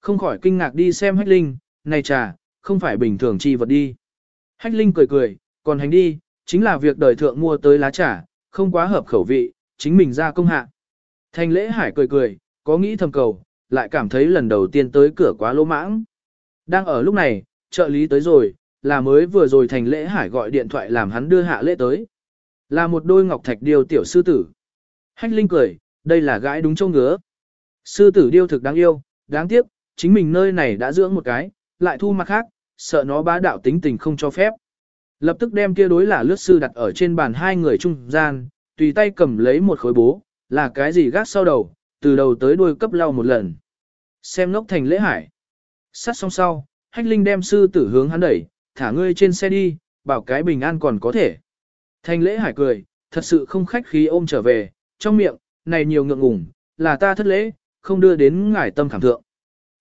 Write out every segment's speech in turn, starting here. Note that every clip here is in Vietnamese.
Không khỏi kinh ngạc đi xem hách linh, này trà, không phải bình thường chi vật đi. Hách linh cười cười, còn hành đi, chính là việc đời thượng mua tới lá trà, không quá hợp khẩu vị, chính mình ra công hạ. Thanh lễ hải cười cười, có nghĩ thầm cầu, lại cảm thấy lần đầu tiên tới cửa quá lỗ mãng. Đang ở lúc này, trợ lý tới rồi, là mới vừa rồi thành lễ hải gọi điện thoại làm hắn đưa hạ lễ tới. Là một đôi ngọc thạch điêu tiểu sư tử. Hách Linh cười, đây là gái đúng châu ngứa. Sư tử điêu thực đáng yêu, đáng tiếc, chính mình nơi này đã dưỡng một cái, lại thu mặt khác, sợ nó bá đạo tính tình không cho phép. Lập tức đem kia đối là lướt sư đặt ở trên bàn hai người trung gian, tùy tay cầm lấy một khối bố, là cái gì gác sau đầu, từ đầu tới đuôi cấp lau một lần. Xem ngốc thành lễ hải. Sát xong sau, hách linh đem sư tử hướng hắn đẩy, thả ngươi trên xe đi, bảo cái bình an còn có thể. Thành lễ hải cười, thật sự không khách khí ôm trở về, trong miệng, này nhiều ngượng ngùng, là ta thất lễ, không đưa đến ngải tâm cảm thượng.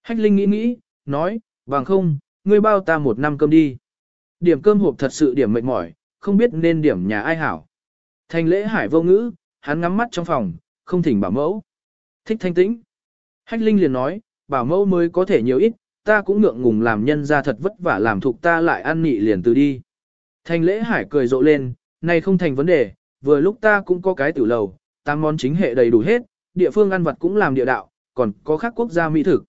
Hách linh nghĩ nghĩ, nói, bằng không, ngươi bao ta một năm cơm đi. Điểm cơm hộp thật sự điểm mệt mỏi, không biết nên điểm nhà ai hảo. Thành lễ hải vô ngữ, hắn ngắm mắt trong phòng, không thỉnh bảo mẫu. Thích thanh tĩnh. Hách Linh liền nói, bảo mẫu mới có thể nhiều ít, ta cũng ngượng ngùng làm nhân ra thật vất vả làm thuộc ta lại ăn nị liền từ đi. Thành lễ hải cười rộ lên, này không thành vấn đề, vừa lúc ta cũng có cái tiểu lầu, tám món chính hệ đầy đủ hết, địa phương ăn vật cũng làm địa đạo, còn có khác quốc gia mỹ thực.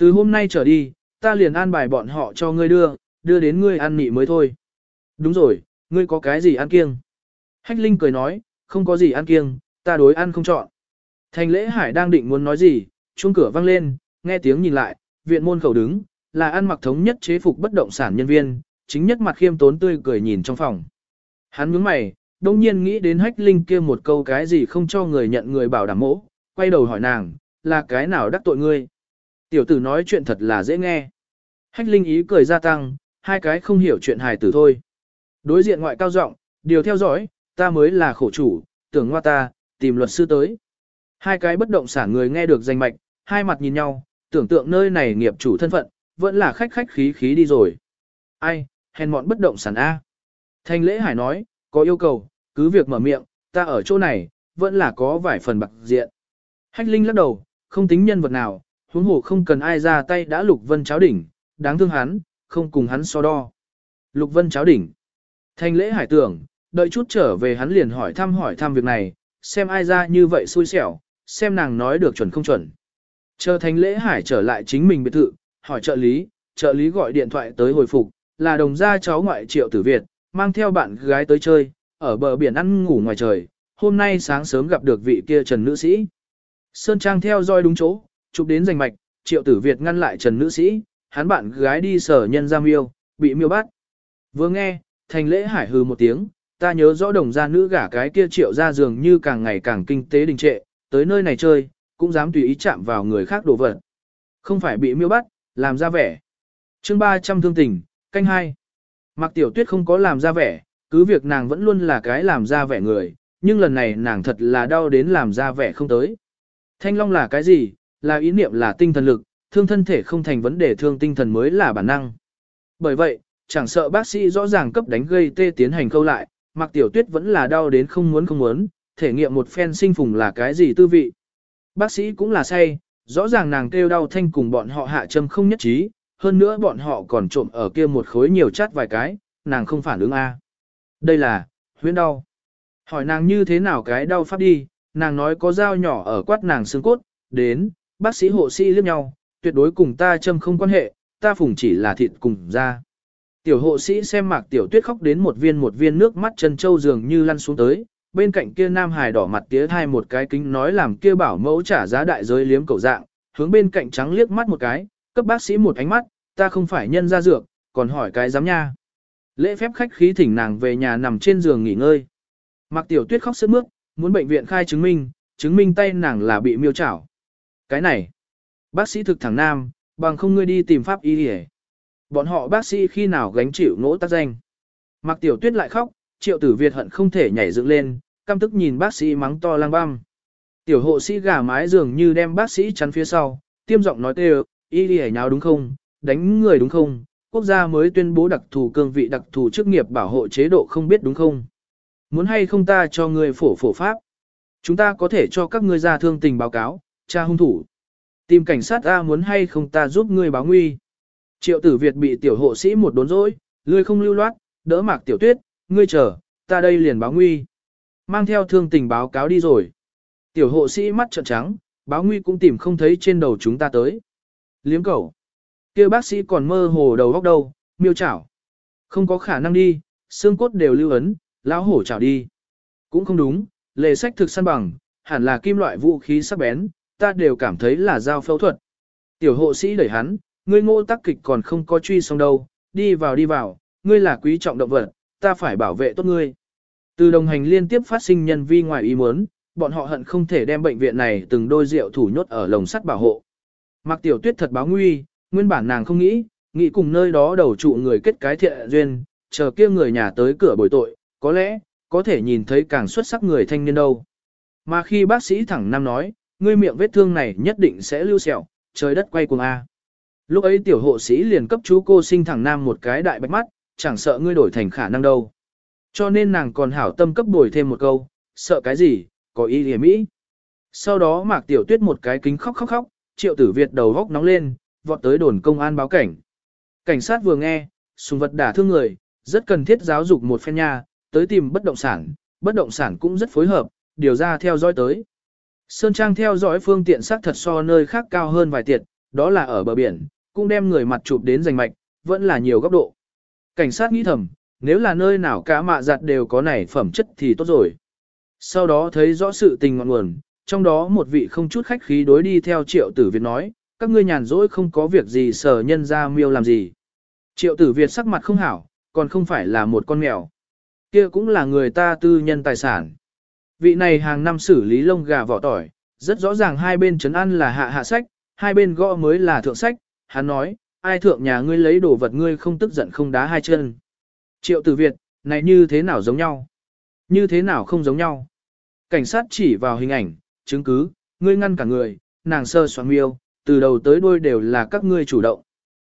Từ hôm nay trở đi, ta liền an bài bọn họ cho ngươi đưa, đưa đến ngươi ăn nị mới thôi. Đúng rồi, ngươi có cái gì ăn kiêng? Hách Linh cười nói, không có gì ăn kiêng, ta đối ăn không chọn. Thành lễ hải đang định muốn nói gì, chuông cửa vang lên, nghe tiếng nhìn lại, viện môn khẩu đứng, là ăn mặc thống nhất chế phục bất động sản nhân viên, chính nhất mặt khiêm tốn tươi cười nhìn trong phòng. Hắn nhướng mày, đông nhiên nghĩ đến hách linh kia một câu cái gì không cho người nhận người bảo đảm mỗ, quay đầu hỏi nàng, là cái nào đắc tội ngươi. Tiểu tử nói chuyện thật là dễ nghe. Hách linh ý cười gia tăng, hai cái không hiểu chuyện hài tử thôi. Đối diện ngoại cao giọng, điều theo dõi, ta mới là khổ chủ, tưởng ngoa ta, tìm luật sư tới. Hai cái bất động sản người nghe được danh mạch, hai mặt nhìn nhau, tưởng tượng nơi này nghiệp chủ thân phận, vẫn là khách khách khí khí đi rồi. Ai, hèn mọn bất động sản A. Thanh lễ hải nói, có yêu cầu, cứ việc mở miệng, ta ở chỗ này, vẫn là có vài phần bạc diện. Hách Linh lắc đầu, không tính nhân vật nào, huống hồ không cần ai ra tay đã Lục Vân cháo đỉnh, đáng thương hắn, không cùng hắn so đo. Lục Vân cháo đỉnh. thành lễ hải tưởng, đợi chút trở về hắn liền hỏi thăm hỏi thăm việc này, xem ai ra như vậy xui xẻo, xem nàng nói được chuẩn không chuẩn. Chờ thành lễ hải trở lại chính mình biệt thự, hỏi trợ lý, trợ lý gọi điện thoại tới hồi phục, là đồng gia cháu ngoại triệu tử Việt, mang theo bạn gái tới chơi, ở bờ biển ăn ngủ ngoài trời, hôm nay sáng sớm gặp được vị kia Trần Nữ Sĩ. Sơn Trang theo dõi đúng chỗ, chụp đến giành mạch, triệu tử Việt ngăn lại Trần Nữ Sĩ, hắn bạn gái đi sở nhân giam miêu, bị miêu bắt. Vừa nghe, thành lễ hải hư một tiếng, ta nhớ rõ đồng gia nữ gả cái kia triệu ra dường như càng ngày càng kinh tế đình trệ, tới nơi này chơi, cũng dám tùy ý chạm vào người khác đồ vật. Không phải bị miêu bắt, làm ra vẻ. chương 300 thương tình, canh hai. Mặc tiểu tuyết không có làm ra vẻ, cứ việc nàng vẫn luôn là cái làm ra vẻ người, nhưng lần này nàng thật là đau đến làm ra vẻ không tới. Thanh long là cái gì? Là ý niệm là tinh thần lực, thương thân thể không thành vấn đề thương tinh thần mới là bản năng. Bởi vậy, chẳng sợ bác sĩ rõ ràng cấp đánh gây tê tiến hành câu lại, mặc tiểu tuyết vẫn là đau đến không muốn không muốn, thể nghiệm một phen sinh phùng là cái gì tư vị. Bác sĩ cũng là say, rõ ràng nàng kêu đau thanh cùng bọn họ hạ châm không nhất trí, hơn nữa bọn họ còn trộm ở kia một khối nhiều chát vài cái, nàng không phản ứng A. Đây là, huyễn đau. Hỏi nàng như thế nào cái đau phát đi, nàng nói có dao nhỏ ở quát nàng xương cốt, đến, bác sĩ hộ sĩ liếc nhau, tuyệt đối cùng ta châm không quan hệ, ta phùng chỉ là thịt cùng da. Tiểu hộ sĩ xem mạc tiểu tuyết khóc đến một viên một viên nước mắt chân châu dường như lăn xuống tới, bên cạnh kia nam hài đỏ mặt tía thai một cái kính nói làm kia bảo mẫu trả giá đại giới liếm cầu dạng, hướng bên cạnh trắng liếc mắt một cái, cấp bác sĩ một ánh mắt, ta không phải nhân ra dược, còn hỏi cái dám nha. Lễ phép khách khí thỉnh nàng về nhà nằm trên giường nghỉ ngơi. Mạc Tiểu Tuyết khóc sướt mướt, muốn bệnh viện khai chứng minh, chứng minh tay nàng là bị miêu chảo. Cái này, bác sĩ thực thẳng nam, bằng không ngươi đi tìm pháp y hề. Bọn họ bác sĩ khi nào gánh chịu nỗ tác danh. mặc Tiểu Tuyết lại khóc, triệu tử Việt hận không thể nhảy dựng lên, căm tức nhìn bác sĩ mắng to lang băm. Tiểu hộ sĩ gà mái dường như đem bác sĩ chắn phía sau, tiêm giọng nói tê y đi nháo đúng không, đánh người đúng không, quốc gia mới tuyên bố đặc thù cương vị đặc thù chức nghiệp bảo hộ chế độ không biết đúng không. Muốn hay không ta cho người phổ phổ pháp. Chúng ta có thể cho các ngươi ra thương tình báo cáo, cha hung thủ. Tìm cảnh sát ta muốn hay không ta giúp ngươi báo nguy. Triệu tử Việt bị tiểu hộ sĩ một đốn rỗi, lươi không lưu loát, đỡ mạc tiểu tuyết, ngươi chờ, ta đây liền báo nguy. Mang theo thương tình báo cáo đi rồi. Tiểu hộ sĩ mắt trợn trắng, báo nguy cũng tìm không thấy trên đầu chúng ta tới. Liếm cẩu. kia bác sĩ còn mơ hồ đầu góc đâu, miêu chảo. Không có khả năng đi, xương cốt đều lưu ấn, lão hổ chảo đi. Cũng không đúng, lề sách thực săn bằng, hẳn là kim loại vũ khí sắc bén, ta đều cảm thấy là giao phẫu thuật. Tiểu hộ sĩ đẩy hắn, ngươi ngô tắc kịch còn không có truy xong đâu, đi vào đi vào, ngươi là quý trọng động vật, ta phải bảo vệ tốt ngươi. Từ đồng hành liên tiếp phát sinh nhân vi ngoài ý muốn, bọn họ hận không thể đem bệnh viện này từng đôi rượu thủ nhốt ở lồng sắt bảo hộ. mặc Tiểu Tuyết thật báo nguy, nguyên bản nàng không nghĩ, nghĩ cùng nơi đó đầu trụ người kết cái thiện duyên, chờ kia người nhà tới cửa bồi tội, có lẽ, có thể nhìn thấy càng xuất sắc người thanh niên đâu. Mà khi bác sĩ thẳng năm nói, ngươi miệng vết thương này nhất định sẽ lưu sẹo, trời đất quay cuồng A. Lúc ấy tiểu hộ sĩ liền cấp chú cô sinh thẳng nam một cái đại bạch mắt, chẳng sợ ngươi đổi thành khả năng đâu. Cho nên nàng còn hảo tâm cấp bồi thêm một câu, sợ cái gì, có ý liễm mỹ. Sau đó mạc tiểu tuyết một cái kính khóc khóc khóc, triệu tử Việt đầu góc nóng lên, vọt tới đồn công an báo cảnh. Cảnh sát vừa nghe, sùng vật đả thương người, rất cần thiết giáo dục một phen nha, tới tìm bất động sản, bất động sản cũng rất phối hợp, điều ra theo dõi tới. Sơn Trang theo dõi phương tiện sắc thật so nơi khác cao hơn vài tiệt, đó là ở bờ biển, cũng đem người mặt chụp đến giành mạch, vẫn là nhiều góc độ. Cảnh sát nghĩ thầm, nếu là nơi nào cả mạ giặt đều có này phẩm chất thì tốt rồi. Sau đó thấy rõ sự tình ngọn nguồn, trong đó một vị không chút khách khí đối đi theo triệu tử Việt nói, các ngươi nhàn rỗi không có việc gì sở nhân ra miêu làm gì. Triệu tử Việt sắc mặt không hảo, còn không phải là một con mèo. kia cũng là người ta tư nhân tài sản. Vị này hàng năm xử lý lông gà vỏ tỏi, rất rõ ràng hai bên chấn ăn là hạ hạ sách, hai bên gõ mới là thượng sách, hắn nói, ai thượng nhà ngươi lấy đồ vật ngươi không tức giận không đá hai chân. Triệu tử Việt, này như thế nào giống nhau? Như thế nào không giống nhau? Cảnh sát chỉ vào hình ảnh, chứng cứ, ngươi ngăn cả người, nàng sơ soạn miêu, từ đầu tới đuôi đều là các ngươi chủ động.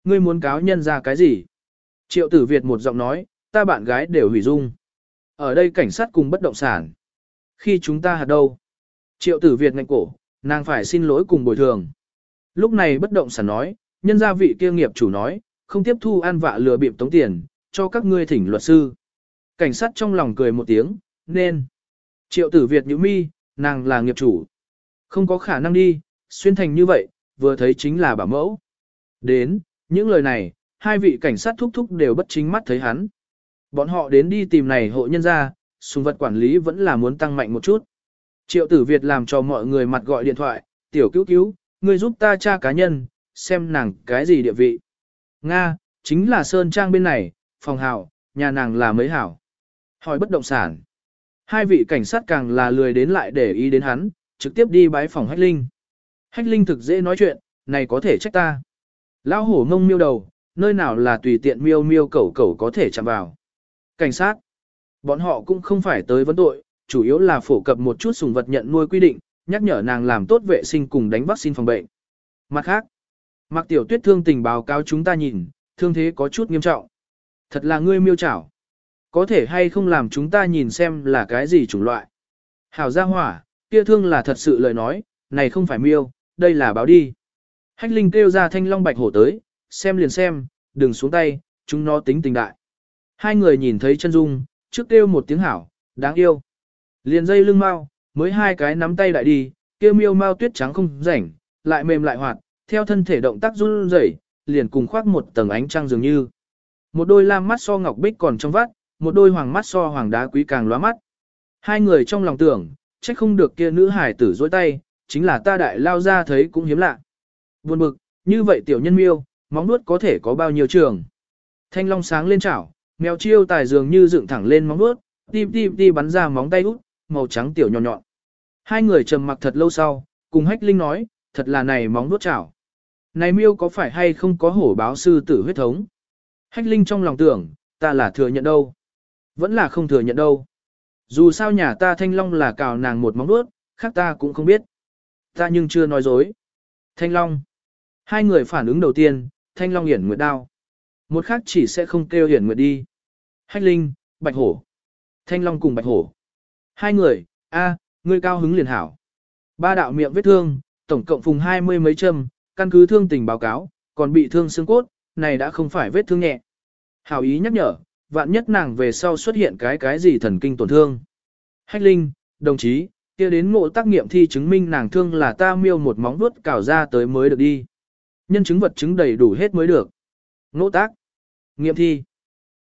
Ngươi muốn cáo nhân ra cái gì? Triệu tử Việt một giọng nói, ta bạn gái đều hủy dung. Ở đây cảnh sát cùng bất động sản. Khi chúng ta hạt đâu? Triệu tử Việt ngạnh cổ, nàng phải xin lỗi cùng bồi thường. Lúc này bất động sản nói, nhân gia vị kia nghiệp chủ nói, không tiếp thu an vạ lừa bịp tống tiền, cho các ngươi thỉnh luật sư. Cảnh sát trong lòng cười một tiếng, nên. Triệu tử Việt nhíu mi, nàng là nghiệp chủ. Không có khả năng đi, xuyên thành như vậy, vừa thấy chính là bảo mẫu. Đến, những lời này, hai vị cảnh sát thúc thúc đều bất chính mắt thấy hắn. Bọn họ đến đi tìm này hộ nhân gia sùng vật quản lý vẫn là muốn tăng mạnh một chút. Triệu tử Việt làm cho mọi người mặt gọi điện thoại, tiểu cứu cứu, người giúp ta tra cá nhân, xem nàng cái gì địa vị. Nga, chính là Sơn Trang bên này, phòng hảo, nhà nàng là mấy hảo. Hỏi bất động sản. Hai vị cảnh sát càng là lười đến lại để ý đến hắn, trực tiếp đi bái phòng Hách Linh. Hách Linh thực dễ nói chuyện, này có thể trách ta. Lão hổ ngông miêu đầu, nơi nào là tùy tiện miêu miêu cẩu cẩu có thể chạm vào. Cảnh sát. Bọn họ cũng không phải tới vấn tội, chủ yếu là phổ cập một chút sùng vật nhận nuôi quy định, nhắc nhở nàng làm tốt vệ sinh cùng đánh vaccine phòng bệnh. Mặt khác, Mạc Tiểu Tuyết thương tình báo cáo chúng ta nhìn, thương thế có chút nghiêm trọng. Thật là ngươi miêu chảo. Có thể hay không làm chúng ta nhìn xem là cái gì chủng loại. Hảo gia hỏa, kia thương là thật sự lời nói, này không phải miêu, đây là báo đi. Hách Linh kêu ra thanh long bạch hổ tới, xem liền xem, đừng xuống tay, chúng nó tính tình đại. Hai người nhìn thấy chân dung, trước kêu một tiếng hảo, đáng yêu. Liền dây lưng mau, mới hai cái nắm tay đại đi, kêu miêu mau tuyết trắng không rảnh, lại mềm lại hoạt, theo thân thể động tác run rẩy, liền cùng khoác một tầng ánh trăng dường như. Một đôi lam mắt so ngọc bích còn trong vắt, một đôi hoàng mắt so hoàng đá quý càng lóa mắt. Hai người trong lòng tưởng, trách không được kia nữ hải tử dối tay, chính là ta đại lao ra thấy cũng hiếm lạ. Buồn bực, như vậy tiểu nhân miêu, móng nuốt có thể có bao nhiêu trường. Thanh long sáng lên chảo, mèo chiêu tài dường như dựng thẳng lên móng nuốt, ti ti ti bắn ra móng tay út, màu trắng tiểu nhọn nhọn. Hai người trầm mặc thật lâu sau, cùng hách linh nói, thật là này móng nuốt chảo. Này miêu có phải hay không có hổ báo sư tử huyết thống? Hách linh trong lòng tưởng, ta là thừa nhận đâu. Vẫn là không thừa nhận đâu. Dù sao nhà ta thanh long là cào nàng một móng nuốt, khác ta cũng không biết. Ta nhưng chưa nói dối. Thanh long. Hai người phản ứng đầu tiên, thanh long hiển nguyệt đao. Một khác chỉ sẽ không kêu hiển nguyệt đi. Hách linh, bạch hổ. Thanh long cùng bạch hổ. Hai người, a, ngươi cao hứng liền hảo. Ba đạo miệng vết thương, tổng cộng phùng hai mươi mấy châm, căn cứ thương tình báo cáo, còn bị thương xương cốt, này đã không phải vết thương nhẹ. Hảo ý nhắc nhở, vạn nhất nàng về sau xuất hiện cái cái gì thần kinh tổn thương. Hách Linh, đồng chí, kia đến ngộ tác nghiệm thi chứng minh nàng thương là ta miêu một móng vuốt cào ra tới mới được đi. Nhân chứng vật chứng đầy đủ hết mới được. Ngộ tác. Nghiệm thi.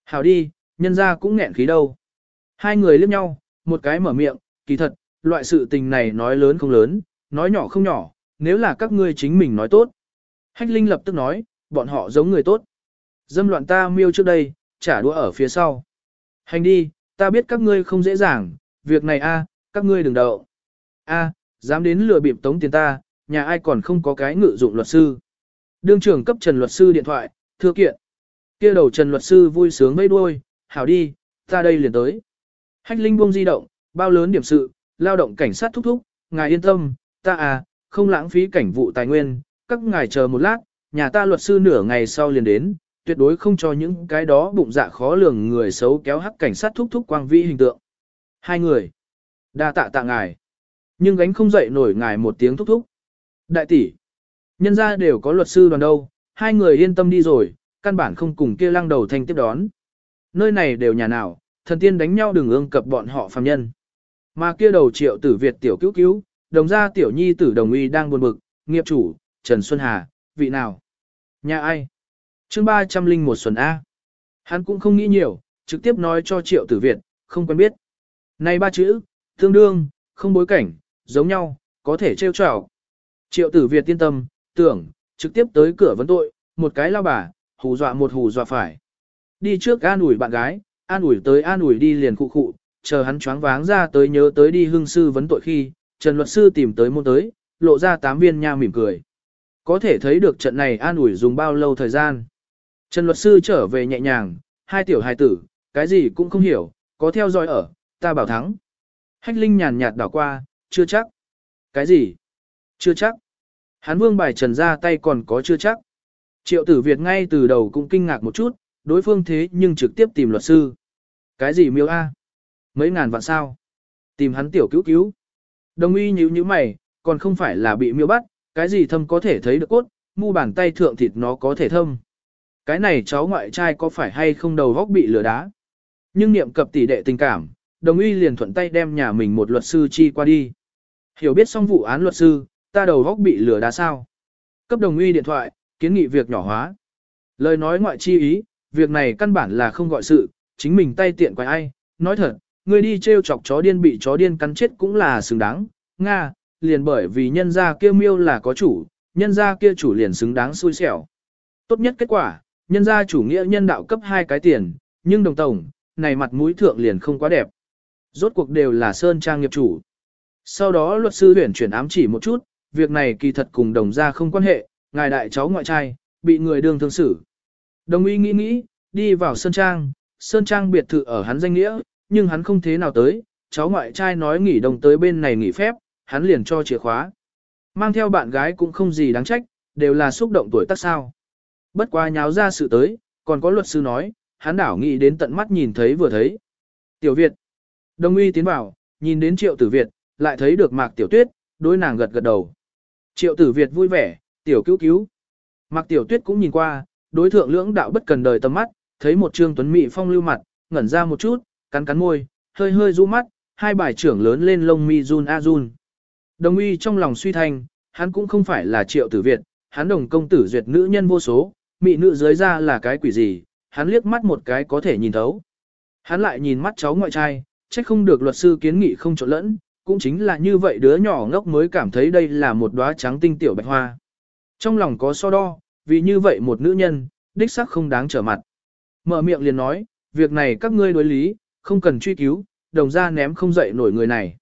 Hảo đi, nhân ra cũng nghẹn khí đâu. Hai người liếc nhau, một cái mở miệng, kỳ thật, loại sự tình này nói lớn không lớn, nói nhỏ không nhỏ, nếu là các ngươi chính mình nói tốt. Hách Linh lập tức nói, bọn họ giống người tốt. Dâm loạn ta miêu trước đây, trả đũa ở phía sau. Hành đi, ta biết các ngươi không dễ dàng, việc này a, các ngươi đừng đậu. A, dám đến lừa bịp tống tiền ta, nhà ai còn không có cái ngự dụng luật sư. Đương trưởng cấp Trần luật sư điện thoại, thưa kiện. Kia đầu Trần luật sư vui sướng vẫy đuôi, hảo đi, ta đây liền tới. Hách Linh buông di động, bao lớn điểm sự, lao động cảnh sát thúc thúc, ngài yên tâm, ta à, không lãng phí cảnh vụ tài nguyên, các ngài chờ một lát, nhà ta luật sư nửa ngày sau liền đến, tuyệt đối không cho những cái đó bụng dạ khó lường người xấu kéo hắc cảnh sát thúc thúc quang vĩ hình tượng. Hai người. Đa tạ tạ ngài. Nhưng gánh không dậy nổi ngài một tiếng thúc thúc. Đại tỷ. Nhân ra đều có luật sư đoàn đâu, hai người yên tâm đi rồi, căn bản không cùng kia lăng đầu thanh tiếp đón. Nơi này đều nhà nào, thần tiên đánh nhau đừng ương cập bọn họ phàm nhân. Mà kia đầu triệu tử Việt tiểu cứu cứu, đồng gia tiểu nhi tử đồng uy đang buồn bực, nghiệp chủ, Trần Xuân Hà, vị nào? Nhà ai? chương 301 Xuân A. Hắn cũng không nghĩ nhiều, trực tiếp nói cho triệu tử Việt, không quen biết. Này ba chữ, tương đương, không bối cảnh, giống nhau, có thể trêu trò. Triệu tử Việt yên tâm, tưởng, trực tiếp tới cửa vấn tội, một cái lao bà, hù dọa một hù dọa phải. Đi trước an ủi bạn gái, an ủi tới an ủi đi liền cụ khụ, chờ hắn choáng váng ra tới nhớ tới đi hương sư vấn tội khi, Trần luật sư tìm tới môn tới, lộ ra tám viên nha mỉm cười. Có thể thấy được trận này an ủi dùng bao lâu thời gian. Trần luật sư trở về nhẹ nhàng, hai tiểu hài tử, cái gì cũng không hiểu, có theo dõi ở, ta bảo thắng. Hách Linh nhàn nhạt đảo qua, chưa chắc. Cái gì? Chưa chắc. Hắn vương bài trần ra tay còn có chưa chắc. Triệu tử Việt ngay từ đầu cũng kinh ngạc một chút, đối phương thế nhưng trực tiếp tìm luật sư. Cái gì miêu A? Mấy ngàn vạn sao? Tìm hắn tiểu cứu cứu. Đồng y nhíu như mày, còn không phải là bị miêu bắt, cái gì thâm có thể thấy được cốt, mu bàn tay thượng thịt nó có thể thâm. Cái này cháu ngoại trai có phải hay không đầu góc bị lửa đá? Nhưng niệm cập tỷ đệ tình cảm, đồng y liền thuận tay đem nhà mình một luật sư chi qua đi. Hiểu biết xong vụ án luật sư, ta đầu góc bị lửa đá sao? Cấp đồng y điện thoại, kiến nghị việc nhỏ hóa. Lời nói ngoại chi ý, việc này căn bản là không gọi sự, chính mình tay tiện quái ai, nói thật, người đi treo chọc chó điên bị chó điên cắn chết cũng là xứng đáng, Nga, liền bởi vì nhân gia kia miêu là có chủ, nhân gia kia chủ liền xứng đáng xui xẻo. Tốt nhất kết quả, nhân gia chủ nghĩa nhân đạo cấp hai cái tiền, nhưng đồng tổng, này mặt mũi thượng liền không quá đẹp. Rốt cuộc đều là sơn trang nghiệp chủ. Sau đó luật sư huyển chuyển ám chỉ một chút, việc này kỳ thật cùng đồng gia không quan hệ, ngài đại cháu ngoại trai, bị người đương thương xử. Đồng ý nghĩ nghĩ, đi vào Sơn Trang, Sơn Trang biệt thự ở hắn danh nghĩa, nhưng hắn không thế nào tới, cháu ngoại trai nói nghỉ đồng tới bên này nghỉ phép, hắn liền cho chìa khóa. Mang theo bạn gái cũng không gì đáng trách, đều là xúc động tuổi tác sao. Bất quá nháo ra sự tới, còn có luật sư nói, hắn đảo nghĩ đến tận mắt nhìn thấy vừa thấy. Tiểu Việt. Đồng uy tiến vào, nhìn đến triệu tử Việt, lại thấy được mạc tiểu tuyết, đối nàng gật gật đầu. Triệu tử Việt vui vẻ, tiểu cứu cứu. Mạc tiểu tuyết cũng nhìn qua, đối thượng lưỡng đạo bất cần đời tầm mắt, thấy một trương tuấn mỹ phong lưu mặt, ngẩn ra một chút, cắn cắn môi, hơi hơi du mắt, hai bài trưởng lớn lên lông mi run a run. Đồng uy trong lòng suy thanh, hắn cũng không phải là triệu tử Việt, hắn đồng công tử duyệt nữ nhân vô số, mỹ nữ dưới ra là cái quỷ gì, hắn liếc mắt một cái có thể nhìn thấu. Hắn lại nhìn mắt cháu ngoại trai, trách không được luật sư kiến nghị không trộn lẫn, cũng chính là như vậy đứa nhỏ ngốc mới cảm thấy đây là một đóa trắng tinh tiểu bạch hoa. Trong lòng có so đo, vì như vậy một nữ nhân, đích xác không đáng trở mặt. Mở miệng liền nói, việc này các ngươi đối lý, không cần truy cứu, đồng ra ném không dậy nổi người này.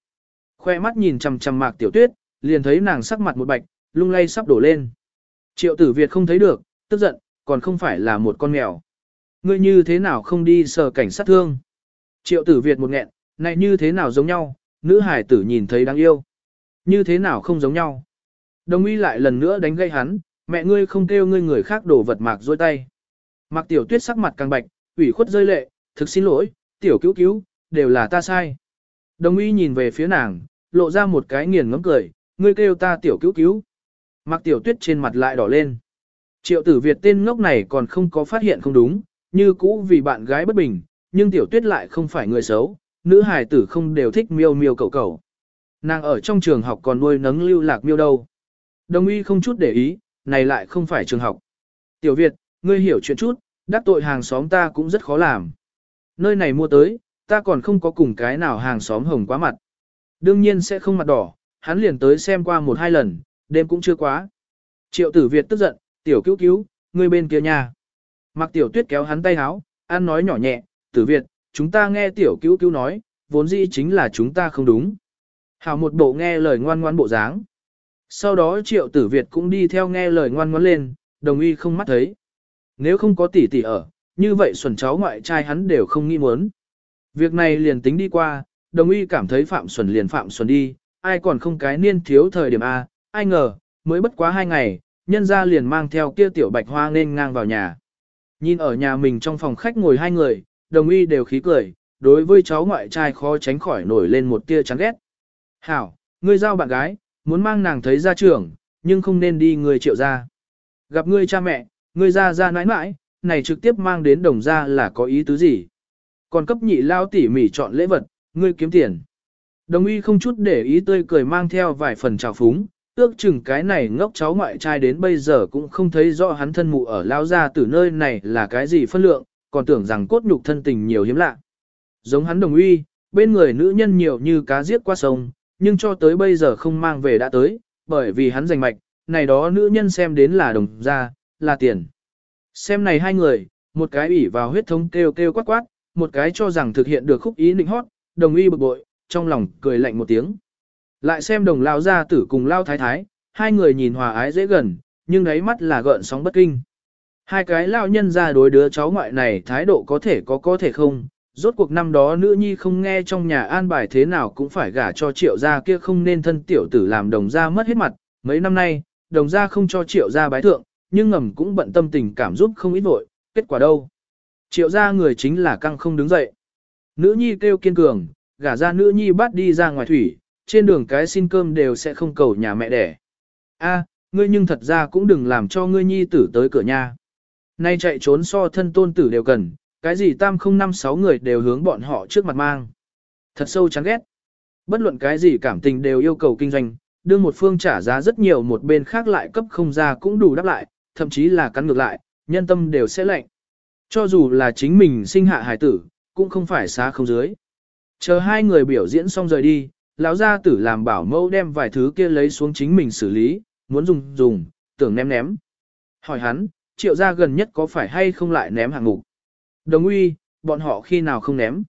Khoe mắt nhìn chằm chằm mạc tiểu tuyết, liền thấy nàng sắc mặt một bạch, lung lay sắp đổ lên. Triệu tử Việt không thấy được, tức giận, còn không phải là một con mèo. Ngươi như thế nào không đi sờ cảnh sát thương? Triệu tử Việt một nghẹn, này như thế nào giống nhau, nữ hải tử nhìn thấy đáng yêu. Như thế nào không giống nhau? Đồng ý lại lần nữa đánh gây hắn, mẹ ngươi không kêu ngươi người khác đổ vật mạc dôi tay. Mạc tiểu tuyết sắc mặt càng bạch, ủy khuất rơi lệ, thực xin lỗi, tiểu cứu cứu, đều là ta sai. Đồng uy nhìn về phía nàng, lộ ra một cái nghiền ngấm cười, ngươi kêu ta tiểu cứu cứu, Mạc Tiểu Tuyết trên mặt lại đỏ lên. Triệu tử Việt tên ngốc này còn không có phát hiện không đúng, như cũ vì bạn gái bất bình, nhưng Tiểu Tuyết lại không phải người xấu, nữ hài tử không đều thích miêu miêu cầu cầu. Nàng ở trong trường học còn nuôi nấng lưu lạc miêu đâu. Đồng y không chút để ý, này lại không phải trường học. Tiểu Việt, ngươi hiểu chuyện chút, đắc tội hàng xóm ta cũng rất khó làm. Nơi này mua tới, ta còn không có cùng cái nào hàng xóm hồng quá mặt. Đương nhiên sẽ không mặt đỏ, hắn liền tới xem qua một hai lần, đêm cũng chưa quá. Triệu tử Việt tức giận, tiểu cứu cứu, ngươi bên kia nhà, Mặc tiểu tuyết kéo hắn tay háo, ăn nói nhỏ nhẹ, tử Việt, chúng ta nghe tiểu cứu cứu nói, vốn dĩ chính là chúng ta không đúng. Hảo một bộ nghe lời ngoan ngoan bộ dáng. Sau đó triệu tử Việt cũng đi theo nghe lời ngoan ngoãn lên, đồng ý không mắt thấy. Nếu không có tỷ tỷ ở, như vậy xuẩn cháu ngoại trai hắn đều không nghĩ muốn. Việc này liền tính đi qua, đồng ý cảm thấy phạm xuẩn liền phạm xuẩn đi, ai còn không cái niên thiếu thời điểm A, ai ngờ, mới bất quá hai ngày, nhân ra liền mang theo kia tiểu bạch hoa nên ngang vào nhà. Nhìn ở nhà mình trong phòng khách ngồi hai người, đồng ý đều khí cười, đối với cháu ngoại trai khó tránh khỏi nổi lên một tia chán ghét. Hảo, ngươi giao bạn gái, muốn mang nàng thấy gia trưởng nhưng không nên đi người triệu gia Gặp ngươi cha mẹ, ngươi gia gia nãi nãi, này trực tiếp mang đến đồng gia là có ý tứ gì. Còn cấp nhị lao tỉ mỉ chọn lễ vật, ngươi kiếm tiền. Đồng y không chút để ý tươi cười mang theo vài phần trào phúng, ước chừng cái này ngốc cháu ngoại trai đến bây giờ cũng không thấy rõ hắn thân mụ ở lao gia từ nơi này là cái gì phân lượng, còn tưởng rằng cốt nhục thân tình nhiều hiếm lạ. Giống hắn đồng uy, bên người nữ nhân nhiều như cá giết qua sông, nhưng cho tới bây giờ không mang về đã tới, bởi vì hắn giành mạch, này đó nữ nhân xem đến là đồng ra, là tiền. Xem này hai người, một cái ủy vào huyết thống kêu kêu quát quát, một cái cho rằng thực hiện được khúc ý nịnh hót, đồng ý bực bội, trong lòng cười lạnh một tiếng. Lại xem đồng lao gia tử cùng lao thái thái, hai người nhìn hòa ái dễ gần, nhưng đáy mắt là gợn sóng bất kinh. Hai cái lao nhân ra đối đứa cháu ngoại này thái độ có thể có có thể không, rốt cuộc năm đó nữ nhi không nghe trong nhà an bài thế nào cũng phải gả cho triệu gia kia không nên thân tiểu tử làm đồng gia mất hết mặt, mấy năm nay, đồng gia không cho triệu gia bái thượng, nhưng ngầm cũng bận tâm tình cảm giúp không ít vội, kết quả đâu. Triệu gia người chính là căng không đứng dậy. Nữ nhi kêu kiên cường, gả ra nữ nhi bắt đi ra ngoài thủy, trên đường cái xin cơm đều sẽ không cầu nhà mẹ đẻ. A, ngươi nhưng thật ra cũng đừng làm cho ngươi nhi tử tới cửa nhà. Nay chạy trốn so thân tôn tử đều cần, cái gì tam không năm sáu người đều hướng bọn họ trước mặt mang. Thật sâu chán ghét. Bất luận cái gì cảm tình đều yêu cầu kinh doanh, đương một phương trả giá rất nhiều một bên khác lại cấp không ra cũng đủ đáp lại, thậm chí là cắn ngược lại, nhân tâm đều sẽ lạnh. Cho dù là chính mình sinh hạ hài tử, cũng không phải xá không dưới. Chờ hai người biểu diễn xong rời đi, lão gia tử làm bảo mẫu đem vài thứ kia lấy xuống chính mình xử lý, muốn dùng dùng, tưởng ném ném. Hỏi hắn, triệu gia gần nhất có phải hay không lại ném hàng ngục. Đồng uy, bọn họ khi nào không ném.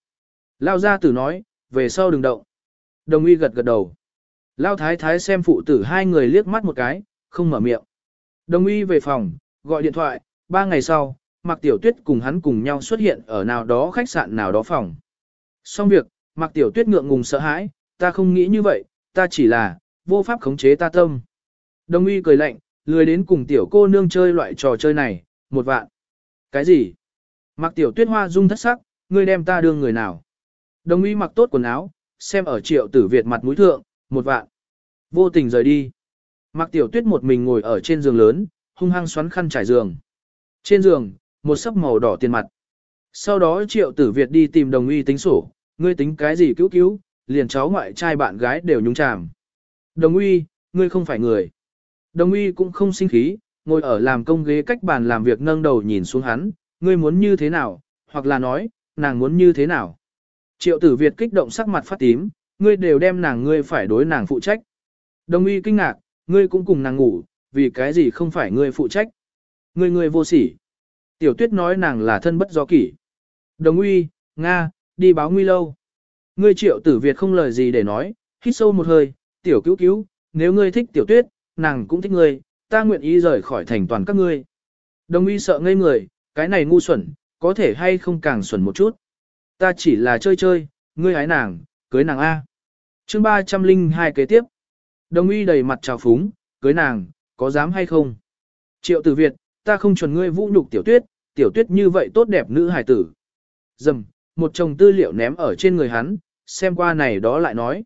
Lão gia tử nói, về sau đừng động. Đồng uy gật gật đầu. Lão thái thái xem phụ tử hai người liếc mắt một cái, không mở miệng. Đồng uy về phòng, gọi điện thoại, ba ngày sau, Mạc Tiểu Tuyết cùng hắn cùng nhau xuất hiện ở nào đó khách sạn nào đó phòng. Xong việc, Mạc Tiểu Tuyết ngượng ngùng sợ hãi, ta không nghĩ như vậy, ta chỉ là, vô pháp khống chế ta tâm. Đồng uy cười lạnh, lười đến cùng tiểu cô nương chơi loại trò chơi này, một vạn. Cái gì? Mặc tiểu tuyết hoa dung thất sắc, ngươi đem ta đương người nào? Đồng ý mặc tốt quần áo, xem ở triệu tử Việt mặt mũi thượng, một vạn. Vô tình rời đi. Mặc tiểu tuyết một mình ngồi ở trên giường lớn, hung hăng xoắn khăn trải giường. Trên giường, một sấp màu đỏ tiền mặt. Sau đó triệu tử Việt đi tìm đồng ý tính sổ, ngươi tính cái gì cứu cứu, liền cháu ngoại trai bạn gái đều nhúng chàm. Đồng uy, ngươi không phải người. Đồng uy cũng không sinh khí, ngồi ở làm công ghế cách bàn làm việc nâng đầu nhìn xuống hắn, ngươi muốn như thế nào, hoặc là nói, nàng muốn như thế nào. Triệu tử Việt kích động sắc mặt phát tím, ngươi đều đem nàng ngươi phải đối nàng phụ trách. Đồng uy kinh ngạc, ngươi cũng cùng nàng ngủ, vì cái gì không phải ngươi phụ trách. Ngươi ngươi vô sỉ. Tiểu tuyết nói nàng là thân bất do kỷ. Đồng uy, Nga, đi báo nguy lâu. Ngươi triệu tử Việt không lời gì để nói, hít sâu một hơi, tiểu cứu cứu, nếu ngươi thích tiểu tuyết, nàng cũng thích ngươi, ta nguyện ý rời khỏi thành toàn các ngươi. Đồng uy sợ ngây người, cái này ngu xuẩn, có thể hay không càng xuẩn một chút. Ta chỉ là chơi chơi, ngươi hái nàng, cưới nàng A. chương 302 kế tiếp. Đồng uy đầy mặt trào phúng, cưới nàng, có dám hay không? Triệu tử Việt, ta không chuẩn ngươi vũ nhục tiểu tuyết, tiểu tuyết như vậy tốt đẹp nữ hải tử. Dầm, một chồng tư liệu ném ở trên người hắn, xem qua này đó lại nói.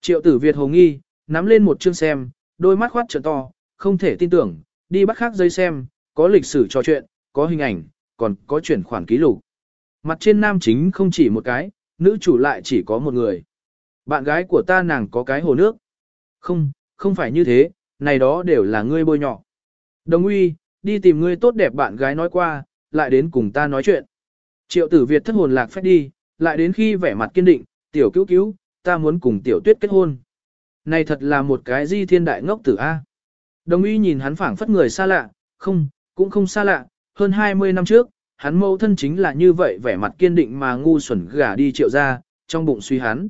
Triệu tử Việt hồ nghi, nắm lên một chương xem, đôi mắt khoát trợn to, không thể tin tưởng, đi bắt khác dây xem, có lịch sử trò chuyện, có hình ảnh, còn có chuyển khoản ký lục. Mặt trên nam chính không chỉ một cái, nữ chủ lại chỉ có một người. Bạn gái của ta nàng có cái hồ nước. Không, không phải như thế, này đó đều là ngươi bôi nhọ. Đồng uy, đi tìm ngươi tốt đẹp bạn gái nói qua, lại đến cùng ta nói chuyện. Triệu tử Việt thất hồn lạc phép đi, lại đến khi vẻ mặt kiên định, tiểu cứu cứu, ta muốn cùng tiểu tuyết kết hôn. Này thật là một cái di thiên đại ngốc tử A. Đồng uy nhìn hắn phảng phất người xa lạ, không, cũng không xa lạ, hơn 20 năm trước, hắn mâu thân chính là như vậy vẻ mặt kiên định mà ngu xuẩn gả đi triệu ra, trong bụng suy hắn.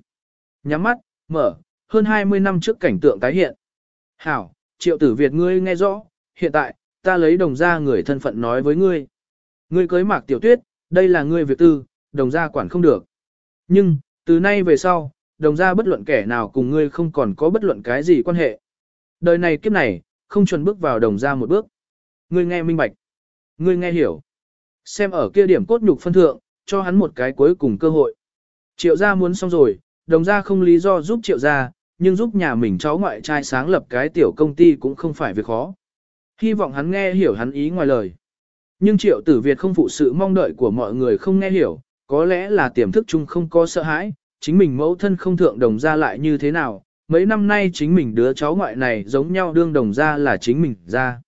Nhắm mắt, mở, hơn 20 năm trước cảnh tượng tái hiện. Hảo, triệu tử Việt ngươi nghe rõ, hiện tại, ta lấy đồng gia người thân phận nói với ngươi. Ngươi cưới mạc tiểu tuyết, đây là ngươi việc tư, đồng gia quản không được. Nhưng, từ nay về sau, đồng gia bất luận kẻ nào cùng ngươi không còn có bất luận cái gì quan hệ. Đời này kiếp này, không chuẩn bước vào đồng gia một bước. Ngươi nghe minh bạch. Ngươi nghe hiểu. Xem ở kia điểm cốt nhục phân thượng, cho hắn một cái cuối cùng cơ hội. Triệu gia muốn xong rồi, đồng gia không lý do giúp triệu gia, nhưng giúp nhà mình cháu ngoại trai sáng lập cái tiểu công ty cũng không phải việc khó. Hy vọng hắn nghe hiểu hắn ý ngoài lời. Nhưng triệu tử Việt không phụ sự mong đợi của mọi người không nghe hiểu, có lẽ là tiềm thức chung không có sợ hãi, chính mình mẫu thân không thượng đồng gia lại như thế nào, mấy năm nay chính mình đứa cháu ngoại này giống nhau đương đồng ra là chính mình ra.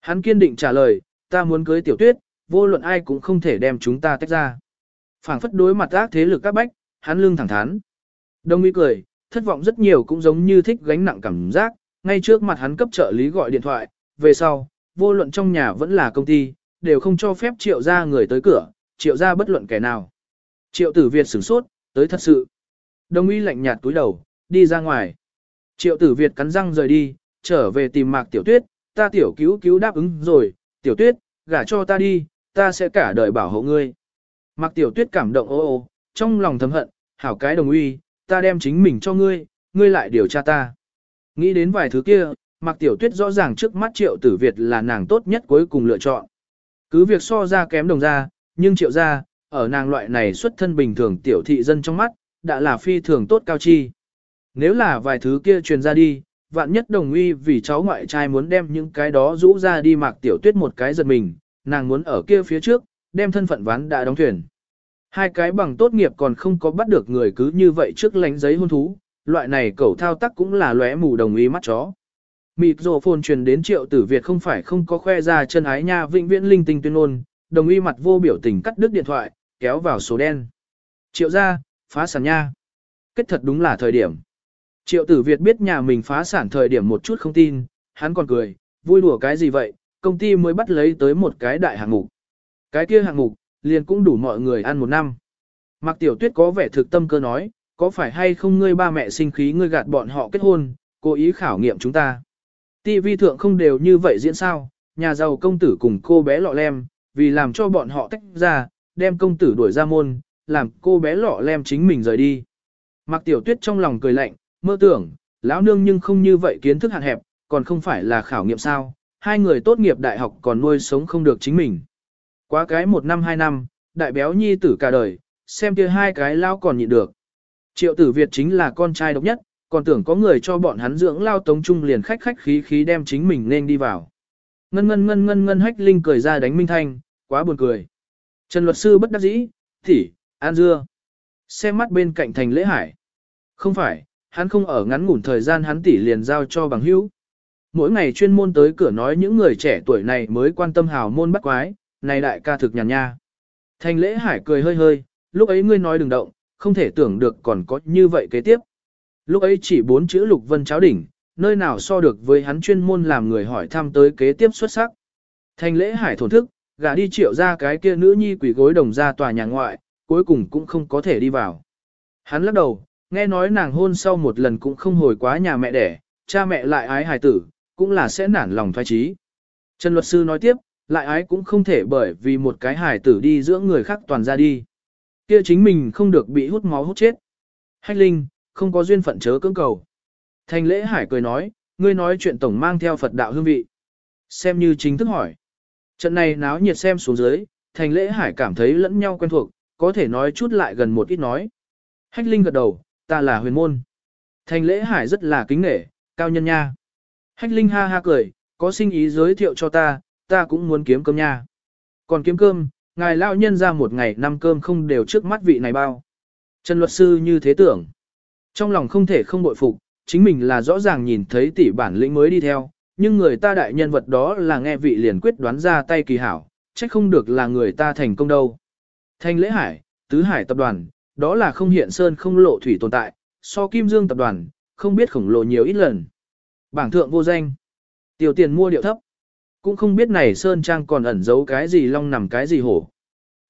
Hắn kiên định trả lời, ta muốn cưới tiểu tuyết, vô luận ai cũng không thể đem chúng ta tách ra. phảng phất đối mặt ác thế lực các bách, hắn lương thẳng thắn. Đông uy cười, thất vọng rất nhiều cũng giống như thích gánh nặng cảm giác, ngay trước mặt hắn cấp trợ lý gọi điện thoại, về sau, vô luận trong nhà vẫn là công ty, đều không cho phép triệu ra người tới cửa, triệu ra bất luận kẻ nào. Triệu tử Việt sửng sốt, tới thật sự. Đông uy lạnh nhạt túi đầu, đi ra ngoài. Triệu tử Việt cắn răng rời đi, trở về tìm mạc tiểu tuyết, ta tiểu cứu cứu đáp ứng rồi, tiểu tuyết, gả cho ta đi, ta sẽ cả đời bảo hộ ngươi. Mạc tiểu tuyết cảm động ô ô, trong lòng thầm hận, hảo cái đồng uy, ta đem chính mình cho ngươi, ngươi lại điều tra ta. Nghĩ đến vài thứ kia, Mạc Tiểu Tuyết rõ ràng trước mắt Triệu Tử Việt là nàng tốt nhất cuối cùng lựa chọn. Cứ việc so ra kém đồng ra, nhưng Triệu ra, ở nàng loại này xuất thân bình thường tiểu thị dân trong mắt, đã là phi thường tốt cao chi. Nếu là vài thứ kia truyền ra đi, vạn nhất đồng uy vì cháu ngoại trai muốn đem những cái đó rũ ra đi Mạc Tiểu Tuyết một cái giật mình, nàng muốn ở kia phía trước, đem thân phận ván đã đóng thuyền. Hai cái bằng tốt nghiệp còn không có bắt được người cứ như vậy trước lánh giấy hôn thú, loại này cẩu thao tác cũng là lóe mù đồng ý mắt chó. Mịt rồ phồn truyền đến triệu tử Việt không phải không có khoe ra chân ái nha vĩnh viễn linh tinh tuyên ngôn, đồng ý mặt vô biểu tình cắt đứt điện thoại, kéo vào số đen. Triệu ra, phá sản nha. Kết thật đúng là thời điểm. Triệu tử Việt biết nhà mình phá sản thời điểm một chút không tin, hắn còn cười, vui đùa cái gì vậy, công ty mới bắt lấy tới một cái đại hạng mục. Cái kia hạng mục, liền cũng đủ mọi người ăn một năm. Mạc Tiểu Tuyết có vẻ thực tâm cơ nói, có phải hay không ngươi ba mẹ sinh khí ngươi gạt bọn họ kết hôn, cố ý khảo nghiệm chúng ta. TV thượng không đều như vậy diễn sao, nhà giàu công tử cùng cô bé lọ lem, vì làm cho bọn họ tách ra, đem công tử đuổi ra môn, làm cô bé lọ lem chính mình rời đi. Mạc Tiểu Tuyết trong lòng cười lạnh, mơ tưởng, lão nương nhưng không như vậy kiến thức hạn hẹp, còn không phải là khảo nghiệm sao, hai người tốt nghiệp đại học còn nuôi sống không được chính mình. Quá cái một năm hai năm, đại béo nhi tử cả đời, xem kia hai cái lao còn nhịn được. Triệu tử Việt chính là con trai độc nhất, còn tưởng có người cho bọn hắn dưỡng lao tống trung liền khách khách khí khí đem chính mình nên đi vào. Ngân ngân ngân ngân ngân hách linh cười ra đánh minh thanh, quá buồn cười. Trần luật sư bất đắc dĩ, thỉ, an dưa. Xem mắt bên cạnh thành lễ hải. Không phải, hắn không ở ngắn ngủn thời gian hắn tỷ liền giao cho bằng hữu. Mỗi ngày chuyên môn tới cửa nói những người trẻ tuổi này mới quan tâm hào môn bắt quái, này đại ca thực nhàn nha. Thành lễ hải cười hơi hơi, lúc ấy ngươi nói đừng động, không thể tưởng được còn có như vậy kế tiếp. Lúc ấy chỉ bốn chữ lục vân cháo đỉnh, nơi nào so được với hắn chuyên môn làm người hỏi thăm tới kế tiếp xuất sắc. Thành lễ hải thổn thức, gà đi triệu ra cái kia nữ nhi quỷ gối đồng ra tòa nhà ngoại, cuối cùng cũng không có thể đi vào. Hắn lắc đầu, nghe nói nàng hôn sau một lần cũng không hồi quá nhà mẹ đẻ, cha mẹ lại ái hài tử, cũng là sẽ nản lòng thoái trí. Trần luật sư nói tiếp, lại ái cũng không thể bởi vì một cái hài tử đi giữa người khác toàn ra đi. Kia chính mình không được bị hút máu hút chết. Hách linh, không có duyên phận chớ cưỡng cầu. Thành lễ hải cười nói, ngươi nói chuyện tổng mang theo Phật đạo hương vị. Xem như chính thức hỏi. Trận này náo nhiệt xem xuống dưới, thành lễ hải cảm thấy lẫn nhau quen thuộc, có thể nói chút lại gần một ít nói. Hách linh gật đầu, ta là huyền môn. Thành lễ hải rất là kính nể, cao nhân nha. Hách linh ha ha cười, có sinh ý giới thiệu cho ta, ta cũng muốn kiếm cơm nha. Còn kiếm cơm, ngài lão nhân ra một ngày năm cơm không đều trước mắt vị này bao. Trần luật sư như thế tưởng. Trong lòng không thể không bội phục, chính mình là rõ ràng nhìn thấy tỷ bản lĩnh mới đi theo, nhưng người ta đại nhân vật đó là nghe vị liền quyết đoán ra tay kỳ hảo, trách không được là người ta thành công đâu. Thanh lễ hải, tứ hải tập đoàn, đó là không hiện sơn không lộ thủy tồn tại, so kim dương tập đoàn, không biết khổng lồ nhiều ít lần. Bảng thượng vô danh, tiêu tiền mua điệu thấp, cũng không biết này sơn trang còn ẩn giấu cái gì long nằm cái gì hổ.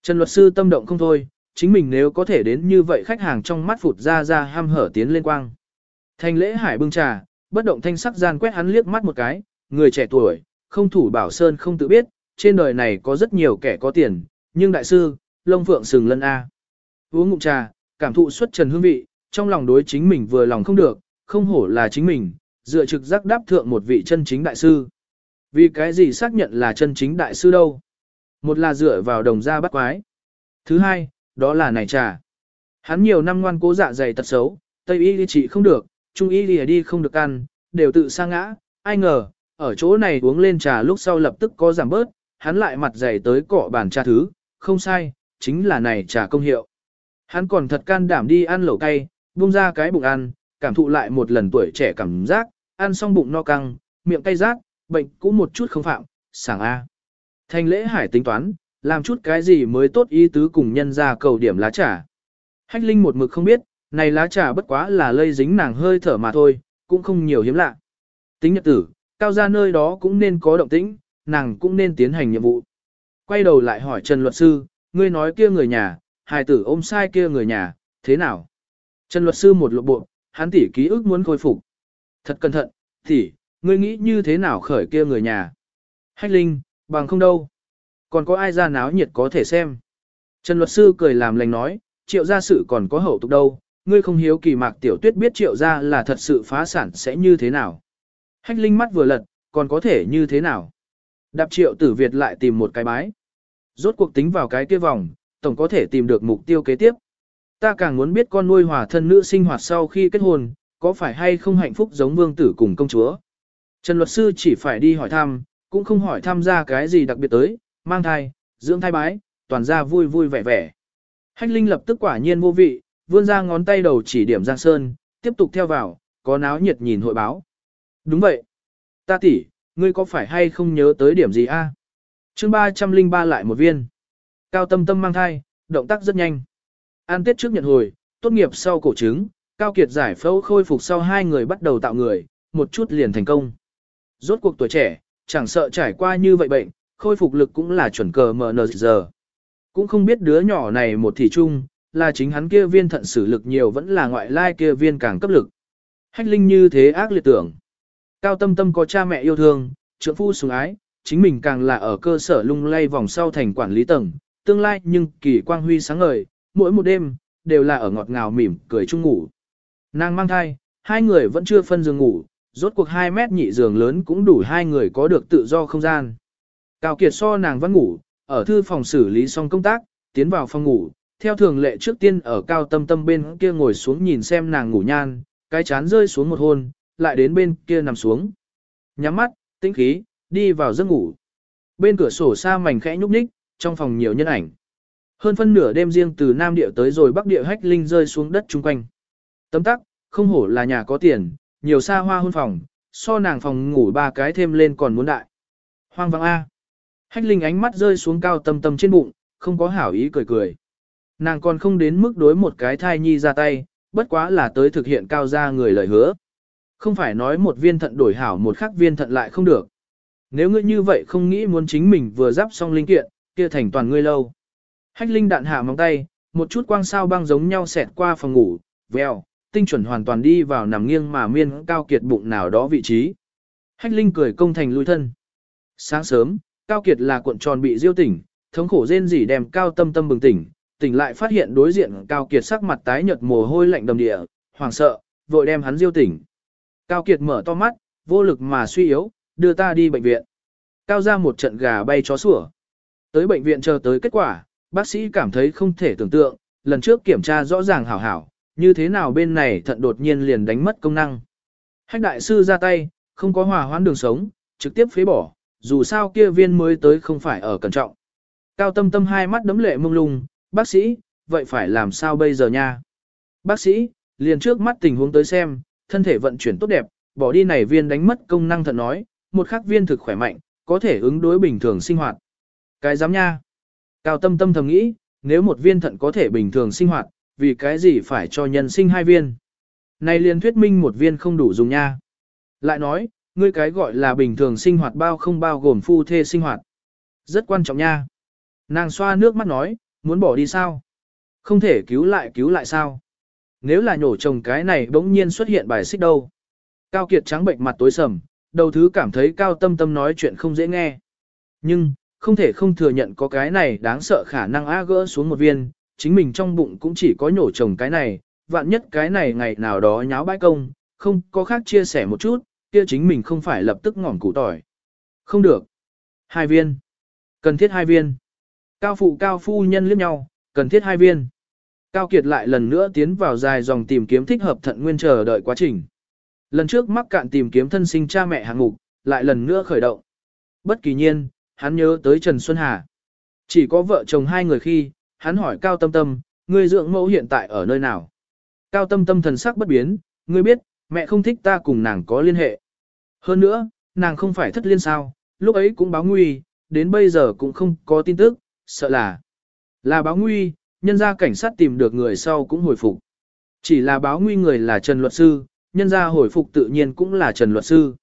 Trần luật sư tâm động không thôi, chính mình nếu có thể đến như vậy khách hàng trong mắt phụt ra ra ham hở tiến lên quang. Thanh lễ hải bưng trà, bất động thanh sắc gian quét hắn liếc mắt một cái, người trẻ tuổi, không thủ bảo sơn không tự biết, trên đời này có rất nhiều kẻ có tiền, nhưng đại sư, lông phượng sừng lân A. Uống ngụm trà, cảm thụ xuất trần hương vị, trong lòng đối chính mình vừa lòng không được, không hổ là chính mình, dựa trực giác đáp thượng một vị chân chính đại sư. Vì cái gì xác nhận là chân chính đại sư đâu? Một là dựa vào đồng gia bắt quái. Thứ hai, đó là này trà. Hắn nhiều năm ngoan cố dạ dày tật xấu, Tây y đi trị không được, Trung y đi đi không được ăn, đều tự sa ngã, ai ngờ, ở chỗ này uống lên trà lúc sau lập tức có giảm bớt, hắn lại mặt dày tới cọ bàn trà thứ, không sai, chính là này trà công hiệu. Hắn còn thật can đảm đi ăn lẩu cay, buông ra cái bụng ăn, cảm thụ lại một lần tuổi trẻ cảm giác, ăn xong bụng no căng, miệng cay rát, bệnh cũng một chút không phạm, sảng A. Thành lễ hải tính toán, làm chút cái gì mới tốt ý tứ cùng nhân ra cầu điểm lá trà. Hách Linh một mực không biết, này lá trà bất quá là lây dính nàng hơi thở mà thôi, cũng không nhiều hiếm lạ. Tính nhật tử, cao ra nơi đó cũng nên có động tĩnh, nàng cũng nên tiến hành nhiệm vụ. Quay đầu lại hỏi Trần luật sư, ngươi nói kia người nhà, hài tử ôm sai kia người nhà, thế nào? Trần luật sư một lộ bộ, hắn tỉ ký ức muốn khôi phục. Thật cẩn thận, tỉ, ngươi nghĩ như thế nào khởi kia người nhà? Hách Linh, bằng không đâu. Còn có ai ra náo nhiệt có thể xem. Trần luật sư cười làm lành nói, triệu gia sự còn có hậu tục đâu, ngươi không hiếu kỳ mạc tiểu tuyết biết triệu gia là thật sự phá sản sẽ như thế nào. Hách Linh mắt vừa lật, còn có thể như thế nào? Đạp triệu tử Việt lại tìm một cái bái. Rốt cuộc tính vào cái kia vòng, tổng có thể tìm được mục tiêu kế tiếp. Ta càng muốn biết con nuôi hòa thân nữ sinh hoạt sau khi kết hôn, có phải hay không hạnh phúc giống vương tử cùng công chúa. Trần luật sư chỉ phải đi hỏi thăm, cũng không hỏi thăm ra cái gì đặc biệt tới, mang thai, dưỡng thai bái, toàn ra vui vui vẻ vẻ. Hách Linh lập tức quả nhiên vô vị, vươn ra ngón tay đầu chỉ điểm Giang Sơn, tiếp tục theo vào, có náo nhiệt nhìn hội báo. Đúng vậy. Ta tỷ, ngươi có phải hay không nhớ tới điểm gì a? À? Chương 303 lại một viên. Cao tâm tâm mang thai, động tác rất nhanh. An tiết trước nhận hồi, tốt nghiệp sau cổ trứng, Cao Kiệt giải phẫu khôi phục sau hai người bắt đầu tạo người, một chút liền thành công. Rốt cuộc tuổi trẻ, chẳng sợ trải qua như vậy bệnh, khôi phục lực cũng là chuẩn cờ MN giờ. Cũng không biết đứa nhỏ này một thị trung, là chính hắn kia viên thận sử lực nhiều vẫn là ngoại lai kia viên càng cấp lực. Hách linh như thế ác liệt tưởng. Cao tâm tâm có cha mẹ yêu thương, trưởng phu sủng ái, chính mình càng là ở cơ sở lung lay vòng sau thành quản lý tầng, tương lai nhưng kỳ quang huy sáng ngời, mỗi một đêm, đều là ở ngọt ngào mỉm, cười chung ngủ. Nàng mang thai, hai người vẫn chưa phân giường ngủ, rốt cuộc 2 mét nhị giường lớn cũng đủ hai người có được tự do không gian. Cao Kiệt so nàng vẫn ngủ, ở thư phòng xử lý xong công tác, tiến vào phòng ngủ, theo thường lệ trước tiên ở cao tâm tâm bên kia ngồi xuống nhìn xem nàng ngủ nhan, cái chán rơi xuống một hôn, lại đến bên kia nằm xuống. Nhắm mắt, tĩnh khí, đi vào giấc ngủ. Bên cửa sổ xa mảnh khẽ nhúc nhích, trong phòng nhiều nhân ảnh. Hơn phân nửa đêm riêng từ Nam Địa tới rồi Bắc Địa hách linh rơi xuống đất chung quanh. Tấm tắc, không hổ là nhà có tiền, nhiều xa hoa hôn phòng, so nàng phòng ngủ ba cái thêm lên còn muốn đại. Hoang vắng A. Hách linh ánh mắt rơi xuống cao tâm tâm trên bụng, không có hảo ý cười cười. Nàng còn không đến mức đối một cái thai nhi ra tay, bất quá là tới thực hiện cao ra người lời hứa. Không phải nói một viên thận đổi hảo một khắc viên thận lại không được. Nếu ngươi như vậy không nghĩ muốn chính mình vừa giáp xong linh kiện, kia thành toàn ngươi lâu. Hách linh đạn hạ móng tay, một chút quang sao băng giống nhau xẹt qua phòng ngủ, vèo, tinh chuẩn hoàn toàn đi vào nằm nghiêng mà miên cao kiệt bụng nào đó vị trí. Hách linh cười công thành lui thân. Sáng sớm, cao kiệt là cuộn tròn bị diêu tỉnh, thống khổ rên rỉ đem cao tâm tâm bừng tỉnh, tỉnh lại phát hiện đối diện cao kiệt sắc mặt tái nhợt mồ hôi lạnh đầm địa, hoảng sợ, vội đem hắn diêu tỉnh. Cao kiệt mở to mắt, vô lực mà suy yếu, đưa ta đi bệnh viện. Cao ra một trận gà bay chó sủa. Tới bệnh viện chờ tới kết quả, bác sĩ cảm thấy không thể tưởng tượng, lần trước kiểm tra rõ ràng hảo hảo, như thế nào bên này thận đột nhiên liền đánh mất công năng. Hách đại sư ra tay, không có hòa hoãn đường sống, trực tiếp phế bỏ, dù sao kia viên mới tới không phải ở cẩn trọng. Cao tâm tâm hai mắt đấm lệ mông lung, bác sĩ, vậy phải làm sao bây giờ nha? Bác sĩ, liền trước mắt tình huống tới xem, thân thể vận chuyển tốt đẹp, bỏ đi này viên đánh mất công năng thận nói, một khắc viên thực khỏe mạnh, có thể ứng đối bình thường sinh hoạt. Cái dám nha. Cao tâm tâm thầm nghĩ, nếu một viên thận có thể bình thường sinh hoạt, vì cái gì phải cho nhân sinh hai viên? Này liền thuyết minh một viên không đủ dùng nha. Lại nói, ngươi cái gọi là bình thường sinh hoạt bao không bao gồm phu thê sinh hoạt. Rất quan trọng nha. Nàng xoa nước mắt nói, muốn bỏ đi sao? Không thể cứu lại cứu lại sao? Nếu là nhổ chồng cái này bỗng nhiên xuất hiện bài xích đâu? Cao Kiệt trắng bệnh mặt tối sầm, đầu thứ cảm thấy Cao Tâm Tâm nói chuyện không dễ nghe. Nhưng, không thể không thừa nhận có cái này đáng sợ khả năng á gỡ xuống một viên, chính mình trong bụng cũng chỉ có nhổ trồng cái này, vạn nhất cái này ngày nào đó nháo bãi công, không có khác chia sẻ một chút, kia chính mình không phải lập tức ngỏm củ tỏi. Không được. Hai viên. Cần thiết hai viên. Cao phụ cao phu nhân liếc nhau, cần thiết hai viên. Cao Kiệt lại lần nữa tiến vào dài dòng tìm kiếm thích hợp thận nguyên chờ đợi quá trình. Lần trước mắc cạn tìm kiếm thân sinh cha mẹ hạng mục, lại lần nữa khởi động. Bất kỳ nhiên, hắn nhớ tới Trần Xuân Hà. Chỉ có vợ chồng hai người khi, hắn hỏi Cao Tâm Tâm, người dưỡng mẫu hiện tại ở nơi nào? Cao Tâm Tâm thần sắc bất biến, ngươi biết, mẹ không thích ta cùng nàng có liên hệ. Hơn nữa, nàng không phải thất liên sao, lúc ấy cũng báo nguy, đến bây giờ cũng không có tin tức, sợ là là báo nguy, nhân ra cảnh sát tìm được người sau cũng hồi phục. Chỉ là báo nguy người là Trần Luật Sư, nhân ra hồi phục tự nhiên cũng là Trần Luật Sư.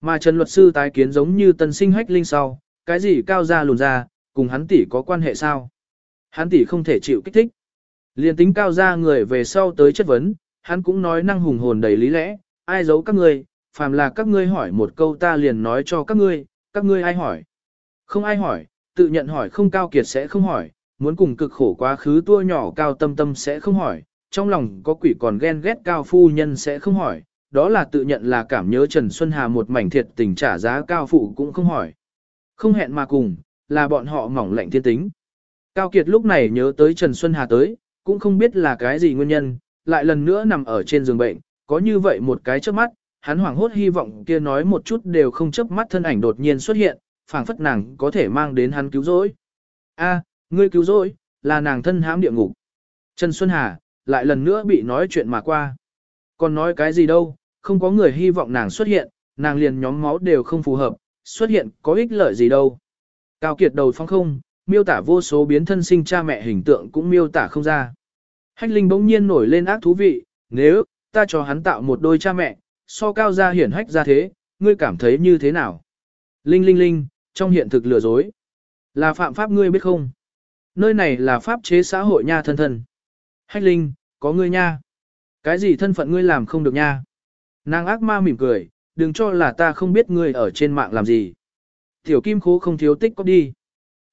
Mà Trần Luật Sư tái kiến giống như tân sinh hách linh sau, cái gì cao ra lùn ra, cùng hắn tỷ có quan hệ sao? Hắn tỷ không thể chịu kích thích. Liên tính cao ra người về sau tới chất vấn, hắn cũng nói năng hùng hồn đầy lý lẽ, ai giấu các ngươi, phàm là các ngươi hỏi một câu ta liền nói cho các ngươi, các ngươi ai hỏi. Không ai hỏi, tự nhận hỏi không cao kiệt sẽ không hỏi, muốn cùng cực khổ quá khứ tua nhỏ cao tâm tâm sẽ không hỏi, trong lòng có quỷ còn ghen ghét cao phu nhân sẽ không hỏi, đó là tự nhận là cảm nhớ Trần Xuân Hà một mảnh thiệt tình trả giá cao phụ cũng không hỏi. Không hẹn mà cùng, là bọn họ mỏng lạnh thiên tính. Cao Kiệt lúc này nhớ tới Trần Xuân Hà tới, cũng không biết là cái gì nguyên nhân, lại lần nữa nằm ở trên giường bệnh, có như vậy một cái trước mắt, hắn hoảng hốt hy vọng kia nói một chút đều không chớp mắt thân ảnh đột nhiên xuất hiện, phảng phất nàng có thể mang đến hắn cứu rỗi. A, ngươi cứu rỗi, là nàng thân hãm địa ngục. Trần Xuân Hà, lại lần nữa bị nói chuyện mà qua. Còn nói cái gì đâu, không có người hy vọng nàng xuất hiện, nàng liền nhóm máu đều không phù hợp, xuất hiện có ích lợi gì đâu. Cao Kiệt đầu phong không, miêu tả vô số biến thân sinh cha mẹ hình tượng cũng miêu tả không ra. Hách Linh bỗng nhiên nổi lên ác thú vị, nếu ta cho hắn tạo một đôi cha mẹ, so cao gia hiển hách ra thế, ngươi cảm thấy như thế nào? Linh linh linh, trong hiện thực lừa dối. Là phạm pháp ngươi biết không? Nơi này là pháp chế xã hội nha thân thân. Hách linh, có ngươi nha. Cái gì thân phận ngươi làm không được nha? Nàng ác ma mỉm cười, đừng cho là ta không biết ngươi ở trên mạng làm gì. Tiểu kim khố không thiếu tích có đi.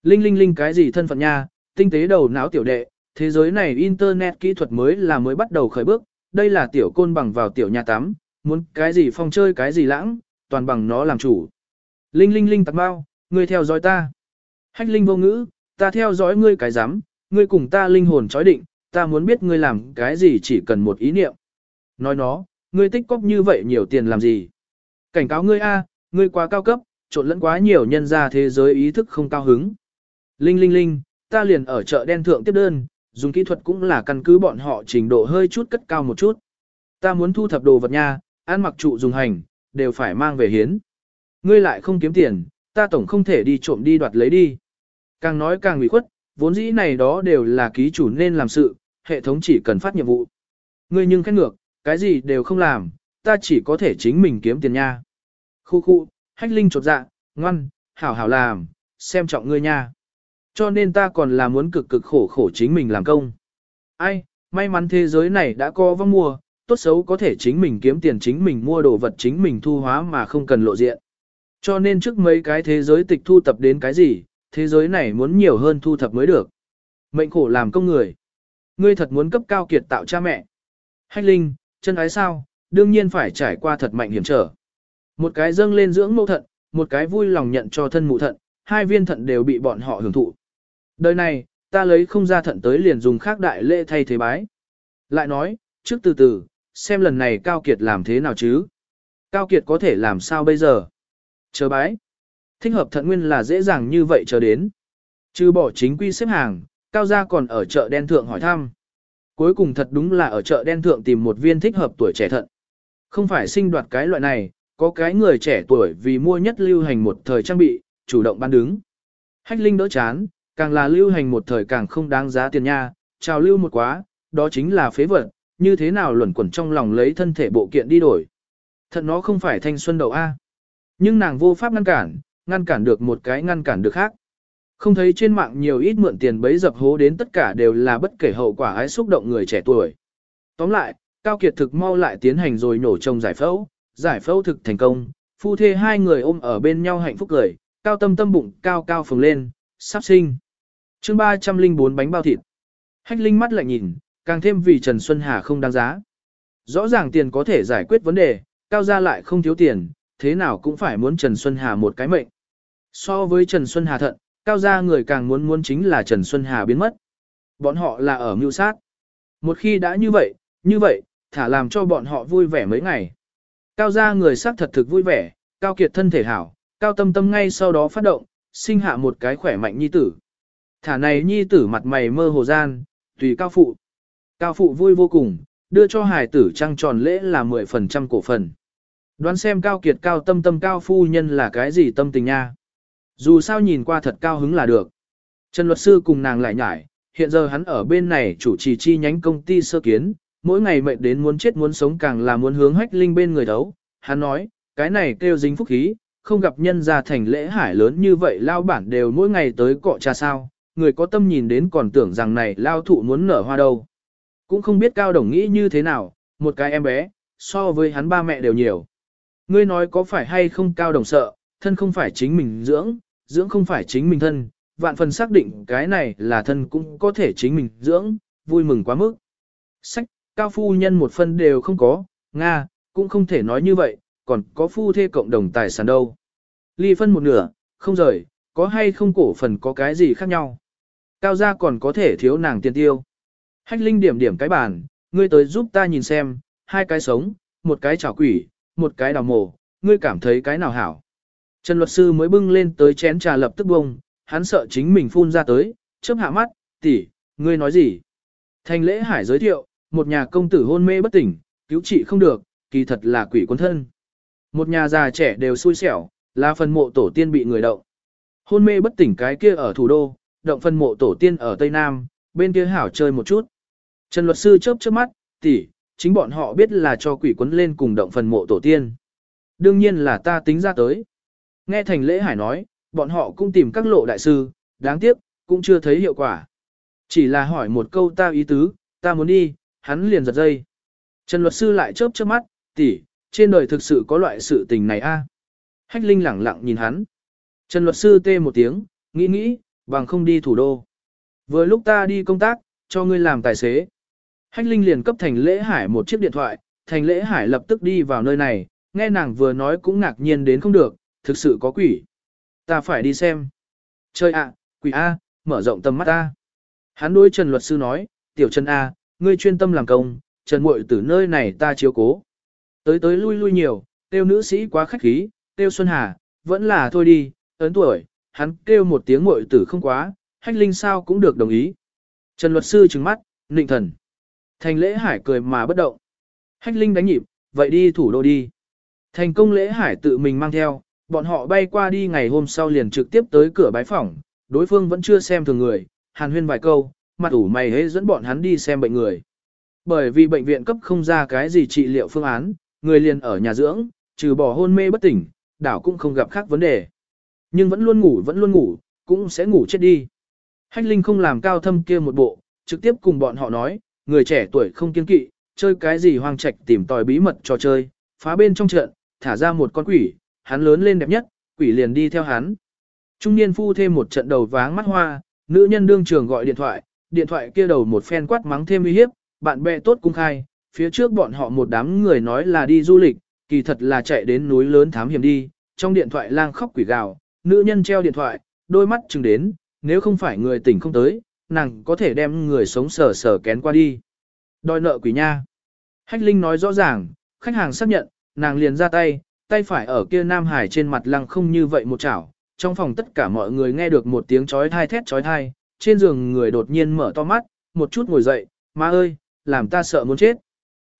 Linh linh linh cái gì thân phận nha, tinh tế đầu não tiểu đệ, thế giới này internet kỹ thuật mới là mới bắt đầu khởi bước, đây là tiểu côn bằng vào tiểu nhà tắm, muốn cái gì phong chơi cái gì lãng, toàn bằng nó làm chủ. Linh linh linh tạc bao, ngươi theo dõi ta. Hách linh vô ngữ, ta theo dõi ngươi cái dám, ngươi cùng ta linh hồn chói định, ta muốn biết ngươi làm cái gì chỉ cần một ý niệm. Nói nó, ngươi tích cóp như vậy nhiều tiền làm gì? Cảnh cáo ngươi a, ngươi quá cao cấp, trộn lẫn quá nhiều nhân ra thế giới ý thức không cao hứng. Linh linh linh, ta liền ở chợ đen thượng tiếp đơn, dùng kỹ thuật cũng là căn cứ bọn họ trình độ hơi chút cất cao một chút. Ta muốn thu thập đồ vật nha, ăn mặc trụ dùng hành, đều phải mang về hiến. Ngươi lại không kiếm tiền, ta tổng không thể đi trộm đi đoạt lấy đi. Càng nói càng ủy khuất, vốn dĩ này đó đều là ký chủ nên làm sự, hệ thống chỉ cần phát nhiệm vụ. Ngươi nhưng khét ngược, cái gì đều không làm, ta chỉ có thể chính mình kiếm tiền nha. Khu khu, hách linh chột dạ, ngoan, hảo hảo làm, xem trọng ngươi nha. Cho nên ta còn là muốn cực cực khổ khổ chính mình làm công. Ai, may mắn thế giới này đã có vong mua, tốt xấu có thể chính mình kiếm tiền chính mình mua đồ vật chính mình thu hóa mà không cần lộ diện. Cho nên trước mấy cái thế giới tịch thu tập đến cái gì, thế giới này muốn nhiều hơn thu thập mới được. Mệnh khổ làm công người. Ngươi thật muốn cấp cao kiệt tạo cha mẹ. Hách linh, chân ái sao, đương nhiên phải trải qua thật mạnh hiểm trở. Một cái dâng lên dưỡng mẫu thận, một cái vui lòng nhận cho thân mụ thận, hai viên thận đều bị bọn họ hưởng thụ. Đời này, ta lấy không ra thận tới liền dùng khác đại lễ thay thế bái. Lại nói, trước từ từ, xem lần này Cao Kiệt làm thế nào chứ. Cao Kiệt có thể làm sao bây giờ? Chờ bái. Thích hợp thận nguyên là dễ dàng như vậy chờ đến. Trừ bỏ chính quy xếp hàng, cao gia còn ở chợ đen thượng hỏi thăm. Cuối cùng thật đúng là ở chợ đen thượng tìm một viên thích hợp tuổi trẻ thận. Không phải sinh đoạt cái loại này, có cái người trẻ tuổi vì mua nhất lưu hành một thời trang bị, chủ động ban đứng. Hách Linh đỡ chán, càng là lưu hành một thời càng không đáng giá tiền nha, trào lưu một quá, đó chính là phế vật, như thế nào luẩn quẩn trong lòng lấy thân thể bộ kiện đi đổi. Thật nó không phải thanh xuân đầu A. Nhưng nàng vô pháp ngăn cản, ngăn cản được một cái ngăn cản được khác. Không thấy trên mạng nhiều ít mượn tiền bấy dập hố đến tất cả đều là bất kể hậu quả ái xúc động người trẻ tuổi. Tóm lại, Cao Kiệt thực mau lại tiến hành rồi nổ trông giải phẫu, giải phẫu thực thành công, phu thê hai người ôm ở bên nhau hạnh phúc cười, cao tâm tâm bụng cao cao phồng lên, sắp sinh. chương 304 bánh bao thịt. Hách Linh mắt lại nhìn, càng thêm vì Trần Xuân Hà không đáng giá. Rõ ràng tiền có thể giải quyết vấn đề, cao gia lại không thiếu tiền, thế nào cũng phải muốn Trần Xuân Hà một cái mệnh. So với Trần Xuân Hà thận, cao gia người càng muốn muốn chính là Trần Xuân Hà biến mất. Bọn họ là ở mưu sát. Một khi đã như vậy, như vậy, thả làm cho bọn họ vui vẻ mấy ngày. Cao gia người sắc thật thực vui vẻ, cao kiệt thân thể hảo, cao tâm tâm ngay sau đó phát động, sinh hạ một cái khỏe mạnh nhi tử. Thả này nhi tử mặt mày mơ hồ gian, tùy cao phụ. Cao phụ vui vô cùng, đưa cho hài tử trăng tròn lễ là 10% cổ phần. Đoán xem cao kiệt cao tâm tâm cao phu nhân là cái gì tâm tình nha. Dù sao nhìn qua thật cao hứng là được. Trần luật sư cùng nàng lại nhải, hiện giờ hắn ở bên này chủ trì chi nhánh công ty sơ kiến, mỗi ngày mệt đến muốn chết muốn sống càng là muốn hướng hách linh bên người đấu. Hắn nói, cái này kêu dính phúc khí, không gặp nhân ra thành lễ hải lớn như vậy lao bản đều mỗi ngày tới cọ trà sao, người có tâm nhìn đến còn tưởng rằng này lao thụ muốn nở hoa đâu. Cũng không biết cao đồng nghĩ như thế nào, một cái em bé, so với hắn ba mẹ đều nhiều. Ngươi nói có phải hay không cao đồng sợ, thân không phải chính mình dưỡng, dưỡng không phải chính mình thân, vạn phần xác định cái này là thân cũng có thể chính mình dưỡng, vui mừng quá mức. Sách, cao phu nhân một phân đều không có, Nga, cũng không thể nói như vậy, còn có phu thê cộng đồng tài sản đâu. Ly phân một nửa, không rời, có hay không cổ phần có cái gì khác nhau. Cao gia còn có thể thiếu nàng tiền tiêu. Hách linh điểm điểm cái bàn, ngươi tới giúp ta nhìn xem, hai cái sống, một cái chảo quỷ, một cái đào mổ, ngươi cảm thấy cái nào hảo. Trần luật sư mới bưng lên tới chén trà lập tức bông, hắn sợ chính mình phun ra tới, chớp hạ mắt, tỷ, ngươi nói gì? Thành lễ hải giới thiệu, một nhà công tử hôn mê bất tỉnh, cứu trị không được, kỳ thật là quỷ quân thân. Một nhà già trẻ đều xui xẻo, là phần mộ tổ tiên bị người động. Hôn mê bất tỉnh cái kia ở thủ đô, động phần mộ tổ tiên ở Tây Nam, bên kia hảo chơi một chút. Trần luật sư chớp chớp mắt, tỷ, chính bọn họ biết là cho quỷ quấn lên cùng động phần mộ tổ tiên. Đương nhiên là ta tính ra tới. Nghe thành lễ hải nói, bọn họ cũng tìm các lộ đại sư, đáng tiếc, cũng chưa thấy hiệu quả. Chỉ là hỏi một câu ta ý tứ, ta muốn đi, hắn liền giật dây. Trần luật sư lại chớp chớp mắt, tỷ, trên đời thực sự có loại sự tình này a. Hách Linh lẳng lặng nhìn hắn. Trần luật sư tê một tiếng, nghĩ nghĩ, bằng không đi thủ đô. Vừa lúc ta đi công tác, cho ngươi làm tài xế. Hách Linh liền cấp Thành Lễ Hải một chiếc điện thoại, Thành Lễ Hải lập tức đi vào nơi này, nghe nàng vừa nói cũng ngạc nhiên đến không được, thực sự có quỷ. Ta phải đi xem. Chơi ạ, quỷ A, mở rộng tầm mắt A. Hắn đối Trần luật sư nói, tiểu Trần A, ngươi chuyên tâm làm công, Trần muội từ nơi này ta chiếu cố. Tới tới lui lui nhiều, tiêu nữ sĩ quá khách khí, tiêu Xuân Hà, vẫn là thôi đi, ấn tuổi, hắn kêu một tiếng muội tử không quá, hách linh sao cũng được đồng ý. Trần luật sư trừng mắt, nịnh thần. Thành lễ hải cười mà bất động. Hách linh đánh nhịp, vậy đi thủ đô đi. Thành công lễ hải tự mình mang theo, bọn họ bay qua đi ngày hôm sau liền trực tiếp tới cửa bái phỏng, đối phương vẫn chưa xem thường người, hàn huyên vài câu, mặt ủ mày hế dẫn bọn hắn đi xem bệnh người. Bởi vì bệnh viện cấp không ra cái gì trị liệu phương án, người liền ở nhà dưỡng, trừ bỏ hôn mê bất tỉnh, đảo cũng không gặp khác vấn đề. Nhưng vẫn luôn ngủ vẫn luôn ngủ, cũng sẽ ngủ chết đi. Hách Linh không làm cao thâm kia một bộ, trực tiếp cùng bọn họ nói, người trẻ tuổi không kiên kỵ, chơi cái gì hoang trạch tìm tòi bí mật trò chơi, phá bên trong trận, thả ra một con quỷ, hắn lớn lên đẹp nhất, quỷ liền đi theo hắn. Trung niên phu thêm một trận đầu váng mắt hoa, nữ nhân đương trường gọi điện thoại, điện thoại kia đầu một phen quát mắng thêm uy hiếp, bạn bè tốt cung khai, phía trước bọn họ một đám người nói là đi du lịch, kỳ thật là chạy đến núi lớn thám hiểm đi, trong điện thoại lang khóc quỷ gào, nữ nhân treo điện thoại, đôi mắt chừng đến, nếu không phải người tỉnh không tới, nàng có thể đem người sống sờ sờ kén qua đi. Đòi nợ quỷ nha. Hách Linh nói rõ ràng, khách hàng xác nhận, nàng liền ra tay, tay phải ở kia Nam Hải trên mặt lăng không như vậy một chảo. Trong phòng tất cả mọi người nghe được một tiếng chói thai thét chói thai, trên giường người đột nhiên mở to mắt, một chút ngồi dậy, má ơi, làm ta sợ muốn chết.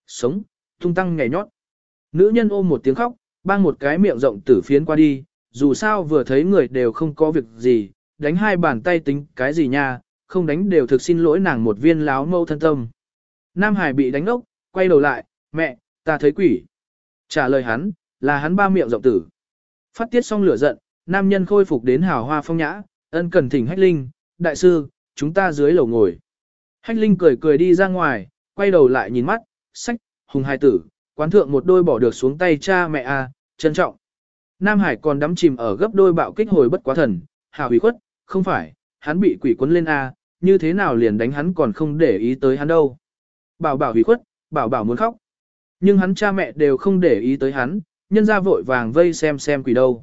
Sống, tung tăng nhảy nhót. Nữ nhân ôm một tiếng khóc, bang một cái miệng rộng tử phiến qua đi, dù sao vừa thấy người đều không có việc gì, đánh hai bàn tay tính cái gì nha, không đánh đều thực xin lỗi nàng một viên láo mâu thân tâm. Nam Hải bị đánh ốc, quay đầu lại, mẹ, ta thấy quỷ. Trả lời hắn, là hắn ba miệng rộng tử. Phát tiết xong lửa giận, nam nhân khôi phục đến hào hoa phong nhã, ân cần thỉnh hách linh, đại sư, chúng ta dưới lầu ngồi. Hách linh cười cười đi ra ngoài, quay đầu lại nhìn mắt, sách, hùng hai tử, quán thượng một đôi bỏ được xuống tay cha mẹ a, trân trọng. Nam Hải còn đắm chìm ở gấp đôi bạo kích hồi bất quá thần, hào hủy khuất, không phải, hắn bị quỷ quấn lên a, như thế nào liền đánh hắn còn không để ý tới hắn đâu. Bảo bảo hủy khuất, bảo bảo muốn khóc. Nhưng hắn cha mẹ đều không để ý tới hắn, nhân ra vội vàng vây xem xem quỷ đâu.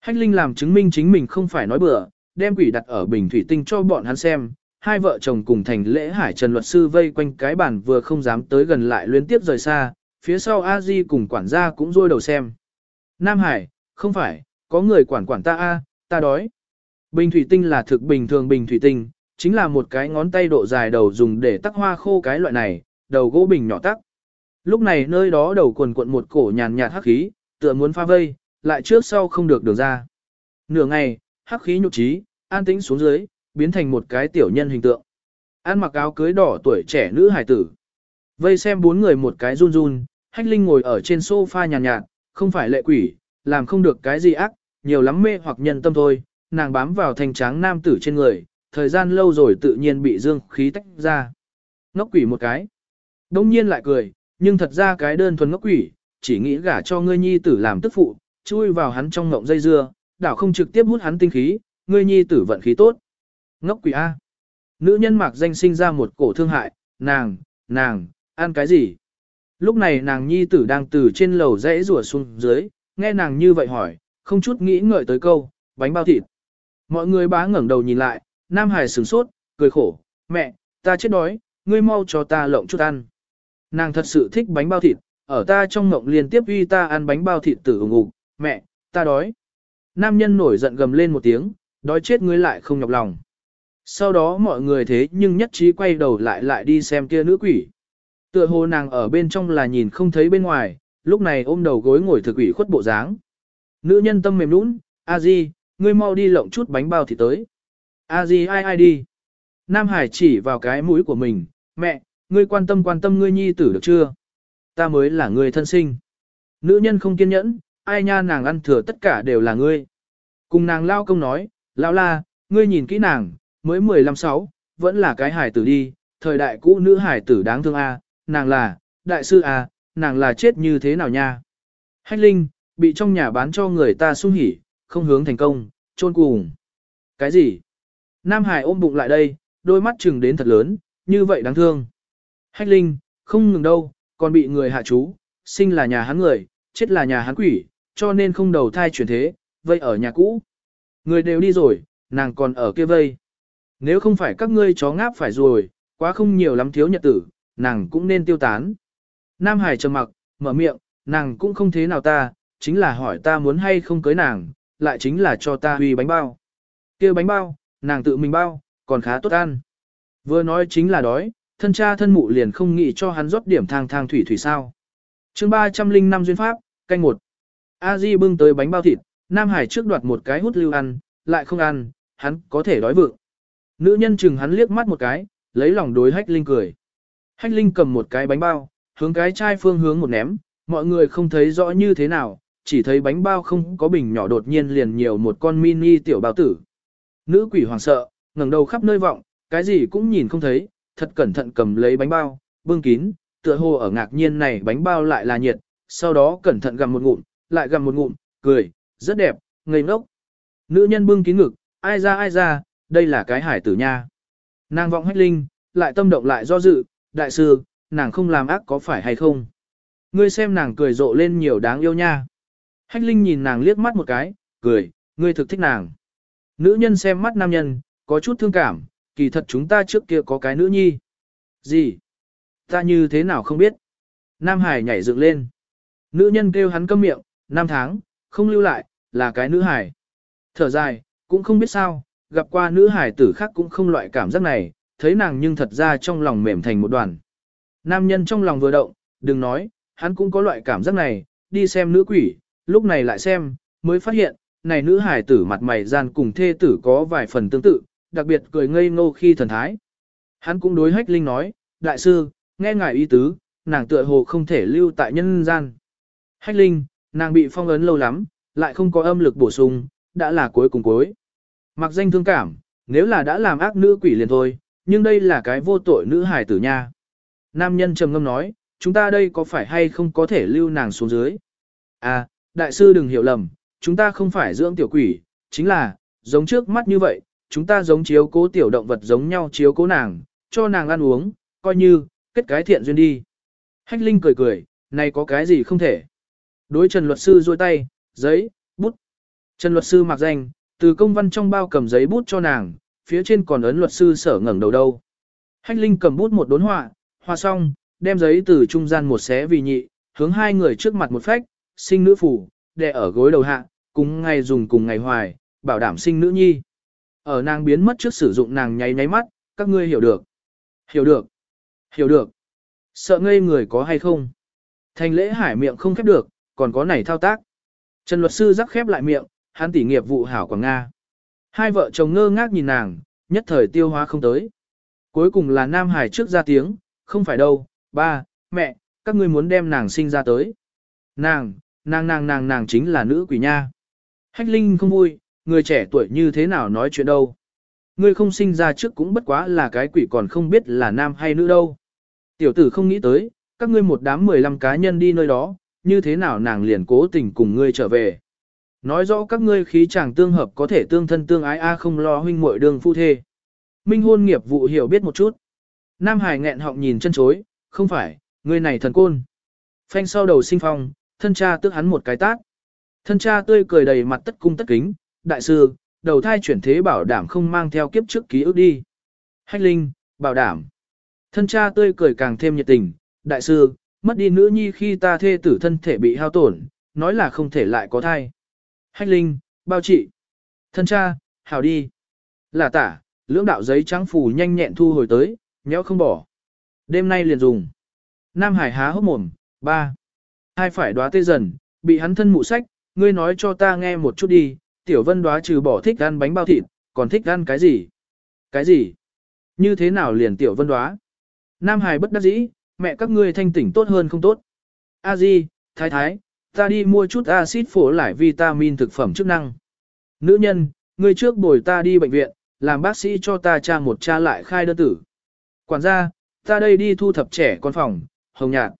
Hách Linh làm chứng minh chính mình không phải nói bừa, đem quỷ đặt ở bình thủy tinh cho bọn hắn xem. Hai vợ chồng cùng thành lễ hải trần luật sư vây quanh cái bàn vừa không dám tới gần lại luyến tiếp rời xa, phía sau a di cùng quản gia cũng rôi đầu xem. Nam Hải, không phải, có người quản quản ta a, ta đói. Bình thủy tinh là thực bình thường bình thủy tinh, chính là một cái ngón tay độ dài đầu dùng để tắc hoa khô cái loại này, đầu gỗ bình nhỏ tắc. Lúc này nơi đó đầu quần cuộn một cổ nhàn nhạt hắc khí, tựa muốn pha vây, lại trước sau không được đường ra. Nửa ngày, hắc khí nhục trí, an tĩnh xuống dưới, biến thành một cái tiểu nhân hình tượng. An mặc áo cưới đỏ tuổi trẻ nữ hải tử. Vây xem bốn người một cái run run, hách linh ngồi ở trên sofa nhàn nhạt, không phải lệ quỷ, làm không được cái gì ác, nhiều lắm mê hoặc nhân tâm thôi, nàng bám vào thành tráng nam tử trên người, thời gian lâu rồi tự nhiên bị dương khí tách ra. Ngốc quỷ một cái. Đông nhiên lại cười, nhưng thật ra cái đơn thuần ngốc quỷ, chỉ nghĩ gả cho ngươi nhi tử làm tức phụ, chui vào hắn trong ngộng dây dưa, đảo không trực tiếp hút hắn tinh khí, ngươi nhi tử vận khí tốt. Ngốc quỷ A. Nữ nhân mạc danh sinh ra một cổ thương hại, nàng, nàng, ăn cái gì? Lúc này nàng nhi tử đang từ trên lầu rẽ rùa xuống dưới, nghe nàng như vậy hỏi, không chút nghĩ ngợi tới câu, bánh bao thịt. Mọi người bá ngẩng đầu nhìn lại, Nam Hải sửng sốt, cười khổ, mẹ, ta chết đói, ngươi mau cho ta lộng chút ăn. Nàng thật sự thích bánh bao thịt, ở ta trong mộng liên tiếp uy ta ăn bánh bao thịt tử ủng ục, mẹ, ta đói. Nam nhân nổi giận gầm lên một tiếng, đói chết ngươi lại không nhọc lòng. Sau đó mọi người thế nhưng nhất trí quay đầu lại lại đi xem kia nữ quỷ. Tựa hồ nàng ở bên trong là nhìn không thấy bên ngoài, lúc này ôm đầu gối ngồi thực quỷ khuất bộ dáng. Nữ nhân tâm mềm nũng, a di, ngươi mau đi lộng chút bánh bao thì tới. a di ai ai đi. Nam Hải chỉ vào cái mũi của mình, mẹ, ngươi quan tâm quan tâm ngươi nhi tử được chưa? Ta mới là người thân sinh. Nữ nhân không kiên nhẫn, ai nha nàng ăn thừa tất cả đều là ngươi. Cùng nàng lao công nói, Lão la, ngươi nhìn kỹ nàng, mới 15-6, vẫn là cái hải tử đi, thời đại cũ nữ hải tử đáng thương a, nàng là, đại sư a, nàng là chết như thế nào nha. Hách Linh, bị trong nhà bán cho người ta sung hỉ, không hướng thành công, trôn cùng. Cái gì? Nam Hải ôm bụng lại đây, đôi mắt chừng đến thật lớn, như vậy đáng thương. Hách Linh, không ngừng đâu, còn bị người hạ chú, sinh là nhà hắn người, chết là nhà hắn quỷ, cho nên không đầu thai chuyển thế, Vậy ở nhà cũ. Người đều đi rồi, nàng còn ở kia vây. Nếu không phải các ngươi chó ngáp phải rồi, quá không nhiều lắm thiếu nhật tử, nàng cũng nên tiêu tán. Nam Hải trầm mặc, mở miệng, nàng cũng không thế nào ta, chính là hỏi ta muốn hay không cưới nàng, lại chính là cho ta huy bánh bao. kia bánh bao, nàng tự mình bao, còn khá tốt ăn. Vừa nói chính là đói, thân cha thân mụ liền không nghĩ cho hắn rót điểm thang thang thủy thủy sao. chương 305 duyên pháp, canh một. A Di bưng tới bánh bao thịt, Nam Hải trước đoạt một cái hút lưu ăn, lại không ăn, hắn có thể đói vượng. Nữ nhân chừng hắn liếc mắt một cái, lấy lòng đối Hách Linh cười. Hách Linh cầm một cái bánh bao, hướng cái chai phương hướng một ném, mọi người không thấy rõ như thế nào, chỉ thấy bánh bao không có bình nhỏ đột nhiên liền nhiều một con mini tiểu bao tử. Nữ quỷ hoàng sợ, ngẩng đầu khắp nơi vọng, cái gì cũng nhìn không thấy, thật cẩn thận cầm lấy bánh bao, bưng kín, tựa hồ ở ngạc nhiên này bánh bao lại là nhiệt, sau đó cẩn thận gặm một ngụm, lại gặm một ngụm, cười, rất đẹp, ngây ngốc. Nữ nhân bưng kín ngực, ai ra ai ra, đây là cái hải tử nha. Nàng vọng hách linh, lại tâm động lại do dự, đại sư, nàng không làm ác có phải hay không? Ngươi xem nàng cười rộ lên nhiều đáng yêu nha. Hách linh nhìn nàng liếc mắt một cái, cười, ngươi thực thích nàng. Nữ nhân xem mắt nam nhân, có chút thương cảm, kỳ thật chúng ta trước kia có cái nữ nhi. Gì? Ta như thế nào không biết? Nam Hải nhảy dựng lên. Nữ nhân kêu hắn câm miệng, năm tháng, không lưu lại, là cái nữ hải. Thở dài, cũng không biết sao, gặp qua nữ hải tử khác cũng không loại cảm giác này, thấy nàng nhưng thật ra trong lòng mềm thành một đoàn. Nam nhân trong lòng vừa động, đừng nói, hắn cũng có loại cảm giác này, đi xem nữ quỷ, lúc này lại xem, mới phát hiện, này nữ hải tử mặt mày gian cùng thê tử có vài phần tương tự, đặc biệt cười ngây ngô khi thần thái. Hắn cũng đối hách linh nói, đại sư, nghe ngài ý tứ, nàng tựa hồ không thể lưu tại nhân gian. Hách linh, nàng bị phong ấn lâu lắm, lại không có âm lực bổ sung, đã là cuối cùng cuối. Mặc danh thương cảm, nếu là đã làm ác nữ quỷ liền thôi, nhưng đây là cái vô tội nữ hài tử nha. Nam nhân trầm ngâm nói, chúng ta đây có phải hay không có thể lưu nàng xuống dưới? À, đại sư đừng hiểu lầm, chúng ta không phải dưỡng tiểu quỷ, chính là, giống trước mắt như vậy, chúng ta giống chiếu cố tiểu động vật giống nhau chiếu cố nàng, cho nàng ăn uống, coi như, kết cái thiện duyên đi. Hách Linh cười cười, này có cái gì không thể. Đối Trần luật sư duỗi tay, giấy, bút. Trần luật sư mặc danh, từ công văn trong bao cầm giấy bút cho nàng, phía trên còn ấn luật sư sở ngẩng đầu đâu. Hách Linh cầm bút một đốn họa, họa xong, đem giấy từ trung gian một xé vì nhị, hướng hai người trước mặt một phách, sinh nữ phủ, đè ở gối đầu hạ, cùng ngày dùng cùng ngày hoài, bảo đảm sinh nữ nhi. Ở nàng biến mất trước sử dụng nàng nháy nháy mắt, các ngươi hiểu được. Hiểu được. Hiểu được. Sợ ngây người có hay không? Thành lễ hải miệng không khép được, còn có này thao tác. Trần luật sư rắc khép lại miệng, hắn tỉ nghiệp vụ hảo quảng Nga. Hai vợ chồng ngơ ngác nhìn nàng, nhất thời tiêu hóa không tới. Cuối cùng là Nam Hải trước ra tiếng, không phải đâu, ba, mẹ, các ngươi muốn đem nàng sinh ra tới. Nàng, nàng nàng nàng nàng chính là nữ quỷ nha. Hách Linh không vui, người trẻ tuổi như thế nào nói chuyện đâu. Ngươi không sinh ra trước cũng bất quá là cái quỷ còn không biết là nam hay nữ đâu. Tiểu tử không nghĩ tới, các ngươi một đám 15 cá nhân đi nơi đó, như thế nào nàng liền cố tình cùng ngươi trở về. Nói rõ các ngươi khí chàng tương hợp có thể tương thân tương ái a không lo huynh muội đường phu thê. Minh hôn nghiệp vụ hiểu biết một chút. Nam Hải nghẹn họng nhìn chân chối, không phải, ngươi này thần côn. Phanh sau đầu sinh phong, thân cha tức hắn một cái tát. Thân cha tươi cười đầy mặt tất cung tất kính, đại sư, đầu thai chuyển thế bảo đảm không mang theo kiếp trước ký ức đi. Hách linh, bảo đảm. Thân cha tươi cười càng thêm nhiệt tình, đại sư, mất đi nữ nhi khi ta thê tử thân thể bị hao tổn, nói là không thể lại có thai. Hách linh, bao trị. Thân cha, hảo đi. Là tả, lưỡng đạo giấy trắng phủ nhanh nhẹn thu hồi tới, nhéo không bỏ. Đêm nay liền dùng. Nam Hải há hốc mồm, ba. Hai phải đoá tê dần, bị hắn thân mụ sách, ngươi nói cho ta nghe một chút đi, tiểu vân đoá trừ bỏ thích ăn bánh bao thịt, còn thích ăn cái gì? Cái gì? Như thế nào liền tiểu vân đoá? Nam Hải bất đắc dĩ, mẹ các ngươi thanh tỉnh tốt hơn không tốt. A Di, thái thái, ta đi mua chút axit phổ lại vitamin thực phẩm chức năng. Nữ nhân, ngươi trước bồi ta đi bệnh viện, làm bác sĩ cho ta tra một tra lại khai đơn tử. Quản gia, ta đây đi thu thập trẻ con phòng, hồng nhạt.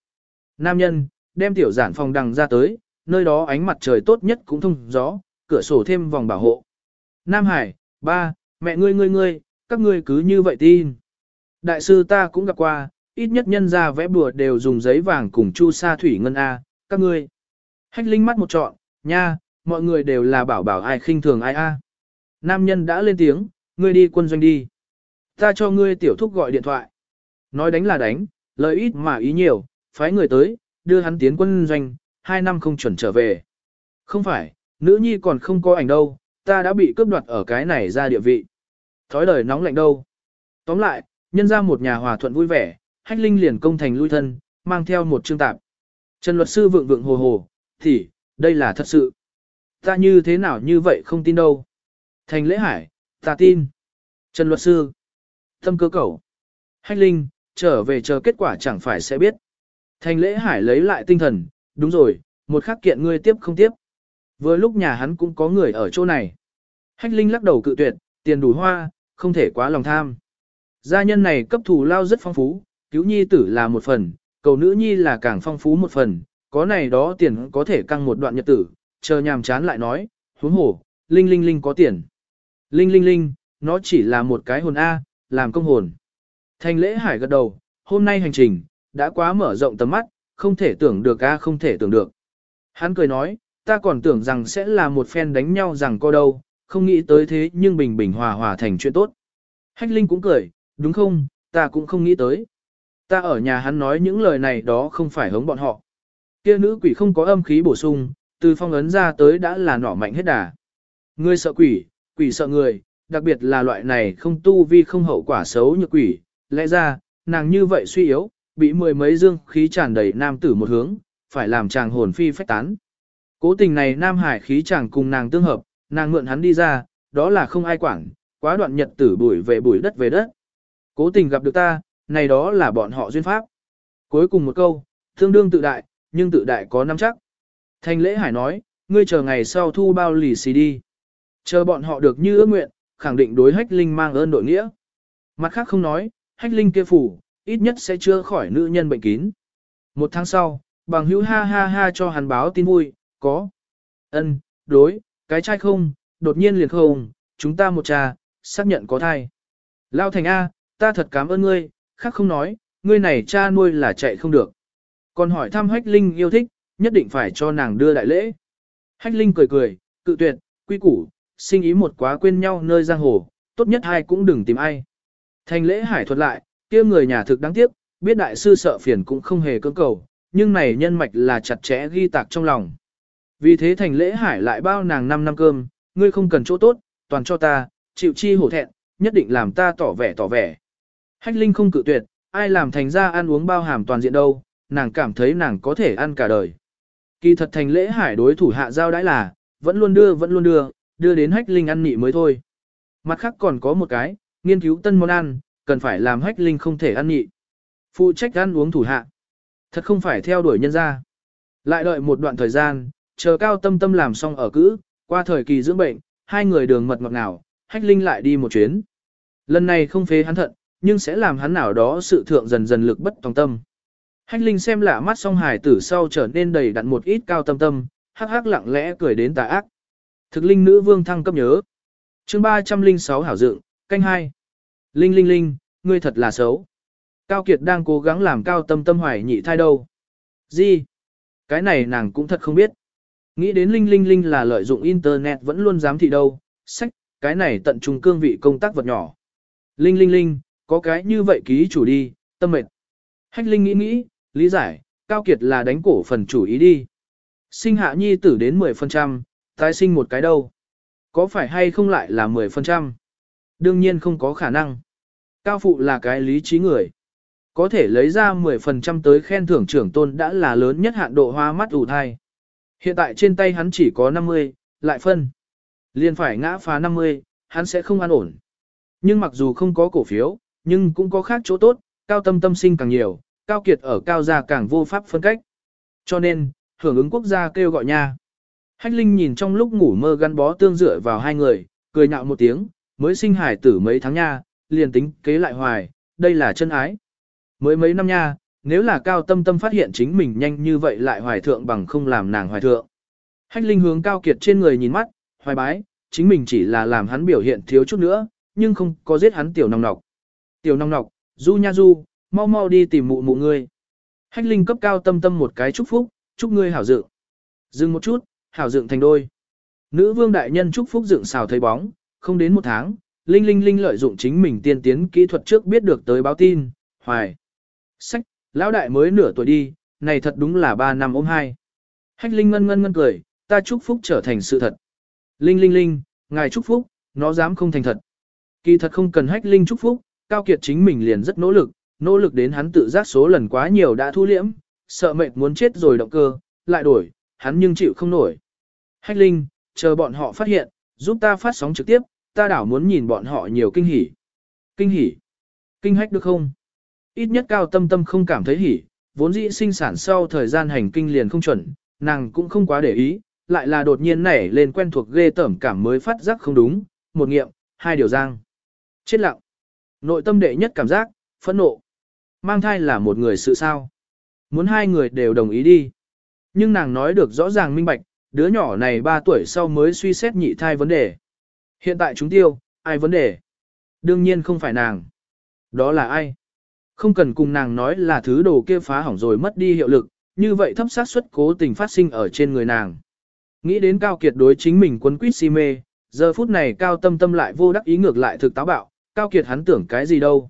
Nam nhân, đem tiểu giản phòng đằng ra tới, nơi đó ánh mặt trời tốt nhất cũng thông gió, cửa sổ thêm vòng bảo hộ. Nam Hải, ba, mẹ ngươi ngươi ngươi, các ngươi cứ như vậy tin. Đại sư ta cũng gặp qua, ít nhất nhân ra vẽ bùa đều dùng giấy vàng cùng chu sa thủy ngân A, các ngươi. Hách linh mắt một trọn, nha, mọi người đều là bảo bảo ai khinh thường ai A. Nam nhân đã lên tiếng, ngươi đi quân doanh đi. Ta cho ngươi tiểu thúc gọi điện thoại. Nói đánh là đánh, lời ít mà ý nhiều, phái người tới, đưa hắn tiến quân doanh, hai năm không chuẩn trở về. Không phải, nữ nhi còn không có ảnh đâu, ta đã bị cướp đoạt ở cái này ra địa vị. Thói đời nóng lạnh đâu. Tóm lại, nhân ra một nhà hòa thuận vui vẻ, hách linh liền công thành lui thân, mang theo một chương tạp. Trần luật sư vượng vượng hồ hồ, thì, đây là thật sự. Ta như thế nào như vậy không tin đâu. Thành lễ hải, ta tin. Trần luật sư, tâm cơ cầu. Hách linh, trở về chờ kết quả chẳng phải sẽ biết. Thành lễ hải lấy lại tinh thần, đúng rồi, một khắc kiện ngươi tiếp không tiếp. Vừa lúc nhà hắn cũng có người ở chỗ này. Hách linh lắc đầu cự tuyệt, tiền đủ hoa, không thể quá lòng tham. Gia nhân này cấp thù lao rất phong phú, cứu nhi tử là một phần, cầu nữ nhi là càng phong phú một phần, có này đó tiền có thể căng một đoạn nhật tử, chờ nhàm chán lại nói, huống hổ, linh linh linh có tiền. Linh linh linh, nó chỉ là một cái hồn A, làm công hồn. Thành lễ hải gật đầu, hôm nay hành trình, đã quá mở rộng tầm mắt, không thể tưởng được A không thể tưởng được. Hắn cười nói, ta còn tưởng rằng sẽ là một phen đánh nhau rằng co đâu, không nghĩ tới thế nhưng bình bình hòa hòa thành chuyện tốt. Hách Linh cũng cười, đúng không, ta cũng không nghĩ tới. Ta ở nhà hắn nói những lời này đó không phải hống bọn họ. Kia nữ quỷ không có âm khí bổ sung, từ phong ấn ra tới đã là nỏ mạnh hết đà. Người sợ quỷ, quỷ sợ người, đặc biệt là loại này không tu vi không hậu quả xấu như quỷ, lẽ ra, nàng như vậy suy yếu, bị mười mấy dương khí tràn đầy nam tử một hướng, phải làm chàng hồn phi phách tán. Cố tình này nam hải khí chàng cùng nàng tương hợp, nàng mượn hắn đi ra, đó là không ai quản, quá đoạn nhật tử bụi về bụi đất về đất. Cố tình gặp được ta, này đó là bọn họ duyên pháp. Cuối cùng một câu, tương đương tự đại, nhưng tự đại có nắm chắc. thành lễ hải nói, ngươi chờ ngày sau thu bao lì xì đi. Chờ bọn họ được như ước nguyện, khẳng định đối hách linh mang ơn đội nghĩa. Mặt khác không nói, hách linh kia phủ, ít nhất sẽ chưa khỏi nữ nhân bệnh kín. Một tháng sau, bằng hữu ha ha ha cho hắn báo tin vui, có. ân đối, cái trai không, đột nhiên liền không, chúng ta một trà, xác nhận có thai. Lao thành A, ta thật cảm ơn ngươi, khác không nói, ngươi này cha nuôi là chạy không được. Còn hỏi thăm Hách Linh yêu thích, nhất định phải cho nàng đưa đại lễ. Hách Linh cười cười, cự tuyệt, quy củ, sinh ý một quá quên nhau nơi giang hồ, tốt nhất hai cũng đừng tìm ai. Thành lễ hải thuật lại, kia người nhà thực đáng tiếc, biết đại sư sợ phiền cũng không hề cưỡng cầu, nhưng này nhân mạch là chặt chẽ ghi tạc trong lòng. Vì thế thành lễ hải lại bao nàng 5 năm cơm, ngươi không cần chỗ tốt, toàn cho ta, chịu chi hổ thẹn, nhất định làm ta tỏ vẻ tỏ vẻ. Hách Linh không cự tuyệt, ai làm thành ra ăn uống bao hàm toàn diện đâu, nàng cảm thấy nàng có thể ăn cả đời. Kỳ thật thành lễ hải đối thủ hạ giao đãi là, vẫn luôn đưa vẫn luôn đưa, đưa đến Hách Linh ăn nị mới thôi. Mặt khác còn có một cái, nghiên cứu tân món ăn, cần phải làm Hách Linh không thể ăn nị. Phụ trách ăn uống thủ hạ. Thật không phải theo đuổi nhân ra. Lại đợi một đoạn thời gian, chờ cao tâm tâm làm xong ở cữ, qua thời kỳ dưỡng bệnh, hai người đường mật ngọt ngào, hách linh lại đi một chuyến. Lần này không phế hắn thận, nhưng sẽ làm hắn nào đó sự thượng dần dần lực bất tòng tâm. Hách linh xem lạ mắt song hài tử sau trở nên đầy đặn một ít cao tâm tâm, hắc hắc lặng lẽ cười đến tà ác. Thực linh nữ vương thăng cấp nhớ. chương 306 hảo dựng, canh hai. Linh linh linh, ngươi thật là xấu. Cao Kiệt đang cố gắng làm cao tâm tâm hoài nhị thai đâu. Gì? Cái này nàng cũng thật không biết. Nghĩ đến Linh Linh Linh là lợi dụng Internet vẫn luôn dám thị đâu, sách, cái này tận trung cương vị công tác vật nhỏ. Linh Linh Linh, có cái như vậy ký chủ đi, tâm mệt. Hách Linh nghĩ nghĩ, lý giải, Cao Kiệt là đánh cổ phần chủ ý đi. Sinh hạ nhi tử đến 10%, tái sinh một cái đâu. Có phải hay không lại là 10%? Đương nhiên không có khả năng. Cao Phụ là cái lý trí người. Có thể lấy ra 10% tới khen thưởng trưởng tôn đã là lớn nhất hạn độ hoa mắt ủ thai. Hiện tại trên tay hắn chỉ có 50, lại phân. Liên phải ngã phá 50, hắn sẽ không an ổn. Nhưng mặc dù không có cổ phiếu, nhưng cũng có khác chỗ tốt, cao tâm tâm sinh càng nhiều, cao kiệt ở cao gia càng vô pháp phân cách. Cho nên, hưởng ứng quốc gia kêu gọi nha. Hách Linh nhìn trong lúc ngủ mơ gắn bó tương dựa vào hai người, cười nhạo một tiếng, mới sinh hải tử mấy tháng nha, liền tính kế lại hoài, đây là chân ái. Mới mấy năm nha, nếu là cao tâm tâm phát hiện chính mình nhanh như vậy lại hoài thượng bằng không làm nàng hoài thượng. Hách linh hướng cao kiệt trên người nhìn mắt, hoài bái, chính mình chỉ là làm hắn biểu hiện thiếu chút nữa, nhưng không có giết hắn tiểu nòng nọc. Tiểu nong nọc, du nha du, mau mau đi tìm mụ mụ ngươi. Hách linh cấp cao tâm tâm một cái chúc phúc, chúc ngươi hảo dựng. Dừng một chút, hảo dựng thành đôi. Nữ vương đại nhân chúc phúc dựng xào thấy bóng, không đến một tháng, Linh Linh Linh lợi dụng chính mình tiên tiến kỹ thuật trước biết được tới báo tin, hoài. Sách, lão đại mới nửa tuổi đi, này thật đúng là ba năm ôm hai. Hách Linh ngân ngân ngân cười, ta chúc phúc trở thành sự thật. Linh Linh Linh, ngài chúc phúc, nó dám không thành thật. Kỳ thật không cần Hách Linh chúc phúc, Cao Kiệt chính mình liền rất nỗ lực, nỗ lực đến hắn tự giác số lần quá nhiều đã thu liễm, sợ mệt muốn chết rồi động cơ, lại đổi, hắn nhưng chịu không nổi. Hách Linh, chờ bọn họ phát hiện, giúp ta phát sóng trực tiếp, ta đảo muốn nhìn bọn họ nhiều kinh hỉ. Kinh hỉ? Kinh hách được không? Ít nhất cao tâm tâm không cảm thấy hỉ, vốn dĩ sinh sản sau thời gian hành kinh liền không chuẩn, nàng cũng không quá để ý, lại là đột nhiên nảy lên quen thuộc ghê tởm cảm mới phát giác không đúng, một nghiệm, hai điều giang. Chết lặng. Nội tâm đệ nhất cảm giác, phẫn nộ. Mang thai là một người sự sao. Muốn hai người đều đồng ý đi. Nhưng nàng nói được rõ ràng minh bạch, đứa nhỏ này 3 tuổi sau mới suy xét nhị thai vấn đề. Hiện tại chúng tiêu, ai vấn đề? Đương nhiên không phải nàng. Đó là ai? Không cần cùng nàng nói là thứ đồ kia phá hỏng rồi mất đi hiệu lực, như vậy thấp sát suất cố tình phát sinh ở trên người nàng. Nghĩ đến Cao Kiệt đối chính mình quân quýt si mê, giờ phút này Cao Tâm Tâm lại vô đắc ý ngược lại thực táo bạo, Cao Kiệt hắn tưởng cái gì đâu.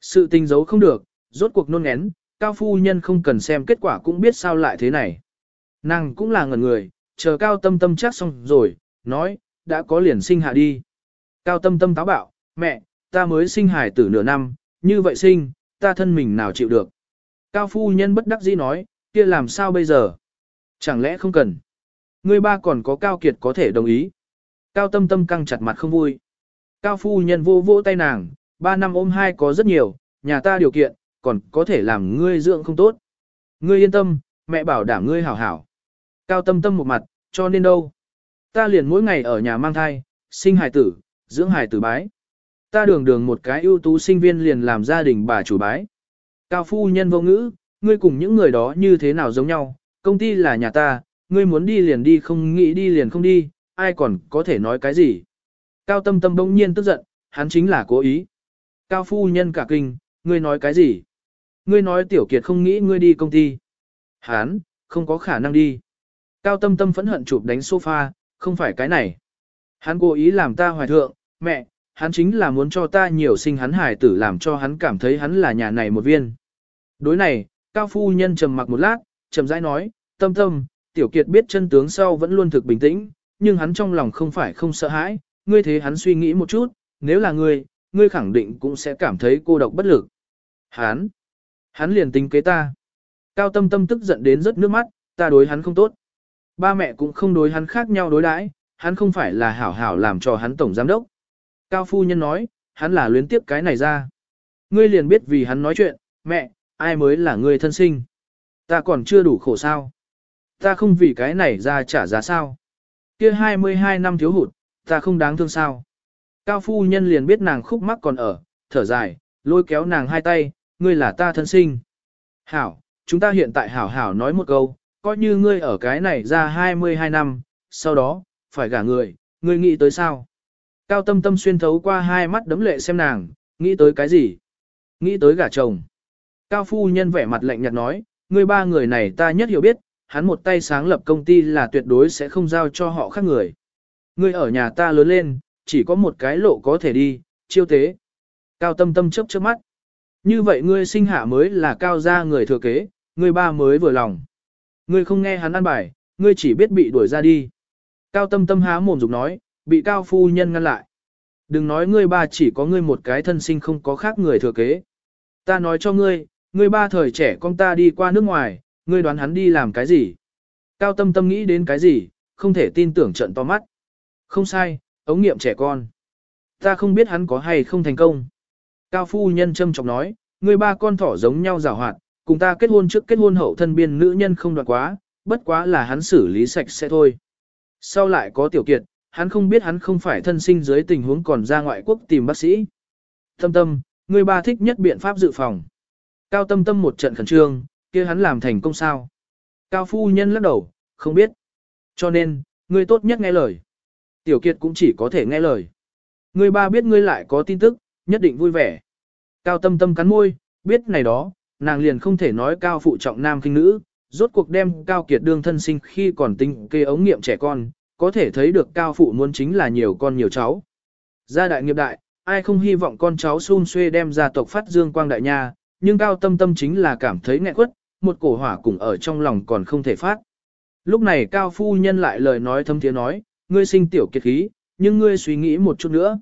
Sự tình giấu không được, rốt cuộc nôn én, Cao Phu Nhân không cần xem kết quả cũng biết sao lại thế này. Nàng cũng là ngần người, chờ cao tâm tâm chắc xong rồi, nói, đã có liền sinh hạ đi. Cao tâm tâm táo bạo, mẹ, ta mới sinh hải tử nửa năm, như vậy sinh, ta thân mình nào chịu được. Cao phu nhân bất đắc dĩ nói, kia làm sao bây giờ? Chẳng lẽ không cần? Ngươi ba còn có Cao Kiệt có thể đồng ý. Cao tâm tâm căng chặt mặt không vui. Cao phu nhân vô vô tay nàng, ba năm ôm hai có rất nhiều, nhà ta điều kiện, còn có thể làm ngươi dưỡng không tốt. Ngươi yên tâm, mẹ bảo đảm ngươi hảo hảo. Cao tâm tâm một mặt, cho nên đâu. Ta liền mỗi ngày ở nhà mang thai, sinh hài tử, dưỡng hài tử bái. Ta đường đường một cái ưu tú sinh viên liền làm gia đình bà chủ bái. Cao phu nhân vô ngữ, ngươi cùng những người đó như thế nào giống nhau, công ty là nhà ta, ngươi muốn đi liền đi không nghĩ đi liền không đi, ai còn có thể nói cái gì. Cao tâm tâm bỗng nhiên tức giận, hắn chính là cố ý. Cao phu nhân cả kinh, ngươi nói cái gì? Ngươi nói tiểu kiệt không nghĩ ngươi đi công ty. Hắn, không có khả năng đi. Cao tâm tâm phẫn hận chụp đánh sofa, không phải cái này. Hắn cố ý làm ta hoài thượng, mẹ, hắn chính là muốn cho ta nhiều sinh hắn hài tử làm cho hắn cảm thấy hắn là nhà này một viên. Đối này, Cao phu nhân trầm mặc một lát, trầm rãi nói, tâm tâm, tiểu kiệt biết chân tướng sau vẫn luôn thực bình tĩnh, nhưng hắn trong lòng không phải không sợ hãi, ngươi thế hắn suy nghĩ một chút, nếu là ngươi, ngươi khẳng định cũng sẽ cảm thấy cô độc bất lực. Hắn, hắn liền tính kế ta. Cao tâm tâm tức giận đến rất nước mắt, ta đối hắn không tốt. Ba mẹ cũng không đối hắn khác nhau đối đãi, hắn không phải là hảo hảo làm cho hắn tổng giám đốc. Cao phu nhân nói, hắn là luyến tiếp cái này ra. Ngươi liền biết vì hắn nói chuyện, mẹ, ai mới là ngươi thân sinh. Ta còn chưa đủ khổ sao. Ta không vì cái này ra trả giá sao. Kia 22 năm thiếu hụt, ta không đáng thương sao. Cao phu nhân liền biết nàng khúc mắc còn ở, thở dài, lôi kéo nàng hai tay, ngươi là ta thân sinh. Hảo, chúng ta hiện tại hảo hảo nói một câu, coi như ngươi ở cái này ra 22 năm, sau đó, phải gả người, ngươi nghĩ tới sao? Cao tâm tâm xuyên thấu qua hai mắt đấm lệ xem nàng, nghĩ tới cái gì? Nghĩ tới gả chồng. Cao phu nhân vẻ mặt lạnh nhạt nói, ngươi ba người này ta nhất hiểu biết, hắn một tay sáng lập công ty là tuyệt đối sẽ không giao cho họ khác người. Ngươi ở nhà ta lớn lên, chỉ có một cái lộ có thể đi, chiêu tế. Cao tâm tâm chớp chớp mắt. Như vậy ngươi sinh hạ mới là cao gia người thừa kế, ngươi ba mới vừa lòng. Ngươi không nghe hắn ăn bài, ngươi chỉ biết bị đuổi ra đi. Cao tâm tâm há mồm dục nói, bị cao phu nhân ngăn lại. Đừng nói ngươi ba chỉ có ngươi một cái thân sinh không có khác người thừa kế. Ta nói cho ngươi, ngươi ba thời trẻ con ta đi qua nước ngoài, ngươi đoán hắn đi làm cái gì? Cao tâm tâm nghĩ đến cái gì, không thể tin tưởng trận to mắt. Không sai, ống nghiệm trẻ con. Ta không biết hắn có hay không thành công. Cao phu nhân châm trọng nói, người ba con thỏ giống nhau rào hoạt, cùng ta kết hôn trước kết hôn hậu thân biên nữ nhân không đoạt quá, bất quá là hắn xử lý sạch sẽ thôi. Sau lại có tiểu kiệt, hắn không biết hắn không phải thân sinh dưới tình huống còn ra ngoại quốc tìm bác sĩ. Tâm tâm, người ba thích nhất biện pháp dự phòng. Cao tâm tâm một trận khẩn trương, kia hắn làm thành công sao. Cao phu nhân lắc đầu, không biết. Cho nên, ngươi tốt nhất nghe lời. Tiểu kiệt cũng chỉ có thể nghe lời. Ngươi ba biết ngươi lại có tin tức, nhất định vui vẻ. Cao tâm tâm cắn môi, biết này đó, nàng liền không thể nói cao phụ trọng nam kinh nữ, rốt cuộc đem cao kiệt đương thân sinh khi còn tinh kê ống nghiệm trẻ con, có thể thấy được cao phụ muốn chính là nhiều con nhiều cháu. Gia đại nghiệp đại, ai không hy vọng con cháu xun xuê đem gia tộc phát dương quang đại nha, nhưng cao tâm tâm chính là cảm thấy nghẹn quất, một cổ hỏa cùng ở trong lòng còn không thể phát. Lúc này cao phu nhân lại lời nói thâm tiếng nói, ngươi sinh tiểu kiệt khí, nhưng ngươi suy nghĩ một chút nữa.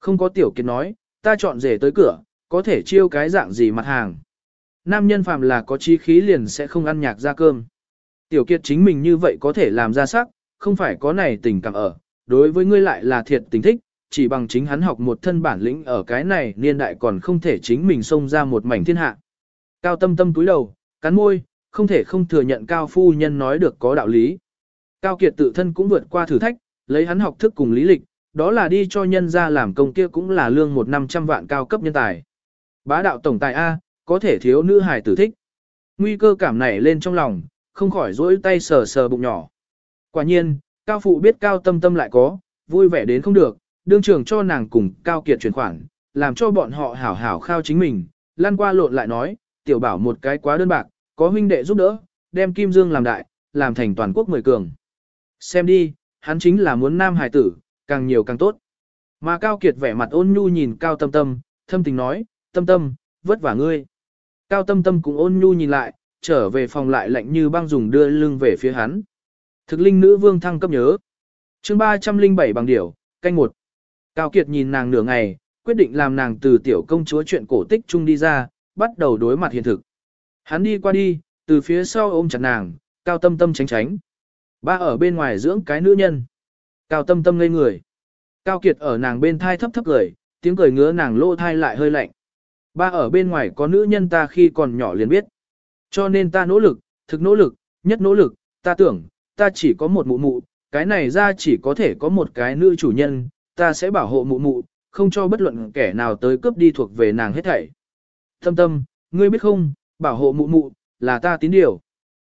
Không có tiểu kiệt nói, ta chọn rể tới cửa, có thể chiêu cái dạng gì mặt hàng. Nam nhân phàm là có chi khí liền sẽ không ăn nhạc ra cơm. Tiểu kiệt chính mình như vậy có thể làm ra sắc, không phải có này tình cảm ở, đối với ngươi lại là thiệt tình thích, chỉ bằng chính hắn học một thân bản lĩnh ở cái này niên đại còn không thể chính mình xông ra một mảnh thiên hạ. Cao tâm tâm túi đầu, cắn môi, không thể không thừa nhận cao phu nhân nói được có đạo lý. Cao kiệt tự thân cũng vượt qua thử thách, lấy hắn học thức cùng lý lịch, đó là đi cho nhân ra làm công kia cũng là lương một năm trăm vạn cao cấp nhân tài. Bá đạo tổng tài A, có thể thiếu nữ hài tử thích. Nguy cơ cảm nảy lên trong lòng, không khỏi rỗi tay sờ sờ bụng nhỏ. Quả nhiên, cao phụ biết cao tâm tâm lại có, vui vẻ đến không được, đương trưởng cho nàng cùng cao kiệt chuyển khoản, làm cho bọn họ hảo hảo khao chính mình, lan qua lộn lại nói, tiểu bảo một cái quá đơn bạc, có huynh đệ giúp đỡ, đem Kim Dương làm đại, làm thành toàn quốc mười cường. Xem đi, hắn chính là muốn nam hải tử, càng nhiều càng tốt. Mà Cao Kiệt vẻ mặt ôn nhu nhìn Cao Tâm Tâm, thâm tình nói, Tâm Tâm, vất vả ngươi. Cao Tâm Tâm cũng ôn nhu nhìn lại, trở về phòng lại lạnh như băng dùng đưa lưng về phía hắn. Thực linh nữ vương thăng cấp nhớ. chương 307 bằng điểu, canh một. Cao Kiệt nhìn nàng nửa ngày, quyết định làm nàng từ tiểu công chúa chuyện cổ tích chung đi ra, bắt đầu đối mặt hiện thực. Hắn đi qua đi, từ phía sau ôm chặt nàng, cao tâm tâm tránh tránh. Ba ở bên ngoài dưỡng cái nữ nhân. Cao tâm tâm ngây người. Cao Kiệt ở nàng bên thai thấp thấp cười, tiếng cười ngứa nàng lô thai lại hơi lạnh. Ba ở bên ngoài có nữ nhân ta khi còn nhỏ liền biết. Cho nên ta nỗ lực, thực nỗ lực, nhất nỗ lực, ta tưởng, ta chỉ có một mụ mụ, cái này ra chỉ có thể có một cái nữ chủ nhân, ta sẽ bảo hộ mụ mụ, không cho bất luận kẻ nào tới cướp đi thuộc về nàng hết thảy. Tâm tâm, ngươi biết không, bảo hộ mụ mụ, là ta tín điều.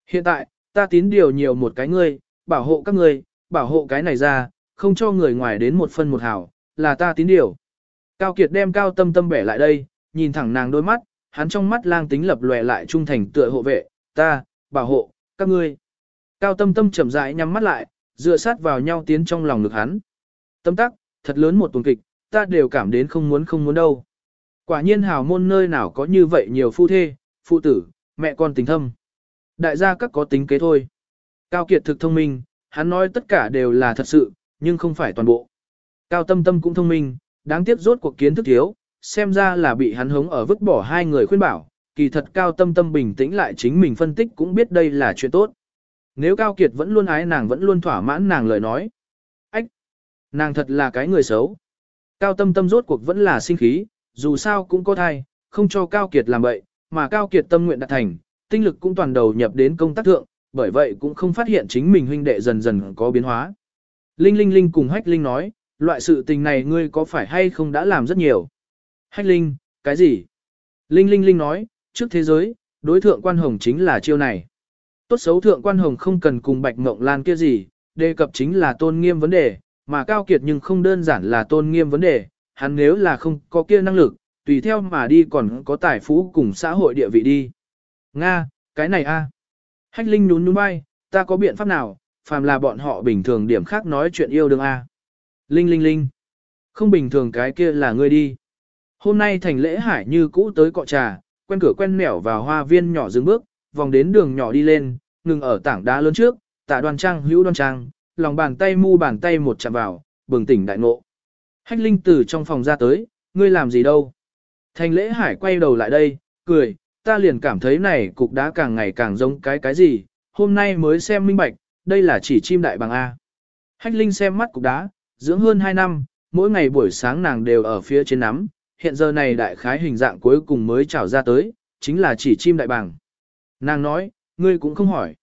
Hiện tại, ta tín điều nhiều một cái ngươi, bảo hộ các ngươi, bảo hộ cái này ra, không cho người ngoài đến một phân một hào, là ta tín điều. Cao Kiệt đem cao tâm tâm bẻ lại đây, nhìn thẳng nàng đôi mắt, hắn trong mắt lang tính lập lòe lại trung thành tựa hộ vệ, ta, bảo hộ, các ngươi. Cao tâm tâm chậm rãi nhắm mắt lại, dựa sát vào nhau tiến trong lòng ngực hắn. Tâm tắc, thật lớn một tuần kịch, ta đều cảm đến không muốn không muốn đâu. Quả nhiên hào môn nơi nào có như vậy nhiều phu thê, phụ tử, mẹ con tình thâm. Đại gia các có tính kế thôi. Cao Kiệt thực thông minh, hắn nói tất cả đều là thật sự, nhưng không phải toàn bộ. Cao Tâm Tâm cũng thông minh, đáng tiếc rốt cuộc kiến thức thiếu, xem ra là bị hắn hống ở vứt bỏ hai người khuyên bảo, kỳ thật Cao Tâm Tâm bình tĩnh lại chính mình phân tích cũng biết đây là chuyện tốt. Nếu Cao Kiệt vẫn luôn ái nàng vẫn luôn thỏa mãn nàng lời nói. Ách! Nàng thật là cái người xấu. Cao Tâm Tâm rốt cuộc vẫn là sinh khí, dù sao cũng có thai, không cho Cao Kiệt làm vậy, mà Cao Kiệt tâm nguyện đạt thành, tinh lực cũng toàn đầu nhập đến công tác thượng, bởi vậy cũng không phát hiện chính mình huynh đệ dần dần có biến hóa. Linh Linh Linh cùng Hách Linh nói, loại sự tình này ngươi có phải hay không đã làm rất nhiều. Hách Linh, cái gì? Linh Linh Linh nói, trước thế giới, đối thượng quan hồng chính là chiêu này. Tốt xấu thượng quan hồng không cần cùng bạch mộng lan kia gì, đề cập chính là tôn nghiêm vấn đề, mà cao kiệt nhưng không đơn giản là tôn nghiêm vấn đề, hắn nếu là không có kia năng lực, tùy theo mà đi còn có tài phú cùng xã hội địa vị đi. Nga, cái này a. Hách Linh nhún nhún vai, ta có biện pháp nào, phàm là bọn họ bình thường điểm khác nói chuyện yêu đương a. Linh Linh Linh. Không bình thường cái kia là ngươi đi. Hôm nay thành lễ hải như cũ tới cọ trà, quen cửa quen mẻo vào hoa viên nhỏ dừng bước, vòng đến đường nhỏ đi lên, ngừng ở tảng đá lớn trước, tạ đoan trang hữu đoan trang, lòng bàn tay mu bàn tay một chạm vào, bừng tỉnh đại ngộ. Hách Linh từ trong phòng ra tới, ngươi làm gì đâu? Thành lễ hải quay đầu lại đây, cười, ta liền cảm thấy này cục đá càng ngày càng giống cái cái gì, hôm nay mới xem minh bạch, đây là chỉ chim đại bằng A. Hách Linh xem mắt cục đá, dưỡng hơn 2 năm, mỗi ngày buổi sáng nàng đều ở phía trên nắm, hiện giờ này đại khái hình dạng cuối cùng mới trào ra tới, chính là chỉ chim đại bàng. Nàng nói, ngươi cũng không hỏi.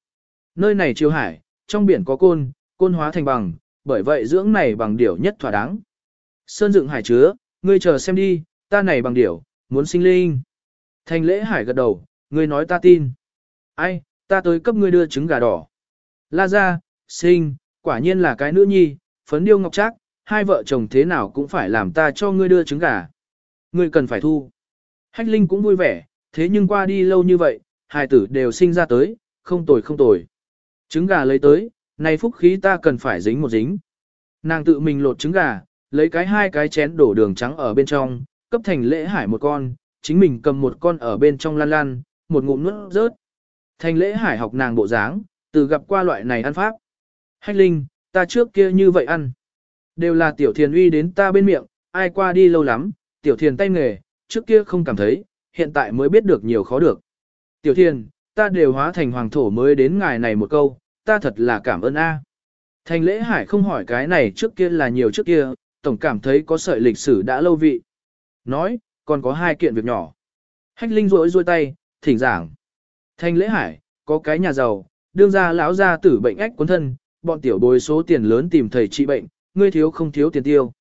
Nơi này chiều hải, trong biển có côn, côn hóa thành bằng, bởi vậy dưỡng này bằng điểu nhất thỏa đáng. Sơn dựng hải chứa, ngươi chờ xem đi, ta này bằng điểu, muốn sinh linh. Thành lễ hải gật đầu, ngươi nói ta tin. Ai, ta tới cấp ngươi đưa trứng gà đỏ. La ra, sinh, quả nhiên là cái nữ nhi, phấn điêu ngọc trác, hai vợ chồng thế nào cũng phải làm ta cho ngươi đưa trứng gà. Ngươi cần phải thu. Hách Linh cũng vui vẻ, thế nhưng qua đi lâu như vậy, hai tử đều sinh ra tới, không tồi không tồi. Trứng gà lấy tới, này phúc khí ta cần phải dính một dính. Nàng tự mình lột trứng gà, lấy cái hai cái chén đổ đường trắng ở bên trong, cấp thành lễ hải một con, chính mình cầm một con ở bên trong lan lan, một ngụm nuốt rớt. Thành lễ hải học nàng bộ dáng, từ gặp qua loại này ăn pháp. Hách linh, ta trước kia như vậy ăn. Đều là tiểu thiền uy đến ta bên miệng, ai qua đi lâu lắm, tiểu thiền tay nghề, trước kia không cảm thấy, hiện tại mới biết được nhiều khó được. Tiểu thiền, ta đều hóa thành hoàng thổ mới đến ngài này một câu, ta thật là cảm ơn a. Thành lễ hải không hỏi cái này trước kia là nhiều trước kia, tổng cảm thấy có sợi lịch sử đã lâu vị. Nói, còn có hai kiện việc nhỏ. Hách Linh rối rôi tay, thỉnh giảng. Thanh lễ hải, có cái nhà giàu, đương ra lão gia tử bệnh ách cuốn thân, bọn tiểu bồi số tiền lớn tìm thầy trị bệnh, ngươi thiếu không thiếu tiền tiêu.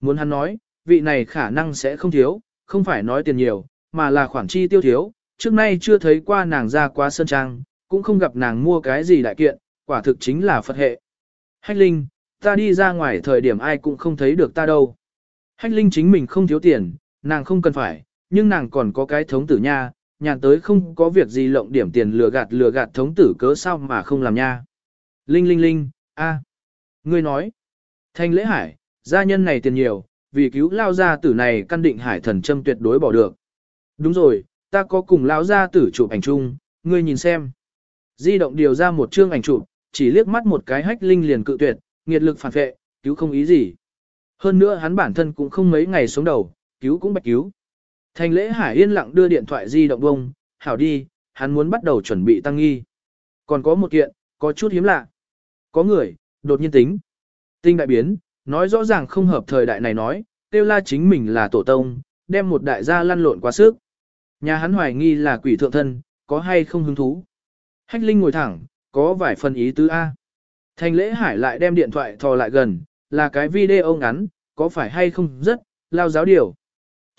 Muốn hắn nói, vị này khả năng sẽ không thiếu, không phải nói tiền nhiều, mà là khoản chi tiêu thiếu, trước nay chưa thấy qua nàng ra quá sơn trang, cũng không gặp nàng mua cái gì đại kiện, quả thực chính là Phật hệ. Hách Linh, ta đi ra ngoài thời điểm ai cũng không thấy được ta đâu. Hách Linh chính mình không thiếu tiền, nàng không cần phải, nhưng nàng còn có cái thống tử nha, nhàn tới không có việc gì lộng điểm tiền lừa gạt lừa gạt thống tử cớ sao mà không làm nha. Linh linh linh, a, ngươi nói, thanh lễ hải, gia nhân này tiền nhiều, vì cứu lao gia tử này căn định hải thần châm tuyệt đối bỏ được. Đúng rồi, ta có cùng lão gia tử chụp ảnh chung, ngươi nhìn xem. Di động điều ra một chương ảnh chụp, chỉ liếc mắt một cái hách linh liền cự tuyệt, nghiệt lực phản vệ, cứu không ý gì. Hơn nữa hắn bản thân cũng không mấy ngày sống đầu, cứu cũng bạch cứu. Thành lễ hải yên lặng đưa điện thoại di động bông, hảo đi, hắn muốn bắt đầu chuẩn bị tăng nghi. Còn có một kiện, có chút hiếm lạ. Có người, đột nhiên tính. Tinh đại biến, nói rõ ràng không hợp thời đại này nói, tiêu la chính mình là tổ tông, đem một đại gia lăn lộn quá sức. Nhà hắn hoài nghi là quỷ thượng thân, có hay không hứng thú. Hách Linh ngồi thẳng, có vài phần ý tứ A. Thành lễ hải lại đem điện thoại thò lại gần, là cái video ngắn, có phải hay không rất, lao giáo điều.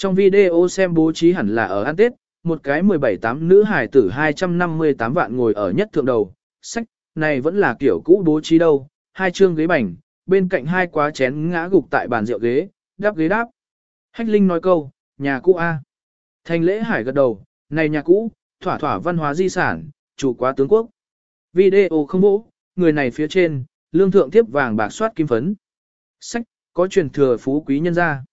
Trong video xem bố trí hẳn là ở ăn Tết, một cái 17-8 nữ hài tử 258 vạn ngồi ở nhất thượng đầu, sách, này vẫn là kiểu cũ bố trí đâu, hai chương ghế bành, bên cạnh hai quá chén ngã gục tại bàn rượu ghế, đáp ghế đáp. Hách Linh nói câu, nhà cũ A. Thành lễ hải gật đầu, này nhà cũ, thỏa thỏa văn hóa di sản, chủ quá tướng quốc. Video không bố, người này phía trên, lương thượng tiếp vàng bạc soát kim phấn. Sách, có truyền thừa phú quý nhân gia.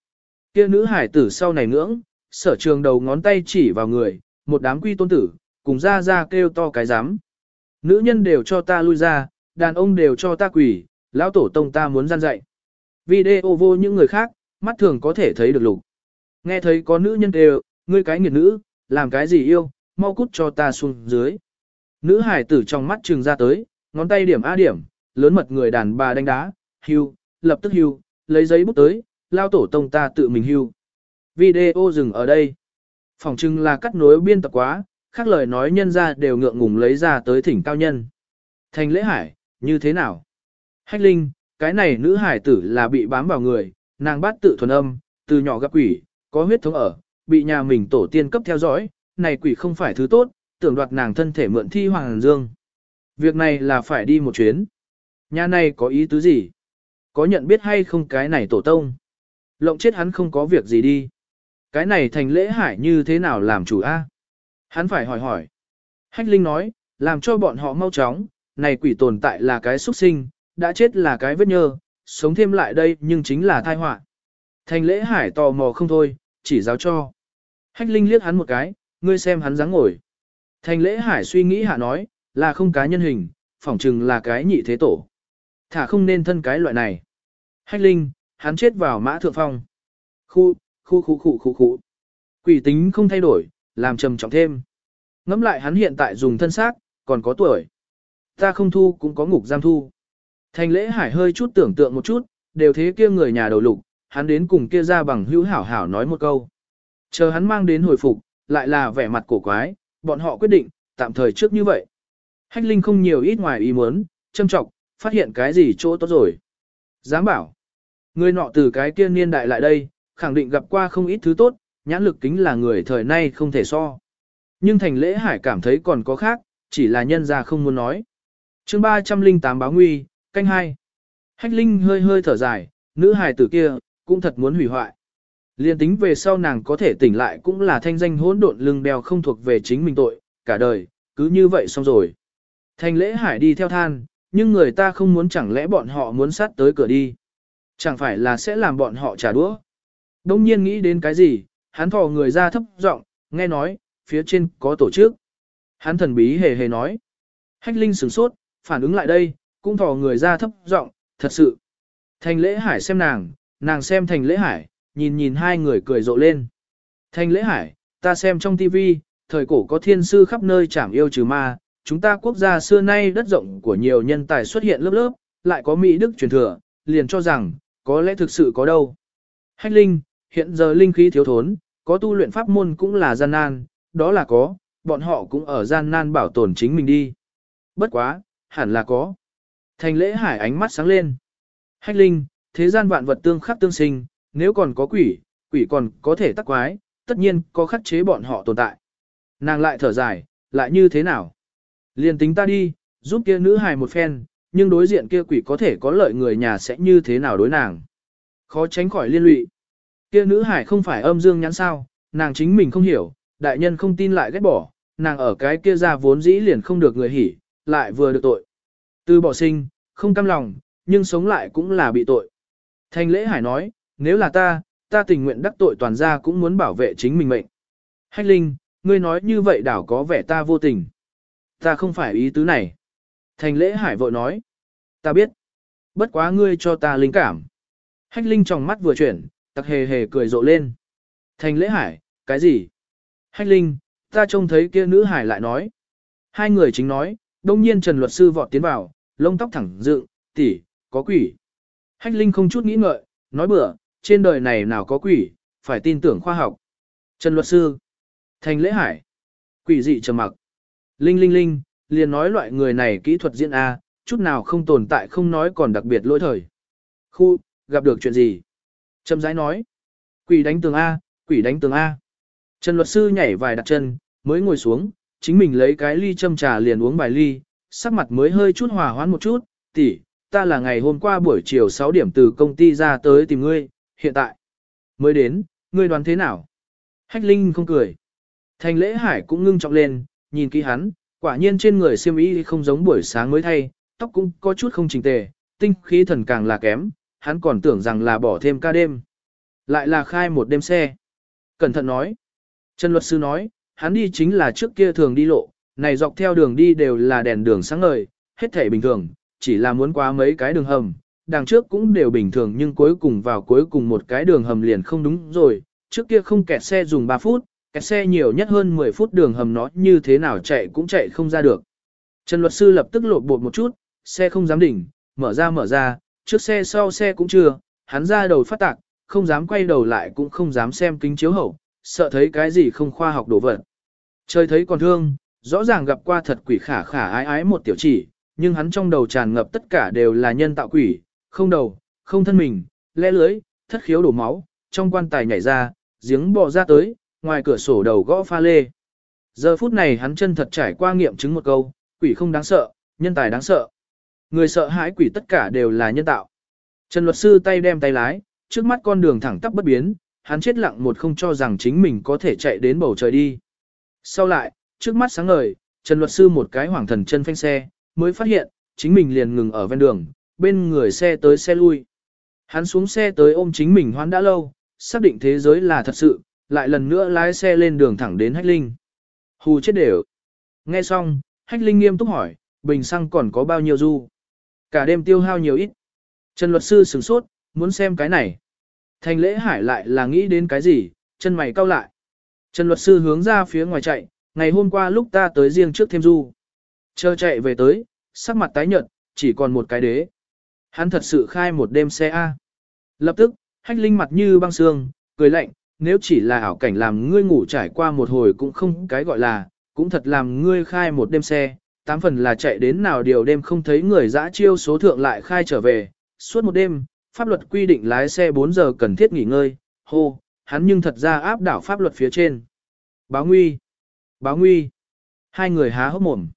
Kia nữ hải tử sau này ngưỡng, sở trường đầu ngón tay chỉ vào người, một đám quy tôn tử, cùng ra ra kêu to cái dám, Nữ nhân đều cho ta lui ra, đàn ông đều cho ta quỷ, lão tổ tông ta muốn gian dạy. Video vô những người khác, mắt thường có thể thấy được lục. Nghe thấy có nữ nhân đều, ngươi cái nghiệt nữ, làm cái gì yêu, mau cút cho ta xuống dưới. Nữ hải tử trong mắt trừng ra tới, ngón tay điểm A điểm, lớn mật người đàn bà đánh đá, hưu, lập tức hưu, lấy giấy bút tới, lao tổ tông ta tự mình hưu. Video dừng ở đây. Phòng trưng là cắt nối biên tập quá, khác lời nói nhân ra đều ngượng ngùng lấy ra tới thỉnh cao nhân. Thành lễ hải, như thế nào? Hách linh, cái này nữ hải tử là bị bám vào người, nàng bát tự thuần âm, từ nhỏ gặp quỷ, có huyết thống ở, bị nhà mình tổ tiên cấp theo dõi, này quỷ không phải thứ tốt, tưởng đoạt nàng thân thể mượn thi hoàng dương. Việc này là phải đi một chuyến. Nhà này có ý tứ gì? Có nhận biết hay không cái này tổ tông? Lộng chết hắn không có việc gì đi. Cái này thành lễ hải như thế nào làm chủ A? Hắn phải hỏi hỏi. Hách Linh nói, làm cho bọn họ mau chóng, này quỷ tồn tại là cái xuất sinh, đã chết là cái vết nhơ, sống thêm lại đây nhưng chính là tai họa. Thành lễ hải tò mò không thôi, chỉ giáo cho. Hách Linh liếc hắn một cái, ngươi xem hắn dáng ngồi. Thành lễ hải suy nghĩ hạ nói, là không cá nhân hình, phỏng chừng là cái nhị thế tổ. Thả không nên thân cái loại này. Hách Linh, hắn chết vào mã thượng phong. Khu, khu khu khu khu khu. Quỷ tính không thay đổi, làm trầm trọng thêm. Ngắm lại hắn hiện tại dùng thân xác, còn có tuổi. Ta không thu cũng có ngục giam thu. Thành lễ hải hơi chút tưởng tượng một chút, đều thế kia người nhà đầu lục, hắn đến cùng kia ra bằng hữu hảo hảo nói một câu. Chờ hắn mang đến hồi phục, lại là vẻ mặt cổ quái, bọn họ quyết định, tạm thời trước như vậy. Hách Linh không nhiều ít ngoài ý muốn, châm trọng, phát hiện cái gì chỗ tốt rồi. Dám bảo, người nọ từ cái kia niên đại lại đây, khẳng định gặp qua không ít thứ tốt, nhãn lực kính là người thời nay không thể so. Nhưng thành lễ hải cảm thấy còn có khác, chỉ là nhân ra không muốn nói. chương 308 báo nguy, canh hai. Hách Linh hơi hơi thở dài, nữ hài tử kia, cũng thật muốn hủy hoại. Liên tính về sau nàng có thể tỉnh lại cũng là thanh danh hỗn độn lưng đeo không thuộc về chính mình tội, cả đời, cứ như vậy xong rồi. Thành lễ hải đi theo than, nhưng người ta không muốn chẳng lẽ bọn họ muốn sát tới cửa đi. Chẳng phải là sẽ làm bọn họ trả đũa. Đông nhiên nghĩ đến cái gì, hắn thò người ra thấp giọng, nghe nói, phía trên có tổ chức. Hắn thần bí hề hề nói. Hách Linh sửng sốt, phản ứng lại đây, cũng thò người ra thấp giọng, thật sự. Thành lễ hải xem nàng, nàng xem thành lễ hải, nhìn nhìn hai người cười rộ lên. Thành lễ hải, ta xem trong tivi, thời cổ có thiên sư khắp nơi chảm yêu trừ ma, chúng ta quốc gia xưa nay đất rộng của nhiều nhân tài xuất hiện lớp lớp, lại có Mỹ Đức truyền thừa, liền cho rằng, có lẽ thực sự có đâu. Hách Linh, hiện giờ linh khí thiếu thốn, có tu luyện pháp môn cũng là gian nan, đó là có, bọn họ cũng ở gian nan bảo tồn chính mình đi. Bất quá, hẳn là có. Thành lễ hải ánh mắt sáng lên. Hách Linh, thế gian vạn vật tương khắc tương sinh, nếu còn có quỷ, quỷ còn có thể tắc quái, tất nhiên có khắc chế bọn họ tồn tại. Nàng lại thở dài, lại như thế nào? Liên tính ta đi, giúp kia nữ hài một phen, nhưng đối diện kia quỷ có thể có lợi người nhà sẽ như thế nào đối nàng? Khó tránh khỏi liên lụy. Kia nữ hải không phải âm dương nhãn sao, nàng chính mình không hiểu, đại nhân không tin lại ghét bỏ, nàng ở cái kia ra vốn dĩ liền không được người hỉ, lại vừa được tội. Từ bỏ sinh, không cam lòng, nhưng sống lại cũng là bị tội. thành lễ hải nói, nếu là ta, ta tình nguyện đắc tội toàn gia cũng muốn bảo vệ chính mình mệnh. Hách Linh, ngươi nói như vậy đảo có vẻ ta vô tình. Ta không phải ý tứ này. Thành lễ hải vội nói. Ta biết. Bất quá ngươi cho ta linh cảm. Hách linh trong mắt vừa chuyển, tặc hề hề cười rộ lên. Thành lễ hải, cái gì? Hách linh, ta trông thấy kia nữ hải lại nói. Hai người chính nói, đông nhiên Trần luật sư vọt tiến vào, lông tóc thẳng dựng, tỷ, có quỷ. Hách linh không chút nghĩ ngợi, nói bừa, trên đời này nào có quỷ, phải tin tưởng khoa học. Trần luật sư, thành lễ hải, quỷ dị trầm mặc. Linh linh linh, liền nói loại người này kỹ thuật diễn A, chút nào không tồn tại không nói còn đặc biệt lỗi thời. Khu, gặp được chuyện gì? Trầm rãi nói. Quỷ đánh tường A, quỷ đánh tường A. Trần luật sư nhảy vài đặt chân, mới ngồi xuống, chính mình lấy cái ly châm trà liền uống vài ly, sắc mặt mới hơi chút hòa hoãn một chút, tỷ, ta là ngày hôm qua buổi chiều 6 điểm từ công ty ra tới tìm ngươi, hiện tại. Mới đến, ngươi đoán thế nào? Hách Linh không cười. Thành lễ hải cũng ngưng trọng lên, nhìn kỹ hắn, quả nhiên trên người siêm y không giống buổi sáng mới thay, tóc cũng có chút không chỉnh tề, tinh khí thần càng là kém, hắn còn tưởng rằng là bỏ thêm ca đêm. Lại là khai một đêm xe. Cẩn thận nói. Trần luật sư nói, hắn đi chính là trước kia thường đi lộ, này dọc theo đường đi đều là đèn đường sáng ngời, hết thể bình thường, chỉ là muốn qua mấy cái đường hầm, đằng trước cũng đều bình thường nhưng cuối cùng vào cuối cùng một cái đường hầm liền không đúng rồi, trước kia không kẹt xe dùng 3 phút, kẹt xe nhiều nhất hơn 10 phút đường hầm nó như thế nào chạy cũng chạy không ra được. Trần luật sư lập tức lột bột một chút, xe không dám đỉnh, mở ra mở ra, trước xe sau xe cũng chưa, hắn ra đầu phát tạc, không dám quay đầu lại cũng không dám xem kính chiếu hậu, sợ thấy cái gì không khoa học đổ vật. Trời thấy còn thương, rõ ràng gặp qua thật quỷ khả khả ái ái một tiểu chỉ, nhưng hắn trong đầu tràn ngập tất cả đều là nhân tạo quỷ, không đầu, không thân mình, lẽ lưới, thất khiếu đổ máu, trong quan tài nhảy ra, giếng bò ra tới, ngoài cửa sổ đầu gõ pha lê. Giờ phút này hắn chân thật trải qua nghiệm chứng một câu, quỷ không đáng sợ, nhân tài đáng sợ. Người sợ hãi quỷ tất cả đều là nhân tạo. Trần luật sư tay đem tay lái, trước mắt con đường thẳng tắp bất biến, hắn chết lặng một không cho rằng chính mình có thể chạy đến bầu trời đi. Sau lại, trước mắt sáng ngời, Trần luật sư một cái hoảng thần chân phanh xe, mới phát hiện, chính mình liền ngừng ở ven đường, bên người xe tới xe lui. Hắn xuống xe tới ôm chính mình hoán đã lâu, xác định thế giới là thật sự, lại lần nữa lái xe lên đường thẳng đến Hách Linh. Hù chết đều. Nghe xong, Hách Linh nghiêm túc hỏi, bình xăng còn có bao nhiêu du? Cả đêm tiêu hao nhiều ít. Trần luật sư sửng sốt, muốn xem cái này. Thành lễ hải lại là nghĩ đến cái gì, chân mày cau lại. Trần luật sư hướng ra phía ngoài chạy, ngày hôm qua lúc ta tới riêng trước thêm du. Chờ chạy về tới, sắc mặt tái nhợt, chỉ còn một cái đế. Hắn thật sự khai một đêm xe A. Lập tức, hách linh mặt như băng xương, cười lạnh, nếu chỉ là ảo cảnh làm ngươi ngủ trải qua một hồi cũng không cái gọi là, cũng thật làm ngươi khai một đêm xe, tám phần là chạy đến nào điều đêm không thấy người dã chiêu số thượng lại khai trở về, suốt một đêm, pháp luật quy định lái xe 4 giờ cần thiết nghỉ ngơi, hô, hắn nhưng thật ra áp đảo pháp luật phía trên. Báo nguy, báo nguy, hai người há hốc mồm.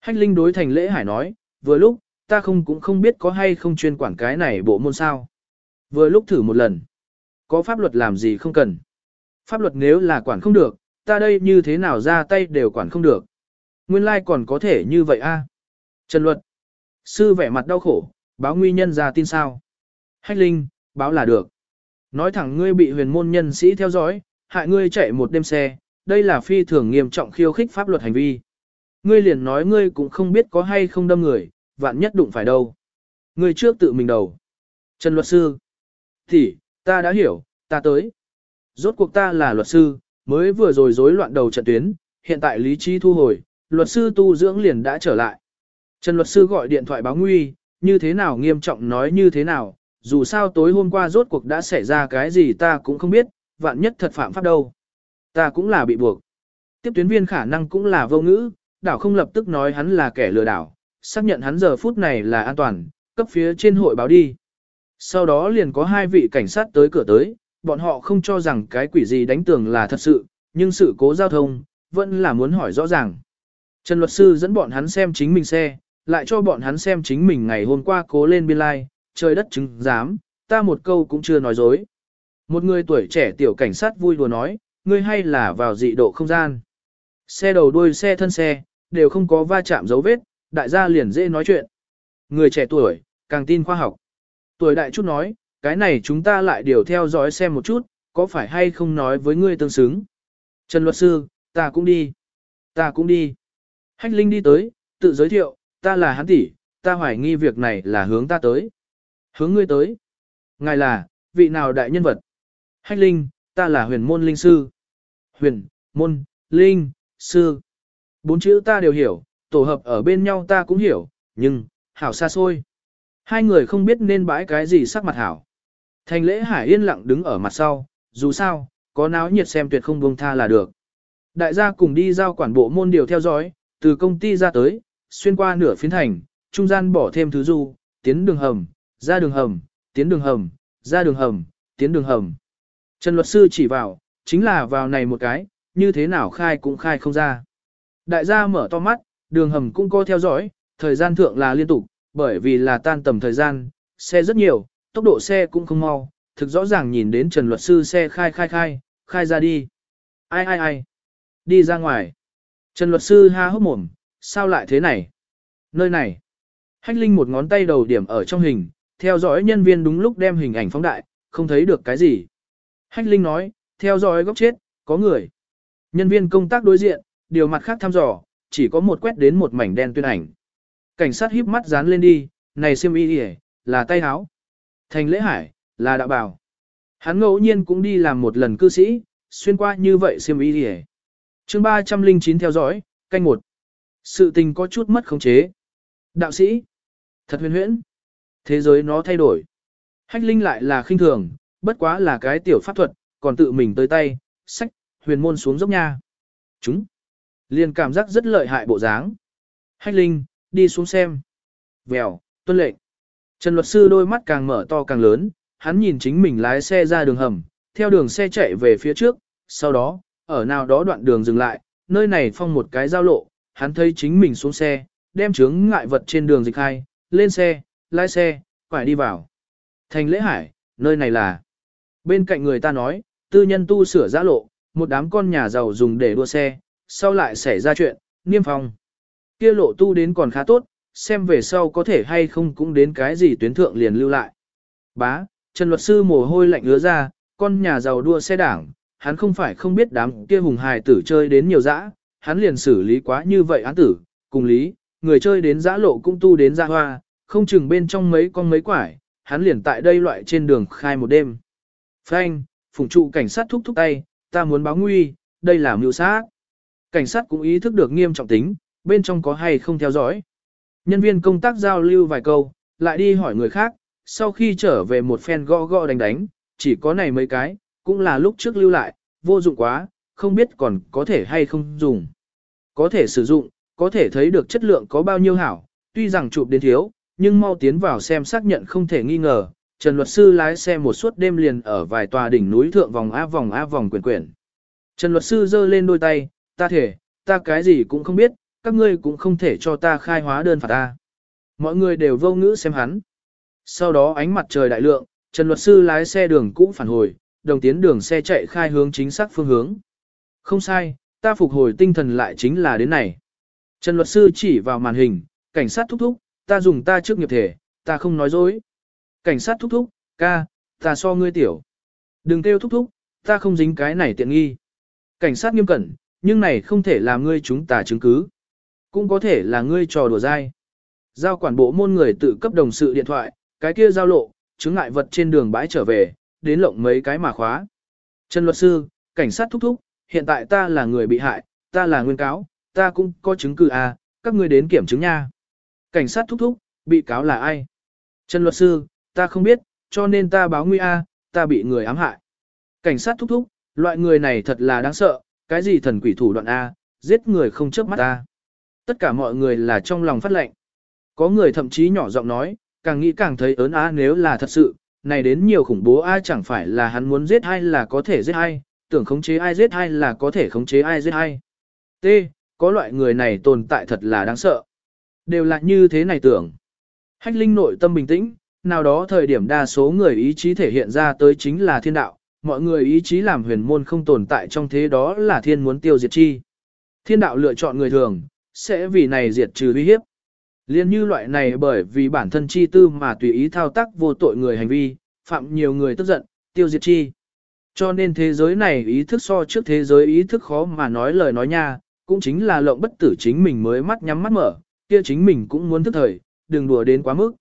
Hách Linh đối thành lễ hải nói, vừa lúc, ta không cũng không biết có hay không chuyên quản cái này bộ môn sao. Vừa lúc thử một lần. Có pháp luật làm gì không cần. Pháp luật nếu là quản không được, ta đây như thế nào ra tay đều quản không được. Nguyên lai like còn có thể như vậy a. Trần luật. Sư vẻ mặt đau khổ, báo nguy nhân ra tin sao. Hách Linh, báo là được. Nói thẳng ngươi bị huyền môn nhân sĩ theo dõi, hại ngươi chạy một đêm xe, đây là phi thường nghiêm trọng khiêu khích pháp luật hành vi. Ngươi liền nói ngươi cũng không biết có hay không đâm người, vạn nhất đụng phải đâu. Ngươi trước tự mình đầu. Trần luật sư. Thì, ta đã hiểu, ta tới. Rốt cuộc ta là luật sư, mới vừa rồi rối loạn đầu trận tuyến, hiện tại lý trí thu hồi, luật sư tu dưỡng liền đã trở lại. Trần luật sư gọi điện thoại báo nguy, như thế nào nghiêm trọng nói như thế nào, dù sao tối hôm qua rốt cuộc đã xảy ra cái gì ta cũng không biết, vạn nhất thật phạm pháp đâu. Ta cũng là bị buộc. Tiếp tuyến viên khả năng cũng là vô ngữ, đảo không lập tức nói hắn là kẻ lừa đảo, xác nhận hắn giờ phút này là an toàn, cấp phía trên hội báo đi. Sau đó liền có hai vị cảnh sát tới cửa tới, bọn họ không cho rằng cái quỷ gì đánh tường là thật sự, nhưng sự cố giao thông, vẫn là muốn hỏi rõ ràng. Trần luật sư dẫn bọn hắn xem chính mình xe, lại cho bọn hắn xem chính mình ngày hôm qua cố lên biên lai, trời đất chứng dám, ta một câu cũng chưa nói dối. Một người tuổi trẻ tiểu cảnh sát vui đùa nói, ngươi hay là vào dị độ không gian. Xe đầu đuôi xe thân xe, đều không có va chạm dấu vết, đại gia liền dễ nói chuyện. Người trẻ tuổi, càng tin khoa học. Tuổi đại chút nói, cái này chúng ta lại điều theo dõi xem một chút, có phải hay không nói với ngươi tương xứng. Trần luật sư, ta cũng đi. Ta cũng đi. Hách Linh đi tới, tự giới thiệu, ta là hắn tỷ, ta hoài nghi việc này là hướng ta tới. Hướng ngươi tới. Ngài là, vị nào đại nhân vật? Hách linh, ta là huyền môn linh sư. Huyền, môn, linh, sư. Bốn chữ ta đều hiểu, tổ hợp ở bên nhau ta cũng hiểu, nhưng, hảo xa xôi. Hai người không biết nên bãi cái gì sắc mặt hảo. Thành lễ hải yên lặng đứng ở mặt sau, dù sao, có náo nhiệt xem tuyệt không buông tha là được. Đại gia cùng đi giao quản bộ môn điều theo dõi, từ công ty ra tới, xuyên qua nửa phiến thành, trung gian bỏ thêm thứ du, tiến đường hầm, ra đường hầm, tiến đường hầm, ra đường hầm, tiến đường hầm. Trần luật sư chỉ vào, chính là vào này một cái, như thế nào khai cũng khai không ra. Đại gia mở to mắt, đường hầm cũng có theo dõi, thời gian thượng là liên tục, bởi vì là tan tầm thời gian, xe rất nhiều, tốc độ xe cũng không mau, thực rõ ràng nhìn đến Trần luật sư xe khai khai khai, khai ra đi. Ai ai ai, đi ra ngoài. Trần luật sư ha hốc mồm, sao lại thế này? Nơi này, hách linh một ngón tay đầu điểm ở trong hình, theo dõi nhân viên đúng lúc đem hình ảnh phóng đại, không thấy được cái gì. Hách linh nói, theo dõi góc chết, có người. Nhân viên công tác đối diện, điều mặt khác thăm dò, chỉ có một quét đến một mảnh đen tuyên ảnh. Cảnh sát híp mắt dán lên đi, này siêm y đi là tay háo. Thành lễ hải, là đạo bào. Hắn ngẫu nhiên cũng đi làm một lần cư sĩ, xuyên qua như vậy siêm y đi chương 309 theo dõi, canh một. Sự tình có chút mất khống chế. Đạo sĩ, thật huyền huyễn. Thế giới nó thay đổi. Hách linh lại là khinh thường, bất quá là cái tiểu pháp thuật, còn tự mình tới tay, sách, huyền môn xuống dốc nha. Chúng, liền cảm giác rất lợi hại bộ dáng. Hách linh, đi xuống xem. Vèo, tuân lệnh. Trần luật sư đôi mắt càng mở to càng lớn, hắn nhìn chính mình lái xe ra đường hầm, theo đường xe chạy về phía trước, sau đó, ở nào đó đoạn đường dừng lại, nơi này phong một cái giao lộ, hắn thấy chính mình xuống xe, đem chướng ngại vật trên đường dịch hai, lên xe, lái xe, phải đi vào. Thành lễ hải, nơi này là. Bên cạnh người ta nói, tư nhân tu sửa giã lộ, một đám con nhà giàu dùng để đua xe, sau lại xảy ra chuyện, niêm phong. Kia lộ tu đến còn khá tốt, xem về sau có thể hay không cũng đến cái gì tuyến thượng liền lưu lại. Bá, Trần luật sư mồ hôi lạnh ứa ra, con nhà giàu đua xe đảng, hắn không phải không biết đám kia hùng hài tử chơi đến nhiều dã, hắn liền xử lý quá như vậy án tử, cùng lý, người chơi đến dã lộ cũng tu đến dã hoa, không chừng bên trong mấy con mấy quải, hắn liền tại đây loại trên đường khai một đêm. Phanh, phụng trụ cảnh sát thúc thúc tay, ta muốn báo nguy, đây là mưu sát. Cảnh sát cũng ý thức được nghiêm trọng tính, bên trong có hay không theo dõi. Nhân viên công tác giao lưu vài câu, lại đi hỏi người khác, sau khi trở về một phen gõ gõ đánh đánh, chỉ có này mấy cái, cũng là lúc trước lưu lại, vô dụng quá, không biết còn có thể hay không dùng. Có thể sử dụng, có thể thấy được chất lượng có bao nhiêu hảo, tuy rằng chụp đến thiếu, nhưng mau tiến vào xem xác nhận không thể nghi ngờ. Trần luật sư lái xe một suốt đêm liền ở vài tòa đỉnh núi thượng vòng a vòng a vòng quyển quyển. Trần luật sư giơ lên đôi tay, ta thể, ta cái gì cũng không biết, các ngươi cũng không thể cho ta khai hóa đơn phạt ta. Mọi người đều vô ngữ xem hắn. Sau đó ánh mặt trời đại lượng, Trần luật sư lái xe đường cũ phản hồi, đồng tiến đường xe chạy khai hướng chính xác phương hướng. Không sai, ta phục hồi tinh thần lại chính là đến này. Trần luật sư chỉ vào màn hình, cảnh sát thúc thúc, ta dùng ta trước nghiệp thể, ta không nói dối. Cảnh sát thúc thúc, ca, ta so ngươi tiểu. Đừng kêu thúc thúc, ta không dính cái này tiện nghi. Cảnh sát nghiêm cẩn, nhưng này không thể làm ngươi chúng ta chứng cứ. Cũng có thể là ngươi trò đùa dai. Giao quản bộ môn người tự cấp đồng sự điện thoại, cái kia giao lộ, chứng ngại vật trên đường bãi trở về, đến lộng mấy cái mà khóa. Trần luật sư, cảnh sát thúc thúc, hiện tại ta là người bị hại, ta là nguyên cáo, ta cũng có chứng cứ à, các ngươi đến kiểm chứng nha. Cảnh sát thúc thúc, bị cáo là ai? Trần luật sư, ta không biết, cho nên ta báo nguy a, ta bị người ám hại. Cảnh sát thúc thúc, loại người này thật là đáng sợ, cái gì thần quỷ thủ đoạn a, giết người không chớp mắt a. Tất cả mọi người là trong lòng phát lệnh. Có người thậm chí nhỏ giọng nói, càng nghĩ càng thấy ớn á nếu là thật sự, này đến nhiều khủng bố ai chẳng phải là hắn muốn giết ai là có thể giết ai, tưởng khống chế ai giết ai là có thể khống chế ai giết ai. T. Có loại người này tồn tại thật là đáng sợ. Đều là như thế này tưởng. Hách linh nội tâm bình tĩnh, nào đó thời điểm đa số người ý chí thể hiện ra tới chính là thiên đạo, mọi người ý chí làm huyền môn không tồn tại trong thế đó là thiên muốn tiêu diệt chi. Thiên đạo lựa chọn người thường, sẽ vì này diệt trừ uy hiếp. Liên như loại này bởi vì bản thân chi tư mà tùy ý thao tác vô tội người hành vi, phạm nhiều người tức giận, tiêu diệt chi. Cho nên thế giới này ý thức so trước thế giới ý thức khó mà nói lời nói nha, cũng chính là lộng bất tử chính mình mới mắt nhắm mắt mở, kia chính mình cũng muốn thức thời, đừng đùa đến quá mức.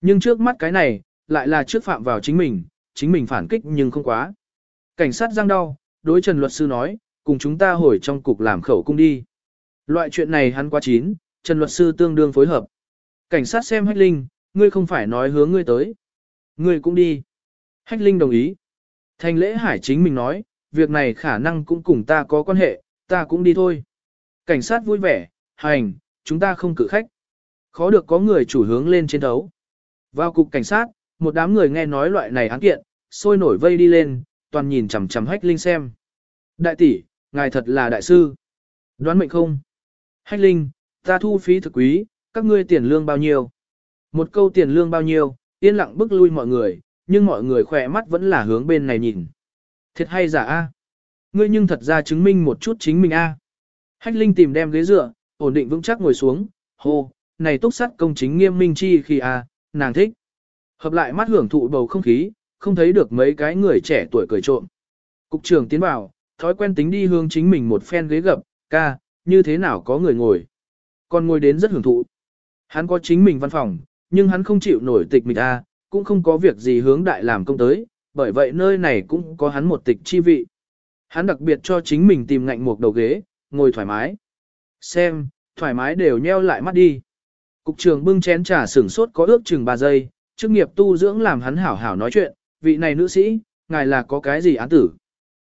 Nhưng trước mắt cái này, lại là trước phạm vào chính mình, chính mình phản kích nhưng không quá. Cảnh sát giang đau, đối Trần luật sư nói, cùng chúng ta hồi trong cục làm khẩu cung đi. Loại chuyện này hắn quá chín, Trần luật sư tương đương phối hợp. Cảnh sát xem Hách Linh, ngươi không phải nói hướng ngươi tới. Ngươi cũng đi. Hách Linh đồng ý. Thành lễ hải chính mình nói, việc này khả năng cũng cùng ta có quan hệ, ta cũng đi thôi. Cảnh sát vui vẻ, hành, chúng ta không cử khách. Khó được có người chủ hướng lên chiến đấu. Vào cục cảnh sát, một đám người nghe nói loại này án kiện, sôi nổi vây đi lên, toàn nhìn chằm chằm Hách Linh xem. Đại tỷ, ngài thật là đại sư. Đoán mệnh không? Hách Linh, ta thu phí thực quý, các ngươi tiền lương bao nhiêu? Một câu tiền lương bao nhiêu, yên lặng bức lui mọi người, nhưng mọi người khỏe mắt vẫn là hướng bên này nhìn. Thiệt hay giả a? Ngươi nhưng thật ra chứng minh một chút chính mình a. Hách Linh tìm đem ghế dựa, ổn định vững chắc ngồi xuống, hô, này túc sắt công chính nghiêm minh chi khi a, nàng thích. Hợp lại mắt hưởng thụ bầu không khí, không thấy được mấy cái người trẻ tuổi cười trộm. Cục trưởng tiến vào, thói quen tính đi hướng chính mình một phen ghế gập, ca, như thế nào có người ngồi. Còn ngồi đến rất hưởng thụ. Hắn có chính mình văn phòng, nhưng hắn không chịu nổi tịch mịch a, cũng không có việc gì hướng đại làm công tới, bởi vậy nơi này cũng có hắn một tịch chi vị. Hắn đặc biệt cho chính mình tìm ngạnh một đầu ghế, ngồi thoải mái. Xem, thoải mái đều nheo lại mắt đi. Cục trưởng bưng chén trà sửng sốt có ước chừng 3 giây, chức nghiệp tu dưỡng làm hắn hảo hảo nói chuyện, vị này nữ sĩ, ngài là có cái gì án tử.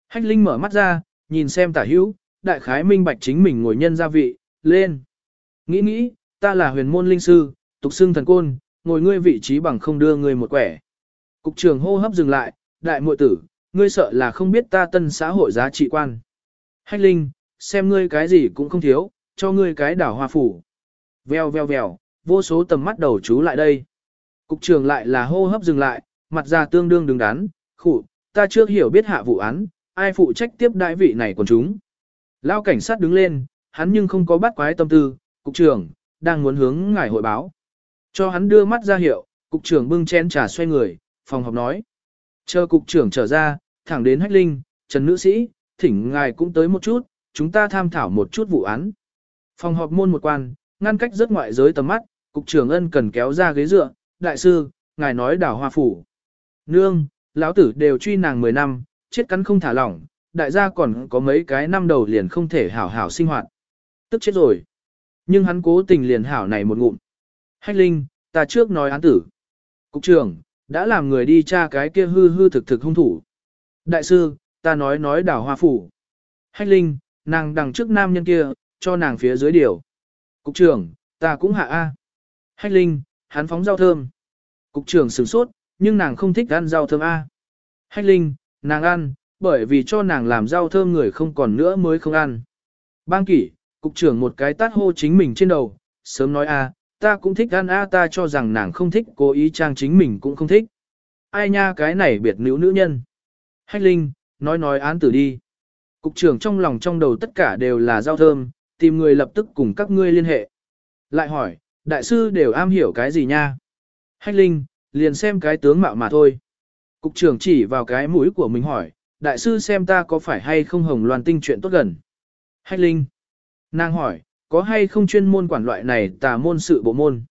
Hách Linh mở mắt ra, nhìn xem tả hữu, đại khái minh bạch chính mình ngồi nhân gia vị, lên. Nghĩ nghĩ, ta là huyền môn linh sư, tục xưng thần côn, ngồi ngươi vị trí bằng không đưa ngươi một quẻ. Cục trưởng hô hấp dừng lại, đại muội tử, ngươi sợ là không biết ta tân xã hội giá trị quan. Hách Linh, xem ngươi cái gì cũng không thiếu, cho ngươi cái đảo hoa phủ. Vèo vèo vèo, vô số tầm mắt đầu chú lại đây. Cục trưởng lại là hô hấp dừng lại, mặt ra tương đương đứng đắn, khủ, ta chưa hiểu biết hạ vụ án, ai phụ trách tiếp đại vị này của chúng. Lao cảnh sát đứng lên, hắn nhưng không có bắt quái tâm tư, cục trưởng, đang muốn hướng ngài hội báo. Cho hắn đưa mắt ra hiệu, cục trưởng bưng chén trà xoay người, phòng họp nói. Chờ cục trưởng trở ra, thẳng đến hách linh, trần nữ sĩ, thỉnh ngài cũng tới một chút, chúng ta tham thảo một chút vụ án. Phòng họp môn một quan, ngăn cách rất ngoại giới tầm mắt, cục trưởng ân cần kéo ra ghế dựa, đại sư, ngài nói đảo hoa phủ. Nương, lão tử đều truy nàng 10 năm, chết cắn không thả lỏng, đại gia còn có mấy cái năm đầu liền không thể hảo hảo sinh hoạt. Tức chết rồi. Nhưng hắn cố tình liền hảo này một ngụm. Hách Linh, ta trước nói án tử. Cục trưởng, đã làm người đi tra cái kia hư hư thực thực hung thủ. Đại sư, ta nói nói đảo hoa phủ. Hách Linh, nàng đằng trước nam nhân kia, cho nàng phía dưới điều. Cục trưởng, ta cũng hạ A. Hách Linh, hắn phóng rau thơm. Cục trưởng sửng sốt, nhưng nàng không thích ăn rau thơm A. Hách Linh, nàng ăn, bởi vì cho nàng làm rau thơm người không còn nữa mới không ăn. Bang kỷ, cục trưởng một cái tát hô chính mình trên đầu, sớm nói A, ta cũng thích ăn A ta cho rằng nàng không thích cố ý trang chính mình cũng không thích. Ai nha cái này biệt nữ nữ nhân. Hách Linh, nói nói án tử đi. Cục trưởng trong lòng trong đầu tất cả đều là rau thơm, tìm người lập tức cùng các ngươi liên hệ. Lại hỏi, đại sư đều am hiểu cái gì nha? Hách Linh, liền xem cái tướng mạo mà thôi. Cục trưởng chỉ vào cái mũi của mình hỏi, đại sư xem ta có phải hay không hồng loan tinh chuyện tốt gần. Hách Linh. Nàng hỏi, có hay không chuyên môn quản loại này tà môn sự bộ môn.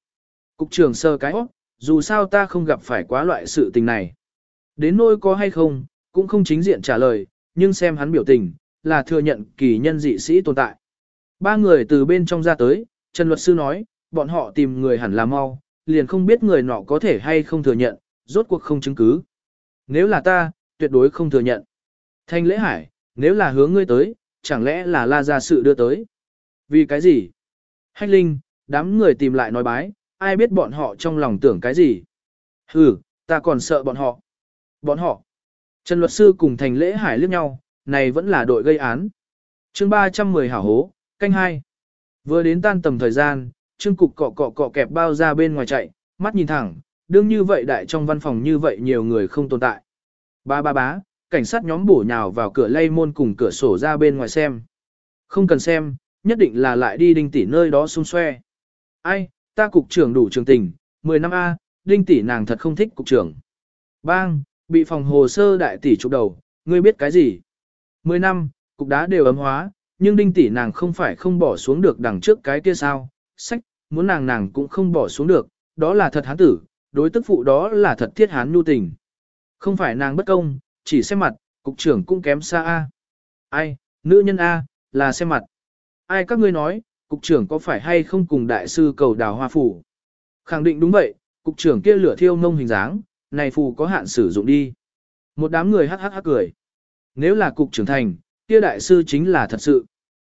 Cục trưởng sơ cái óc, dù sao ta không gặp phải quá loại sự tình này. Đến nỗi có hay không, cũng không chính diện trả lời, nhưng xem hắn biểu tình, là thừa nhận kỳ nhân dị sĩ tồn tại. Ba người từ bên trong ra tới, Trần Luật Sư nói, bọn họ tìm người hẳn là mau, liền không biết người nọ có thể hay không thừa nhận, rốt cuộc không chứng cứ. Nếu là ta, tuyệt đối không thừa nhận. Thanh lễ hải, nếu là hướng ngươi tới, chẳng lẽ là la ra sự đưa tới. Vì cái gì? Hách linh, đám người tìm lại nói bái, ai biết bọn họ trong lòng tưởng cái gì? Ừ, ta còn sợ bọn họ. Bọn họ. Trần luật sư cùng thành lễ hải liếc nhau, này vẫn là đội gây án. chương 310 hảo hố, canh hai. Vừa đến tan tầm thời gian, trương cục cọ cọ cọ kẹp bao ra bên ngoài chạy, mắt nhìn thẳng, đương như vậy đại trong văn phòng như vậy nhiều người không tồn tại. Ba ba bá, cảnh sát nhóm bổ nhào vào cửa lay môn cùng cửa sổ ra bên ngoài xem. Không cần xem, nhất định là lại đi đinh tỷ nơi đó xung xoe. Ai, ta cục trưởng đủ trường tình, 10 năm A, đinh tỷ nàng thật không thích cục trưởng. Bang, bị phòng hồ sơ đại tỷ chụp đầu, ngươi biết cái gì? 10 năm, cục đá đều ấm hóa, nhưng đinh tỷ nàng không phải không bỏ xuống được đằng trước cái kia sao? Sách, muốn nàng nàng cũng không bỏ xuống được, đó là thật hán tử, đối tức phụ đó là thật thiết hán nhu tình. Không phải nàng bất công, chỉ xem mặt, cục trưởng cũng kém xa A. Ai, nữ nhân A, là xem mặt. Ai các ngươi nói, cục trưởng có phải hay không cùng đại sư cầu đào hoa phủ? Khẳng định đúng vậy, cục trưởng kia lửa thiêu mông hình dáng, này phù có hạn sử dụng đi. Một đám người hắc hắc hắc cười. Nếu là cục trưởng thành, kia đại sư chính là thật sự.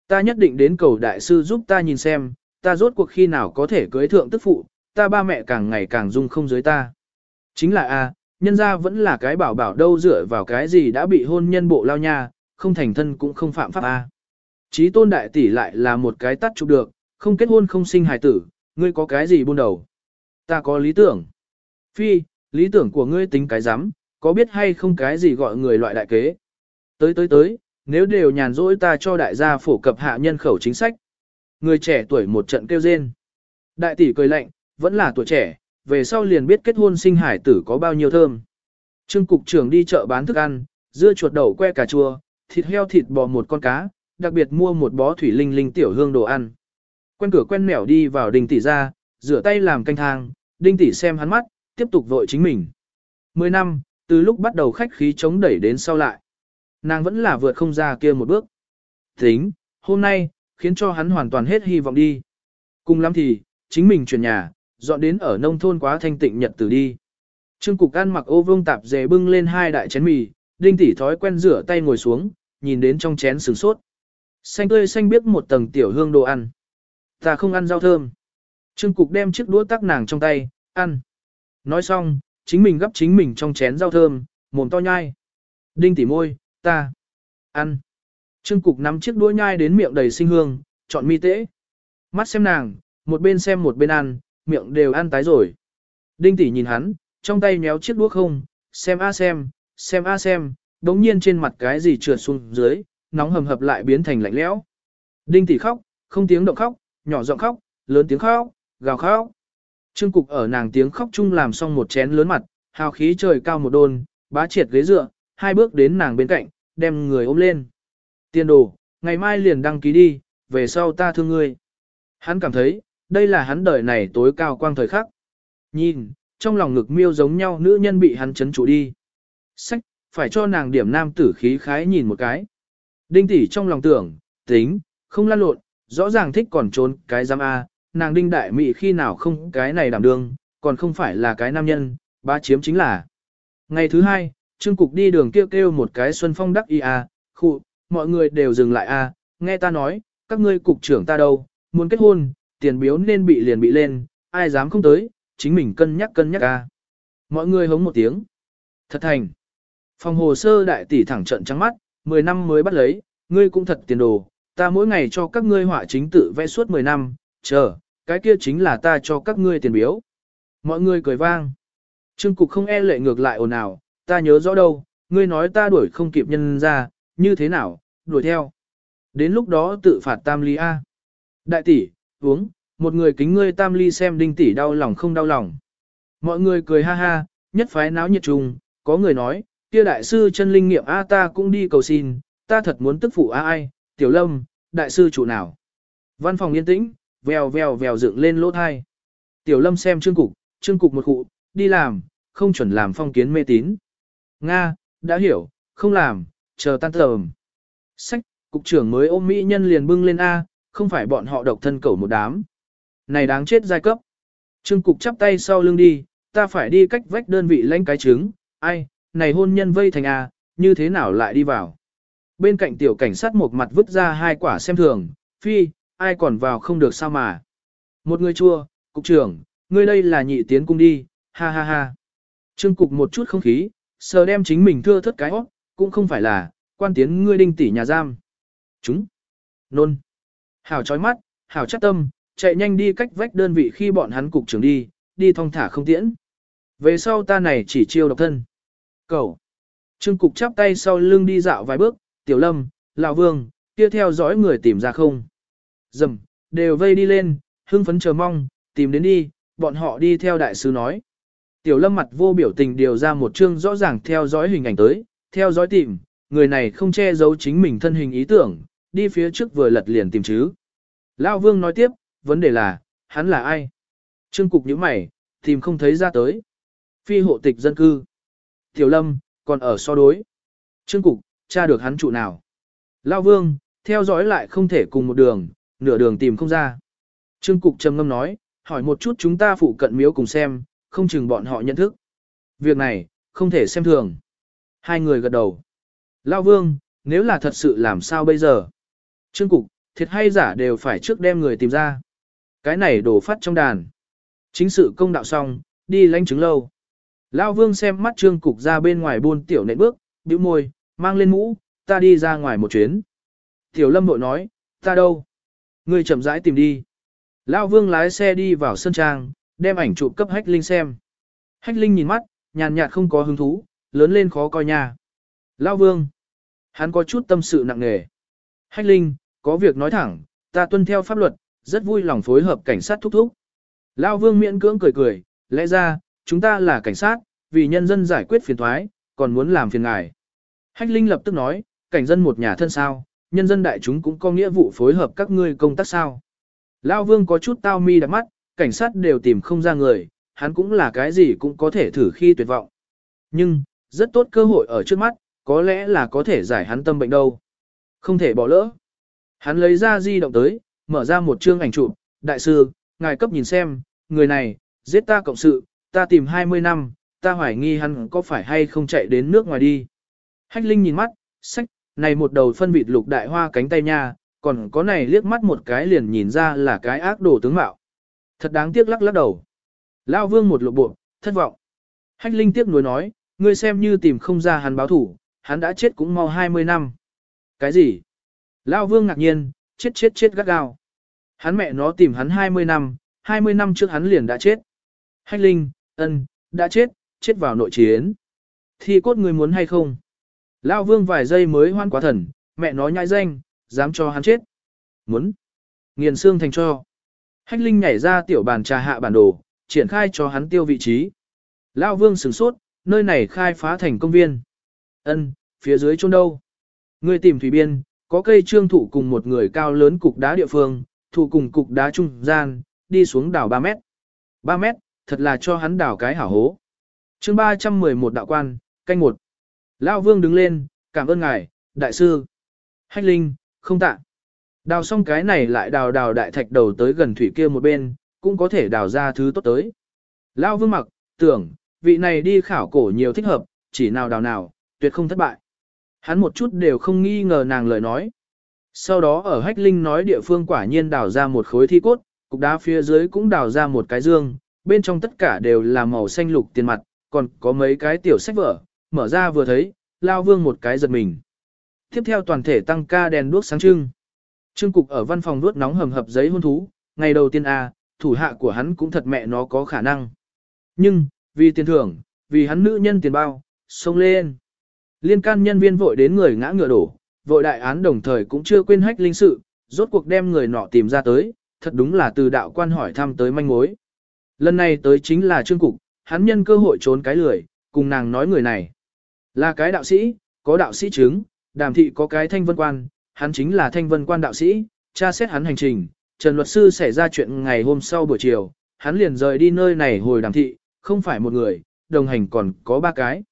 Ta nhất định đến cầu đại sư giúp ta nhìn xem, ta rốt cuộc khi nào có thể cưới thượng tức phụ, ta ba mẹ càng ngày càng dung không dưới ta. Chính là a, nhân gia vẫn là cái bảo bảo đâu dựa vào cái gì đã bị hôn nhân bộ lao nha, không thành thân cũng không phạm pháp a. Chí tôn đại tỷ lại là một cái tắt chụp được, không kết hôn không sinh hài tử, ngươi có cái gì buôn đầu. Ta có lý tưởng. Phi, lý tưởng của ngươi tính cái rắm có biết hay không cái gì gọi người loại đại kế. Tới tới tới, nếu đều nhàn rỗi ta cho đại gia phổ cập hạ nhân khẩu chính sách. Người trẻ tuổi một trận kêu rên. Đại tỷ cười lạnh, vẫn là tuổi trẻ, về sau liền biết kết hôn sinh hải tử có bao nhiêu thơm. Trương cục trưởng đi chợ bán thức ăn, dưa chuột đậu que cà chua, thịt heo thịt bò một con cá, đặc biệt mua một bó thủy linh linh tiểu hương đồ ăn. Quen cửa quen mẻo đi vào đình tỷ ra, rửa tay làm canh thang, đinh tỷ xem hắn mắt, tiếp tục vội chính mình. Mười năm, từ lúc bắt đầu khách khí chống đẩy đến sau lại. Nàng vẫn là vượt không ra kia một bước. Tính, hôm nay, khiến cho hắn hoàn toàn hết hy vọng đi. Cùng lắm thì, chính mình chuyển nhà, dọn đến ở nông thôn quá thanh tịnh nhật từ đi. Trương Cục ăn mặc ô vương tạp dề bưng lên hai đại chén mì, đinh tỷ thói quen rửa tay ngồi xuống, nhìn đến trong chén sừng sốt. Xanh tươi xanh biết một tầng tiểu hương đồ ăn. Ta không ăn rau thơm. Trương Cục đem chiếc đũa tắc nàng trong tay, ăn. Nói xong, chính mình gấp chính mình trong chén rau thơm, mồm to nhai. Đinh tỉ môi, ta, ăn. Trương Cục nắm chiếc đũa nhai đến miệng đầy sinh hương, chọn mi tễ. Mắt xem nàng, một bên xem một bên ăn, miệng đều ăn tái rồi. Đinh tỷ nhìn hắn, trong tay méo chiếc đuốc không, xem a xem, xem a xem, đống nhiên trên mặt cái gì trượt xuống dưới, nóng hầm hập lại biến thành lạnh lẽo. Đinh tỷ khóc, không tiếng động khóc, nhỏ giọng khóc, lớn tiếng khóc, gào khóc. Trương Cục ở nàng tiếng khóc chung làm xong một chén lớn mặt, hào khí trời cao một đôn, bá triệt ghế dựa, hai bước đến nàng bên cạnh, đem người ôm lên. Tiên đồ, ngày mai liền đăng ký đi, về sau ta thương ngươi. Hắn cảm thấy, đây là hắn đời này tối cao quang thời khắc. Nhìn, trong lòng ngực miêu giống nhau nữ nhân bị hắn chấn trụ đi. Sách, phải cho nàng điểm nam tử khí khái nhìn một cái. Đinh tỷ trong lòng tưởng, tính, không lan lộn, rõ ràng thích còn trốn cái giam A, nàng đinh đại mị khi nào không cái này đảm đương, còn không phải là cái nam nhân, ba chiếm chính là. Ngày thứ hai, Trương Cục đi đường kêu kêu một cái xuân phong đắc y a, khụ, mọi người đều dừng lại a, nghe ta nói, các ngươi cục trưởng ta đâu, muốn kết hôn, tiền biếu nên bị liền bị lên, ai dám không tới, chính mình cân nhắc cân nhắc a. Mọi người hống một tiếng. Thật thành. Phòng hồ sơ đại tỷ thẳng trận trắng mắt, 10 năm mới bắt lấy, ngươi cũng thật tiền đồ, ta mỗi ngày cho các ngươi họa chính tự vẽ suốt 10 năm, chờ, cái kia chính là ta cho các ngươi tiền biếu. Mọi người cười vang. Trương Cục không e lệ ngược lại ồn ào, ta nhớ rõ đâu, ngươi nói ta đuổi không kịp nhân ra, như thế nào, đuổi theo. Đến lúc đó tự phạt tam ly A. Đại tỷ, uống, một người kính ngươi tam ly xem đinh tỷ đau lòng không đau lòng. Mọi người cười ha ha, nhất phái náo nhiệt trùng, có người nói, kia đại sư chân linh nghiệm A ta cũng đi cầu xin, ta thật muốn tức phụ A ai, tiểu lâm, đại sư chủ nào. Văn phòng yên tĩnh, vèo vèo vèo dựng lên lỗ thai. Tiểu lâm xem trương cục, trương cục một cụ, đi làm, không chuẩn làm phong kiến mê tín. Nga, đã hiểu, không làm, chờ tan tờm. Sách, cục trưởng mới ôm mỹ nhân liền bưng lên A, không phải bọn họ độc thân cầu một đám. Này đáng chết giai cấp. Trương cục chắp tay sau lưng đi, ta phải đi cách vách đơn vị lãnh cái trứng, ai, này hôn nhân vây thành A, như thế nào lại đi vào. Bên cạnh tiểu cảnh sát một mặt vứt ra hai quả xem thường, phi, ai còn vào không được sao mà. Một người chua, cục trưởng, ngươi đây là nhị tiến cung đi, ha ha ha. Trương cục một chút không khí, sờ đem chính mình thưa thất cái óc, cũng không phải là, quan tiến ngươi đinh tỷ nhà giam. Chúng. Nôn. Hảo chói mắt, hảo chắc tâm, chạy nhanh đi cách vách đơn vị khi bọn hắn cục trưởng đi, đi thong thả không tiễn. Về sau ta này chỉ chiêu độc thân. cậu Trương cục chắp tay sau lưng đi dạo vài bước, tiểu lâm, lão vương, kia theo dõi người tìm ra không. Dầm, đều vây đi lên, hưng phấn chờ mong, tìm đến đi, bọn họ đi theo đại sứ nói. Tiểu lâm mặt vô biểu tình điều ra một chương rõ ràng theo dõi hình ảnh tới, theo dõi tìm, người này không che giấu chính mình thân hình ý tưởng, đi phía trước vừa lật liền tìm chứ. Lão vương nói tiếp, vấn đề là, hắn là ai? Trương Cục nhíu mày, tìm không thấy ra tới. Phi hộ tịch dân cư. Tiểu Lâm, còn ở so đối. Trương Cục, tra được hắn trụ nào. Lao Vương, theo dõi lại không thể cùng một đường, nửa đường tìm không ra. Trương Cục trầm ngâm nói, hỏi một chút chúng ta phụ cận miếu cùng xem, không chừng bọn họ nhận thức. Việc này, không thể xem thường. Hai người gật đầu. Lao Vương, nếu là thật sự làm sao bây giờ? Trương Cục, thiệt hay giả đều phải trước đem người tìm ra. Cái này đổ phát trong đàn. Chính sự công đạo xong, đi lãnh chứng lâu. Lao Vương xem mắt Trương Cục ra bên ngoài buôn tiểu nện bước, bĩu môi, mang lên mũ, ta đi ra ngoài một chuyến. Tiểu Lâm bội nói, ta đâu? Người chậm rãi tìm đi. Lao Vương lái xe đi vào sân trang, đem ảnh chụp cấp Hách Linh xem. Hách Linh nhìn mắt, nhàn nhạt không có hứng thú, lớn lên khó coi nhà Lao Vương. Hắn có chút tâm sự nặng nề. Hách Linh, có việc nói thẳng, ta tuân theo pháp luật, rất vui lòng phối hợp cảnh sát thúc thúc. Lao Vương miễn cưỡng cười cười, lẽ ra, chúng ta là cảnh sát, vì nhân dân giải quyết phiền thoái, còn muốn làm phiền ngài. Hách Linh lập tức nói, cảnh dân một nhà thân sao, nhân dân đại chúng cũng có nghĩa vụ phối hợp các ngươi công tác sao. Lao Vương có chút tao mi đặc mắt, cảnh sát đều tìm không ra người, hắn cũng là cái gì cũng có thể thử khi tuyệt vọng. Nhưng, rất tốt cơ hội ở trước mắt, có lẽ là có thể giải hắn tâm bệnh đâu. Không thể bỏ lỡ. Hắn lấy ra di động tới, mở ra một chương ảnh chụp, đại sư, ngài cấp nhìn xem, người này, giết ta cộng sự, ta tìm 20 năm, ta hoài nghi hắn có phải hay không chạy đến nước ngoài đi. Hách Linh nhìn mắt, sách, này một đầu phân vịt lục đại hoa cánh tay nha, còn có này liếc mắt một cái liền nhìn ra là cái ác đồ tướng mạo. Thật đáng tiếc lắc lắc đầu. Lao vương một lộ bộ, thất vọng. Hách Linh tiếc nuối nói, ngươi xem như tìm không ra hắn báo thủ, hắn đã chết cũng mau 20 năm. Cái gì? Lao vương ngạc nhiên, chết chết chết gắt gao. Hắn mẹ nó tìm hắn 20 năm, 20 năm trước hắn liền đã chết. Hách Linh, ân, đã chết, chết vào nội chiến. Thì cốt người muốn hay không? Lao vương vài giây mới hoan quá thần, mẹ nó nhãi danh, dám cho hắn chết. Muốn. Nghiền xương thành cho. Hách Linh nhảy ra tiểu bàn trà hạ bản đồ, triển khai cho hắn tiêu vị trí. Lao vương sửng sốt, nơi này khai phá thành công viên. Ân, phía dưới chôn đâu? Người tìm thủy biên, có cây trương thụ cùng một người cao lớn cục đá địa phương, thụ cùng cục đá trung gian, đi xuống đảo 3 mét. 3 mét, thật là cho hắn đảo cái hảo hố. chương 311 đạo quan, canh một. Lao vương đứng lên, cảm ơn ngài, đại sư. Hách linh, không tạ. Đào xong cái này lại đào đào đại thạch đầu tới gần thủy kia một bên, cũng có thể đào ra thứ tốt tới. Lao vương mặc, tưởng, vị này đi khảo cổ nhiều thích hợp, chỉ nào đào nào, tuyệt không thất bại. Hắn một chút đều không nghi ngờ nàng lời nói. Sau đó ở hách linh nói địa phương quả nhiên đào ra một khối thi cốt, cục đá phía dưới cũng đào ra một cái dương, bên trong tất cả đều là màu xanh lục tiền mặt, còn có mấy cái tiểu sách vở, mở ra vừa thấy, lao vương một cái giật mình. Tiếp theo toàn thể tăng ca đèn đuốc sáng trưng. Trương Cục ở văn phòng đuốt nóng hầm hập giấy hôn thú, ngày đầu tiên A, thủ hạ của hắn cũng thật mẹ nó có khả năng. Nhưng, vì tiền thưởng, vì hắn nữ nhân tiền bao, xông lên. Liên can nhân viên vội đến người ngã ngựa đổ, vội đại án đồng thời cũng chưa quên hách linh sự, rốt cuộc đem người nọ tìm ra tới, thật đúng là từ đạo quan hỏi thăm tới manh mối. Lần này tới chính là Trương Cục, hắn nhân cơ hội trốn cái lười, cùng nàng nói người này. Là cái đạo sĩ, có đạo sĩ chứng, đàm thị có cái thanh vân quan, hắn chính là thanh vân quan đạo sĩ, tra xét hắn hành trình, Trần luật sư xảy ra chuyện ngày hôm sau buổi chiều, hắn liền rời đi nơi này hồi đàm thị, không phải một người, đồng hành còn có ba cái.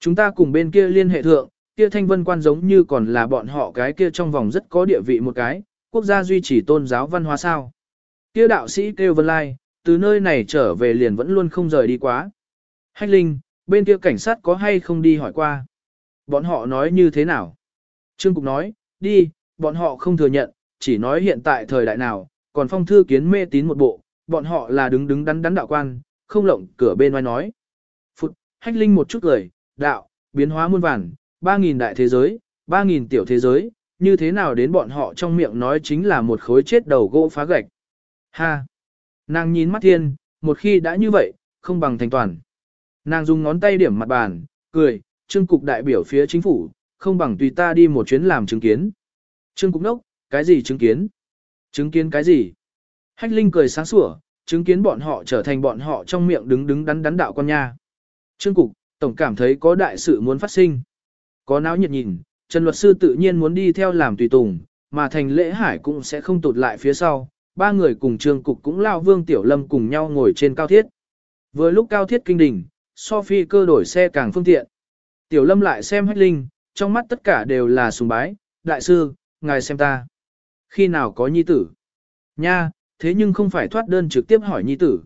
Chúng ta cùng bên kia liên hệ thượng, kia thanh vân quan giống như còn là bọn họ cái kia trong vòng rất có địa vị một cái, quốc gia duy trì tôn giáo văn hóa sao. Kia đạo sĩ kêu vân lai, từ nơi này trở về liền vẫn luôn không rời đi quá. Hách linh, bên kia cảnh sát có hay không đi hỏi qua. Bọn họ nói như thế nào? Trương Cục nói, đi, bọn họ không thừa nhận, chỉ nói hiện tại thời đại nào, còn phong thư kiến mê tín một bộ, bọn họ là đứng đứng đắn đắn đạo quan, không lộng cửa bên ngoài nói. Phụt, hách linh một chút cười, đạo, biến hóa muôn vàn, 3.000 đại thế giới, 3.000 tiểu thế giới, như thế nào đến bọn họ trong miệng nói chính là một khối chết đầu gỗ phá gạch. Ha! Nàng nhìn mắt thiên, một khi đã như vậy, không bằng thành toàn. Nàng dùng ngón tay điểm mặt bàn, cười, trương cục đại biểu phía chính phủ, không bằng tùy ta đi một chuyến làm chứng kiến. Trương cục nốc, cái gì chứng kiến? Chứng kiến cái gì? Hách Linh cười sáng sủa, chứng kiến bọn họ trở thành bọn họ trong miệng đứng đứng đắn đắn đạo con nha. Trương cục, tổng cảm thấy có đại sự muốn phát sinh. Có náo nhiệt nhìn, Trần luật sư tự nhiên muốn đi theo làm tùy tùng, mà thành lễ hải cũng sẽ không tụt lại phía sau, ba người cùng trường cục cũng lao vương tiểu lâm cùng nhau ngồi trên cao thiết. Vừa lúc cao thiết kinh đỉnh, Sophie cơ đổi xe càng phương tiện. Tiểu lâm lại xem hách linh, trong mắt tất cả đều là sùng bái, đại sư, ngài xem ta. Khi nào có nhi tử? Nha, thế nhưng không phải thoát đơn trực tiếp hỏi nhi tử.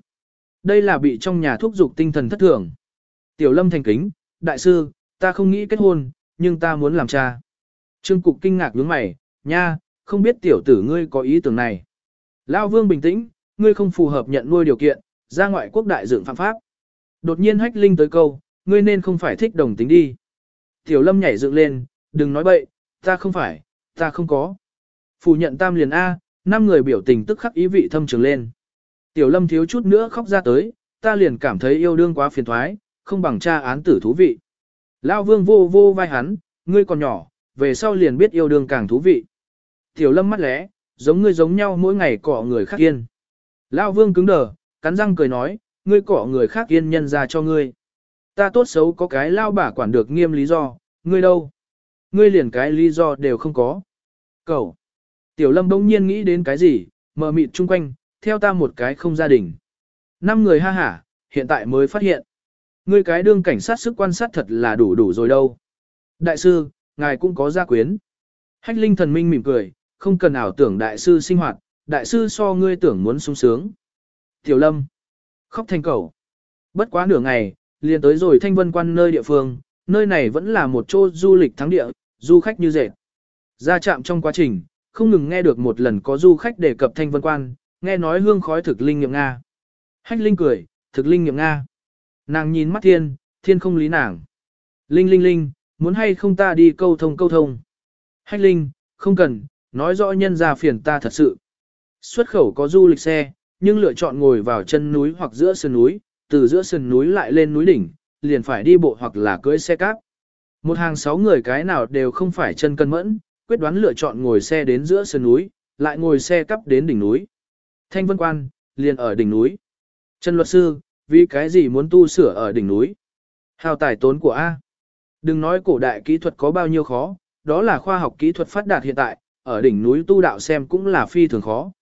Đây là bị trong nhà thúc dục tinh thần thất thường. Tiểu lâm thành kính, đại sư, ta không nghĩ kết hôn, nhưng ta muốn làm cha. Trương Cục kinh ngạc nhướng mày, nha, không biết tiểu tử ngươi có ý tưởng này. Lao Vương bình tĩnh, ngươi không phù hợp nhận nuôi điều kiện, ra ngoại quốc đại dựng phạm pháp. Đột nhiên hách linh tới câu, ngươi nên không phải thích đồng tính đi. Tiểu Lâm nhảy dựng lên, đừng nói bậy, ta không phải, ta không có. Phủ nhận tam liền A, năm người biểu tình tức khắc ý vị thâm trường lên. Tiểu Lâm thiếu chút nữa khóc ra tới, ta liền cảm thấy yêu đương quá phiền thoái, không bằng tra án tử thú vị. Lao Vương vô vô vai hắn, ngươi còn nhỏ, về sau liền biết yêu đương càng thú vị. Tiểu Lâm mắt lẽ, giống ngươi giống nhau mỗi ngày cọ người khác yên. Lao Vương cứng đờ, cắn răng cười nói, ngươi cọ người khác yên nhân ra cho ngươi. Ta tốt xấu có cái lao bả quản được nghiêm lý do, ngươi đâu? Ngươi liền cái lý do đều không có. Cậu. Tiểu Lâm đông nhiên nghĩ đến cái gì, mờ mịt chung quanh, theo ta một cái không gia đình. Năm người ha hả, hiện tại mới phát hiện. Ngươi cái đương cảnh sát sức quan sát thật là đủ đủ rồi đâu. Đại sư, ngài cũng có gia quyến. Hách linh thần minh mỉm cười, không cần ảo tưởng đại sư sinh hoạt, đại sư so ngươi tưởng muốn sung sướng. Tiểu lâm, khóc thành cầu. Bất quá nửa ngày, liền tới rồi thanh vân quan nơi địa phương, nơi này vẫn là một chỗ du lịch thắng địa, du khách như dệt. Ra chạm trong quá trình, không ngừng nghe được một lần có du khách đề cập thanh vân quan, nghe nói hương khói thực linh nghiệm Nga. Hách linh cười, thực linh nghiệm Nga. Nàng nhìn mắt thiên, thiên không lý nàng. Linh linh linh, muốn hay không ta đi câu thông câu thông. Hách linh, không cần, nói rõ nhân ra phiền ta thật sự. Xuất khẩu có du lịch xe, nhưng lựa chọn ngồi vào chân núi hoặc giữa sườn núi, từ giữa sườn núi lại lên núi đỉnh, liền phải đi bộ hoặc là cưỡi xe cáp. Một hàng sáu người cái nào đều không phải chân cân mẫn, quyết đoán lựa chọn ngồi xe đến giữa sườn núi, lại ngồi xe cắp đến đỉnh núi. Thanh Vân Quan, liền ở đỉnh núi. Trần luật sư, vì cái gì muốn tu sửa ở đỉnh núi? Hào tài tốn của A. Đừng nói cổ đại kỹ thuật có bao nhiêu khó, đó là khoa học kỹ thuật phát đạt hiện tại, ở đỉnh núi tu đạo xem cũng là phi thường khó.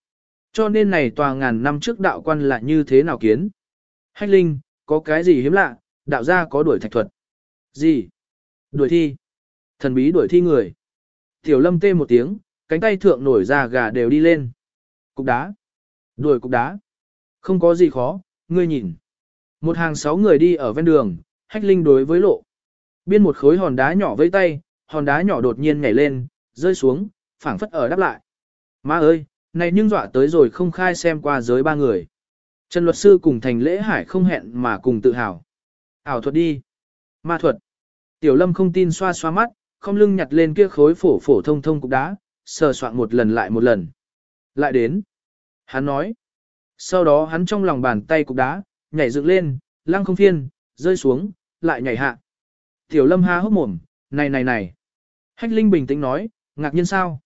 Cho nên này tòa ngàn năm trước đạo quan là như thế nào kiến? Hách Linh, có cái gì hiếm lạ, đạo gia có đuổi thạch thuật. Gì? Đuổi thi. Thần bí đuổi thi người. Tiểu lâm tê một tiếng, cánh tay thượng nổi ra gà đều đi lên. Cục đá. Đuổi cục đá. Không có gì khó, ngươi nhìn. Một hàng sáu người đi ở ven đường, hách linh đối với lộ. Biên một khối hòn đá nhỏ với tay, hòn đá nhỏ đột nhiên nhảy lên, rơi xuống, phảng phất ở đáp lại. Má ơi, này nhưng dọa tới rồi không khai xem qua giới ba người. Trần luật sư cùng thành lễ hải không hẹn mà cùng tự hào. Ảo thuật đi. Ma thuật. Tiểu lâm không tin xoa xoa mắt, không lưng nhặt lên kia khối phổ phổ thông thông cục đá, sờ soạn một lần lại một lần. Lại đến. Hắn nói. Sau đó hắn trong lòng bàn tay cục đá, nhảy dựng lên, lăng không phiên, rơi xuống, lại nhảy hạ. Tiểu lâm ha hốc mồm, này này này. Hách Linh bình tĩnh nói, ngạc nhiên sao?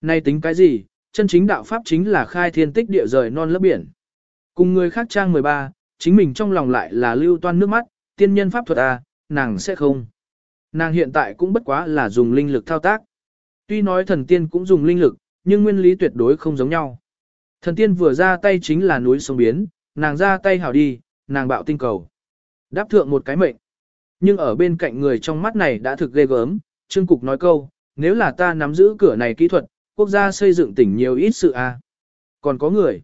Này tính cái gì, chân chính đạo pháp chính là khai thiên tích địa rời non lớp biển. Cùng người khác trang 13, chính mình trong lòng lại là lưu toan nước mắt, tiên nhân pháp thuật à, nàng sẽ không. Nàng hiện tại cũng bất quá là dùng linh lực thao tác. Tuy nói thần tiên cũng dùng linh lực, nhưng nguyên lý tuyệt đối không giống nhau. Thần tiên vừa ra tay chính là núi sông biến, nàng ra tay hảo đi, nàng bạo tinh cầu. Đáp thượng một cái mệnh. Nhưng ở bên cạnh người trong mắt này đã thực ghê gớm, Trương Cục nói câu, nếu là ta nắm giữ cửa này kỹ thuật, quốc gia xây dựng tỉnh nhiều ít sự a. À. Còn có người.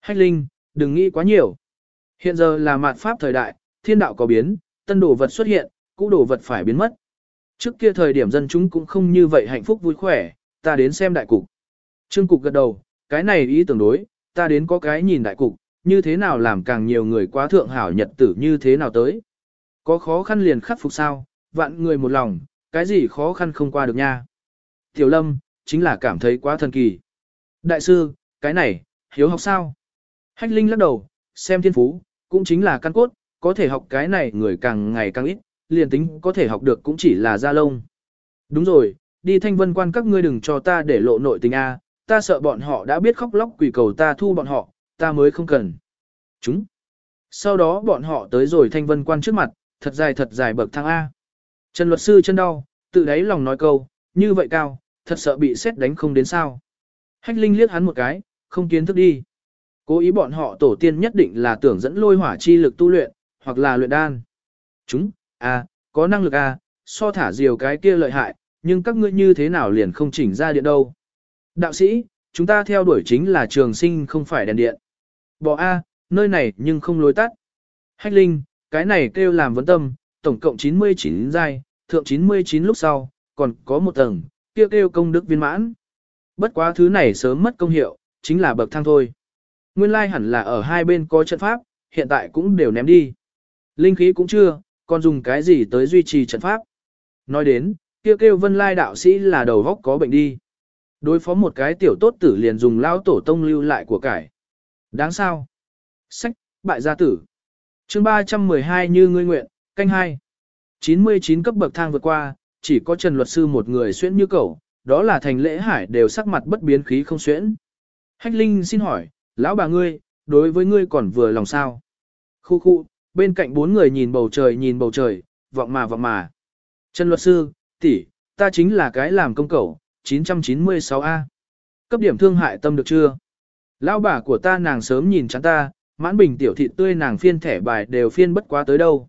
Hách Linh, đừng nghĩ quá nhiều. Hiện giờ là mạt pháp thời đại, thiên đạo có biến, tân đồ vật xuất hiện, cũ đồ vật phải biến mất. Trước kia thời điểm dân chúng cũng không như vậy hạnh phúc vui khỏe, ta đến xem đại cục. Trương Cục gật đầu, cái này ý tưởng đối, ta đến có cái nhìn đại cục, như thế nào làm càng nhiều người quá thượng hảo nhật tử như thế nào tới. Có khó khăn liền khắc phục sao, vạn người một lòng, cái gì khó khăn không qua được nha. Tiểu Lâm, chính là cảm thấy quá thần kỳ. Đại sư, cái này, hiếu học sao? Hách Linh lắc đầu, xem thiên phú, cũng chính là căn cốt, có thể học cái này người càng ngày càng ít, liền tính có thể học được cũng chỉ là da lông. Đúng rồi, đi thanh vân quan các ngươi đừng cho ta để lộ nội tình A, ta sợ bọn họ đã biết khóc lóc quỷ cầu ta thu bọn họ, ta mới không cần. Chúng. Sau đó bọn họ tới rồi thanh vân quan trước mặt, thật dài thật dài bậc thang A. Trần luật sư chân đau, tự đáy lòng nói câu, như vậy cao, thật sợ bị xét đánh không đến sao. Hách Linh liếc hắn một cái, không kiến thức đi. Cố ý bọn họ tổ tiên nhất định là tưởng dẫn lôi hỏa chi lực tu luyện, hoặc là luyện đan. Chúng, à, có năng lực à, so thả diều cái kia lợi hại, nhưng các ngươi như thế nào liền không chỉnh ra điện đâu. Đạo sĩ, chúng ta theo đuổi chính là trường sinh không phải đèn điện. Bỏ A, nơi này nhưng không lối tắt. Hách linh, cái này kêu làm vấn tâm, tổng cộng 99 giai, thượng 99 lúc sau, còn có một tầng, kia kêu, kêu công đức viên mãn. Bất quá thứ này sớm mất công hiệu, chính là bậc thang thôi. Nguyên lai hẳn là ở hai bên có trận pháp, hiện tại cũng đều ném đi. Linh khí cũng chưa, còn dùng cái gì tới duy trì trận pháp. Nói đến, kia kêu, kêu vân lai đạo sĩ là đầu góc có bệnh đi. Đối phó một cái tiểu tốt tử liền dùng lao tổ tông lưu lại của cải. Đáng sao? Sách, bại gia tử. chương 312 như ngươi nguyện, canh hai 99 cấp bậc thang vượt qua, chỉ có Trần Luật Sư một người xuyễn như cậu, đó là thành lễ hải đều sắc mặt bất biến khí không xuyễn. Hách Linh xin hỏi, lão bà ngươi, đối với ngươi còn vừa lòng sao? Khu khu, bên cạnh bốn người nhìn bầu trời nhìn bầu trời, vọng mà vọng mà. Trần Luật Sư, tỷ, ta chính là cái làm công cậu, 996A. Cấp điểm thương hại tâm được chưa? Lão bà của ta nàng sớm nhìn chắn ta, mãn bình tiểu thị tươi nàng phiên thẻ bài đều phiên bất quá tới đâu.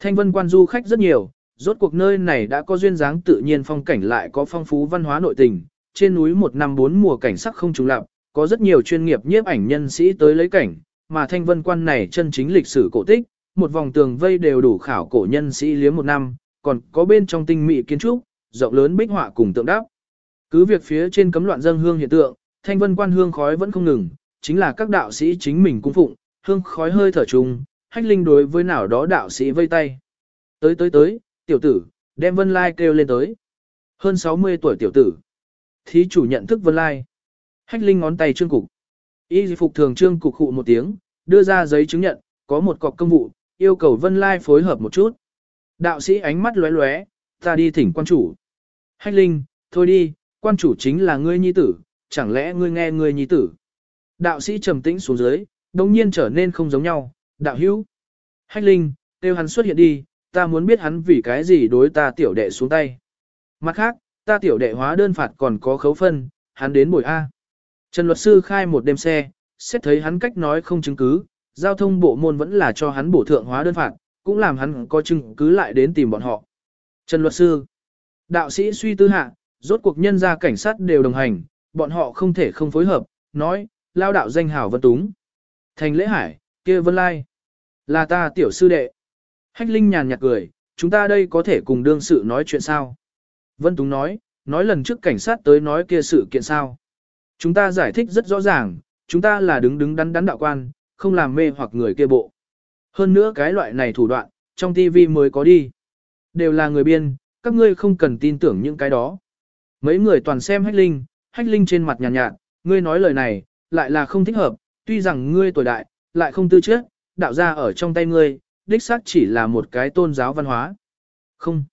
Thanh vân quan du khách rất nhiều, rốt cuộc nơi này đã có duyên dáng tự nhiên phong cảnh lại có phong phú văn hóa nội tình, trên núi một năm bốn mùa cảnh sắc không trùng lặp, có rất nhiều chuyên nghiệp nhiếp ảnh nhân sĩ tới lấy cảnh, mà thanh vân quan này chân chính lịch sử cổ tích, một vòng tường vây đều đủ khảo cổ nhân sĩ liếm một năm, còn có bên trong tinh mỹ kiến trúc, rộng lớn bích họa cùng tượng đáp. Cứ việc phía trên cấm loạn dân hương hiện tượng, thanh vân quan hương khói vẫn không ngừng, chính là các đạo sĩ chính mình cung phụng, hương khói hơi thở trùng, hách linh đối với nào đó đạo sĩ vây tay. Tới tới tới, tiểu tử, đem Vân Lai kêu lên tới. Hơn 60 tuổi tiểu tử. Thí chủ nhận thức Vân Lai. Hách linh ngón tay trương cục. Y phục thường trương cục hụ một tiếng, đưa ra giấy chứng nhận, có một cọc công vụ, yêu cầu Vân Lai phối hợp một chút. Đạo sĩ ánh mắt lóe lóe, ta đi thỉnh quan chủ. Hách linh, thôi đi, quan chủ chính là ngươi nhi tử, chẳng lẽ ngươi nghe ngươi nhi tử. Đạo sĩ trầm tĩnh xuống dưới, đồng nhiên trở nên không giống nhau, đạo hữu. Hách linh, kêu hắn xuất hiện đi, ta muốn biết hắn vì cái gì đối ta tiểu đệ xuống tay. Mặt khác, ta tiểu đệ hóa đơn phạt còn có khấu phân, hắn đến buổi A. Trần luật sư khai một đêm xe, xét thấy hắn cách nói không chứng cứ, giao thông bộ môn vẫn là cho hắn bổ thượng hóa đơn phạt, cũng làm hắn có chứng cứ lại đến tìm bọn họ. Trần luật sư, đạo sĩ suy tư hạ, rốt cuộc nhân gia cảnh sát đều đồng hành, bọn họ không thể không phối hợp, nói, lao đạo danh hảo vân túng. Thành lễ hải, kia vân lai, là ta tiểu sư đệ. Hách Linh nhàn nhạt cười, chúng ta đây có thể cùng đương sự nói chuyện sao? Vân Túng nói, nói lần trước cảnh sát tới nói kia sự kiện sao? Chúng ta giải thích rất rõ ràng, chúng ta là đứng đứng đắn đắn đạo quan, không làm mê hoặc người kia bộ. Hơn nữa cái loại này thủ đoạn, trong TV mới có đi. Đều là người biên, các ngươi không cần tin tưởng những cái đó. Mấy người toàn xem hách linh, hách linh trên mặt nhàn nhạt, nhạt, ngươi nói lời này, lại là không thích hợp, tuy rằng ngươi tuổi đại, lại không tư chất, đạo ra ở trong tay ngươi, đích xác chỉ là một cái tôn giáo văn hóa. Không.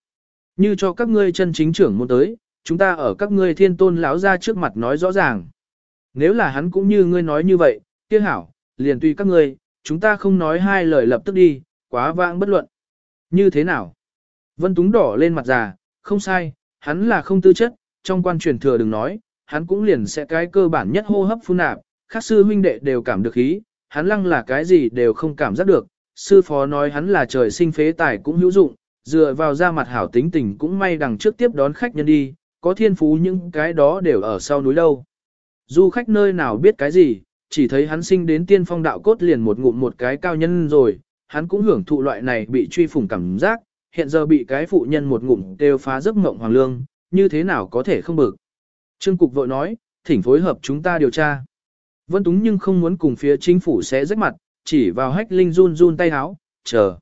Như cho các ngươi chân chính trưởng muốn tới, chúng ta ở các ngươi thiên tôn lão ra trước mặt nói rõ ràng. Nếu là hắn cũng như ngươi nói như vậy, kia hảo, liền tùy các ngươi, chúng ta không nói hai lời lập tức đi, quá vãng bất luận. Như thế nào? Vân Túng đỏ lên mặt già, không sai, hắn là không tư chất, trong quan truyền thừa đừng nói, hắn cũng liền sẽ cái cơ bản nhất hô hấp phun nạp, các sư huynh đệ đều cảm được khí, hắn lăng là cái gì đều không cảm giác được, sư phó nói hắn là trời sinh phế tài cũng hữu dụng, dựa vào ra mặt hảo tính tình cũng may đằng trước tiếp đón khách nhân đi, có thiên phú những cái đó đều ở sau núi đâu. Du khách nơi nào biết cái gì, chỉ thấy hắn sinh đến tiên phong đạo cốt liền một ngụm một cái cao nhân rồi, hắn cũng hưởng thụ loại này bị truy phủng cảm giác, hiện giờ bị cái phụ nhân một ngụm đều phá giấc mộng hoàng lương, như thế nào có thể không bực. Trương Cục vội nói, thỉnh phối hợp chúng ta điều tra. Vân Túng nhưng không muốn cùng phía chính phủ sẽ rách mặt, chỉ vào hách linh run run tay háo, chờ.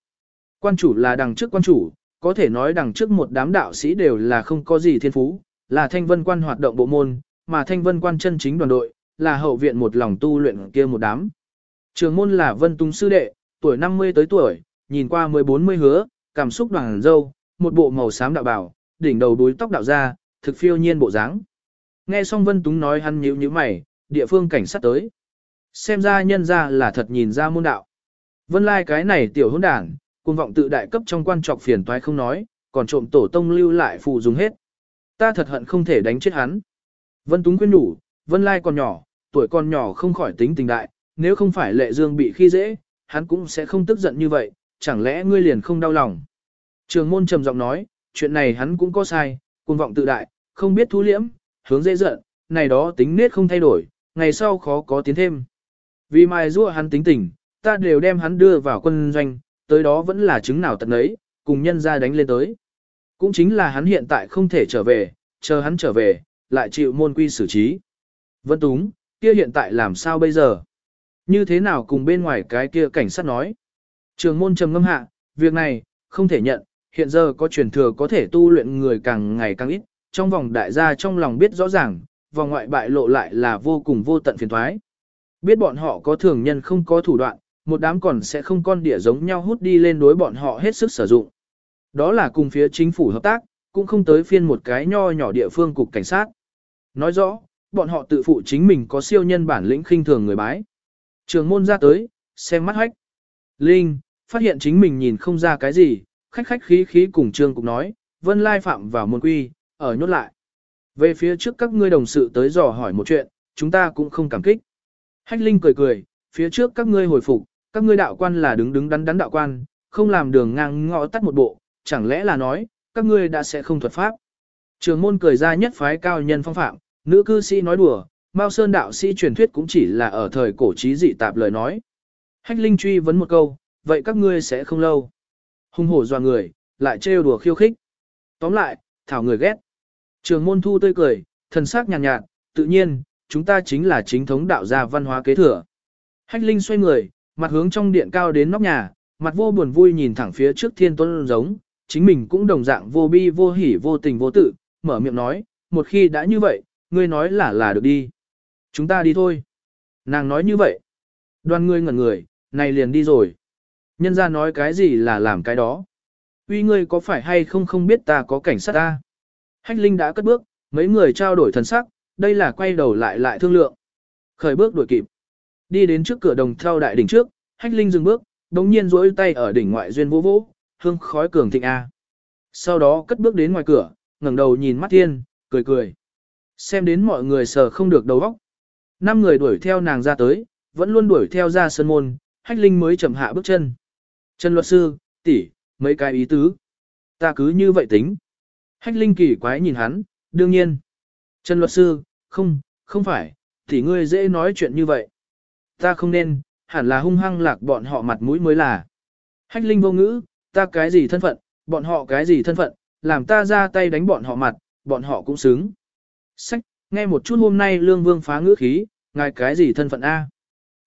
Quan chủ là đằng trước quan chủ, có thể nói đằng trước một đám đạo sĩ đều là không có gì thiên phú, là thanh vân quan hoạt động bộ môn, mà thanh vân quan chân chính đoàn đội, là hậu viện một lòng tu luyện kia một đám. Trường môn là vân tung sư đệ, tuổi 50 tới tuổi, nhìn qua 14-10 hứa, cảm xúc đoàn dâu, một bộ màu xám đạo bảo, đỉnh đầu đuôi tóc đạo ra, thực phiêu nhiên bộ dáng. Nghe xong Vân Túng nói hắn nhíu nhíu mày, địa phương cảnh sát tới. Xem ra nhân ra là thật nhìn ra môn đạo. Vân lai cái này tiểu hỗn đảng, cùng vọng tự đại cấp trong quan trọc phiền toái không nói, còn trộm tổ tông lưu lại phụ dùng hết. Ta thật hận không thể đánh chết hắn. Vân Túng khuyên nhủ, Vân lai còn nhỏ, tuổi con nhỏ không khỏi tính tình đại, nếu không phải lệ dương bị khi dễ, hắn cũng sẽ không tức giận như vậy, chẳng lẽ ngươi liền không đau lòng. Trường môn trầm giọng nói, chuyện này hắn cũng có sai, cuồng vọng tự đại, không biết thu liễm, hướng dễ giận, này đó tính nết không thay đổi, ngày sau khó có tiến thêm. Vì mai rua hắn tính tình, ta đều đem hắn đưa vào quân doanh, tới đó vẫn là chứng nào tận ấy, cùng nhân ra đánh lên tới. Cũng chính là hắn hiện tại không thể trở về, chờ hắn trở về, lại chịu môn quy xử trí. Vân Túng, kia hiện tại làm sao bây giờ? Như thế nào cùng bên ngoài cái kia cảnh sát nói? Trường môn trầm ngâm hạ, việc này, không thể nhận, hiện giờ có truyền thừa có thể tu luyện người càng ngày càng ít, trong vòng đại gia trong lòng biết rõ ràng, vòng ngoại bại lộ lại là vô cùng vô tận phiền thoái. Biết bọn họ có thường nhân không có thủ đoạn, một đám còn sẽ không con địa giống nhau hút đi lên đối bọn họ hết sức sử dụng. Đó là cùng phía chính phủ hợp tác, cũng không tới phiên một cái nho nhỏ địa phương cục cảnh sát. Nói rõ, bọn họ tự phụ chính mình có siêu nhân bản lĩnh khinh thường người bái. Trường môn ra tới, xem mắt hách. Linh, phát hiện chính mình nhìn không ra cái gì, khách khách khí khí cùng trương cục nói, vân lai phạm vào môn quy, ở nhốt lại. Về phía trước các ngươi đồng sự tới dò hỏi một chuyện, chúng ta cũng không cảm kích. Hách Linh cười cười, phía trước các ngươi hồi phục, các ngươi đạo quan là đứng đứng đắn đắn đạo quan, không làm đường ngang ngõ tắt một bộ, chẳng lẽ là nói, các ngươi đã sẽ không thuật pháp. Trường môn cười ra nhất phái cao nhân phong phạm, nữ cư sĩ nói đùa, Mao Sơn đạo sĩ truyền thuyết cũng chỉ là ở thời cổ trí dị tạp lời nói. Hách Linh truy vấn một câu, vậy các ngươi sẽ không lâu. Hung hổ doa người, lại trêu đùa khiêu khích. Tóm lại, thảo người ghét. Trường môn thu tươi cười, thần sắc nhàn nhạt, nhạt, tự nhiên, chúng ta chính là chính thống đạo gia văn hóa kế thừa. Hách Linh xoay người, mặt hướng trong điện cao đến nóc nhà, mặt vô buồn vui nhìn thẳng phía trước thiên tuấn giống, chính mình cũng đồng dạng vô bi vô hỉ vô tình vô tự, mở miệng nói, một khi đã như vậy, ngươi nói là là được đi. Chúng ta đi thôi. Nàng nói như vậy. Đoàn ngươi ngẩn người, này liền đi rồi. Nhân ra nói cái gì là làm cái đó. Uy ngươi có phải hay không không biết ta có cảnh sát ta. Hách Linh đã cất bước, mấy người trao đổi thần sắc, đây là quay đầu lại lại thương lượng. Khởi bước đuổi kịp. Đi đến trước cửa đồng theo đại đỉnh trước, Hách Linh dừng bước, đồng nhiên duỗi tay ở đỉnh ngoại duyên vô vỗ, hương khói cường thịnh A. Sau đó cất bước đến ngoài cửa, ngẩng đầu nhìn mắt thiên, cười cười. Xem đến mọi người sờ không được đầu óc. Năm người đuổi theo nàng ra tới, vẫn luôn đuổi theo ra sân môn, Hách Linh mới chậm hạ bước chân. Trần luật sư, tỷ, mấy cái ý tứ. Ta cứ như vậy tính. Hách Linh kỳ quái nhìn hắn, đương nhiên. Trần luật sư, không, không phải, tỷ ngươi dễ nói chuyện như vậy. Ta không nên, hẳn là hung hăng lạc bọn họ mặt mũi mới là. Hách Linh vô ngữ, ta cái gì thân phận, bọn họ cái gì thân phận, làm ta ra tay đánh bọn họ mặt, bọn họ cũng xứng. Sách, nghe một chút hôm nay lương vương phá ngữ khí, ngài cái gì thân phận A.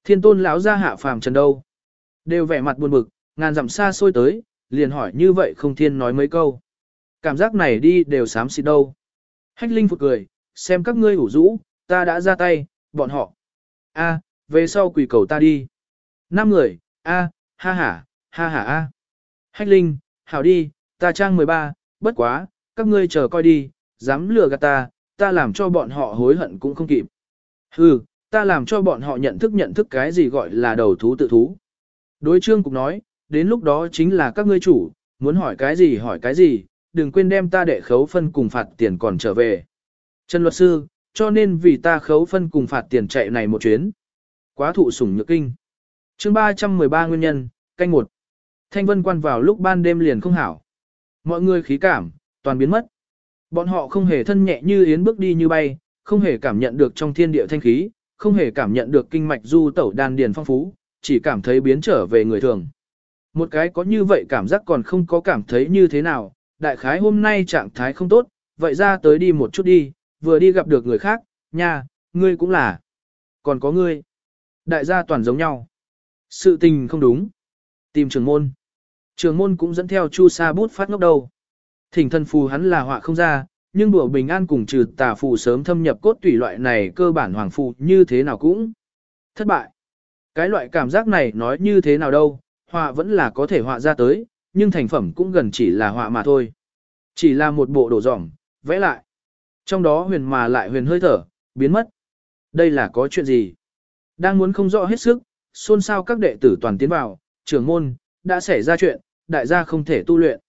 Thiên tôn lão ra hạ phàm trần đâu. Đều vẻ mặt buồn bực, ngàn dặm xa xôi tới, liền hỏi như vậy không thiên nói mấy câu. Cảm giác này đi đều sám xịt đâu. Hách Linh phục cười, xem các ngươi ủ rũ, ta đã ra tay, bọn họ. A, về sau quỷ cầu ta đi. Năm người, A, ha ha, ha ha A. Hách Linh, hảo đi, ta trang 13, bất quá, các ngươi chờ coi đi, dám lừa gạt ta, ta làm cho bọn họ hối hận cũng không kịp. Hừ, ta làm cho bọn họ nhận thức nhận thức cái gì gọi là đầu thú tự thú. Đối trương cục nói, đến lúc đó chính là các ngươi chủ, muốn hỏi cái gì hỏi cái gì, đừng quên đem ta đệ khấu phân cùng phạt tiền còn trở về. Trần luật sư, cho nên vì ta khấu phân cùng phạt tiền chạy này một chuyến. Quá thụ sủng nhược kinh. chương 313 nguyên nhân, canh một. Thanh vân quan vào lúc ban đêm liền không hảo. Mọi người khí cảm, toàn biến mất. Bọn họ không hề thân nhẹ như yến bước đi như bay, không hề cảm nhận được trong thiên địa thanh khí, không hề cảm nhận được kinh mạch du tẩu đan điền phong phú, chỉ cảm thấy biến trở về người thường. Một cái có như vậy cảm giác còn không có cảm thấy như thế nào, đại khái hôm nay trạng thái không tốt, vậy ra tới đi một chút đi, vừa đi gặp được người khác, nha, ngươi cũng là. Còn có ngươi. Đại gia toàn giống nhau. Sự tình không đúng. Tìm trường môn. Trường môn cũng dẫn theo chu sa bút phát ngốc đầu. Thỉnh thân phù hắn là họa không ra, nhưng đùa bình an cùng trừ tà phù sớm thâm nhập cốt tủy loại này cơ bản hoàng phù như thế nào cũng thất bại. Cái loại cảm giác này nói như thế nào đâu, họa vẫn là có thể họa ra tới, nhưng thành phẩm cũng gần chỉ là họa mà thôi. Chỉ là một bộ đồ dỏng, vẽ lại. Trong đó huyền mà lại huyền hơi thở, biến mất. Đây là có chuyện gì? Đang muốn không rõ hết sức, xôn xao các đệ tử toàn tiến vào, trưởng môn, đã xảy ra chuyện, đại gia không thể tu luyện.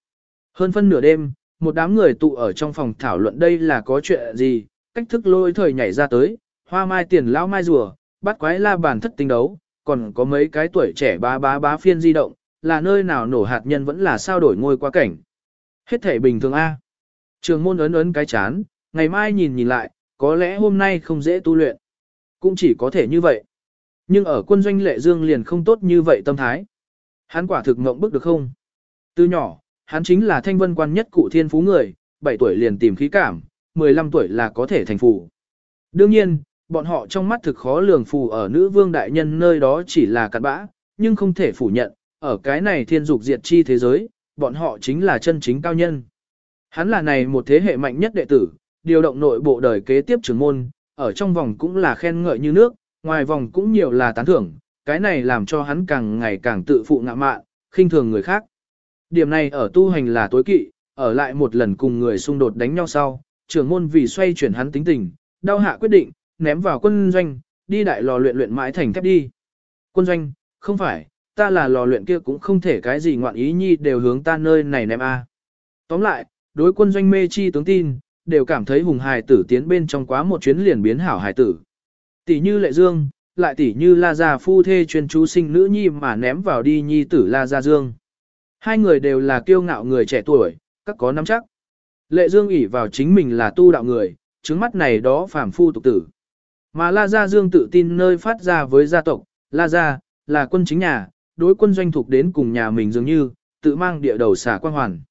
Hơn phân nửa đêm, một đám người tụ ở trong phòng thảo luận đây là có chuyện gì, cách thức lôi thời nhảy ra tới, hoa mai tiền lão mai rùa, bắt quái la bàn thất tinh đấu, còn có mấy cái tuổi trẻ bá bá bá phiên di động, là nơi nào nổ hạt nhân vẫn là sao đổi ngôi qua cảnh. Hết thể bình thường A. Trường môn ấn ấn cái chán, ngày mai nhìn nhìn lại, có lẽ hôm nay không dễ tu luyện. Cũng chỉ có thể như vậy. Nhưng ở quân doanh lệ dương liền không tốt như vậy tâm thái. Hắn quả thực ngộng bức được không? Từ nhỏ, hắn chính là thanh vân quan nhất cụ thiên phú người, 7 tuổi liền tìm khí cảm, 15 tuổi là có thể thành phù. Đương nhiên, bọn họ trong mắt thực khó lường phù ở nữ vương đại nhân nơi đó chỉ là cặn bã, nhưng không thể phủ nhận, ở cái này thiên dục diệt chi thế giới, bọn họ chính là chân chính cao nhân. Hắn là này một thế hệ mạnh nhất đệ tử, điều động nội bộ đời kế tiếp trưởng môn, ở trong vòng cũng là khen ngợi như nước, ngoài vòng cũng nhiều là tán thưởng, cái này làm cho hắn càng ngày càng tự phụ ngạ mạn, khinh thường người khác. Điểm này ở tu hành là tối kỵ, ở lại một lần cùng người xung đột đánh nhau sau, trưởng môn vì xoay chuyển hắn tính tình, đau hạ quyết định, ném vào quân doanh, đi đại lò luyện luyện mãi thành thép đi. Quân doanh, không phải, ta là lò luyện kia cũng không thể cái gì ngoạn ý nhi đều hướng ta nơi này ném a. Tóm lại, đối quân doanh mê chi tướng tin, đều cảm thấy hùng hài tử tiến bên trong quá một chuyến liền biến hảo hài tử. Tỷ như lệ dương, lại tỷ như la gia phu thê chuyên chú sinh nữ nhi mà ném vào đi nhi tử la gia dương. Hai người đều là kiêu ngạo người trẻ tuổi, các có nắm chắc. Lệ dương ỷ vào chính mình là tu đạo người, trứng mắt này đó phàm phu tục tử. Mà La Gia Dương tự tin nơi phát ra với gia tộc, La Gia, là quân chính nhà, đối quân doanh thuộc đến cùng nhà mình dường như, tự mang địa đầu xả quan hoàn.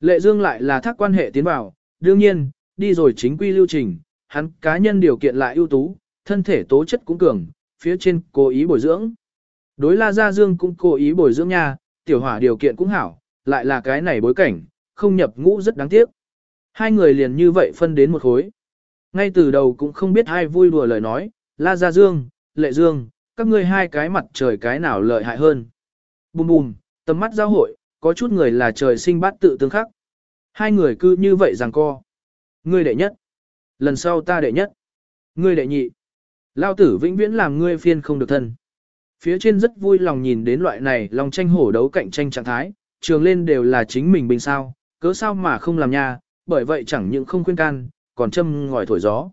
Lệ Dương lại là thác quan hệ tiến vào, đương nhiên, đi rồi chính quy lưu trình, hắn cá nhân điều kiện lại ưu tú, thân thể tố chất cũng cường, phía trên cố ý bồi dưỡng. Đối La Gia Dương cũng cố ý bồi dưỡng nha, tiểu hỏa điều kiện cũng hảo, lại là cái này bối cảnh, không nhập ngũ rất đáng tiếc. Hai người liền như vậy phân đến một khối. Ngay từ đầu cũng không biết ai vui đùa lời nói, La Gia Dương, Lệ Dương, các ngươi hai cái mặt trời cái nào lợi hại hơn. Bùm bùm, tầm mắt giao hội, có chút người là trời sinh bát tự tương khắc. Hai người cứ như vậy rằng co. Ngươi đệ nhất. Lần sau ta đệ nhất. Ngươi đệ nhị. Lao tử vĩnh viễn làm ngươi phiên không được thân. Phía trên rất vui lòng nhìn đến loại này lòng tranh hổ đấu cạnh tranh trạng thái, trường lên đều là chính mình bình sao, cớ sao mà không làm nha, bởi vậy chẳng những không khuyên can, còn châm ngòi thổi gió.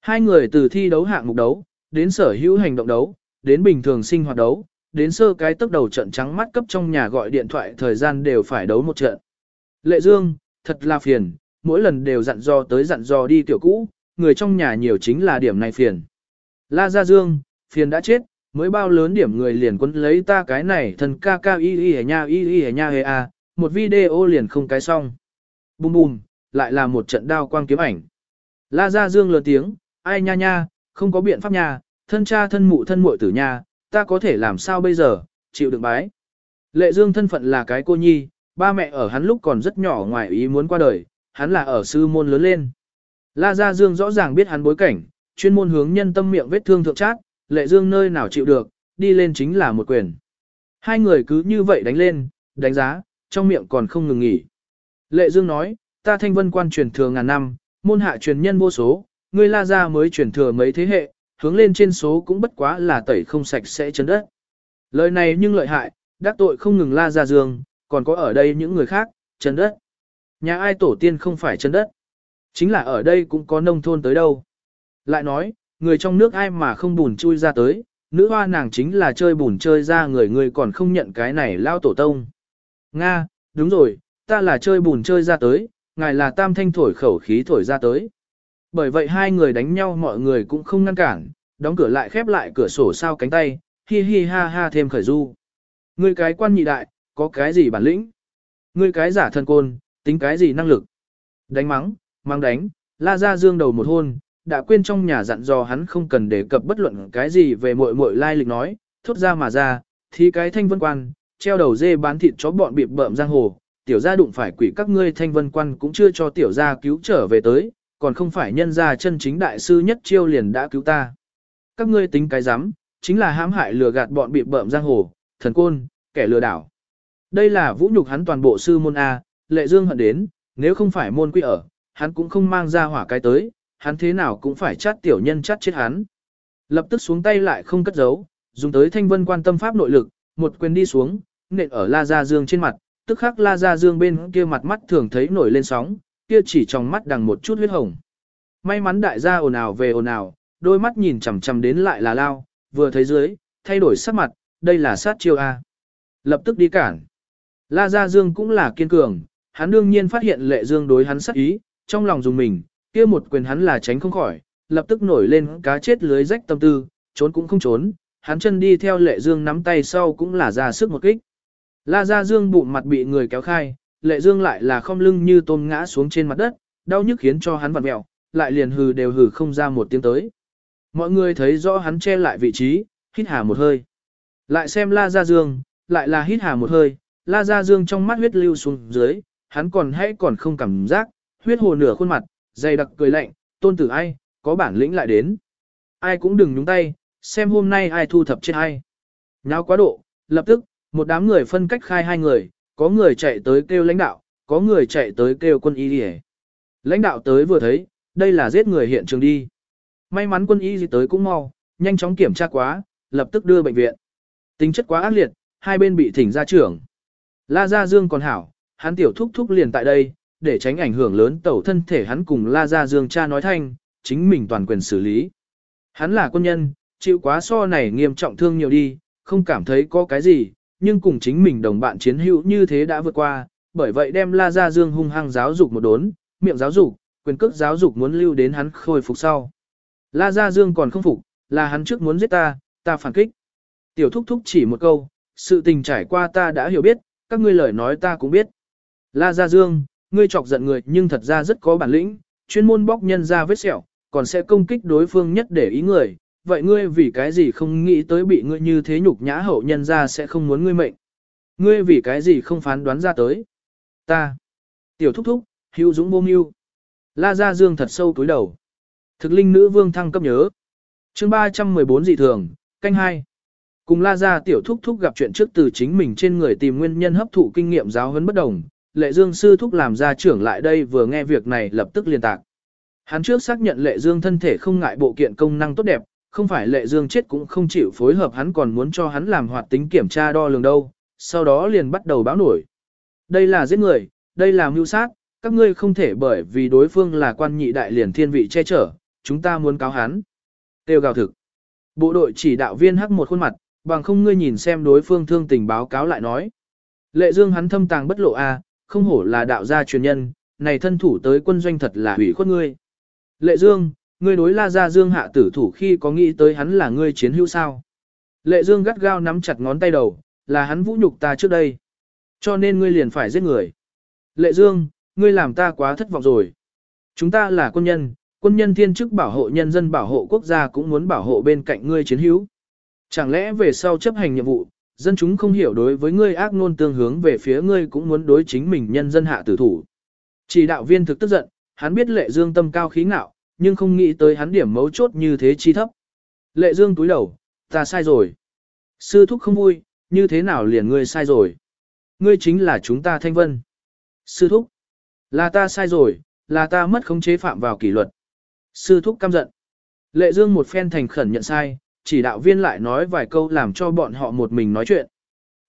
Hai người từ thi đấu hạng mục đấu, đến sở hữu hành động đấu, đến bình thường sinh hoạt đấu, đến sơ cái tốc đầu trận trắng mắt cấp trong nhà gọi điện thoại thời gian đều phải đấu một trận. Lệ Dương, thật là phiền, mỗi lần đều dặn dò tới dặn dò đi tiểu cũ, người trong nhà nhiều chính là điểm này phiền. La Gia Dương, phiền đã chết, mới bao lớn điểm người liền quân lấy ta cái này thần ca ca y y nha y y nha hề a, một video liền không cái xong. Bùm bùm, lại là một trận đao quang kiếm ảnh. La Gia Dương lớn tiếng, ai nha nha, không có biện pháp nha, thân cha thân mụ thân muội tử nha, ta có thể làm sao bây giờ, chịu đựng bái. Lệ Dương thân phận là cái cô nhi, ba mẹ ở hắn lúc còn rất nhỏ ngoài ý muốn qua đời, hắn là ở sư môn lớn lên. La Gia Dương rõ ràng biết hắn bối cảnh, chuyên môn hướng nhân tâm miệng vết thương thượng trát, Lệ Dương nơi nào chịu được, đi lên chính là một quyền. Hai người cứ như vậy đánh lên, đánh giá, trong miệng còn không ngừng nghỉ. Lệ Dương nói, ta thanh vân quan truyền thừa ngàn năm, môn hạ truyền nhân vô số, ngươi la gia mới truyền thừa mấy thế hệ, hướng lên trên số cũng bất quá là tẩy không sạch sẽ chấn đất. Lời này nhưng lợi hại, đắc tội không ngừng la ra giường còn có ở đây những người khác, chấn đất. Nhà ai tổ tiên không phải chấn đất. Chính là ở đây cũng có nông thôn tới đâu. Lại nói, người trong nước ai mà không bùn chui ra tới, nữ hoa nàng chính là chơi bùn chơi ra người người còn không nhận cái này lao tổ tông. Nga, đúng rồi, ta là chơi bùn chơi ra tới, ngài là tam thanh thổi khẩu khí thổi ra tới. Bởi vậy hai người đánh nhau mọi người cũng không ngăn cản, đóng cửa lại khép lại cửa sổ sao cánh tay, hi hi ha ha thêm khởi du. Ngươi cái quan nhị đại, có cái gì bản lĩnh? Ngươi cái giả thân côn, tính cái gì năng lực? Đánh mắng, mang đánh, la ra dương đầu một hôn, đã quên trong nhà dặn dò hắn không cần đề cập bất luận cái gì về muội muội lai lịch nói, thốt ra mà ra, thì cái thanh vân quan, treo đầu dê bán thịt chó bọn bịp bợm giang hồ, tiểu gia đụng phải quỷ các ngươi thanh vân quan cũng chưa cho tiểu gia cứu trở về tới, còn không phải nhân gia chân chính đại sư nhất chiêu liền đã cứu ta. Các ngươi tính cái giám chính là hãm hại lừa gạt bọn bị bợm giang hồ, thần côn, kẻ lừa đảo. Đây là vũ nhục hắn toàn bộ sư môn A, lệ dương hận đến, nếu không phải môn quy ở, hắn cũng không mang ra hỏa cái tới, hắn thế nào cũng phải chát tiểu nhân chát chết hắn. Lập tức xuống tay lại không cất giấu, dùng tới thanh vân quan tâm pháp nội lực, một quyền đi xuống, nện ở la gia dương trên mặt, tức khắc la gia dương bên kia mặt mắt thường thấy nổi lên sóng, kia chỉ trong mắt đằng một chút huyết hồng. May mắn đại gia ồn ào về ồn ào, đôi mắt nhìn chằm chằm đến lại là lao, vừa thấy dưới, thay đổi sắc mặt, đây là sát chiêu A. Lập tức đi cản. La Gia Dương cũng là kiên cường, hắn đương nhiên phát hiện lệ dương đối hắn sát ý, trong lòng dùng mình, kia một quyền hắn là tránh không khỏi, lập tức nổi lên cá chết lưới rách tâm tư, trốn cũng không trốn, hắn chân đi theo lệ dương nắm tay sau cũng là ra sức một kích. La Gia Dương bụng mặt bị người kéo khai, lệ dương lại là không lưng như tôm ngã xuống trên mặt đất, đau nhức khiến cho hắn vặn mẹo, lại liền hừ đều hừ không ra một tiếng tới. Mọi người thấy rõ hắn che lại vị trí, hít hà một hơi. Lại xem La Gia Dương, lại là hít hà một hơi, La Gia Dương trong mắt huyết lưu xuống dưới, hắn còn hãy còn không cảm giác, huyết hồ nửa khuôn mặt, dày đặc cười lạnh, tôn tử ai, có bản lĩnh lại đến. Ai cũng đừng nhúng tay, xem hôm nay ai thu thập trên ai. Nháo quá độ, lập tức, một đám người phân cách khai hai người, có người chạy tới kêu lãnh đạo, có người chạy tới kêu quân y đi Lãnh đạo tới vừa thấy, đây là giết người hiện trường đi. May mắn quân y gì tới cũng mau, nhanh chóng kiểm tra quá, lập tức đưa bệnh viện. Tính chất quá ác liệt, hai bên bị thỉnh ra trưởng. La Gia Dương còn hảo, hắn tiểu thúc thúc liền tại đây, để tránh ảnh hưởng lớn tẩu thân thể hắn cùng La Gia Dương cha nói thanh, chính mình toàn quyền xử lý. Hắn là quân nhân, chịu quá so này nghiêm trọng thương nhiều đi, không cảm thấy có cái gì, nhưng cùng chính mình đồng bạn chiến hữu như thế đã vượt qua, bởi vậy đem La Gia Dương hung hăng giáo dục một đốn, miệng giáo dục, quyền cước giáo dục muốn lưu đến hắn khôi phục sau. La Gia Dương còn không phục, là hắn trước muốn giết ta, ta phản kích. Tiểu thúc thúc chỉ một câu, sự tình trải qua ta đã hiểu biết, các ngươi lời nói ta cũng biết. La Gia Dương, ngươi chọc giận người nhưng thật ra rất có bản lĩnh, chuyên môn bóc nhân ra vết sẹo, còn sẽ công kích đối phương nhất để ý người. Vậy ngươi vì cái gì không nghĩ tới bị ngươi như thế nhục nhã hậu nhân ra sẽ không muốn ngươi mệnh? Ngươi vì cái gì không phán đoán ra tới? Ta. Tiểu thúc thúc, hữu dũng bông yêu La Gia Dương thật sâu túi đầu. Thực linh nữ vương thăng cấp nhớ. chương 314 dị thường, canh hai. Cùng La Gia tiểu thúc thúc gặp chuyện trước từ chính mình trên người tìm nguyên nhân hấp thụ kinh nghiệm giáo huấn bất đồng, lệ dương sư thúc làm ra trưởng lại đây vừa nghe việc này lập tức liên tạc. Hắn trước xác nhận lệ dương thân thể không ngại bộ kiện công năng tốt đẹp, không phải lệ dương chết cũng không chịu phối hợp hắn còn muốn cho hắn làm hoạt tính kiểm tra đo lường đâu, sau đó liền bắt đầu báo nổi. Đây là giết người, đây là mưu sát, các ngươi không thể bởi vì đối phương là quan nhị đại liền thiên vị che chở, chúng ta muốn cáo hắn. Tiêu gào thực. Bộ đội chỉ đạo viên hắc một khuôn mặt, bằng không ngươi nhìn xem đối phương thương tình báo cáo lại nói. Lệ dương hắn thâm tàng bất lộ a, không hổ là đạo gia truyền nhân, này thân thủ tới quân doanh thật là hủy khuất ngươi. Lệ Dương, ngươi đối La Gia Dương hạ tử thủ khi có nghĩ tới hắn là ngươi chiến hữu sao? Lệ Dương gắt gao nắm chặt ngón tay đầu, là hắn vũ nhục ta trước đây. Cho nên ngươi liền phải giết người. Lệ Dương, ngươi làm ta quá thất vọng rồi. Chúng ta là quân nhân, quân nhân thiên chức bảo hộ nhân dân bảo hộ quốc gia cũng muốn bảo hộ bên cạnh ngươi chiến hữu. Chẳng lẽ về sau chấp hành nhiệm vụ, dân chúng không hiểu đối với ngươi ác ngôn tương hướng về phía ngươi cũng muốn đối chính mình nhân dân hạ tử thủ. Chỉ đạo viên thực tức giận, hắn biết lệ dương tâm cao khí ngạo, nhưng không nghĩ tới hắn điểm mấu chốt như thế chi thấp. Lệ dương túi đầu, ta sai rồi. Sư thúc không vui, như thế nào liền ngươi sai rồi. Ngươi chính là chúng ta thanh vân. Sư thúc, là ta sai rồi, là ta mất khống chế phạm vào kỷ luật. Sư thúc căm giận. Lệ dương một phen thành khẩn nhận sai, chỉ đạo viên lại nói vài câu làm cho bọn họ một mình nói chuyện.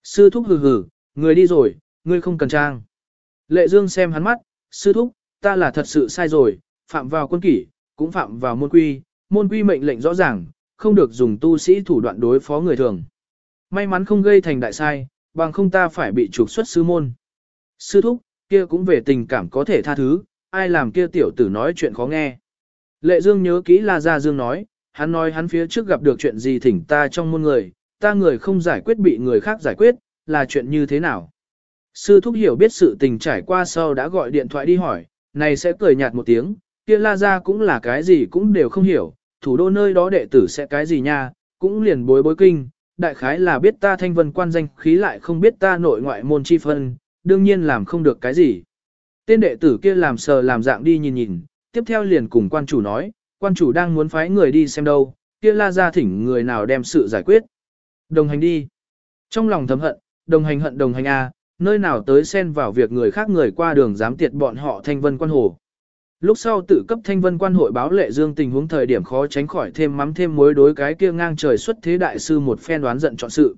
Sư thúc hừ hừ, người đi rồi, ngươi không cần trang. Lệ Dương xem hắn mắt, sư thúc, ta là thật sự sai rồi, phạm vào quân kỷ, cũng phạm vào môn quy, môn quy mệnh lệnh rõ ràng, không được dùng tu sĩ thủ đoạn đối phó người thường. May mắn không gây thành đại sai, bằng không ta phải bị trục xuất sư môn. Sư thúc, kia cũng về tình cảm có thể tha thứ, ai làm kia tiểu tử nói chuyện khó nghe. Lệ Dương nhớ kỹ là Gia Dương nói, hắn nói hắn phía trước gặp được chuyện gì thỉnh ta trong môn người, ta người không giải quyết bị người khác giải quyết, là chuyện như thế nào. Sư thúc hiểu biết sự tình trải qua sau đã gọi điện thoại đi hỏi, này sẽ cười nhạt một tiếng, kia la ra cũng là cái gì cũng đều không hiểu, thủ đô nơi đó đệ tử sẽ cái gì nha, cũng liền bối bối kinh, đại khái là biết ta thanh vân quan danh khí lại không biết ta nội ngoại môn chi phân, đương nhiên làm không được cái gì. Tên đệ tử kia làm sờ làm dạng đi nhìn nhìn, tiếp theo liền cùng quan chủ nói, quan chủ đang muốn phái người đi xem đâu, kia la ra thỉnh người nào đem sự giải quyết. Đồng hành đi. Trong lòng thầm hận, đồng hành hận đồng hành A, nơi nào tới xen vào việc người khác người qua đường dám tiệt bọn họ thanh vân quan hồ. Lúc sau tự cấp thanh vân quan hội báo lệ dương tình huống thời điểm khó tránh khỏi thêm mắm thêm mối đối cái kia ngang trời xuất thế đại sư một phen đoán giận chọn sự.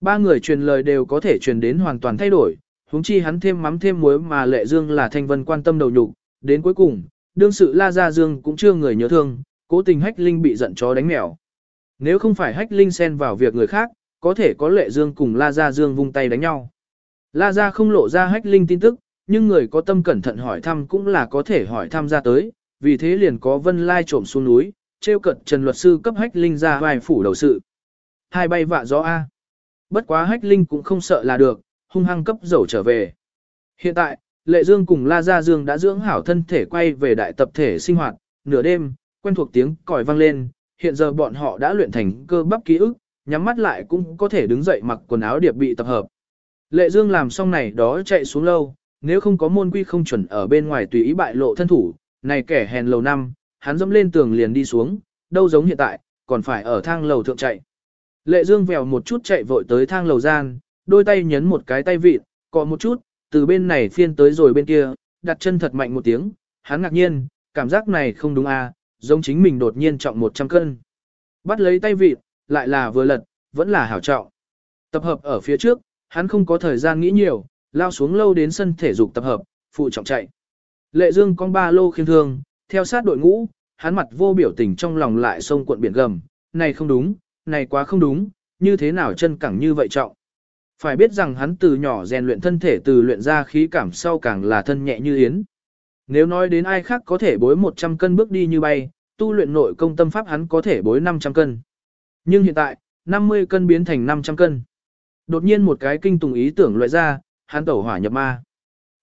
Ba người truyền lời đều có thể truyền đến hoàn toàn thay đổi, huống chi hắn thêm mắm thêm muối mà lệ dương là thanh vân quan tâm đầu nhục, đến cuối cùng, đương sự La Gia Dương cũng chưa người nhớ thương, cố tình hách linh bị giận chó đánh mèo. Nếu không phải hách linh xen vào việc người khác, có thể có lệ dương cùng La Gia Dương vung tay đánh nhau. La Gia không lộ ra hách linh tin tức, nhưng người có tâm cẩn thận hỏi thăm cũng là có thể hỏi thăm ra tới, vì thế liền có vân lai trộm xuống núi, treo cận Trần luật sư cấp hách linh ra vài phủ đầu sự. Hai bay vạ gió A. Bất quá hách linh cũng không sợ là được, hung hăng cấp dầu trở về. Hiện tại, Lệ Dương cùng La Gia Dương đã dưỡng hảo thân thể quay về đại tập thể sinh hoạt, nửa đêm, quen thuộc tiếng còi vang lên, hiện giờ bọn họ đã luyện thành cơ bắp ký ức, nhắm mắt lại cũng có thể đứng dậy mặc quần áo điệp bị tập hợp. Lệ Dương làm xong này đó chạy xuống lâu, nếu không có môn quy không chuẩn ở bên ngoài tùy ý bại lộ thân thủ, này kẻ hèn lầu năm, hắn dẫm lên tường liền đi xuống, đâu giống hiện tại, còn phải ở thang lầu thượng chạy. Lệ Dương vèo một chút chạy vội tới thang lầu gian, đôi tay nhấn một cái tay vịt, cọ một chút, từ bên này phiên tới rồi bên kia, đặt chân thật mạnh một tiếng, hắn ngạc nhiên, cảm giác này không đúng à, giống chính mình đột nhiên trọng 100 cân. Bắt lấy tay vịt, lại là vừa lật, vẫn là hảo trọng. Tập hợp ở phía trước, hắn không có thời gian nghĩ nhiều, lao xuống lâu đến sân thể dục tập hợp, phụ trọng chạy. Lệ Dương con ba lô khiêm thương, theo sát đội ngũ, hắn mặt vô biểu tình trong lòng lại sông cuộn biển gầm, này không đúng, này quá không đúng, như thế nào chân cẳng như vậy trọng. Phải biết rằng hắn từ nhỏ rèn luyện thân thể từ luyện ra khí cảm sau càng là thân nhẹ như yến. Nếu nói đến ai khác có thể bối 100 cân bước đi như bay, tu luyện nội công tâm pháp hắn có thể bối 500 cân. Nhưng hiện tại, 50 cân biến thành 500 cân. Đột nhiên một cái kinh tùng ý tưởng loại ra, hắn tẩu hỏa nhập ma.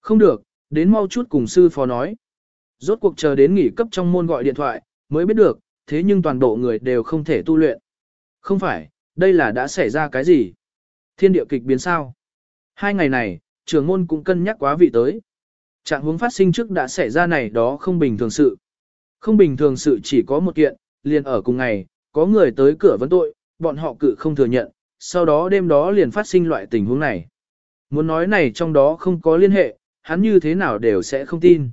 Không được, đến mau chút cùng sư phó nói. Rốt cuộc chờ đến nghỉ cấp trong môn gọi điện thoại, mới biết được, thế nhưng toàn bộ người đều không thể tu luyện. Không phải, đây là đã xảy ra cái gì? Thiên địa kịch biến sao? Hai ngày này, trưởng môn cũng cân nhắc quá vị tới. Trạng huống phát sinh trước đã xảy ra này đó không bình thường sự. Không bình thường sự chỉ có một kiện, liền ở cùng ngày, có người tới cửa vấn tội, bọn họ cự không thừa nhận, sau đó đêm đó liền phát sinh loại tình huống này. Muốn nói này trong đó không có liên hệ, hắn như thế nào đều sẽ không tin.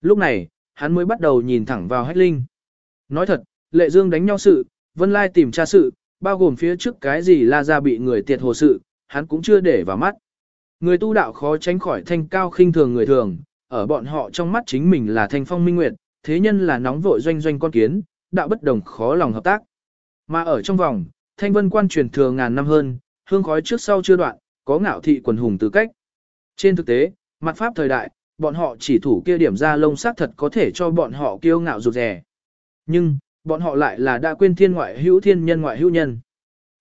Lúc này, hắn mới bắt đầu nhìn thẳng vào hách linh. Nói thật, lệ dương đánh nhau sự, vân lai tìm tra sự, bao gồm phía trước cái gì la gia bị người tiệt hồ sự, hắn cũng chưa để vào mắt. Người tu đạo khó tránh khỏi thanh cao khinh thường người thường, ở bọn họ trong mắt chính mình là thanh phong minh nguyệt, thế nhân là nóng vội doanh doanh con kiến, đạo bất đồng khó lòng hợp tác. Mà ở trong vòng, thanh vân quan truyền thừa ngàn năm hơn, hương khói trước sau chưa đoạn, có ngạo thị quần hùng tư cách. Trên thực tế, mặt pháp thời đại, bọn họ chỉ thủ kia điểm ra lông sắc thật có thể cho bọn họ kiêu ngạo rụt rè. Nhưng, bọn họ lại là đã quên thiên ngoại hữu thiên nhân ngoại hữu nhân.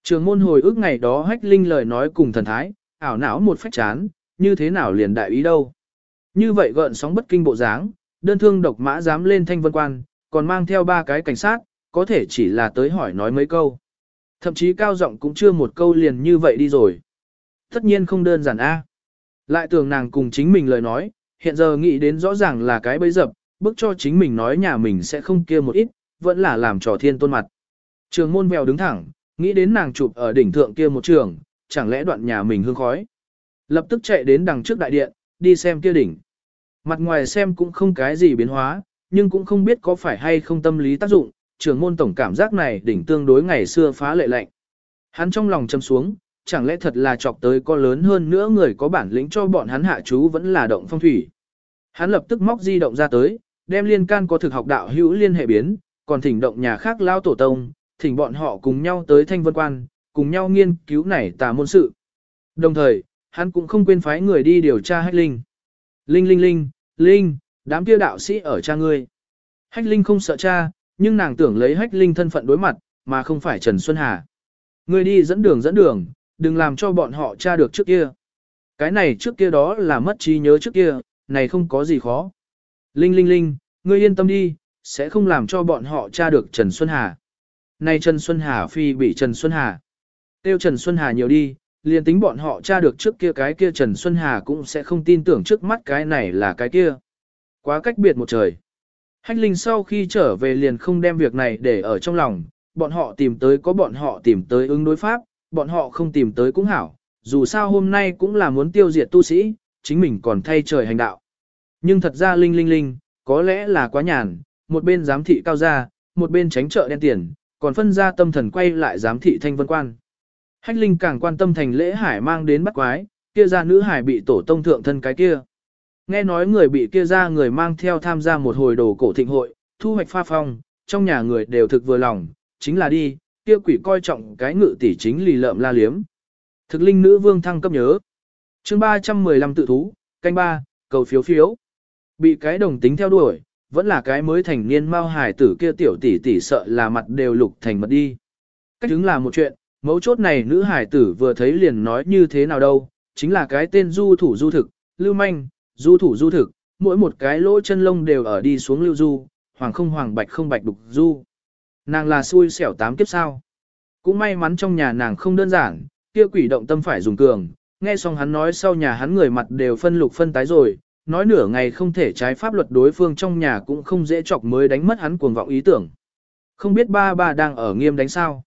Trường môn hồi ức ngày đó hách linh lời nói cùng thần thái, ảo não một phách chán, như thế nào liền đại ý đâu. Như vậy gợn sóng bất kinh bộ dáng, đơn thương độc mã dám lên thanh vân quan, còn mang theo ba cái cảnh sát, có thể chỉ là tới hỏi nói mấy câu. Thậm chí cao giọng cũng chưa một câu liền như vậy đi rồi. Tất nhiên không đơn giản a. À. Lại tưởng nàng cùng chính mình lời nói, hiện giờ nghĩ đến rõ ràng là cái bấy dập, bức cho chính mình nói nhà mình sẽ không kia một ít, vẫn là làm trò thiên tôn mặt. Trường môn mèo đứng thẳng, nghĩ đến nàng chụp ở đỉnh thượng kia một trường, chẳng lẽ đoạn nhà mình hương khói. Lập tức chạy đến đằng trước đại điện, đi xem kia đỉnh. Mặt ngoài xem cũng không cái gì biến hóa, nhưng cũng không biết có phải hay không tâm lý tác dụng, trường môn tổng cảm giác này đỉnh tương đối ngày xưa phá lệ lạnh. Hắn trong lòng châm xuống, chẳng lẽ thật là chọc tới có lớn hơn nữa người có bản lĩnh cho bọn hắn hạ chú vẫn là động phong thủy. Hắn lập tức móc di động ra tới, đem liên can có thực học đạo hữu liên hệ biến, còn thỉnh động nhà khác lao tổ tông, thỉnh bọn họ cùng nhau tới thanh vân quan, cùng nhau nghiên cứu này tà môn sự. Đồng thời, hắn cũng không quên phái người đi điều tra hách linh. Linh linh linh, linh, đám kia đạo sĩ ở cha ngươi. Hách linh không sợ cha, nhưng nàng tưởng lấy hách linh thân phận đối mặt, mà không phải Trần Xuân Hà. Ngươi đi dẫn đường dẫn đường, đừng làm cho bọn họ tra được trước kia. Cái này trước kia đó là mất trí nhớ trước kia, này không có gì khó. Linh linh linh, ngươi yên tâm đi, sẽ không làm cho bọn họ tra được Trần Xuân Hà. Này Trần Xuân Hà phi bị Trần Xuân Hà. Tiêu Trần Xuân Hà nhiều đi, liền tính bọn họ tra được trước kia cái kia Trần Xuân Hà cũng sẽ không tin tưởng trước mắt cái này là cái kia. Quá cách biệt một trời. Hách Linh sau khi trở về liền không đem việc này để ở trong lòng, bọn họ tìm tới có bọn họ tìm tới ứng đối pháp, bọn họ không tìm tới cũng hảo, dù sao hôm nay cũng là muốn tiêu diệt tu sĩ, chính mình còn thay trời hành đạo. Nhưng thật ra Linh Linh Linh, có lẽ là quá nhàn, một bên giám thị cao gia, một bên tránh trợ đen tiền, còn phân ra tâm thần quay lại giám thị thanh vân quan. Hách Linh càng quan tâm thành lễ hải mang đến bắt quái, kia ra nữ hải bị tổ tông thượng thân cái kia. Nghe nói người bị kia ra người mang theo tham gia một hồi đồ cổ thịnh hội, thu hoạch pha phong, trong nhà người đều thực vừa lòng, chính là đi, kia quỷ coi trọng cái ngự tỷ chính lì lợm la liếm. Thực linh nữ vương thăng cấp nhớ. chương 315 tự thú, canh ba, cầu phiếu phiếu. Bị cái đồng tính theo đuổi, vẫn là cái mới thành niên mao hải tử kia tiểu tỷ tỷ sợ là mặt đều lục thành mật đi. Cách đứng là một chuyện, mấu chốt này nữ hải tử vừa thấy liền nói như thế nào đâu, chính là cái tên du thủ du thực, lưu manh, du thủ du thực, mỗi một cái lỗ chân lông đều ở đi xuống lưu du, hoàng không hoàng bạch không bạch đục du. Nàng là xui xẻo tám kiếp sao. Cũng may mắn trong nhà nàng không đơn giản, kia quỷ động tâm phải dùng cường, nghe xong hắn nói sau nhà hắn người mặt đều phân lục phân tái rồi, nói nửa ngày không thể trái pháp luật đối phương trong nhà cũng không dễ chọc mới đánh mất hắn cuồng vọng ý tưởng. Không biết ba ba đang ở nghiêm đánh sao.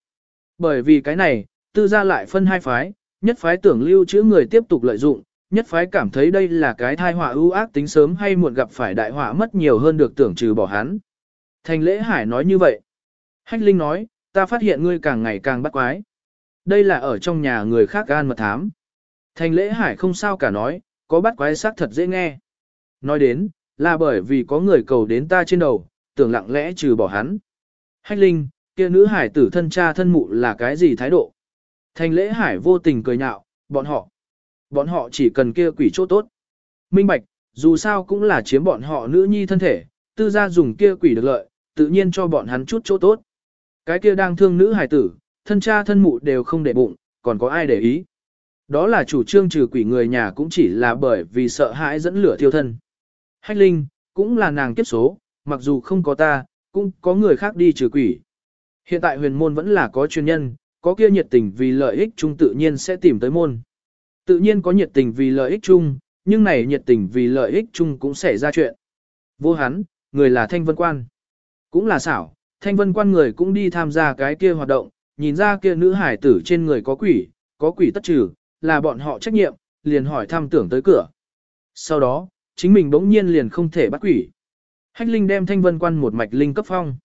Bởi vì cái này, tư gia lại phân hai phái, nhất phái tưởng lưu trữ người tiếp tục lợi dụng, nhất phái cảm thấy đây là cái thai họa ưu ác tính sớm hay muộn gặp phải đại họa mất nhiều hơn được tưởng trừ bỏ hắn. Thành lễ hải nói như vậy. Hách Linh nói, ta phát hiện ngươi càng ngày càng bắt quái. Đây là ở trong nhà người khác gan mật thám. Thành lễ hải không sao cả nói, có bắt quái xác thật dễ nghe. Nói đến, là bởi vì có người cầu đến ta trên đầu, tưởng lặng lẽ trừ bỏ hắn. Hách Linh, kia nữ hải tử thân cha thân mụ là cái gì thái độ? Thành lễ hải vô tình cười nhạo, bọn họ. Bọn họ chỉ cần kia quỷ chỗ tốt. Minh bạch, dù sao cũng là chiếm bọn họ nữ nhi thân thể, tư gia dùng kia quỷ được lợi, tự nhiên cho bọn hắn chút chỗ tốt. Cái kia đang thương nữ hải tử, thân cha thân mụ đều không để bụng, còn có ai để ý. Đó là chủ trương trừ quỷ người nhà cũng chỉ là bởi vì sợ hãi dẫn lửa thiêu thân. Hách Linh, cũng là nàng kiếp số, mặc dù không có ta, cũng có người khác đi trừ quỷ. Hiện tại huyền môn vẫn là có chuyên nhân, có kia nhiệt tình vì lợi ích chung tự nhiên sẽ tìm tới môn. Tự nhiên có nhiệt tình vì lợi ích chung, nhưng này nhiệt tình vì lợi ích chung cũng sẽ ra chuyện. Vô hắn, người là thanh vân quan. Cũng là xảo, thanh vân quan người cũng đi tham gia cái kia hoạt động, nhìn ra kia nữ hải tử trên người có quỷ, có quỷ tất trừ, là bọn họ trách nhiệm, liền hỏi thăm tưởng tới cửa. Sau đó, chính mình bỗng nhiên liền không thể bắt quỷ. Hách Linh đem thanh vân quan một mạch linh cấp phong.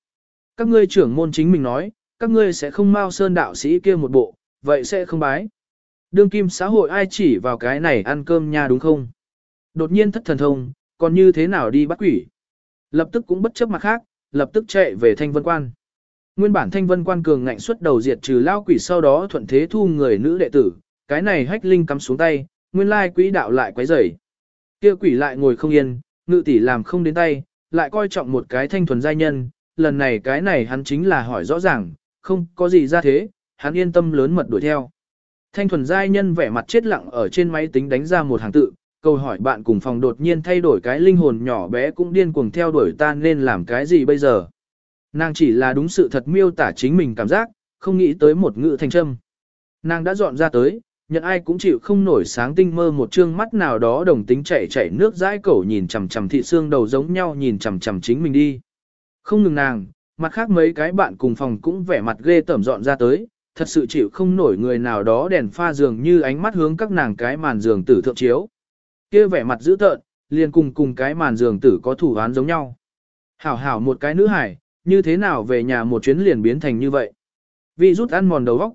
Các ngươi trưởng môn chính mình nói, các ngươi sẽ không mau sơn đạo sĩ kia một bộ, vậy sẽ không bái. Đương kim xã hội ai chỉ vào cái này ăn cơm nha đúng không? Đột nhiên thất thần thông, còn như thế nào đi bắt quỷ? Lập tức cũng bất chấp mặt khác, lập tức chạy về thanh vân quan. Nguyên bản thanh vân quan cường ngạnh xuất đầu diệt trừ lao quỷ sau đó thuận thế thu người nữ đệ tử, cái này hách linh cắm xuống tay, nguyên lai quỹ đạo lại quấy rầy. Kia quỷ lại ngồi không yên, ngự tỷ làm không đến tay, lại coi trọng một cái thanh thuần giai nhân, lần này cái này hắn chính là hỏi rõ ràng, không có gì ra thế, hắn yên tâm lớn mật đuổi theo. Thanh thuần giai nhân vẻ mặt chết lặng ở trên máy tính đánh ra một hàng tự, câu hỏi bạn cùng phòng đột nhiên thay đổi cái linh hồn nhỏ bé cũng điên cuồng theo đuổi ta nên làm cái gì bây giờ. Nàng chỉ là đúng sự thật miêu tả chính mình cảm giác, không nghĩ tới một ngữ thành châm. Nàng đã dọn ra tới, nhận ai cũng chịu không nổi sáng tinh mơ một trương mắt nào đó đồng tính chảy chảy nước dãi cổ nhìn chằm chằm thị xương đầu giống nhau nhìn chằm chằm chính mình đi. Không ngừng nàng, mặt khác mấy cái bạn cùng phòng cũng vẻ mặt ghê tởm dọn ra tới, thật sự chịu không nổi người nào đó đèn pha giường như ánh mắt hướng các nàng cái màn giường tử thượng chiếu kia vẻ mặt dữ tợn, liền cùng cùng cái màn giường tử có thủ án giống nhau. Hảo hảo một cái nữ hải, như thế nào về nhà một chuyến liền biến thành như vậy. Vì rút ăn mòn đầu óc.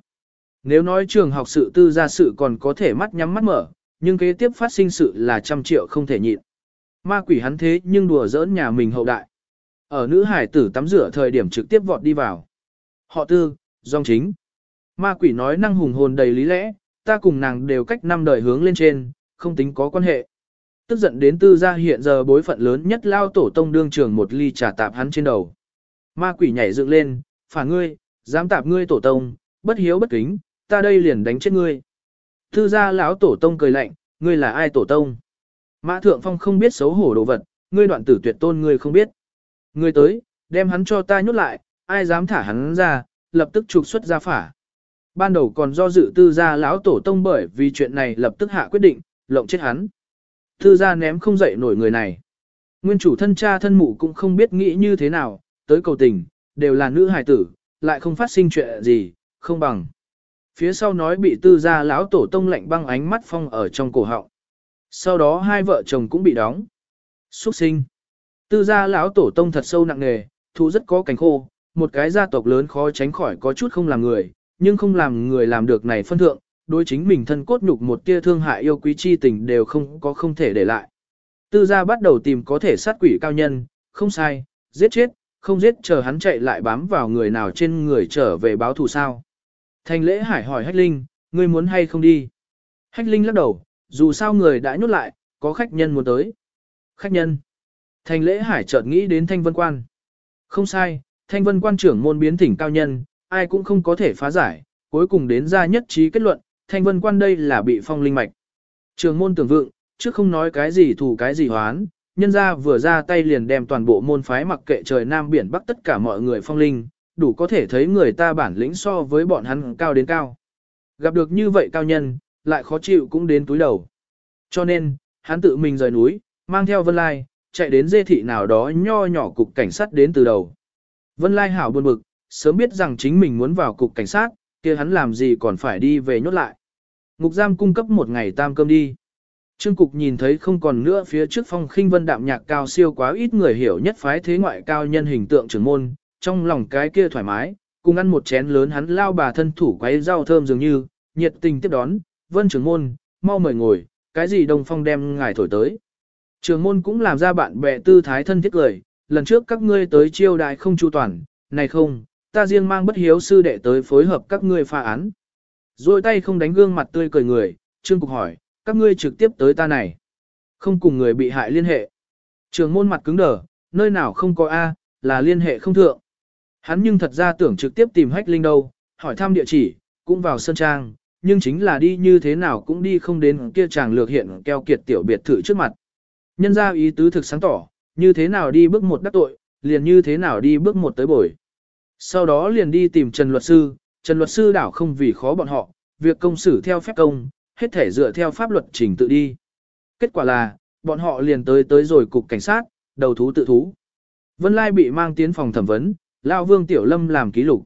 Nếu nói trường học sự tư gia sự còn có thể mắt nhắm mắt mở, nhưng kế tiếp phát sinh sự là trăm triệu không thể nhịn. Ma quỷ hắn thế nhưng đùa giỡn nhà mình hậu đại. Ở nữ hải tử tắm rửa thời điểm trực tiếp vọt đi vào. Họ tư, dòng chính. Ma quỷ nói năng hùng hồn đầy lý lẽ, ta cùng nàng đều cách năm đời hướng lên trên, không tính có quan hệ. Tức giận đến tư gia hiện giờ bối phận lớn nhất lao tổ tông đương trường một ly trà tạp hắn trên đầu. Ma quỷ nhảy dựng lên, phản ngươi, dám tạp ngươi tổ tông, bất hiếu bất kính, ta đây liền đánh chết ngươi. Tư gia lão tổ tông cười lạnh, ngươi là ai tổ tông? Mã Thượng Phong không biết xấu hổ đồ vật, ngươi đoạn tử tuyệt tôn ngươi không biết. Ngươi tới, đem hắn cho ta nhốt lại, ai dám thả hắn ra, lập tức trục xuất ra phả. Ban đầu còn do dự tư gia lão tổ tông bởi vì chuyện này lập tức hạ quyết định, lộng chết hắn. Tư gia ném không dậy nổi người này. Nguyên chủ thân cha thân mụ cũng không biết nghĩ như thế nào, tới cầu tình, đều là nữ hài tử, lại không phát sinh chuyện gì, không bằng. Phía sau nói bị tư gia lão tổ tông lạnh băng ánh mắt phong ở trong cổ họng. Sau đó hai vợ chồng cũng bị đóng. Xuất sinh. Tư gia lão tổ tông thật sâu nặng nề, thú rất có cảnh khô, một cái gia tộc lớn khó tránh khỏi có chút không làm người, nhưng không làm người làm được này phân thượng, đối chính mình thân cốt nhục một tia thương hại yêu quý chi tình đều không có không thể để lại. Tư gia bắt đầu tìm có thể sát quỷ cao nhân, không sai, giết chết, không giết chờ hắn chạy lại bám vào người nào trên người trở về báo thù sao. Thành lễ hải hỏi Hách Linh, ngươi muốn hay không đi? Hách Linh lắc đầu, dù sao người đã nhốt lại, có khách nhân muốn tới. Khách nhân. Thành lễ hải chợt nghĩ đến thanh vân quan. Không sai, thanh vân quan trưởng môn biến thỉnh cao nhân, ai cũng không có thể phá giải, cuối cùng đến ra nhất trí kết luận, thanh vân quan đây là bị phong linh mạch. Trường môn tưởng vượng, chứ không nói cái gì thù cái gì hoán, nhân ra vừa ra tay liền đem toàn bộ môn phái mặc kệ trời nam biển bắc tất cả mọi người phong linh, đủ có thể thấy người ta bản lĩnh so với bọn hắn cao đến cao. Gặp được như vậy cao nhân, lại khó chịu cũng đến túi đầu. Cho nên, hắn tự mình rời núi, mang theo Vân Lai, chạy đến dê thị nào đó nho nhỏ cục cảnh sát đến từ đầu. Vân Lai hảo buồn bực, sớm biết rằng chính mình muốn vào cục cảnh sát, kia hắn làm gì còn phải đi về nhốt lại. Ngục giam cung cấp một ngày tam cơm đi. Trương Cục nhìn thấy không còn nữa phía trước phong khinh vân đạm nhạc cao siêu quá ít người hiểu nhất phái thế ngoại cao nhân hình tượng trưởng môn, trong lòng cái kia thoải mái, cùng ăn một chén lớn hắn lao bà thân thủ quấy rau thơm dường như, nhiệt tình tiếp đón, vân trưởng môn, mau mời ngồi, cái gì đông phong đem ngài thổi tới. Trường môn cũng làm ra bạn bè tư thái thân thiết lời, lần trước các ngươi tới chiêu đại không chu toàn, này không, ta riêng mang bất hiếu sư đệ tới phối hợp các ngươi pha án. Rồi tay không đánh gương mặt tươi cười người, Trương Cục hỏi, các ngươi trực tiếp tới ta này. Không cùng người bị hại liên hệ. Trường môn mặt cứng đờ, nơi nào không có A, là liên hệ không thượng. Hắn nhưng thật ra tưởng trực tiếp tìm hách linh đâu, hỏi thăm địa chỉ, cũng vào sân trang, nhưng chính là đi như thế nào cũng đi không đến kia chàng lược hiện keo kiệt tiểu biệt thự trước mặt. Nhân ra ý tứ thực sáng tỏ, như thế nào đi bước một đắc tội, liền như thế nào đi bước một tới bồi. Sau đó liền đi tìm Trần Luật Sư, Trần Luật Sư đảo không vì khó bọn họ, việc công xử theo phép công, hết thể dựa theo pháp luật trình tự đi. Kết quả là, bọn họ liền tới tới rồi cục cảnh sát, đầu thú tự thú. Vân Lai bị mang tiến phòng thẩm vấn, Lao Vương Tiểu Lâm làm ký lục.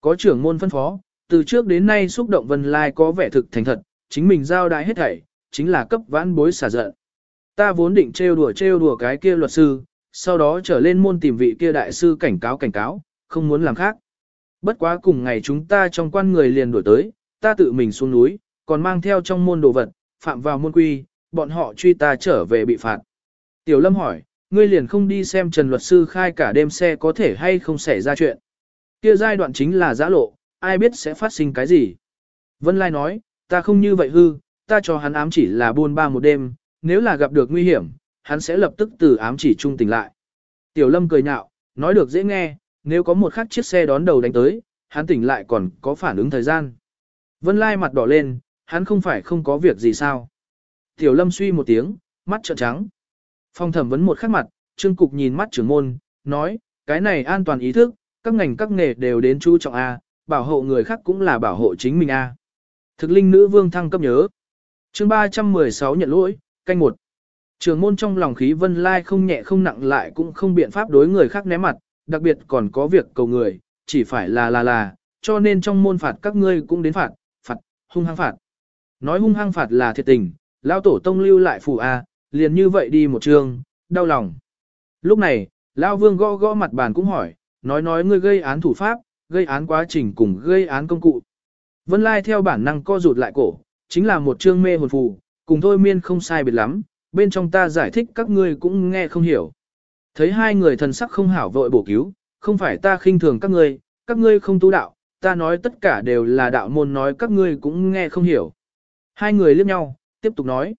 Có trưởng môn phân phó, từ trước đến nay xúc động Vân Lai có vẻ thực thành thật, chính mình giao đại hết thảy, chính là cấp vãn bối xả giận. Ta vốn định trêu đùa trêu đùa cái kia luật sư, sau đó trở lên môn tìm vị kia đại sư cảnh cáo cảnh cáo, không muốn làm khác. Bất quá cùng ngày chúng ta trong quan người liền đổi tới, ta tự mình xuống núi, còn mang theo trong môn đồ vật, phạm vào môn quy, bọn họ truy ta trở về bị phạt. Tiểu Lâm hỏi, ngươi liền không đi xem Trần luật sư khai cả đêm xe có thể hay không xảy ra chuyện. Kia giai đoạn chính là giã lộ, ai biết sẽ phát sinh cái gì. Vân Lai nói, ta không như vậy hư, ta cho hắn ám chỉ là buôn ba một đêm, nếu là gặp được nguy hiểm, hắn sẽ lập tức từ ám chỉ trung tỉnh lại. Tiểu Lâm cười nhạo, nói được dễ nghe, nếu có một khắc chiếc xe đón đầu đánh tới, hắn tỉnh lại còn có phản ứng thời gian. Vân Lai mặt đỏ lên, hắn không phải không có việc gì sao. Tiểu Lâm suy một tiếng, mắt trợn trắng. Phong thẩm vấn một khắc mặt, Trương Cục nhìn mắt trưởng môn, nói, cái này an toàn ý thức, các ngành các nghề đều đến chú trọng A, bảo hộ người khác cũng là bảo hộ chính mình A. Thực linh nữ vương thăng cấp nhớ. chương 316 nhận lỗi, canh một. Trường môn trong lòng khí vân lai không nhẹ không nặng lại cũng không biện pháp đối người khác ném mặt, đặc biệt còn có việc cầu người, chỉ phải là là là, cho nên trong môn phạt các ngươi cũng đến phạt, phạt, hung hăng phạt. Nói hung hăng phạt là thiệt tình, lao tổ tông lưu lại phù A, liền như vậy đi một trường, đau lòng. Lúc này, lao vương gõ gõ mặt bàn cũng hỏi, nói nói ngươi gây án thủ pháp, gây án quá trình cùng gây án công cụ. Vân Lai theo bản năng co rụt lại cổ, chính là một chương mê hồn phù, cùng thôi miên không sai biệt lắm, bên trong ta giải thích các ngươi cũng nghe không hiểu. Thấy hai người thần sắc không hảo vội bổ cứu, không phải ta khinh thường các ngươi, các ngươi không tu đạo, ta nói tất cả đều là đạo môn nói các ngươi cũng nghe không hiểu. Hai người liếc nhau, tiếp tục nói.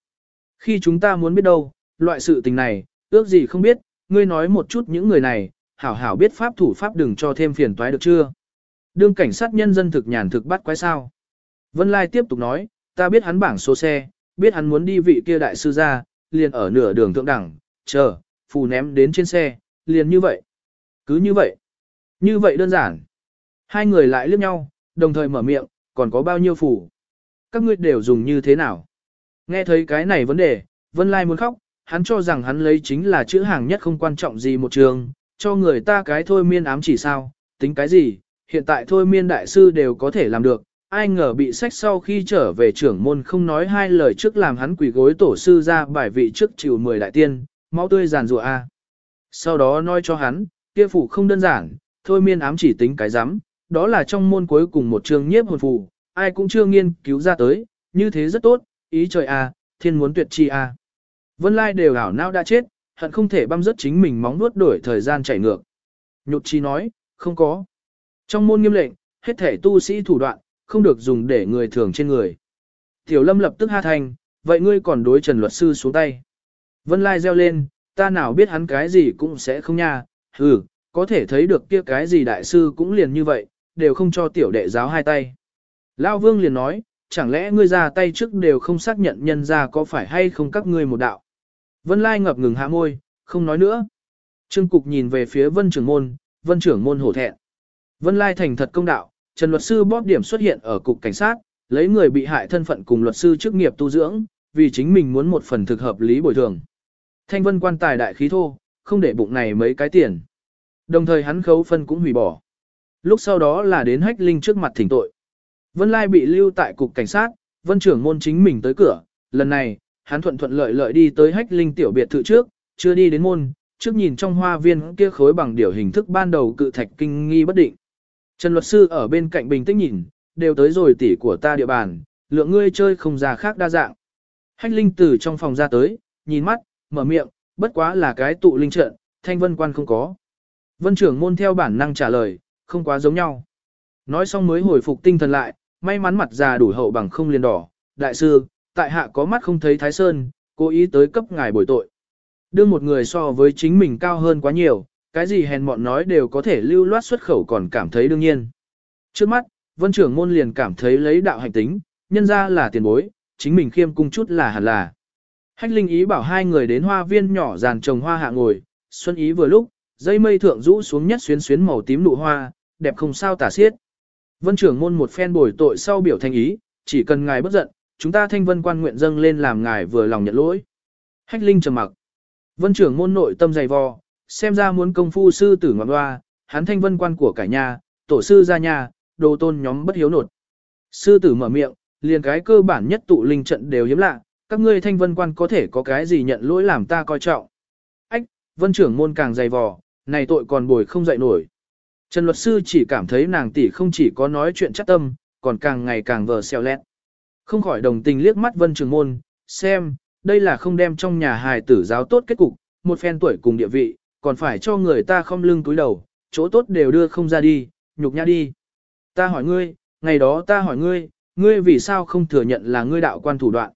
Khi chúng ta muốn biết đâu, loại sự tình này, ước gì không biết, ngươi nói một chút những người này, hảo hảo biết pháp thủ pháp đừng cho thêm phiền toái được chưa. Đương cảnh sát nhân dân thực nhàn thực bắt quái sao. Vân Lai tiếp tục nói, ta biết hắn bảng số xe, biết hắn muốn đi vị kia đại sư ra, liền ở nửa đường thượng đẳng, chờ, phù ném đến trên xe, liền như vậy. Cứ như vậy. Như vậy đơn giản. Hai người lại liếc nhau, đồng thời mở miệng, còn có bao nhiêu phù. Các ngươi đều dùng như thế nào? Nghe thấy cái này vấn đề, Vân Lai muốn khóc, hắn cho rằng hắn lấy chính là chữ hàng nhất không quan trọng gì một trường, cho người ta cái thôi miên ám chỉ sao, tính cái gì, hiện tại thôi miên đại sư đều có thể làm được, ai ngờ bị sách sau khi trở về trưởng môn không nói hai lời trước làm hắn quỷ gối tổ sư ra bài vị trước chịu mười đại tiên, máu tươi giàn rùa a. Sau đó nói cho hắn, kia phủ không đơn giản, thôi miên ám chỉ tính cái rắm đó là trong môn cuối cùng một chương nhiếp hồn phù, ai cũng chưa nghiên cứu ra tới, như thế rất tốt, ý trời a, thiên muốn tuyệt chi a. Vân Lai đều ảo não đã chết, hận không thể băm rớt chính mình móng nuốt đổi thời gian chảy ngược. Nhục chi nói, không có. Trong môn nghiêm lệnh, hết thể tu sĩ thủ đoạn, không được dùng để người thường trên người. Tiểu lâm lập tức ha thành, vậy ngươi còn đối trần luật sư xuống tay. Vân Lai reo lên, ta nào biết hắn cái gì cũng sẽ không nha, hừ, có thể thấy được kia cái gì đại sư cũng liền như vậy, đều không cho tiểu đệ giáo hai tay. Lao vương liền nói, chẳng lẽ ngươi ra tay trước đều không xác nhận nhân ra có phải hay không các ngươi một đạo. Vân Lai ngập ngừng hạ môi, không nói nữa. Trương Cục nhìn về phía vân trưởng môn, vân trưởng môn hổ thẹn. Vân Lai thành thật công đạo, Trần luật sư bóp điểm xuất hiện ở cục cảnh sát, lấy người bị hại thân phận cùng luật sư chức nghiệp tu dưỡng, vì chính mình muốn một phần thực hợp lý bồi thường. Thanh vân quan tài đại khí thô, không để bụng này mấy cái tiền. Đồng thời hắn khấu phân cũng hủy bỏ. Lúc sau đó là đến hách linh trước mặt thỉnh tội. Vân Lai bị lưu tại cục cảnh sát, vân trưởng môn chính mình tới cửa, lần này, hắn thuận thuận lợi lợi đi tới hách linh tiểu biệt thự trước, chưa đi đến môn, trước nhìn trong hoa viên kia khối bằng điều hình thức ban đầu cự thạch kinh nghi bất định. Trần luật sư ở bên cạnh bình tĩnh nhìn, đều tới rồi tỷ của ta địa bàn, lượng ngươi chơi không ra khác đa dạng. Hách linh từ trong phòng ra tới, nhìn mắt, mở miệng, bất quá là cái tụ linh trận, thanh vân quan không có. Vân trưởng môn theo bản năng trả lời, không quá giống nhau. Nói xong mới hồi phục tinh thần lại, may mắn mặt già đủ hậu bằng không liền đỏ. Đại sư, tại hạ có mắt không thấy Thái Sơn, cố ý tới cấp ngài bồi tội. Đưa một người so với chính mình cao hơn quá nhiều, cái gì hèn mọn nói đều có thể lưu loát xuất khẩu còn cảm thấy đương nhiên. Trước mắt, vân trưởng môn liền cảm thấy lấy đạo hành tính, nhân ra là tiền bối, chính mình khiêm cung chút là hẳn là. Hách linh ý bảo hai người đến hoa viên nhỏ dàn trồng hoa hạ ngồi, xuân ý vừa lúc, dây mây thượng rũ xuống nhất xuyến xuyến màu tím nụ hoa, đẹp không sao tả xiết. Vân trưởng môn một phen bồi tội sau biểu thành ý, chỉ cần ngài bất giận, chúng ta thanh vân quan nguyện dâng lên làm ngài vừa lòng nhận lỗi. Hách linh trầm mặc. Vân trưởng môn nội tâm dày vò, xem ra muốn công phu sư tử ngoạn hoa, hắn thanh vân quan của cả nhà, tổ sư ra nhà, đồ tôn nhóm bất hiếu nột. Sư tử mở miệng, liền cái cơ bản nhất tụ linh trận đều hiếm lạ, các ngươi thanh vân quan có thể có cái gì nhận lỗi làm ta coi trọng. Ách, vân trưởng môn càng dày vò, này tội còn bồi không dậy nổi. Trần luật sư chỉ cảm thấy nàng tỷ không chỉ có nói chuyện chắc tâm, còn càng ngày càng vờ xeo lẹt. Không khỏi đồng tình liếc mắt vân trưởng môn, xem, đây là không đem trong nhà hài tử giáo tốt kết cục, một phen tuổi cùng địa vị, còn phải cho người ta không lưng túi đầu, chỗ tốt đều đưa không ra đi, nhục nhã đi. Ta hỏi ngươi, ngày đó ta hỏi ngươi, ngươi vì sao không thừa nhận là ngươi đạo quan thủ đoạn.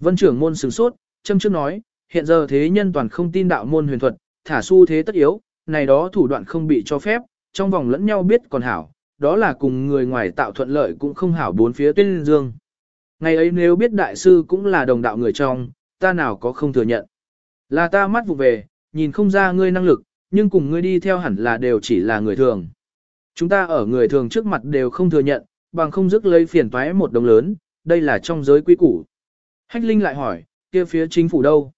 Vân trưởng môn sửng sốt, châm trước nói, hiện giờ thế nhân toàn không tin đạo môn huyền thuật, thả su thế tất yếu, này đó thủ đoạn không bị cho phép, trong vòng lẫn nhau biết còn hảo, đó là cùng người ngoài tạo thuận lợi cũng không hảo bốn phía tuyên dương. Ngày ấy nếu biết đại sư cũng là đồng đạo người trong, ta nào có không thừa nhận. Là ta mắt vụ về, nhìn không ra ngươi năng lực, nhưng cùng ngươi đi theo hẳn là đều chỉ là người thường. Chúng ta ở người thường trước mặt đều không thừa nhận, bằng không dứt lấy phiền toái một đồng lớn, đây là trong giới quy củ. Hách Linh lại hỏi, kia phía chính phủ đâu?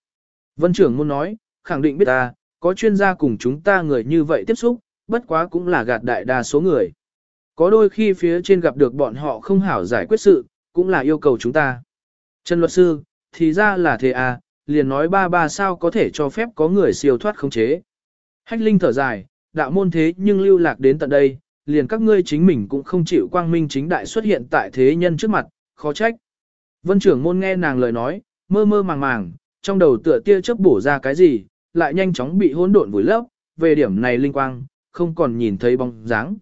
Vân trưởng muốn nói, khẳng định biết ta, có chuyên gia cùng chúng ta người như vậy tiếp xúc, bất quá cũng là gạt đại đa số người. Có đôi khi phía trên gặp được bọn họ không hảo giải quyết sự, cũng là yêu cầu chúng ta. Trần luật sư, thì ra là thế à, liền nói ba ba sao có thể cho phép có người siêu thoát khống chế. Hách Linh thở dài, đạo môn thế nhưng lưu lạc đến tận đây, liền các ngươi chính mình cũng không chịu quang minh chính đại xuất hiện tại thế nhân trước mặt, khó trách. Vân trưởng môn nghe nàng lời nói, mơ mơ màng màng, trong đầu tựa tia chớp bổ ra cái gì, lại nhanh chóng bị hỗn độn vùi lấp, về điểm này linh quang, không còn nhìn thấy bóng dáng.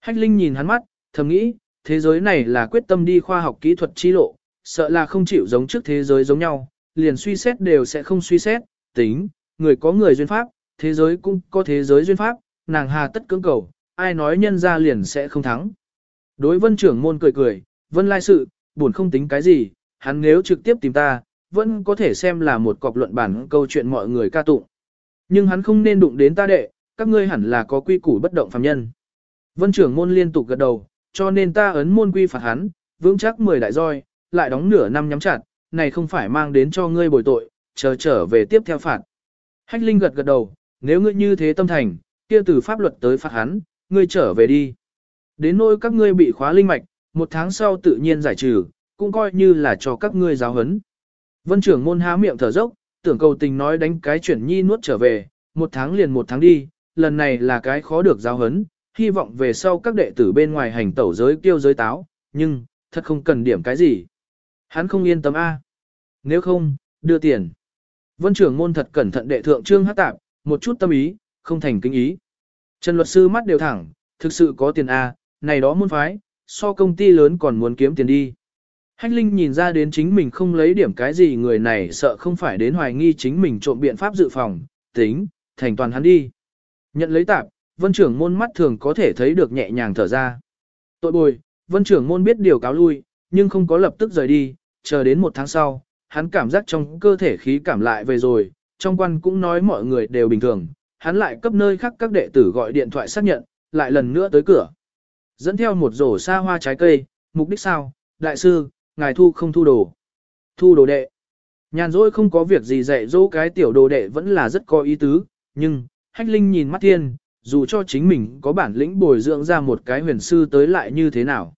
Hách Linh nhìn hắn mắt, thầm nghĩ, thế giới này là quyết tâm đi khoa học kỹ thuật chi lộ, sợ là không chịu giống trước thế giới giống nhau, liền suy xét đều sẽ không suy xét, tính, người có người duyên pháp, thế giới cũng có thế giới duyên pháp, nàng hà tất cưỡng cầu, ai nói nhân ra liền sẽ không thắng. Đối vân trưởng môn cười cười, vân lai sự, buồn không tính cái gì, hắn nếu trực tiếp tìm ta, vẫn có thể xem là một cọc luận bản câu chuyện mọi người ca tụng. Nhưng hắn không nên đụng đến ta đệ, các ngươi hẳn là có quy củ bất động phàm nhân. Vân trưởng môn liên tục gật đầu, cho nên ta ấn môn quy phạt hắn, vững chắc 10 đại roi, lại đóng nửa năm nhắm chặt, này không phải mang đến cho ngươi bồi tội, chờ trở về tiếp theo phạt. Hách Linh gật gật đầu, nếu ngươi như thế tâm thành, kia từ pháp luật tới phạt hắn, ngươi trở về đi. Đến nỗi các ngươi bị khóa linh mạch, một tháng sau tự nhiên giải trừ, cũng coi như là cho các ngươi giáo huấn Vân trưởng môn há miệng thở dốc, tưởng cầu tình nói đánh cái chuyển nhi nuốt trở về, một tháng liền một tháng đi, lần này là cái khó được giáo huấn hy vọng về sau các đệ tử bên ngoài hành tẩu giới kêu giới táo, nhưng, thật không cần điểm cái gì. Hắn không yên tâm A. Nếu không, đưa tiền. Vân trưởng môn thật cẩn thận đệ thượng trương hát tạp, một chút tâm ý, không thành kính ý. Trần luật sư mắt đều thẳng, thực sự có tiền A, này đó môn phái, so công ty lớn còn muốn kiếm tiền đi. Hách Linh nhìn ra đến chính mình không lấy điểm cái gì người này sợ không phải đến hoài nghi chính mình trộm biện pháp dự phòng, tính, thành toàn hắn đi. Nhận lấy tạp, vân trưởng môn mắt thường có thể thấy được nhẹ nhàng thở ra. Tội bồi, vân trưởng môn biết điều cáo lui, nhưng không có lập tức rời đi, chờ đến một tháng sau, hắn cảm giác trong cơ thể khí cảm lại về rồi, trong quan cũng nói mọi người đều bình thường, hắn lại cấp nơi khác các đệ tử gọi điện thoại xác nhận, lại lần nữa tới cửa. Dẫn theo một rổ xa hoa trái cây, mục đích sao, đại sư, ngài thu không thu đồ. Thu đồ đệ. Nhàn rỗi không có việc gì dạy dỗ cái tiểu đồ đệ vẫn là rất có ý tứ, nhưng, hách linh nhìn mắt thiên, dù cho chính mình có bản lĩnh bồi dưỡng ra một cái huyền sư tới lại như thế nào.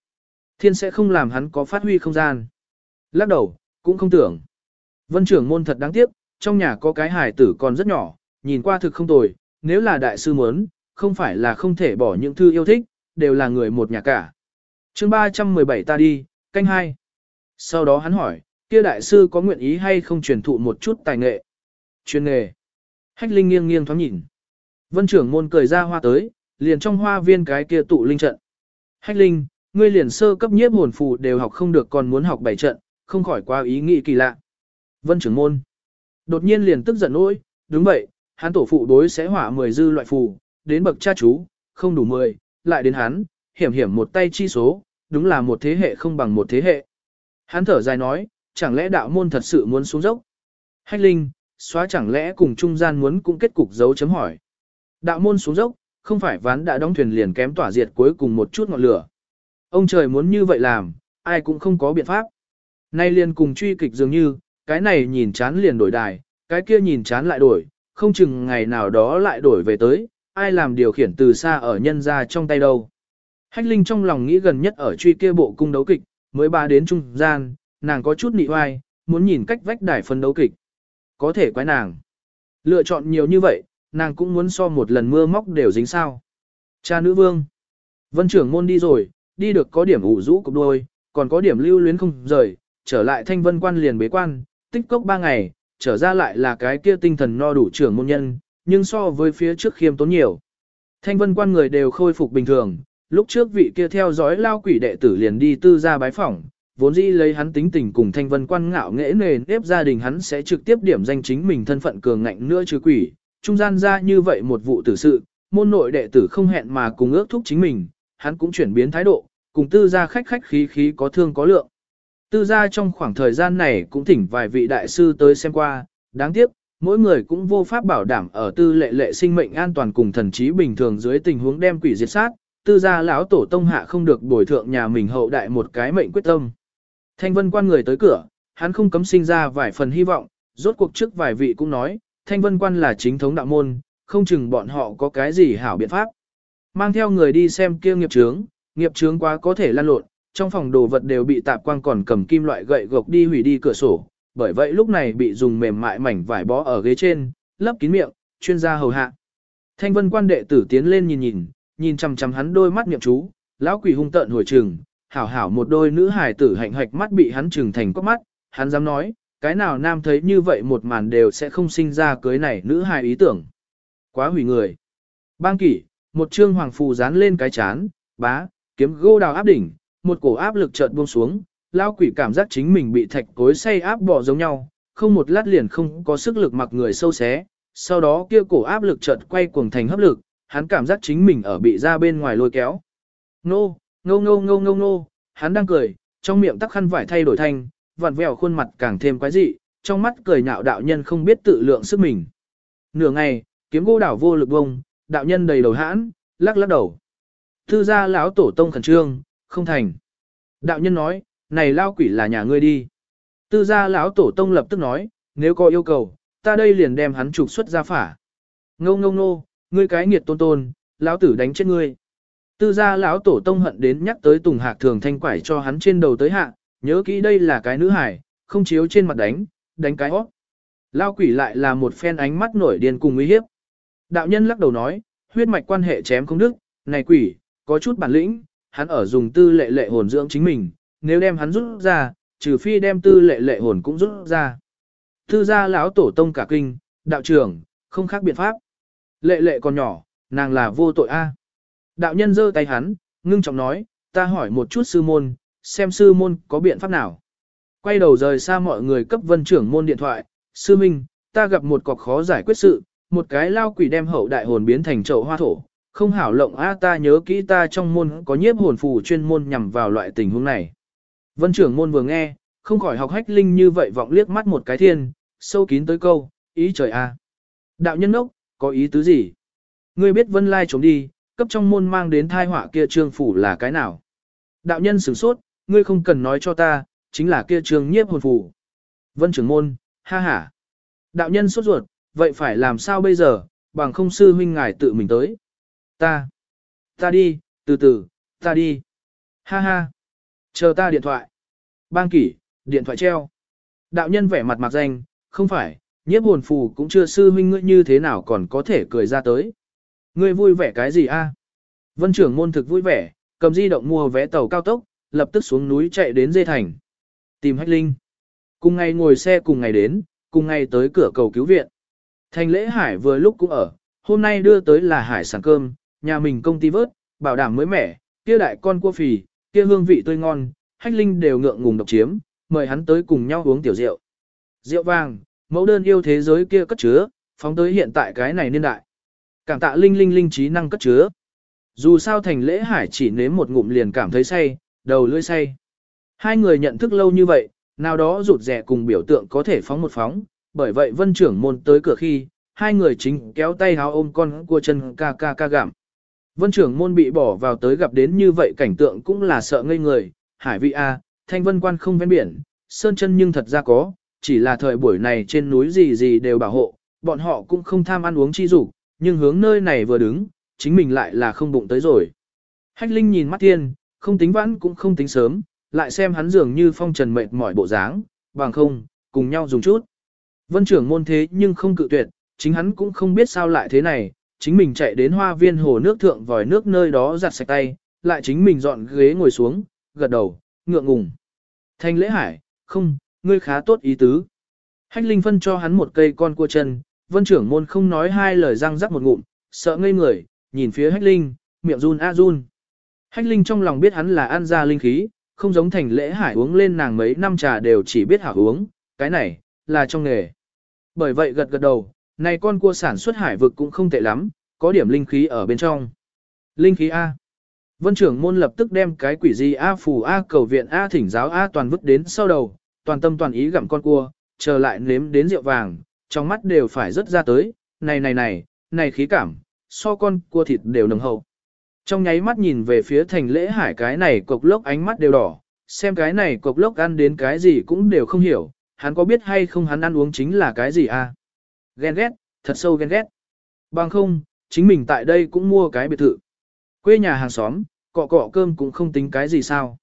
Thiên sẽ không làm hắn có phát huy không gian. Lắc đầu, cũng không tưởng. Vân trưởng môn thật đáng tiếc, trong nhà có cái hài tử còn rất nhỏ, nhìn qua thực không tồi, nếu là đại sư muốn, không phải là không thể bỏ những thư yêu thích, đều là người một nhà cả. chương 317 ta đi, canh hai. Sau đó hắn hỏi, kia đại sư có nguyện ý hay không truyền thụ một chút tài nghệ? Chuyên nghề. Hách Linh nghiêng nghiêng thoáng nhìn. Vân trưởng môn cười ra hoa tới, liền trong hoa viên cái kia tụ linh trận. Hách Linh, ngươi liền sơ cấp nhiếp hồn phù đều học không được còn muốn học bảy trận, không khỏi quá ý nghĩ kỳ lạ. Vân trưởng môn. Đột nhiên liền tức giận nỗi, đúng vậy, hắn tổ phụ đối sẽ hỏa 10 dư loại phù, đến bậc cha chú, không đủ 10, lại đến hắn, hiểm hiểm một tay chi số, đúng là một thế hệ không bằng một thế hệ. Hắn thở dài nói, chẳng lẽ đạo môn thật sự muốn xuống dốc? Hách linh, xóa chẳng lẽ cùng trung gian muốn cũng kết cục dấu chấm hỏi. Đạo môn xuống dốc, không phải ván đã đóng thuyền liền kém tỏa diệt cuối cùng một chút ngọn lửa. Ông trời muốn như vậy làm, ai cũng không có biện pháp. Nay liền cùng truy kịch dường như, cái này nhìn chán liền đổi đài, cái kia nhìn chán lại đổi, không chừng ngày nào đó lại đổi về tới, ai làm điều khiển từ xa ở nhân ra trong tay đâu. Hách Linh trong lòng nghĩ gần nhất ở truy kia bộ cung đấu kịch, mới ba đến trung gian, nàng có chút nị oai, muốn nhìn cách vách đài phân đấu kịch. Có thể quái nàng. Lựa chọn nhiều như vậy, nàng cũng muốn so một lần mưa móc đều dính sao. Cha nữ vương. Vân trưởng môn đi rồi, đi được có điểm ủ rũ cục đôi, còn có điểm lưu luyến không rời, trở lại thanh vân quan liền bế quan, tích cốc ba ngày, trở ra lại là cái kia tinh thần no đủ trưởng môn nhân, nhưng so với phía trước khiêm tốn nhiều. Thanh vân quan người đều khôi phục bình thường, lúc trước vị kia theo dõi lao quỷ đệ tử liền đi tư ra bái phỏng, vốn dĩ lấy hắn tính tình cùng thanh vân quan ngạo nghễ nề nếp gia đình hắn sẽ trực tiếp điểm danh chính mình thân phận cường ngạnh nữa chứ quỷ, trung gian ra như vậy một vụ tử sự, môn nội đệ tử không hẹn mà cùng ước thúc chính mình, hắn cũng chuyển biến thái độ, cùng tư gia khách khách khí khí có thương có lượng. Tư gia trong khoảng thời gian này cũng thỉnh vài vị đại sư tới xem qua, đáng tiếc, mỗi người cũng vô pháp bảo đảm ở tư lệ lệ sinh mệnh an toàn cùng thần trí bình thường dưới tình huống đem quỷ diệt sát, tư gia lão tổ tông hạ không được bồi thượng nhà mình hậu đại một cái mệnh quyết tâm. Thanh vân quan người tới cửa, hắn không cấm sinh ra vài phần hy vọng, rốt cuộc trước vài vị cũng nói, thanh vân quan là chính thống đạo môn, không chừng bọn họ có cái gì hảo biện pháp. Mang theo người đi xem kia nghiệp trướng, nghiệp trướng quá có thể lan lộn, trong phòng đồ vật đều bị tạp quang còn cầm kim loại gậy gộc đi hủy đi cửa sổ, bởi vậy lúc này bị dùng mềm mại mảnh vải bó ở ghế trên, lấp kín miệng, chuyên gia hầu hạ. Thanh vân quan đệ tử tiến lên nhìn nhìn, nhìn chằm chằm hắn đôi mắt niệm chú, lão quỷ hung tợn hồi trừng, hảo hảo một đôi nữ hài tử hạnh hạch mắt bị hắn trừng thành quắc mắt, hắn dám nói, cái nào nam thấy như vậy một màn đều sẽ không sinh ra cưới này nữ hài ý tưởng. Quá hủy người. Bang kỷ, một trương hoàng phù dán lên cái chán, bá, kiếm gô đào áp đỉnh, một cổ áp lực chợt buông xuống, lão quỷ cảm giác chính mình bị thạch cối say áp bỏ giống nhau, không một lát liền không có sức lực mặc người sâu xé, sau đó kia cổ áp lực chợt quay cuồng thành hấp lực, hắn cảm giác chính mình ở bị ra bên ngoài lôi kéo. Nô, ngô ngô ngô ngô ngô, hắn đang cười, trong miệng tắc khăn vải thay đổi thanh, vặn vẹo khuôn mặt càng thêm quái dị, trong mắt cười nhạo đạo nhân không biết tự lượng sức mình. Nửa ngày, kiếm gỗ đảo vô lực bông, đạo nhân đầy đầu hãn, lắc lắc đầu. Thư gia lão tổ tông khẩn trương, không thành. Đạo nhân nói, này lao quỷ là nhà ngươi đi. Tư gia lão tổ tông lập tức nói, nếu có yêu cầu, ta đây liền đem hắn trục xuất ra phả. Ngô ngô ngô, ngươi cái nghiệt tôn tôn, lão tử đánh chết ngươi. Tư gia lão tổ tông hận đến nhắc tới Tùng Hạc thường thanh quải cho hắn trên đầu tới hạ, nhớ kỹ đây là cái nữ hải, không chiếu trên mặt đánh, đánh cái hót. Lao quỷ lại là một phen ánh mắt nổi điên cùng uy hiếp. Đạo nhân lắc đầu nói, huyết mạch quan hệ chém không đức, này quỷ, có chút bản lĩnh, hắn ở dùng tư lệ lệ hồn dưỡng chính mình, nếu đem hắn rút ra, trừ phi đem tư lệ lệ hồn cũng rút ra. Tư gia lão tổ tông cả kinh, đạo trưởng, không khác biện pháp. Lệ lệ còn nhỏ, nàng là vô tội a. Đạo nhân giơ tay hắn, ngưng trọng nói, ta hỏi một chút sư môn, xem sư môn có biện pháp nào. Quay đầu rời xa mọi người cấp vân trưởng môn điện thoại, sư minh, ta gặp một cọc khó giải quyết sự, một cái lao quỷ đem hậu đại hồn biến thành chậu hoa thổ, không hảo lộng a ta nhớ kỹ ta trong môn có nhiếp hồn phù chuyên môn nhằm vào loại tình huống này. Vân trưởng môn vừa nghe, không khỏi học hách linh như vậy vọng liếc mắt một cái thiên, sâu kín tới câu, ý trời a. Đạo nhân ốc, có ý tứ gì? Ngươi biết vân lai trốn đi, cấp trong môn mang đến thai họa kia trương phủ là cái nào? Đạo nhân sửng sốt, ngươi không cần nói cho ta, chính là kia trương nhiếp hồn phủ. Vân trưởng môn, ha ha. Đạo nhân sốt ruột, vậy phải làm sao bây giờ, bằng không sư huynh ngài tự mình tới. Ta, ta đi, từ từ, ta đi. Ha ha. Chờ ta điện thoại. Bang kỷ, điện thoại treo. Đạo nhân vẻ mặt mặc danh, không phải, nhiếp hồn phù cũng chưa sư huynh ngươi như thế nào còn có thể cười ra tới. Ngươi vui vẻ cái gì a? Vân trưởng môn thực vui vẻ, cầm di động mua vé tàu cao tốc, lập tức xuống núi chạy đến dê thành. Tìm hách linh. Cùng ngày ngồi xe cùng ngày đến, cùng ngày tới cửa cầu cứu viện. Thành lễ hải vừa lúc cũng ở, hôm nay đưa tới là hải sản cơm, nhà mình công ty vớt, bảo đảm mới mẻ, kia đại con cua phì, kia hương vị tươi ngon, hách linh đều ngượng ngùng độc chiếm, mời hắn tới cùng nhau uống tiểu rượu. Rượu vàng, mẫu đơn yêu thế giới kia cất chứa, phóng tới hiện tại cái này niên đại. Cảm tạ linh linh linh trí năng cất chứa. Dù sao thành lễ hải chỉ nếm một ngụm liền cảm thấy say, đầu lưỡi say. Hai người nhận thức lâu như vậy, nào đó rụt rẻ cùng biểu tượng có thể phóng một phóng, bởi vậy vân trưởng môn tới cửa khi, hai người chính kéo tay háo ôm con cua chân ca ca ca gặm. Vân trưởng môn bị bỏ vào tới gặp đến như vậy cảnh tượng cũng là sợ ngây người, hải vị A, thanh vân quan không ven biển, sơn chân nhưng thật ra có, chỉ là thời buổi này trên núi gì gì đều bảo hộ, bọn họ cũng không tham ăn uống chi dục nhưng hướng nơi này vừa đứng, chính mình lại là không bụng tới rồi. Hách Linh nhìn mắt thiên, không tính vãn cũng không tính sớm, lại xem hắn dường như phong trần mệt mỏi bộ dáng, bằng không, cùng nhau dùng chút. Vân trưởng môn thế nhưng không cự tuyệt, chính hắn cũng không biết sao lại thế này, chính mình chạy đến hoa viên hồ nước thượng vòi nước nơi đó giặt sạch tay, lại chính mình dọn ghế ngồi xuống, gật đầu, ngượng ngùng. Thanh lễ hải, không, ngươi khá tốt ý tứ. Hách Linh phân cho hắn một cây con cua chân, vân trưởng môn không nói hai lời răng rắc một ngụm, sợ ngây người, nhìn phía Hách Linh, miệng run a run. Hách Linh trong lòng biết hắn là ăn ra linh khí, không giống thành lễ hải uống lên nàng mấy năm trà đều chỉ biết hảo uống, cái này, là trong nghề. Bởi vậy gật gật đầu, này con cua sản xuất hải vực cũng không tệ lắm, có điểm linh khí ở bên trong. Linh khí A. Vân trưởng môn lập tức đem cái quỷ gì A phù A cầu viện A thỉnh giáo A toàn vứt đến sau đầu, toàn tâm toàn ý gặm con cua, chờ lại nếm đến rượu vàng, trong mắt đều phải rất ra tới, này này này, này khí cảm, so con cua thịt đều nồng hậu. Trong nháy mắt nhìn về phía thành lễ hải cái này cục lốc ánh mắt đều đỏ, xem cái này cục lốc ăn đến cái gì cũng đều không hiểu, hắn có biết hay không hắn ăn uống chính là cái gì a? Ghen ghét, thật sâu ghen ghét. Bằng không, chính mình tại đây cũng mua cái biệt thự. Quê nhà hàng xóm, cọ cọ cơm cũng không tính cái gì sao.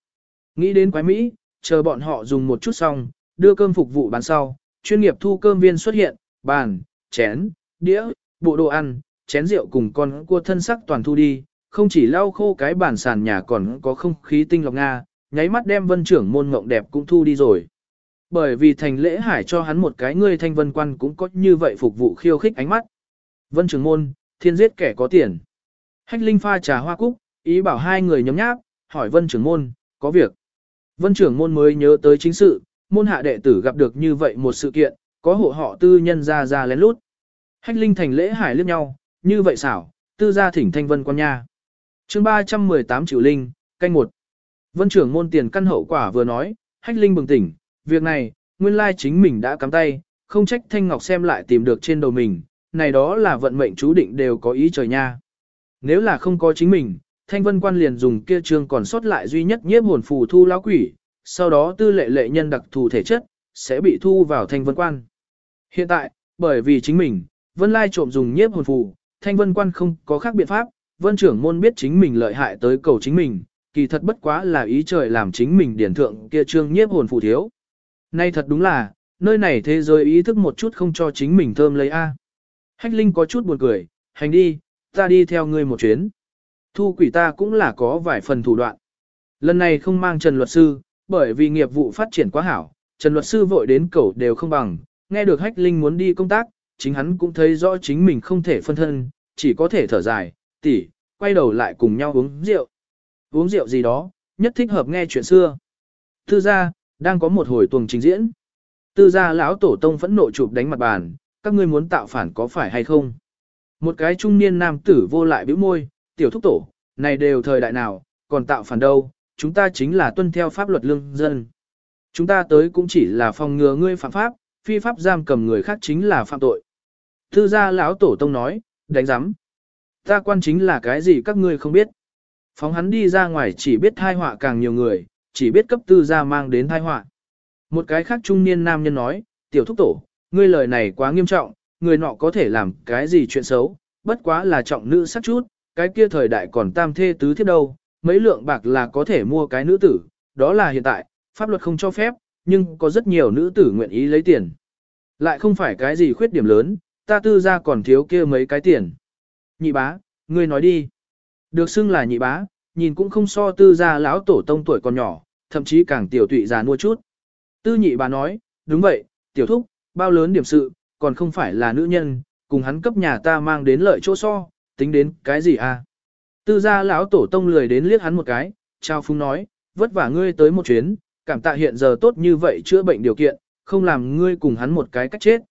Nghĩ đến quái Mỹ, chờ bọn họ dùng một chút xong, đưa cơm phục vụ bán sau, chuyên nghiệp thu cơm viên xuất hiện, bàn, chén, đĩa, bộ đồ ăn, chén rượu cùng con cua thân sắc toàn thu đi, không chỉ lau khô cái bàn sàn nhà còn có không khí tinh lọc Nga, nháy mắt đem vân trưởng môn ngộng đẹp cũng thu đi rồi. Bởi vì thành lễ hải cho hắn một cái ngươi thanh vân quan cũng có như vậy phục vụ khiêu khích ánh mắt. Vân trưởng môn, thiên giết kẻ có tiền. Hách linh pha trà hoa cúc, ý bảo hai người nhấm nháp, hỏi vân trưởng môn, có việc. Vân trưởng môn mới nhớ tới chính sự, môn hạ đệ tử gặp được như vậy một sự kiện, có hộ họ tư nhân ra ra lén lút. Hách linh thành lễ hải liếc nhau, như vậy xảo, tư gia thỉnh thanh vân quan nha. chương 318 triệu linh, canh một. Vân trưởng môn tiền căn hậu quả vừa nói, hách linh bừng tỉnh, việc này, nguyên lai chính mình đã cắm tay, không trách thanh ngọc xem lại tìm được trên đầu mình, này đó là vận mệnh chú định đều có ý trời nha. Nếu là không có chính mình, thanh vân quan liền dùng kia trương còn sót lại duy nhất nhiếp hồn phù thu lão quỷ, sau đó tư lệ lệ nhân đặc thù thể chất, sẽ bị thu vào thanh vân quan. Hiện tại, bởi vì chính mình, vân lai trộm dùng nhiếp hồn phù, thanh vân quan không có khác biện pháp, vân trưởng môn biết chính mình lợi hại tới cầu chính mình, kỳ thật bất quá là ý trời làm chính mình điển thượng kia trương nhiếp hồn phù thiếu. Nay thật đúng là, nơi này thế giới ý thức một chút không cho chính mình thơm lấy A. Hách Linh có chút buồn cười, hành đi, ta đi theo ngươi một chuyến. Thu quỷ ta cũng là có vài phần thủ đoạn. Lần này không mang Trần Luật Sư, bởi vì nghiệp vụ phát triển quá hảo, Trần Luật Sư vội đến cầu đều không bằng, nghe được Hách Linh muốn đi công tác, chính hắn cũng thấy rõ chính mình không thể phân thân, chỉ có thể thở dài, tỷ, quay đầu lại cùng nhau uống rượu. Uống rượu gì đó, nhất thích hợp nghe chuyện xưa. thư gia, đang có một hồi tuồng trình diễn. Tư gia lão tổ tông phẫn nộ chụp đánh mặt bàn, các ngươi muốn tạo phản có phải hay không? Một cái trung niên nam tử vô lại bĩu môi, tiểu thúc tổ, này đều thời đại nào, còn tạo phản đâu, chúng ta chính là tuân theo pháp luật lương dân. Chúng ta tới cũng chỉ là phòng ngừa ngươi phạm pháp, phi pháp giam cầm người khác chính là phạm tội. Tư gia lão tổ tông nói, đánh giám. Ta quan chính là cái gì các ngươi không biết. Phóng hắn đi ra ngoài chỉ biết thai họa càng nhiều người, chỉ biết cấp tư gia mang đến tai họa. Một cái khác trung niên nam nhân nói, tiểu thúc tổ, ngươi lời này quá nghiêm trọng, người nọ có thể làm cái gì chuyện xấu, bất quá là trọng nữ sắc chút, cái kia thời đại còn tam thê tứ thiết đâu, mấy lượng bạc là có thể mua cái nữ tử, đó là hiện tại, pháp luật không cho phép, nhưng có rất nhiều nữ tử nguyện ý lấy tiền. Lại không phải cái gì khuyết điểm lớn, ta tư gia còn thiếu kia mấy cái tiền. Nhị bá, ngươi nói đi. Được xưng là nhị bá, nhìn cũng không so tư gia lão tổ tông tuổi còn nhỏ, thậm chí càng tiểu tụy già nua chút. Tư nhị bà nói, đúng vậy, tiểu thúc, bao lớn điểm sự, còn không phải là nữ nhân, cùng hắn cấp nhà ta mang đến lợi chỗ so, tính đến cái gì à? Tư gia lão tổ tông lười đến liếc hắn một cái, trao phúng nói, vất vả ngươi tới một chuyến, cảm tạ hiện giờ tốt như vậy chữa bệnh điều kiện, không làm ngươi cùng hắn một cái cách chết.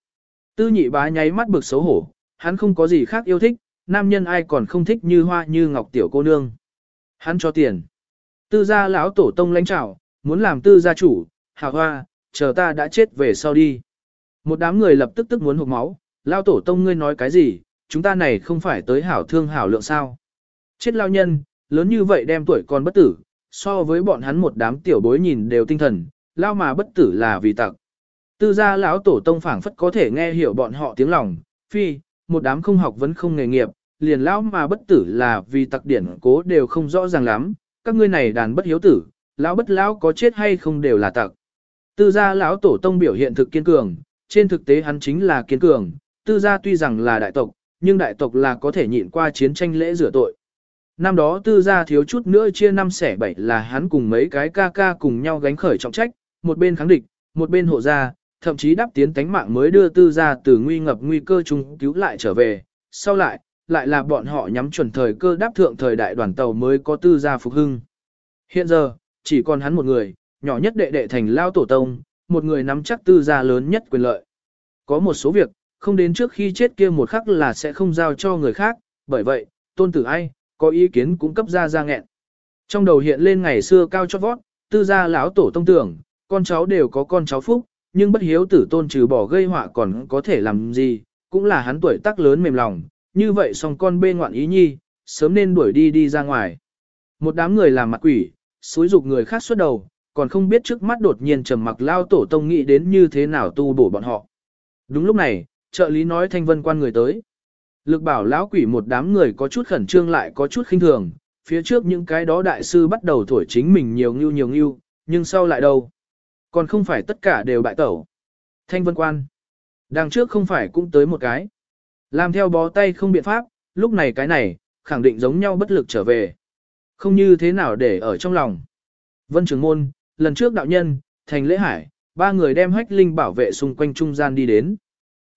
Tư nhị bá nháy mắt bực xấu hổ, hắn không có gì khác yêu thích, nam nhân ai còn không thích như hoa như ngọc tiểu cô nương. Hắn cho tiền. Tư gia lão tổ tông lãnh trảo, muốn làm tư gia chủ, hào hoa, chờ ta đã chết về sau đi. Một đám người lập tức tức muốn hụt máu, lão tổ tông ngươi nói cái gì, chúng ta này không phải tới hảo thương hảo lượng sao. Chết lao nhân, lớn như vậy đem tuổi còn bất tử, so với bọn hắn một đám tiểu bối nhìn đều tinh thần, lao mà bất tử là vì tặc. Tư gia lão tổ tông phảng phất có thể nghe hiểu bọn họ tiếng lòng, phi, một đám không học vẫn không nghề nghiệp, liền lão mà bất tử là vì tặc điển cố đều không rõ ràng lắm, các ngươi này đàn bất hiếu tử, lão bất lão có chết hay không đều là tặc. Tư gia lão tổ tông biểu hiện thực kiên cường, trên thực tế hắn chính là kiên cường, tư gia tuy rằng là đại tộc, nhưng đại tộc là có thể nhịn qua chiến tranh lễ rửa tội. Năm đó tư gia thiếu chút nữa chia năm xẻ bảy là hắn cùng mấy cái ca ca cùng nhau gánh khởi trọng trách, một bên kháng địch, một bên hộ gia, thậm chí đáp tiến tánh mạng mới đưa tư gia từ nguy ngập nguy cơ chung cứu lại trở về. Sau lại, lại là bọn họ nhắm chuẩn thời cơ đáp thượng thời đại đoàn tàu mới có tư gia phục hưng. Hiện giờ, chỉ còn hắn một người, nhỏ nhất đệ đệ thành lao tổ tông, một người nắm chắc tư gia lớn nhất quyền lợi. Có một số việc, không đến trước khi chết kia một khắc là sẽ không giao cho người khác, bởi vậy, tôn tử ai, có ý kiến cũng cấp ra ra nghẹn. Trong đầu hiện lên ngày xưa cao chót vót, tư gia lão tổ tông tưởng, con cháu đều có con cháu phúc, nhưng bất hiếu tử tôn trừ bỏ gây họa còn có thể làm gì, cũng là hắn tuổi tác lớn mềm lòng, như vậy song con bê ngoạn ý nhi, sớm nên đuổi đi đi ra ngoài. Một đám người làm mặt quỷ, xúi dục người khác xuất đầu, còn không biết trước mắt đột nhiên trầm mặc lao tổ tông nghĩ đến như thế nào tu bổ bọn họ. Đúng lúc này, trợ lý nói thanh vân quan người tới. Lực bảo lão quỷ một đám người có chút khẩn trương lại có chút khinh thường, phía trước những cái đó đại sư bắt đầu thổi chính mình nhiều ngưu nhiều ngưu, nhưng sau lại đâu? Còn không phải tất cả đều bại tẩu. Thanh vân quan. Đằng trước không phải cũng tới một cái. Làm theo bó tay không biện pháp, lúc này cái này, khẳng định giống nhau bất lực trở về. Không như thế nào để ở trong lòng. Vân Trường Môn, lần trước đạo nhân, thành lễ hải, ba người đem hách linh bảo vệ xung quanh trung gian đi đến.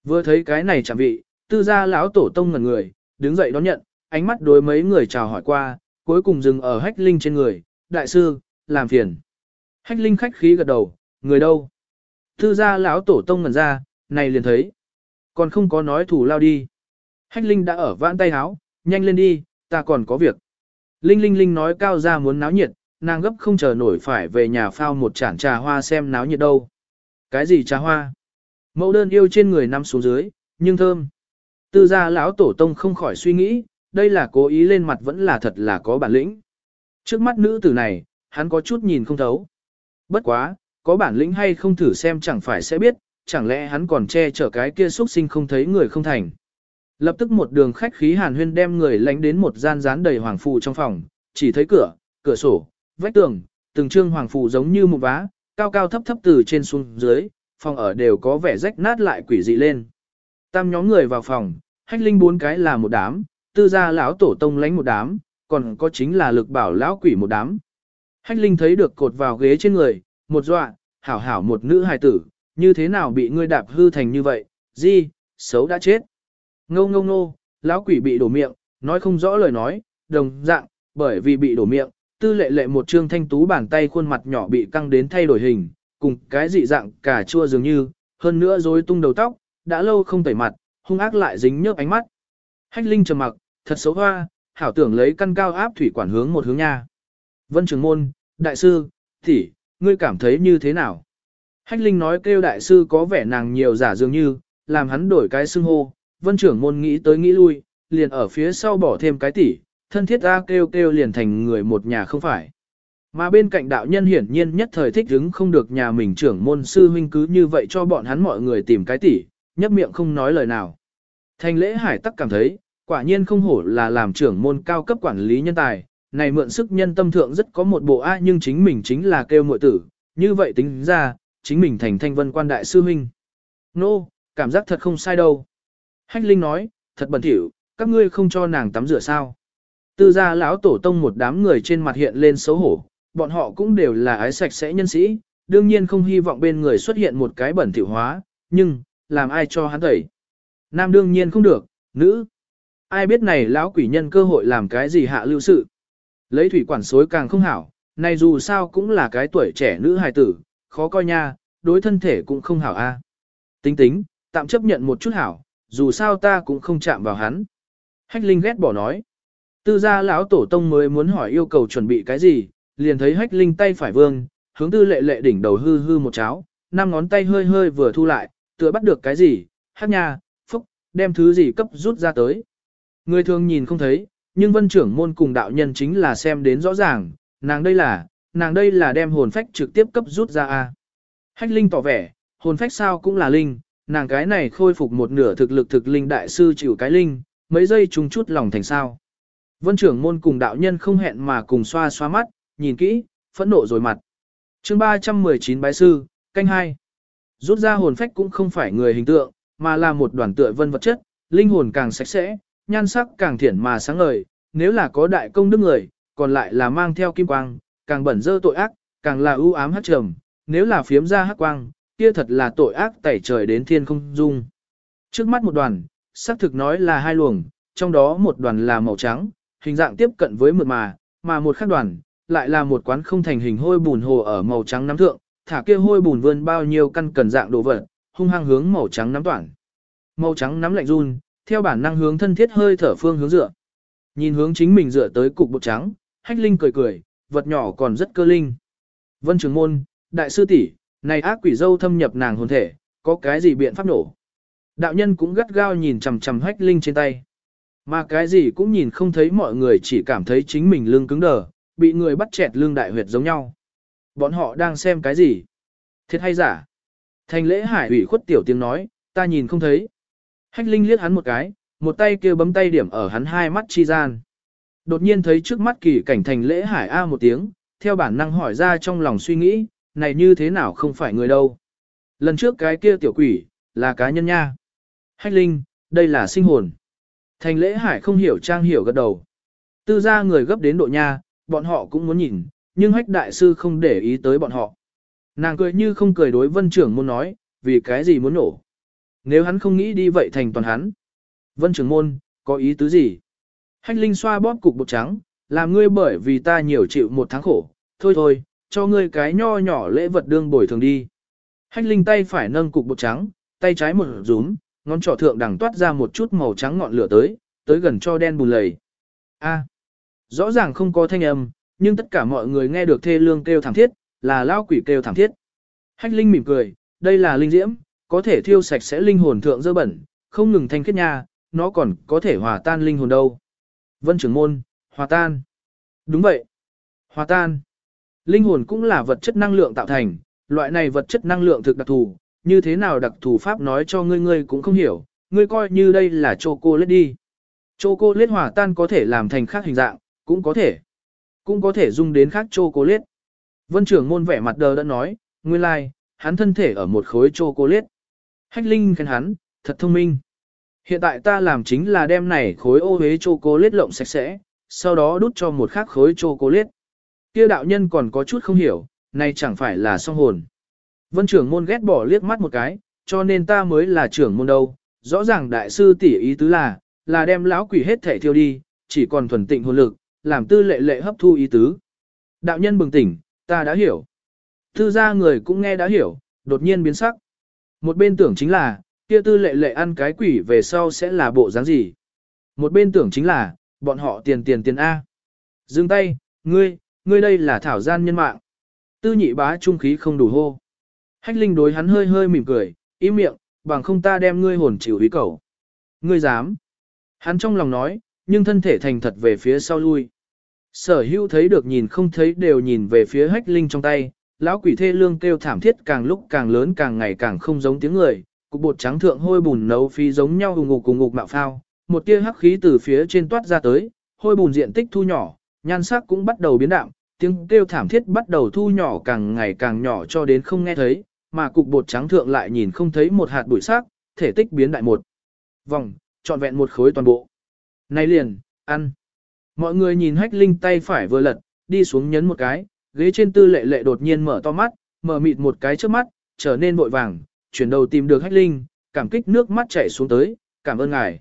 Vừa thấy cái này chẳng vị, tư gia lão tổ tông ngẩn người, đứng dậy đón nhận, ánh mắt đối mấy người chào hỏi qua, cuối cùng dừng ở hách linh trên người, đại sư, làm phiền. Hách linh khách khí gật đầu, người đâu? Tư gia lão tổ tông ngẩn ra, này liền thấy. Còn không có nói thủ lao đi. Hách linh đã ở vãn tay háo, nhanh lên đi, ta còn có việc. Linh linh linh nói cao ra muốn náo nhiệt, nàng gấp không chờ nổi phải về nhà phao một chản trà hoa xem náo nhiệt đâu. Cái gì trà hoa? Mẫu đơn yêu trên người nằm xuống dưới, nhưng thơm. Tư gia lão tổ tông không khỏi suy nghĩ, đây là cố ý lên mặt vẫn là thật là có bản lĩnh. Trước mắt nữ tử này, hắn có chút nhìn không thấu. Bất quá, có bản lĩnh hay không thử xem chẳng phải sẽ biết, chẳng lẽ hắn còn che chở cái kia xuất sinh không thấy người không thành. Lập tức một đường khách khí hàn huyên đem người lánh đến một gian rán đầy hoàng phù trong phòng, chỉ thấy cửa, cửa sổ, vách tường, từng trương hoàng phù giống như một vá, cao cao thấp thấp từ trên xuống dưới, phòng ở đều có vẻ rách nát lại quỷ dị lên. Tam nhóm người vào phòng, hách linh bốn cái là một đám, tư gia lão tổ tông lánh một đám, còn có chính là lực bảo lão quỷ một đám. Hách linh thấy được cột vào ghế trên người, một dọa, hảo hảo một nữ hài tử, như thế nào bị ngươi đạp hư thành như vậy, gì, xấu đã chết. Ngô ngô ngô, lão quỷ bị đổ miệng, nói không rõ lời nói, đồng dạng, bởi vì bị đổ miệng, tư lệ lệ một trương thanh tú bàn tay khuôn mặt nhỏ bị căng đến thay đổi hình, cùng cái dị dạng cả chua dường như, hơn nữa rối tung đầu tóc, đã lâu không tẩy mặt, hung ác lại dính nhớp ánh mắt. Hách Linh trầm mặc, thật xấu hoa, hảo tưởng lấy căn cao áp thủy quản hướng một hướng nha. Vân Trường Môn, đại sư, tỷ, ngươi cảm thấy như thế nào? Hách Linh nói kêu đại sư có vẻ nàng nhiều giả dường như, làm hắn đổi cái xưng hô, Vân Trưởng Môn nghĩ tới nghĩ lui, liền ở phía sau bỏ thêm cái tỷ, thân thiết ra kêu kêu liền thành người một nhà không phải. Mà bên cạnh đạo nhân hiển nhiên nhất thời thích hứng không được nhà mình trưởng môn sư huynh cứ như vậy cho bọn hắn mọi người tìm cái tỷ, nhấp miệng không nói lời nào. Thành lễ hải tắc cảm thấy, quả nhiên không hổ là làm trưởng môn cao cấp quản lý nhân tài, này mượn sức nhân tâm thượng rất có một bộ A nhưng chính mình chính là kêu muội tử, như vậy tính ra, chính mình thành thanh vân quan đại sư huynh. Nô, no, cảm giác thật không sai đâu. Hách Linh nói, thật bẩn thỉu, các ngươi không cho nàng tắm rửa sao. Tư gia lão tổ tông một đám người trên mặt hiện lên xấu hổ, bọn họ cũng đều là ái sạch sẽ nhân sĩ, đương nhiên không hy vọng bên người xuất hiện một cái bẩn thỉu hóa, nhưng, làm ai cho hắn tẩy. Nam đương nhiên không được, nữ. Ai biết này lão quỷ nhân cơ hội làm cái gì hạ lưu sự. Lấy thủy quản xối càng không hảo, này dù sao cũng là cái tuổi trẻ nữ hài tử, khó coi nha, đối thân thể cũng không hảo a. Tính tính, tạm chấp nhận một chút hảo, dù sao ta cũng không chạm vào hắn. Hách Linh ghét bỏ nói. Tư gia lão tổ tông mới muốn hỏi yêu cầu chuẩn bị cái gì, liền thấy Hách Linh tay phải vương, hướng tư lệ lệ đỉnh đầu hư hư một cháo, năm ngón tay hơi hơi vừa thu lại, tựa bắt được cái gì, hát nha, phúc, đem thứ gì cấp rút ra tới. Người thường nhìn không thấy, nhưng vân trưởng môn cùng đạo nhân chính là xem đến rõ ràng, nàng đây là, nàng đây là đem hồn phách trực tiếp cấp rút ra a. Hách Linh tỏ vẻ, hồn phách sao cũng là linh, nàng cái này khôi phục một nửa thực lực thực linh đại sư chịu cái linh, mấy giây trùng chút lòng thành sao. Vân trưởng môn cùng đạo nhân không hẹn mà cùng xoa xoa mắt, nhìn kỹ, phẫn nộ rồi mặt. chương 319 bái sư, canh hai Rút ra hồn phách cũng không phải người hình tượng, mà là một đoàn tựa vân vật chất, linh hồn càng sạch sẽ, nhan sắc càng thiển mà sáng ngời, nếu là có đại công đức người, còn lại là mang theo kim quang, càng bẩn dơ tội ác, càng là ưu ám hắc trầm, nếu là phiếm ra hắc quang, kia thật là tội ác tẩy trời đến thiên không dung. Trước mắt một đoàn, xác thực nói là hai luồng, trong đó một đoàn là màu trắng, hình dạng tiếp cận với mượt mà, mà một khác đoàn, lại là một quán không thành hình hôi bùn hồ ở màu trắng nắm thượng, thả kia hôi bùn vươn bao nhiêu căn cần dạng đồ vật, hung hăng hướng màu trắng nắm toàn. Màu trắng nắm lạnh run, theo bản năng hướng thân thiết hơi thở phương hướng dựa. Nhìn hướng chính mình dựa tới cục bột trắng, Hách Linh cười cười, vật nhỏ còn rất cơ linh. Vân Trường Môn, đại sư tỷ, này ác quỷ dâu thâm nhập nàng hồn thể, có cái gì biện pháp nổ? Đạo nhân cũng gắt gao nhìn chằm chằm Hách Linh trên tay. Mà cái gì cũng nhìn không thấy mọi người chỉ cảm thấy chính mình lưng cứng đờ, bị người bắt chẹt lưng đại huyệt giống nhau. Bọn họ đang xem cái gì? Thiệt hay giả? Thành lễ hải ủy khuất tiểu tiếng nói, ta nhìn không thấy. Hách Linh liếc hắn một cái, một tay kia bấm tay điểm ở hắn hai mắt chi gian. Đột nhiên thấy trước mắt kỳ cảnh thành lễ hải A một tiếng, theo bản năng hỏi ra trong lòng suy nghĩ, này như thế nào không phải người đâu. Lần trước cái kia tiểu quỷ, là cá nhân nha. Hách Linh, đây là sinh hồn. Thành lễ hải không hiểu trang hiểu gật đầu. Tư gia người gấp đến độ nha, bọn họ cũng muốn nhìn, nhưng hách đại sư không để ý tới bọn họ. Nàng cười như không cười đối vân trưởng môn nói, vì cái gì muốn nổ. Nếu hắn không nghĩ đi vậy thành toàn hắn. Vân trưởng môn, có ý tứ gì? Hách linh xoa bóp cục bột trắng, làm ngươi bởi vì ta nhiều chịu một tháng khổ, thôi thôi, cho ngươi cái nho nhỏ lễ vật đương bồi thường đi. Hách linh tay phải nâng cục bột trắng, tay trái một rúm, ngón trỏ thượng đằng toát ra một chút màu trắng ngọn lửa tới, tới gần cho đen bùn lầy. A, rõ ràng không có thanh âm, nhưng tất cả mọi người nghe được thê lương kêu thảm thiết, là lao quỷ kêu thảm thiết. Hách linh mỉm cười, đây là linh diễm, có thể thiêu sạch sẽ linh hồn thượng dơ bẩn, không ngừng thanh kết nha, nó còn có thể hòa tan linh hồn đâu. Vân trưởng môn, hòa tan. Đúng vậy. Hòa tan. Linh hồn cũng là vật chất năng lượng tạo thành, loại này vật chất năng lượng thực đặc thù, như thế nào đặc thù pháp nói cho ngươi ngươi cũng không hiểu, ngươi coi như đây là chocolate đi. Chocolate hòa tan có thể làm thành khác hình dạng, cũng có thể. Cũng có thể dung đến khác chocolate. Vân trưởng môn vẻ mặt đờ đã nói, nguyên lai, like, hắn thân thể ở một khối chocolate. Hách Linh khen hắn, thật thông minh. Hiện tại ta làm chính là đem này khối ô hế chocolate lộng sạch sẽ, sau đó đút cho một khác khối chocolate. Kia đạo nhân còn có chút không hiểu, này chẳng phải là song hồn. Vân trưởng môn ghét bỏ liếc mắt một cái, cho nên ta mới là trưởng môn đâu. Rõ ràng đại sư tỷ ý tứ là, là đem lão quỷ hết thể thiêu đi, chỉ còn thuần tịnh hồn lực, làm tư lệ lệ hấp thu ý tứ. Đạo nhân bừng tỉnh, ta đã hiểu. Tư gia người cũng nghe đã hiểu, đột nhiên biến sắc. Một bên tưởng chính là, kia tư lệ lệ ăn cái quỷ về sau sẽ là bộ dáng gì. Một bên tưởng chính là, bọn họ tiền tiền tiền A. Dừng tay, ngươi, ngươi đây là thảo gian nhân mạng. Tư nhị bá trung khí không đủ hô. Hách linh đối hắn hơi hơi mỉm cười, im miệng, bằng không ta đem ngươi hồn chịu ý cầu. Ngươi dám. Hắn trong lòng nói, nhưng thân thể thành thật về phía sau lui. Sở hữu thấy được nhìn không thấy đều nhìn về phía hách linh trong tay, lão quỷ thê lương kêu thảm thiết càng lúc càng lớn càng ngày càng không giống tiếng người, cục bột trắng thượng hôi bùn nấu phi giống nhau hùng ngục cùng ngục mạo phao, một tia hắc khí từ phía trên toát ra tới, hôi bùn diện tích thu nhỏ, nhan sắc cũng bắt đầu biến đạm, tiếng kêu thảm thiết bắt đầu thu nhỏ càng ngày càng nhỏ cho đến không nghe thấy, mà cục bột trắng thượng lại nhìn không thấy một hạt bụi sắc, thể tích biến đại một vòng, trọn vẹn một khối toàn bộ. Này liền, ăn. Mọi người nhìn hách linh tay phải vừa lật, đi xuống nhấn một cái, ghế trên tư lệ lệ đột nhiên mở to mắt, mở mịt một cái trước mắt, trở nên vội vàng, chuyển đầu tìm được hách linh, cảm kích nước mắt chảy xuống tới, cảm ơn ngài.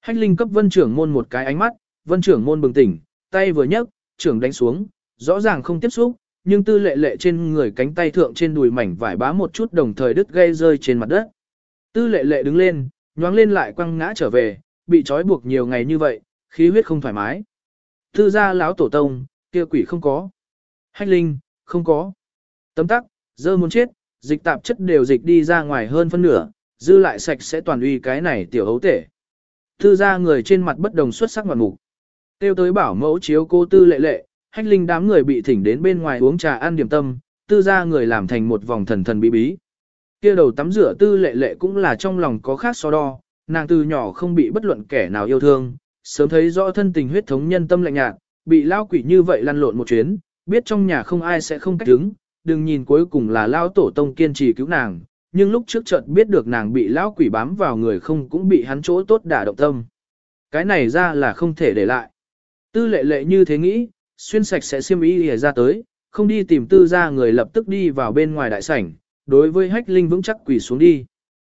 Hách linh cấp vân trưởng môn một cái ánh mắt, vân trưởng môn bừng tỉnh, tay vừa nhấc, trưởng đánh xuống, rõ ràng không tiếp xúc, nhưng tư lệ lệ trên người cánh tay thượng trên đùi mảnh vải bá một chút đồng thời đứt gây rơi trên mặt đất. Tư lệ lệ đứng lên, nhoáng lên lại quăng ngã trở về, bị trói buộc nhiều ngày như vậy, khí huyết không thoải mái. Tư gia lão tổ tông, kia quỷ không có. Hách linh, không có. Tấm tắc, dơ muốn chết, dịch tạp chất đều dịch đi ra ngoài hơn phân nửa, dư lại sạch sẽ toàn uy cái này tiểu hấu tể. Tư gia người trên mặt bất đồng xuất sắc ngoạn mục. Tiêu tới bảo mẫu chiếu cô tư lệ lệ, hách linh đám người bị thỉnh đến bên ngoài uống trà ăn điểm tâm, tư gia người làm thành một vòng thần thần bí bí. Kia đầu tắm rửa tư lệ lệ cũng là trong lòng có khác so đo, nàng từ nhỏ không bị bất luận kẻ nào yêu thương, sớm thấy rõ thân tình huyết thống nhân tâm lạnh nhạt, bị lao quỷ như vậy lăn lộn một chuyến, biết trong nhà không ai sẽ không cách đứng, đừng nhìn cuối cùng là lao tổ tông kiên trì cứu nàng, nhưng lúc trước chợt biết được nàng bị lão quỷ bám vào người không cũng bị hắn chỗ tốt đả động tâm. Cái này ra là không thể để lại. Tư lệ lệ như thế nghĩ, xuyên sạch sẽ xiêm y lìa ra tới, không đi tìm tư ra người lập tức đi vào bên ngoài đại sảnh, đối với hách linh vững chắc quỳ xuống đi.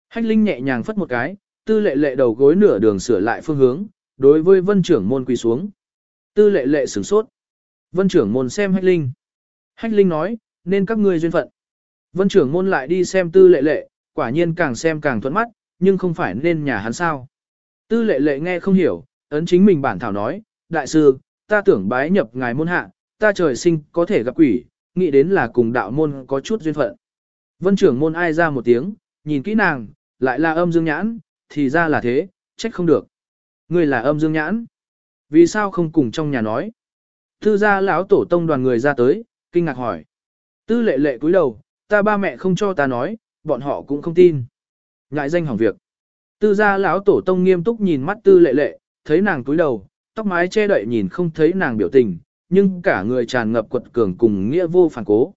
Hách linh nhẹ nhàng phất một cái, tư lệ lệ đầu gối nửa đường sửa lại phương hướng, đối với vân trưởng môn quỳ xuống. Tư lệ lệ sửng sốt. Vân trưởng môn xem hách linh. Hách linh nói, nên các ngươi duyên phận. Vân trưởng môn lại đi xem tư lệ lệ, quả nhiên càng xem càng thuận mắt, nhưng không phải nên nhà hắn sao. Tư lệ lệ nghe không hiểu, ấn chính mình bản thảo nói, đại sư, ta tưởng bái nhập ngài môn hạ, ta trời sinh có thể gặp quỷ, nghĩ đến là cùng đạo môn có chút duyên phận. Vân trưởng môn ai ra một tiếng, nhìn kỹ nàng, lại là âm dương nhãn, thì ra là thế, trách không được. người là âm dương nhãn. Vì sao không cùng trong nhà nói? Tư gia lão tổ tông đoàn người ra tới, kinh ngạc hỏi. Tư lệ lệ cúi đầu, ta ba mẹ không cho ta nói, bọn họ cũng không tin. Ngại danh hỏng việc. Tư gia lão tổ tông nghiêm túc nhìn mắt tư lệ lệ, thấy nàng cúi đầu, tóc mái che đậy nhìn không thấy nàng biểu tình, nhưng cả người tràn ngập quật cường cùng nghĩa vô phản cố.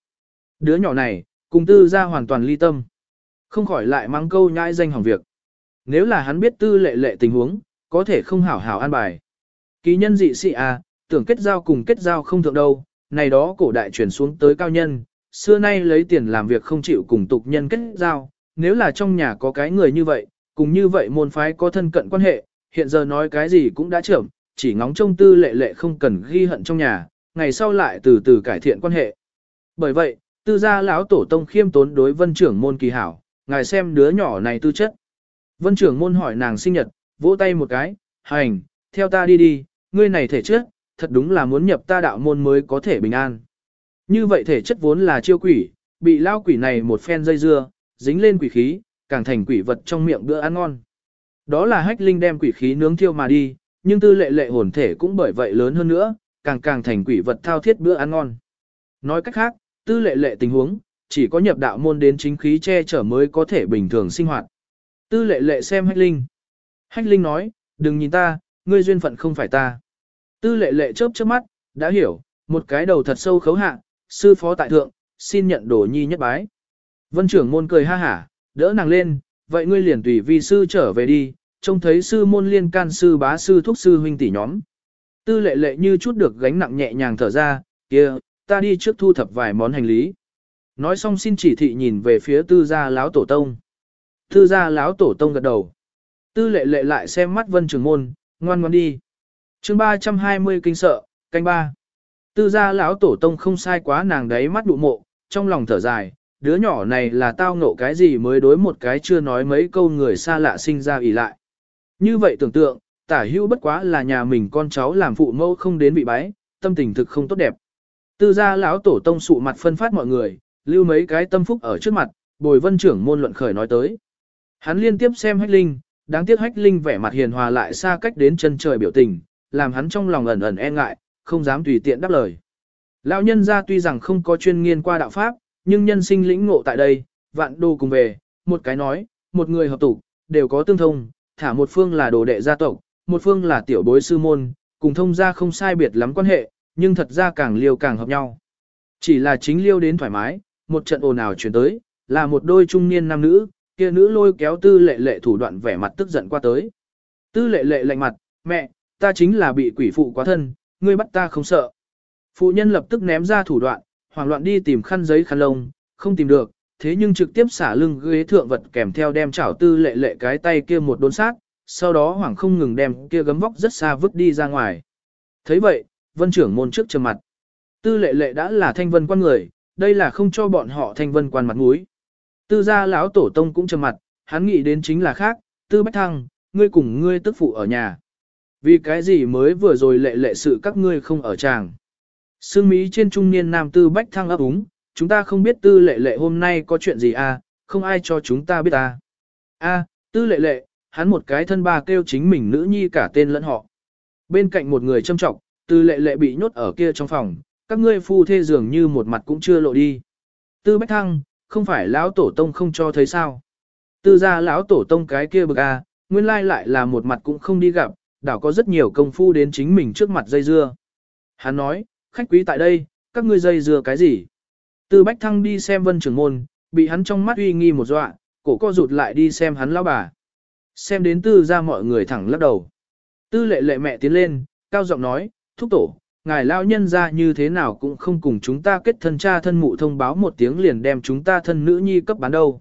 Đứa nhỏ này, cùng tư gia hoàn toàn ly tâm. Không khỏi lại mang câu nhãi danh hỏng việc. Nếu là hắn biết tư lệ lệ tình huống, có thể không hảo hảo an bài. Ký nhân dị sĩ à, tưởng kết giao cùng kết giao không thượng đâu, này đó cổ đại truyền xuống tới cao nhân, xưa nay lấy tiền làm việc không chịu cùng tục nhân kết giao, nếu là trong nhà có cái người như vậy, cùng như vậy môn phái có thân cận quan hệ, hiện giờ nói cái gì cũng đã trưởng, chỉ ngóng trông tư lệ lệ không cần ghi hận trong nhà, ngày sau lại từ từ cải thiện quan hệ. Bởi vậy, tư gia lão tổ tông khiêm tốn đối vân trưởng môn kỳ hảo, ngài xem đứa nhỏ này tư chất. Vân trưởng môn hỏi nàng sinh nhật, vỗ tay một cái, hành, theo ta đi đi, ngươi này thể chất, thật đúng là muốn nhập ta đạo môn mới có thể bình an. Như vậy thể chất vốn là chiêu quỷ, bị lao quỷ này một phen dây dưa, dính lên quỷ khí, càng thành quỷ vật trong miệng bữa ăn ngon. Đó là hách linh đem quỷ khí nướng thiêu mà đi, nhưng tư lệ lệ hồn thể cũng bởi vậy lớn hơn nữa, càng càng thành quỷ vật thao thiết bữa ăn ngon. Nói cách khác, tư lệ lệ tình huống, chỉ có nhập đạo môn đến chính khí che chở mới có thể bình thường sinh hoạt. Tư lệ lệ xem hách linh. Hách linh nói, đừng nhìn ta, ngươi duyên phận không phải ta. Tư lệ lệ chớp chớp mắt, đã hiểu, một cái đầu thật sâu khấu hạ, sư phó tại thượng, xin nhận đồ nhi nhất bái. Vân trưởng môn cười ha hả, đỡ nàng lên, vậy ngươi liền tùy vi sư trở về đi, trông thấy sư môn liên can sư bá sư thúc sư huynh tỷ nhóm. Tư lệ lệ như chút được gánh nặng nhẹ nhàng thở ra, kia, ta đi trước thu thập vài món hành lý. Nói xong xin chỉ thị nhìn về phía tư gia lão tổ tông. Tư gia lão tổ tông gật đầu. Tư lệ lệ lại xem mắt vân trường môn, ngoan ngoan đi. chương 320 kinh sợ, canh ba. Tư gia lão tổ tông không sai quá nàng đấy mắt đụ mộ, trong lòng thở dài, đứa nhỏ này là tao ngộ cái gì mới đối một cái chưa nói mấy câu người xa lạ sinh ra ỉ lại. Như vậy tưởng tượng, tả hữu bất quá là nhà mình con cháu làm phụ mẫu không đến bị bái, tâm tình thực không tốt đẹp. Tư gia lão tổ tông sụ mặt phân phát mọi người, lưu mấy cái tâm phúc ở trước mặt, bồi vân trưởng môn luận khởi nói tới. Hắn liên tiếp xem hách linh, đáng tiếc hách linh vẻ mặt hiền hòa lại xa cách đến chân trời biểu tình, làm hắn trong lòng ẩn ẩn e ngại, không dám tùy tiện đáp lời. Lão nhân gia tuy rằng không có chuyên nghiên qua đạo pháp, nhưng nhân sinh lĩnh ngộ tại đây, vạn đồ cùng về, một cái nói, một người hợp tụ, đều có tương thông, thả một phương là đồ đệ gia tộc, một phương là tiểu bối sư môn, cùng thông gia không sai biệt lắm quan hệ, nhưng thật ra càng liêu càng hợp nhau. Chỉ là chính liêu đến thoải mái, một trận ồn ào chuyển tới, là một đôi trung niên nam nữ, kia nữ lôi kéo tư lệ lệ thủ đoạn vẻ mặt tức giận qua tới. Tư lệ lệ lạnh mặt, mẹ, ta chính là bị quỷ phụ quá thân, ngươi bắt ta không sợ. Phụ nhân lập tức ném ra thủ đoạn, hoảng loạn đi tìm khăn giấy khăn lông, không tìm được, thế nhưng trực tiếp xả lưng ghế thượng vật kèm theo đem chảo tư lệ lệ cái tay kia một đốn sát, sau đó hoảng không ngừng đem kia gấm vóc rất xa vứt đi ra ngoài. thấy vậy, vân trưởng môn trước trầm mặt. Tư lệ lệ đã là thanh vân quan người, đây là không cho bọn họ thanh vân quan mặt mũi. Tư gia lão tổ tông cũng trầm mặt, hắn nghĩ đến chính là khác, tư bách thăng, ngươi cùng ngươi tức phụ ở nhà. Vì cái gì mới vừa rồi lệ lệ sự các ngươi không ở tràng. Sương Mỹ trên trung niên nam tư bách thăng ấp úng, chúng ta không biết tư lệ lệ hôm nay có chuyện gì à, không ai cho chúng ta biết à. A, tư lệ lệ, hắn một cái thân ba kêu chính mình nữ nhi cả tên lẫn họ. Bên cạnh một người châm trọng, tư lệ lệ bị nhốt ở kia trong phòng, các ngươi phu thê dường như một mặt cũng chưa lộ đi. Tư bách thăng, không phải lão tổ tông không cho thấy sao. Tư ra lão tổ tông cái kia bực à, nguyên lai lại là một mặt cũng không đi gặp, đảo có rất nhiều công phu đến chính mình trước mặt dây dưa. Hắn nói, khách quý tại đây, các ngươi dây dưa cái gì? Tư Bách Thăng đi xem vân trưởng môn, bị hắn trong mắt uy nghi một dọa, cổ co rụt lại đi xem hắn lão bà. Xem đến tư ra mọi người thẳng lắc đầu. Tư lệ lệ mẹ tiến lên, cao giọng nói, thúc tổ, ngài lao nhân ra như thế nào cũng không cùng chúng ta kết thân cha thân mụ thông báo một tiếng liền đem chúng ta thân nữ nhi cấp bán đâu.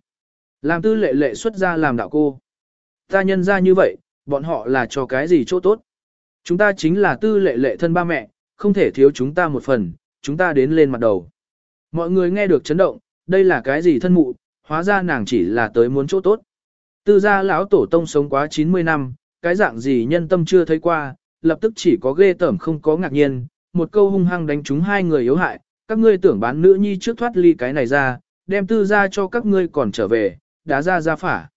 Làm tư lệ lệ xuất ra làm đạo cô. Ta nhân ra như vậy, bọn họ là cho cái gì chỗ tốt. Chúng ta chính là tư lệ lệ thân ba mẹ, không thể thiếu chúng ta một phần, chúng ta đến lên mặt đầu. Mọi người nghe được chấn động, đây là cái gì thân mụ, hóa ra nàng chỉ là tới muốn chỗ tốt. Tư gia lão tổ tông sống quá 90 năm, cái dạng gì nhân tâm chưa thấy qua, lập tức chỉ có ghê tởm không có ngạc nhiên, một câu hung hăng đánh trúng hai người yếu hại, các ngươi tưởng bán nữ nhi trước thoát ly cái này ra, đem tư gia cho các ngươi còn trở về, đá ra ra phả.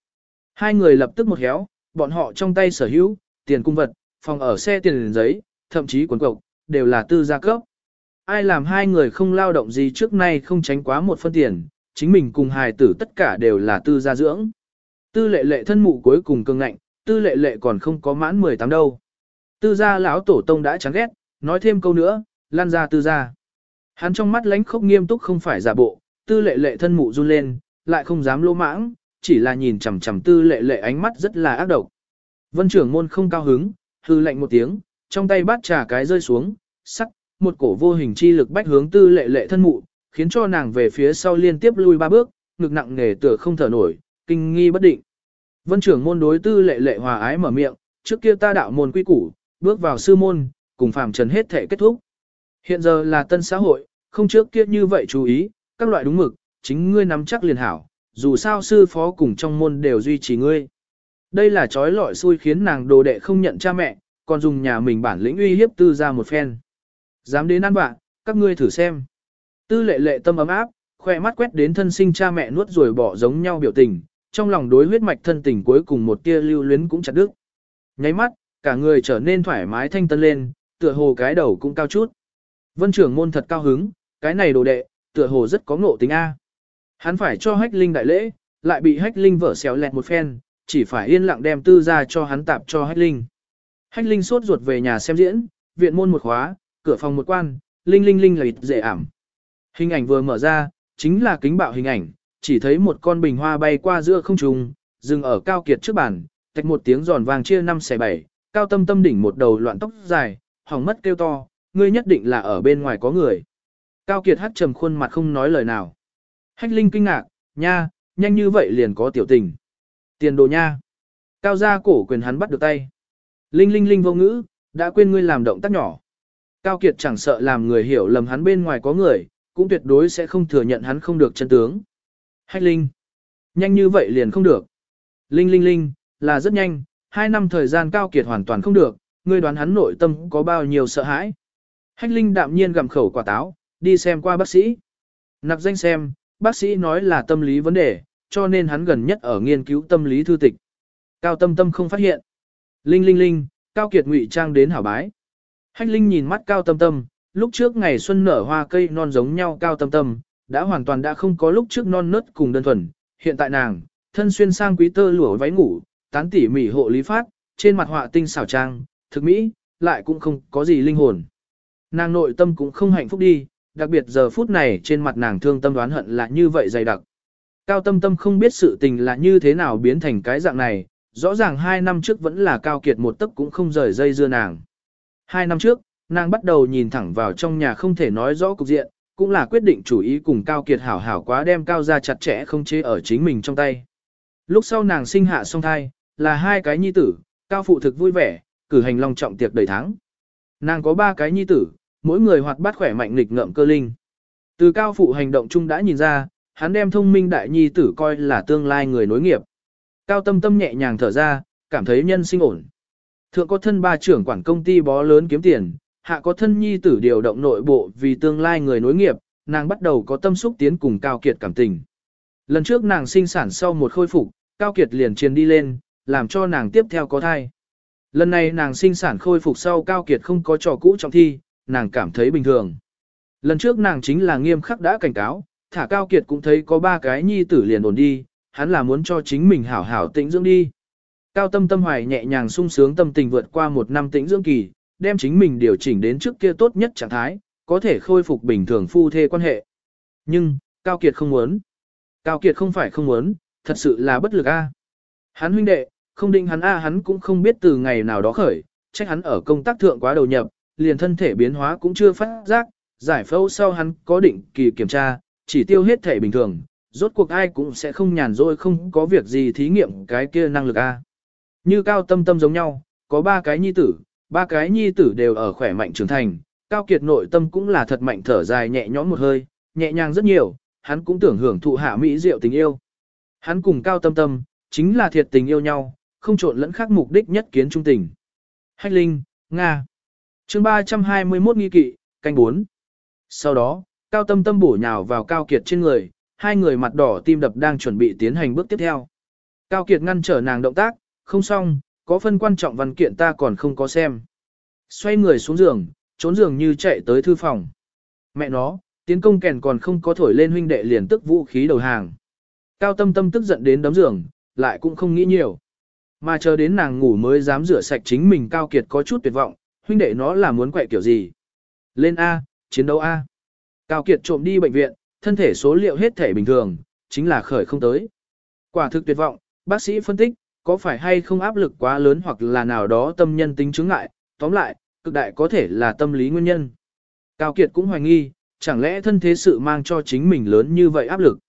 Hai người lập tức một héo, bọn họ trong tay sở hữu, tiền cung vật, phòng ở xe tiền giấy, thậm chí quần cộc, đều là tư gia cấp. Ai làm hai người không lao động gì trước nay không tránh quá một phân tiền, chính mình cùng hài tử tất cả đều là tư gia dưỡng. Tư lệ lệ thân mụ cuối cùng cương ngạnh, tư lệ lệ còn không có mãn 18 đâu. Tư gia lão tổ tông đã chán ghét, nói thêm câu nữa, lan ra tư gia. Hắn trong mắt lánh khốc nghiêm túc không phải giả bộ, tư lệ lệ thân mụ run lên, lại không dám lô mãng, chỉ là nhìn chằm chằm tư lệ lệ ánh mắt rất là ác độc. Vân trưởng môn không cao hứng, hư lạnh một tiếng, trong tay bát trà cái rơi xuống, sắc, một cổ vô hình chi lực bách hướng tư lệ lệ thân mụ, khiến cho nàng về phía sau liên tiếp lui ba bước, ngực nặng nề tựa không thở nổi, kinh nghi bất định. Vân trưởng môn đối tư lệ lệ hòa ái mở miệng, trước kia ta đạo môn quy củ, bước vào sư môn, cùng phàm trần hết thể kết thúc. Hiện giờ là tân xã hội, không trước kia như vậy chú ý, các loại đúng mực, chính ngươi nắm chắc liền hảo, dù sao sư phó cùng trong môn đều duy trì ngươi. Đây là trói lọi xui khiến nàng đồ đệ không nhận cha mẹ, còn dùng nhà mình bản lĩnh uy hiếp tư ra một phen. Dám đến ăn bạn, các ngươi thử xem. Tư lệ lệ tâm ấm áp, khoe mắt quét đến thân sinh cha mẹ nuốt rồi bỏ giống nhau biểu tình, trong lòng đối huyết mạch thân tình cuối cùng một tia lưu luyến cũng chặt đứt. Nháy mắt, cả người trở nên thoải mái thanh tân lên, tựa hồ cái đầu cũng cao chút. Vân trưởng môn thật cao hứng, cái này đồ đệ, tựa hồ rất có ngộ tính A. Hắn phải cho hách linh đại lễ, lại bị hách linh vỡ xéo lẹt một phen, chỉ phải yên lặng đem tư ra cho hắn tạp cho hách linh. Hách linh sốt ruột về nhà xem diễn, viện môn một khóa, cửa phòng một quan, linh linh linh là ít dễ ảm. Hình ảnh vừa mở ra, chính là kính bạo hình ảnh, chỉ thấy một con bình hoa bay qua giữa không trung, dừng ở cao kiệt trước bàn, tạch một tiếng giòn vàng chia năm xẻ bảy, cao tâm tâm đỉnh một đầu loạn tóc dài, hỏng mất kêu to, ngươi nhất định là ở bên ngoài có người. Cao kiệt hắt trầm khuôn mặt không nói lời nào. Hách linh kinh ngạc, nha, nhanh như vậy liền có tiểu tình. Tiền đồ nha. Cao gia cổ quyền hắn bắt được tay. Linh linh linh vô ngữ, đã quên ngươi làm động tác nhỏ. Cao Kiệt chẳng sợ làm người hiểu lầm hắn bên ngoài có người, cũng tuyệt đối sẽ không thừa nhận hắn không được chân tướng. Hách Linh. Nhanh như vậy liền không được. Linh Linh Linh, là rất nhanh, hai năm thời gian Cao Kiệt hoàn toàn không được, ngươi đoán hắn nội tâm có bao nhiêu sợ hãi. Hách Linh đạm nhiên gặm khẩu quả táo, đi xem qua bác sĩ. Nặc danh xem, bác sĩ nói là tâm lý vấn đề, cho nên hắn gần nhất ở nghiên cứu tâm lý thư tịch. Cao tâm tâm không phát hiện. Linh linh linh, Cao Kiệt ngụy trang đến hảo bái. Hách Linh nhìn mắt Cao tâm tâm, lúc trước ngày xuân nở hoa cây non giống nhau Cao tâm tâm, đã hoàn toàn đã không có lúc trước non nớt cùng đơn thuần. Hiện tại nàng, thân xuyên sang quý tơ lụa váy ngủ, tán tỉ mỉ hộ lý phát, trên mặt họa tinh xảo trang, thực mỹ, lại cũng không có gì linh hồn. Nàng nội tâm cũng không hạnh phúc đi, đặc biệt giờ phút này trên mặt nàng thương tâm đoán hận là như vậy dày đặc. Cao tâm tâm không biết sự tình là như thế nào biến thành cái dạng này, rõ ràng hai năm trước vẫn là cao kiệt một tấc cũng không rời dây dưa nàng. Hai năm trước, nàng bắt đầu nhìn thẳng vào trong nhà không thể nói rõ cục diện, cũng là quyết định chủ ý cùng cao kiệt hảo hảo quá đem cao ra chặt chẽ không chế ở chính mình trong tay. Lúc sau nàng sinh hạ song thai, là hai cái nhi tử, cao phụ thực vui vẻ, cử hành long trọng tiệc đầy tháng. Nàng có ba cái nhi tử, mỗi người hoạt bát khỏe mạnh nghịch ngợm cơ linh. Từ cao phụ hành động chung đã nhìn ra, hắn đem thông minh đại nhi tử coi là tương lai người nối nghiệp. Cao tâm tâm nhẹ nhàng thở ra, cảm thấy nhân sinh ổn. Thượng có thân ba trưởng quản công ty bó lớn kiếm tiền, hạ có thân nhi tử điều động nội bộ vì tương lai người nối nghiệp, nàng bắt đầu có tâm xúc tiến cùng Cao Kiệt cảm tình. Lần trước nàng sinh sản sau một khôi phục, Cao Kiệt liền truyền đi lên, làm cho nàng tiếp theo có thai. Lần này nàng sinh sản khôi phục sau Cao Kiệt không có trò cũ trong thi, nàng cảm thấy bình thường. Lần trước nàng chính là nghiêm khắc đã cảnh cáo, thả Cao Kiệt cũng thấy có ba cái nhi tử liền ổn đi, hắn là muốn cho chính mình hảo hảo tĩnh dưỡng đi. Cao tâm tâm hoài nhẹ nhàng sung sướng tâm tình vượt qua một năm tĩnh dưỡng kỳ, đem chính mình điều chỉnh đến trước kia tốt nhất trạng thái, có thể khôi phục bình thường phu thê quan hệ. Nhưng, Cao Kiệt không muốn. Cao Kiệt không phải không muốn, thật sự là bất lực a. Hắn huynh đệ, không định hắn a hắn cũng không biết từ ngày nào đó khởi, trách hắn ở công tác thượng quá đầu nhập, liền thân thể biến hóa cũng chưa phát giác, giải phẫu sau hắn có định kỳ kiểm tra, chỉ tiêu hết thể bình thường, rốt cuộc ai cũng sẽ không nhàn rỗi không có việc gì thí nghiệm cái kia năng lực a. Như cao tâm tâm giống nhau, có ba cái nhi tử, ba cái nhi tử đều ở khỏe mạnh trưởng thành, cao kiệt nội tâm cũng là thật mạnh thở dài nhẹ nhõm một hơi, nhẹ nhàng rất nhiều, hắn cũng tưởng hưởng thụ hạ mỹ diệu tình yêu. Hắn cùng cao tâm tâm, chính là thiệt tình yêu nhau, không trộn lẫn khác mục đích nhất kiến trung tình. Hách Linh, Nga chương 321 nghi kỵ, canh 4. Sau đó, cao tâm tâm bổ nhào vào cao kiệt trên người, hai người mặt đỏ tim đập đang chuẩn bị tiến hành bước tiếp theo. Cao kiệt ngăn trở nàng động tác, không xong, có phân quan trọng văn kiện ta còn không có xem. Xoay người xuống giường, trốn giường như chạy tới thư phòng. Mẹ nó, tiến công kèn còn không có thổi lên huynh đệ liền tức vũ khí đầu hàng. Cao tâm tâm tức giận đến đấm giường, lại cũng không nghĩ nhiều. Mà chờ đến nàng ngủ mới dám rửa sạch chính mình cao kiệt có chút tuyệt vọng, huynh đệ nó là muốn quậy kiểu gì. Lên A, chiến đấu A. Cao kiệt trộm đi bệnh viện, thân thể số liệu hết thể bình thường, chính là khởi không tới. Quả thực tuyệt vọng, bác sĩ phân tích, có phải hay không áp lực quá lớn hoặc là nào đó tâm nhân tính chứng ngại, tóm lại, cực đại có thể là tâm lý nguyên nhân. Cao Kiệt cũng hoài nghi, chẳng lẽ thân thế sự mang cho chính mình lớn như vậy áp lực.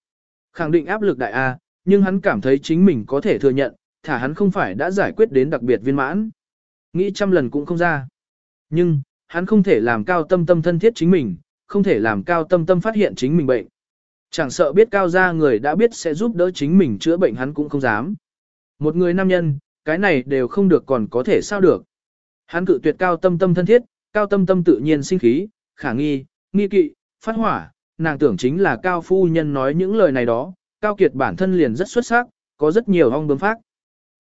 Khẳng định áp lực đại A, nhưng hắn cảm thấy chính mình có thể thừa nhận, thả hắn không phải đã giải quyết đến đặc biệt viên mãn. Nghĩ trăm lần cũng không ra. Nhưng, hắn không thể làm cao tâm tâm thân thiết chính mình, không thể làm cao tâm tâm phát hiện chính mình bệnh. Chẳng sợ biết cao gia người đã biết sẽ giúp đỡ chính mình chữa bệnh hắn cũng không dám. Một người nam nhân, cái này đều không được còn có thể sao được. Hắn cự tuyệt cao tâm tâm thân thiết, cao tâm tâm tự nhiên sinh khí, khả nghi, nghi kỵ, phát hỏa, nàng tưởng chính là cao phu nhân nói những lời này đó, cao kiệt bản thân liền rất xuất sắc, có rất nhiều ong bướm phát.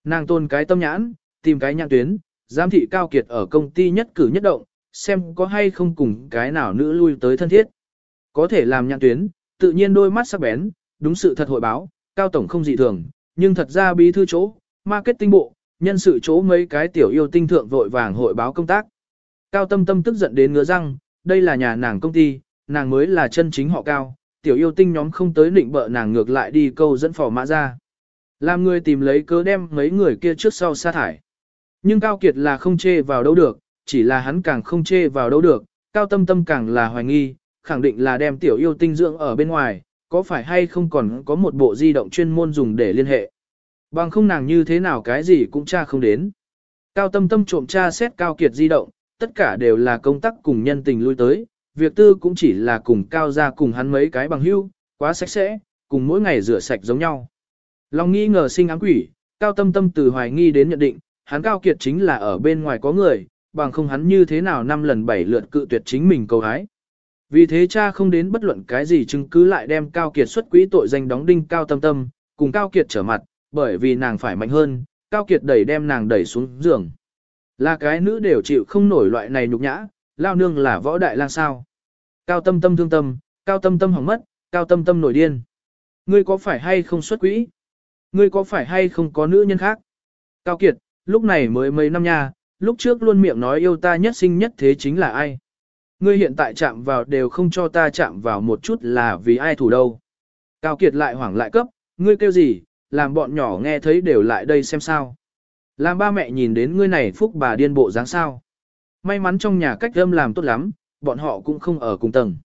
Nàng tôn cái tâm nhãn, tìm cái nhãn tuyến, giám thị cao kiệt ở công ty nhất cử nhất động, xem có hay không cùng cái nào nữ lui tới thân thiết. Có thể làm nhãn tuyến, tự nhiên đôi mắt sắc bén, đúng sự thật hội báo, cao tổng không dị thường, nhưng thật ra bí thư chỗ, marketing bộ, nhân sự chỗ mấy cái tiểu yêu tinh thượng vội vàng hội báo công tác. Cao tâm tâm tức giận đến ngứa răng, đây là nhà nàng công ty, nàng mới là chân chính họ cao, tiểu yêu tinh nhóm không tới định bợ nàng ngược lại đi câu dẫn phò mã ra. Làm người tìm lấy cớ đem mấy người kia trước sau sa thải. Nhưng Cao Kiệt là không chê vào đâu được, chỉ là hắn càng không chê vào đâu được, Cao Tâm Tâm càng là hoài nghi, khẳng định là đem tiểu yêu tinh dưỡng ở bên ngoài, có phải hay không còn có một bộ di động chuyên môn dùng để liên hệ. Bằng không nàng như thế nào cái gì cũng tra không đến. Cao Tâm Tâm trộm tra xét Cao Kiệt di động, tất cả đều là công tác cùng nhân tình lui tới, việc tư cũng chỉ là cùng cao gia cùng hắn mấy cái bằng hưu, quá sạch sẽ, cùng mỗi ngày rửa sạch giống nhau. Lòng nghi ngờ sinh ám quỷ, cao tâm tâm từ hoài nghi đến nhận định, hắn cao kiệt chính là ở bên ngoài có người, bằng không hắn như thế nào năm lần bảy lượt cự tuyệt chính mình cầu hái. Vì thế cha không đến bất luận cái gì chứng cứ lại đem cao kiệt xuất quỹ tội danh đóng đinh cao tâm tâm, cùng cao kiệt trở mặt, bởi vì nàng phải mạnh hơn, cao kiệt đẩy đem nàng đẩy xuống giường. Là cái nữ đều chịu không nổi loại này nhục nhã, lao nương là võ đại lang sao. Cao tâm tâm thương tâm, cao tâm tâm hỏng mất, cao tâm tâm nổi điên. Ngươi có phải hay không xuất quỹ? Ngươi có phải hay không có nữ nhân khác? Cao Kiệt, lúc này mới mấy năm nha, lúc trước luôn miệng nói yêu ta nhất sinh nhất thế chính là ai? Ngươi hiện tại chạm vào đều không cho ta chạm vào một chút là vì ai thủ đâu. Cao Kiệt lại hoảng lại cấp, ngươi kêu gì, làm bọn nhỏ nghe thấy đều lại đây xem sao. Làm ba mẹ nhìn đến ngươi này phúc bà điên bộ dáng sao. May mắn trong nhà cách âm làm tốt lắm, bọn họ cũng không ở cùng tầng.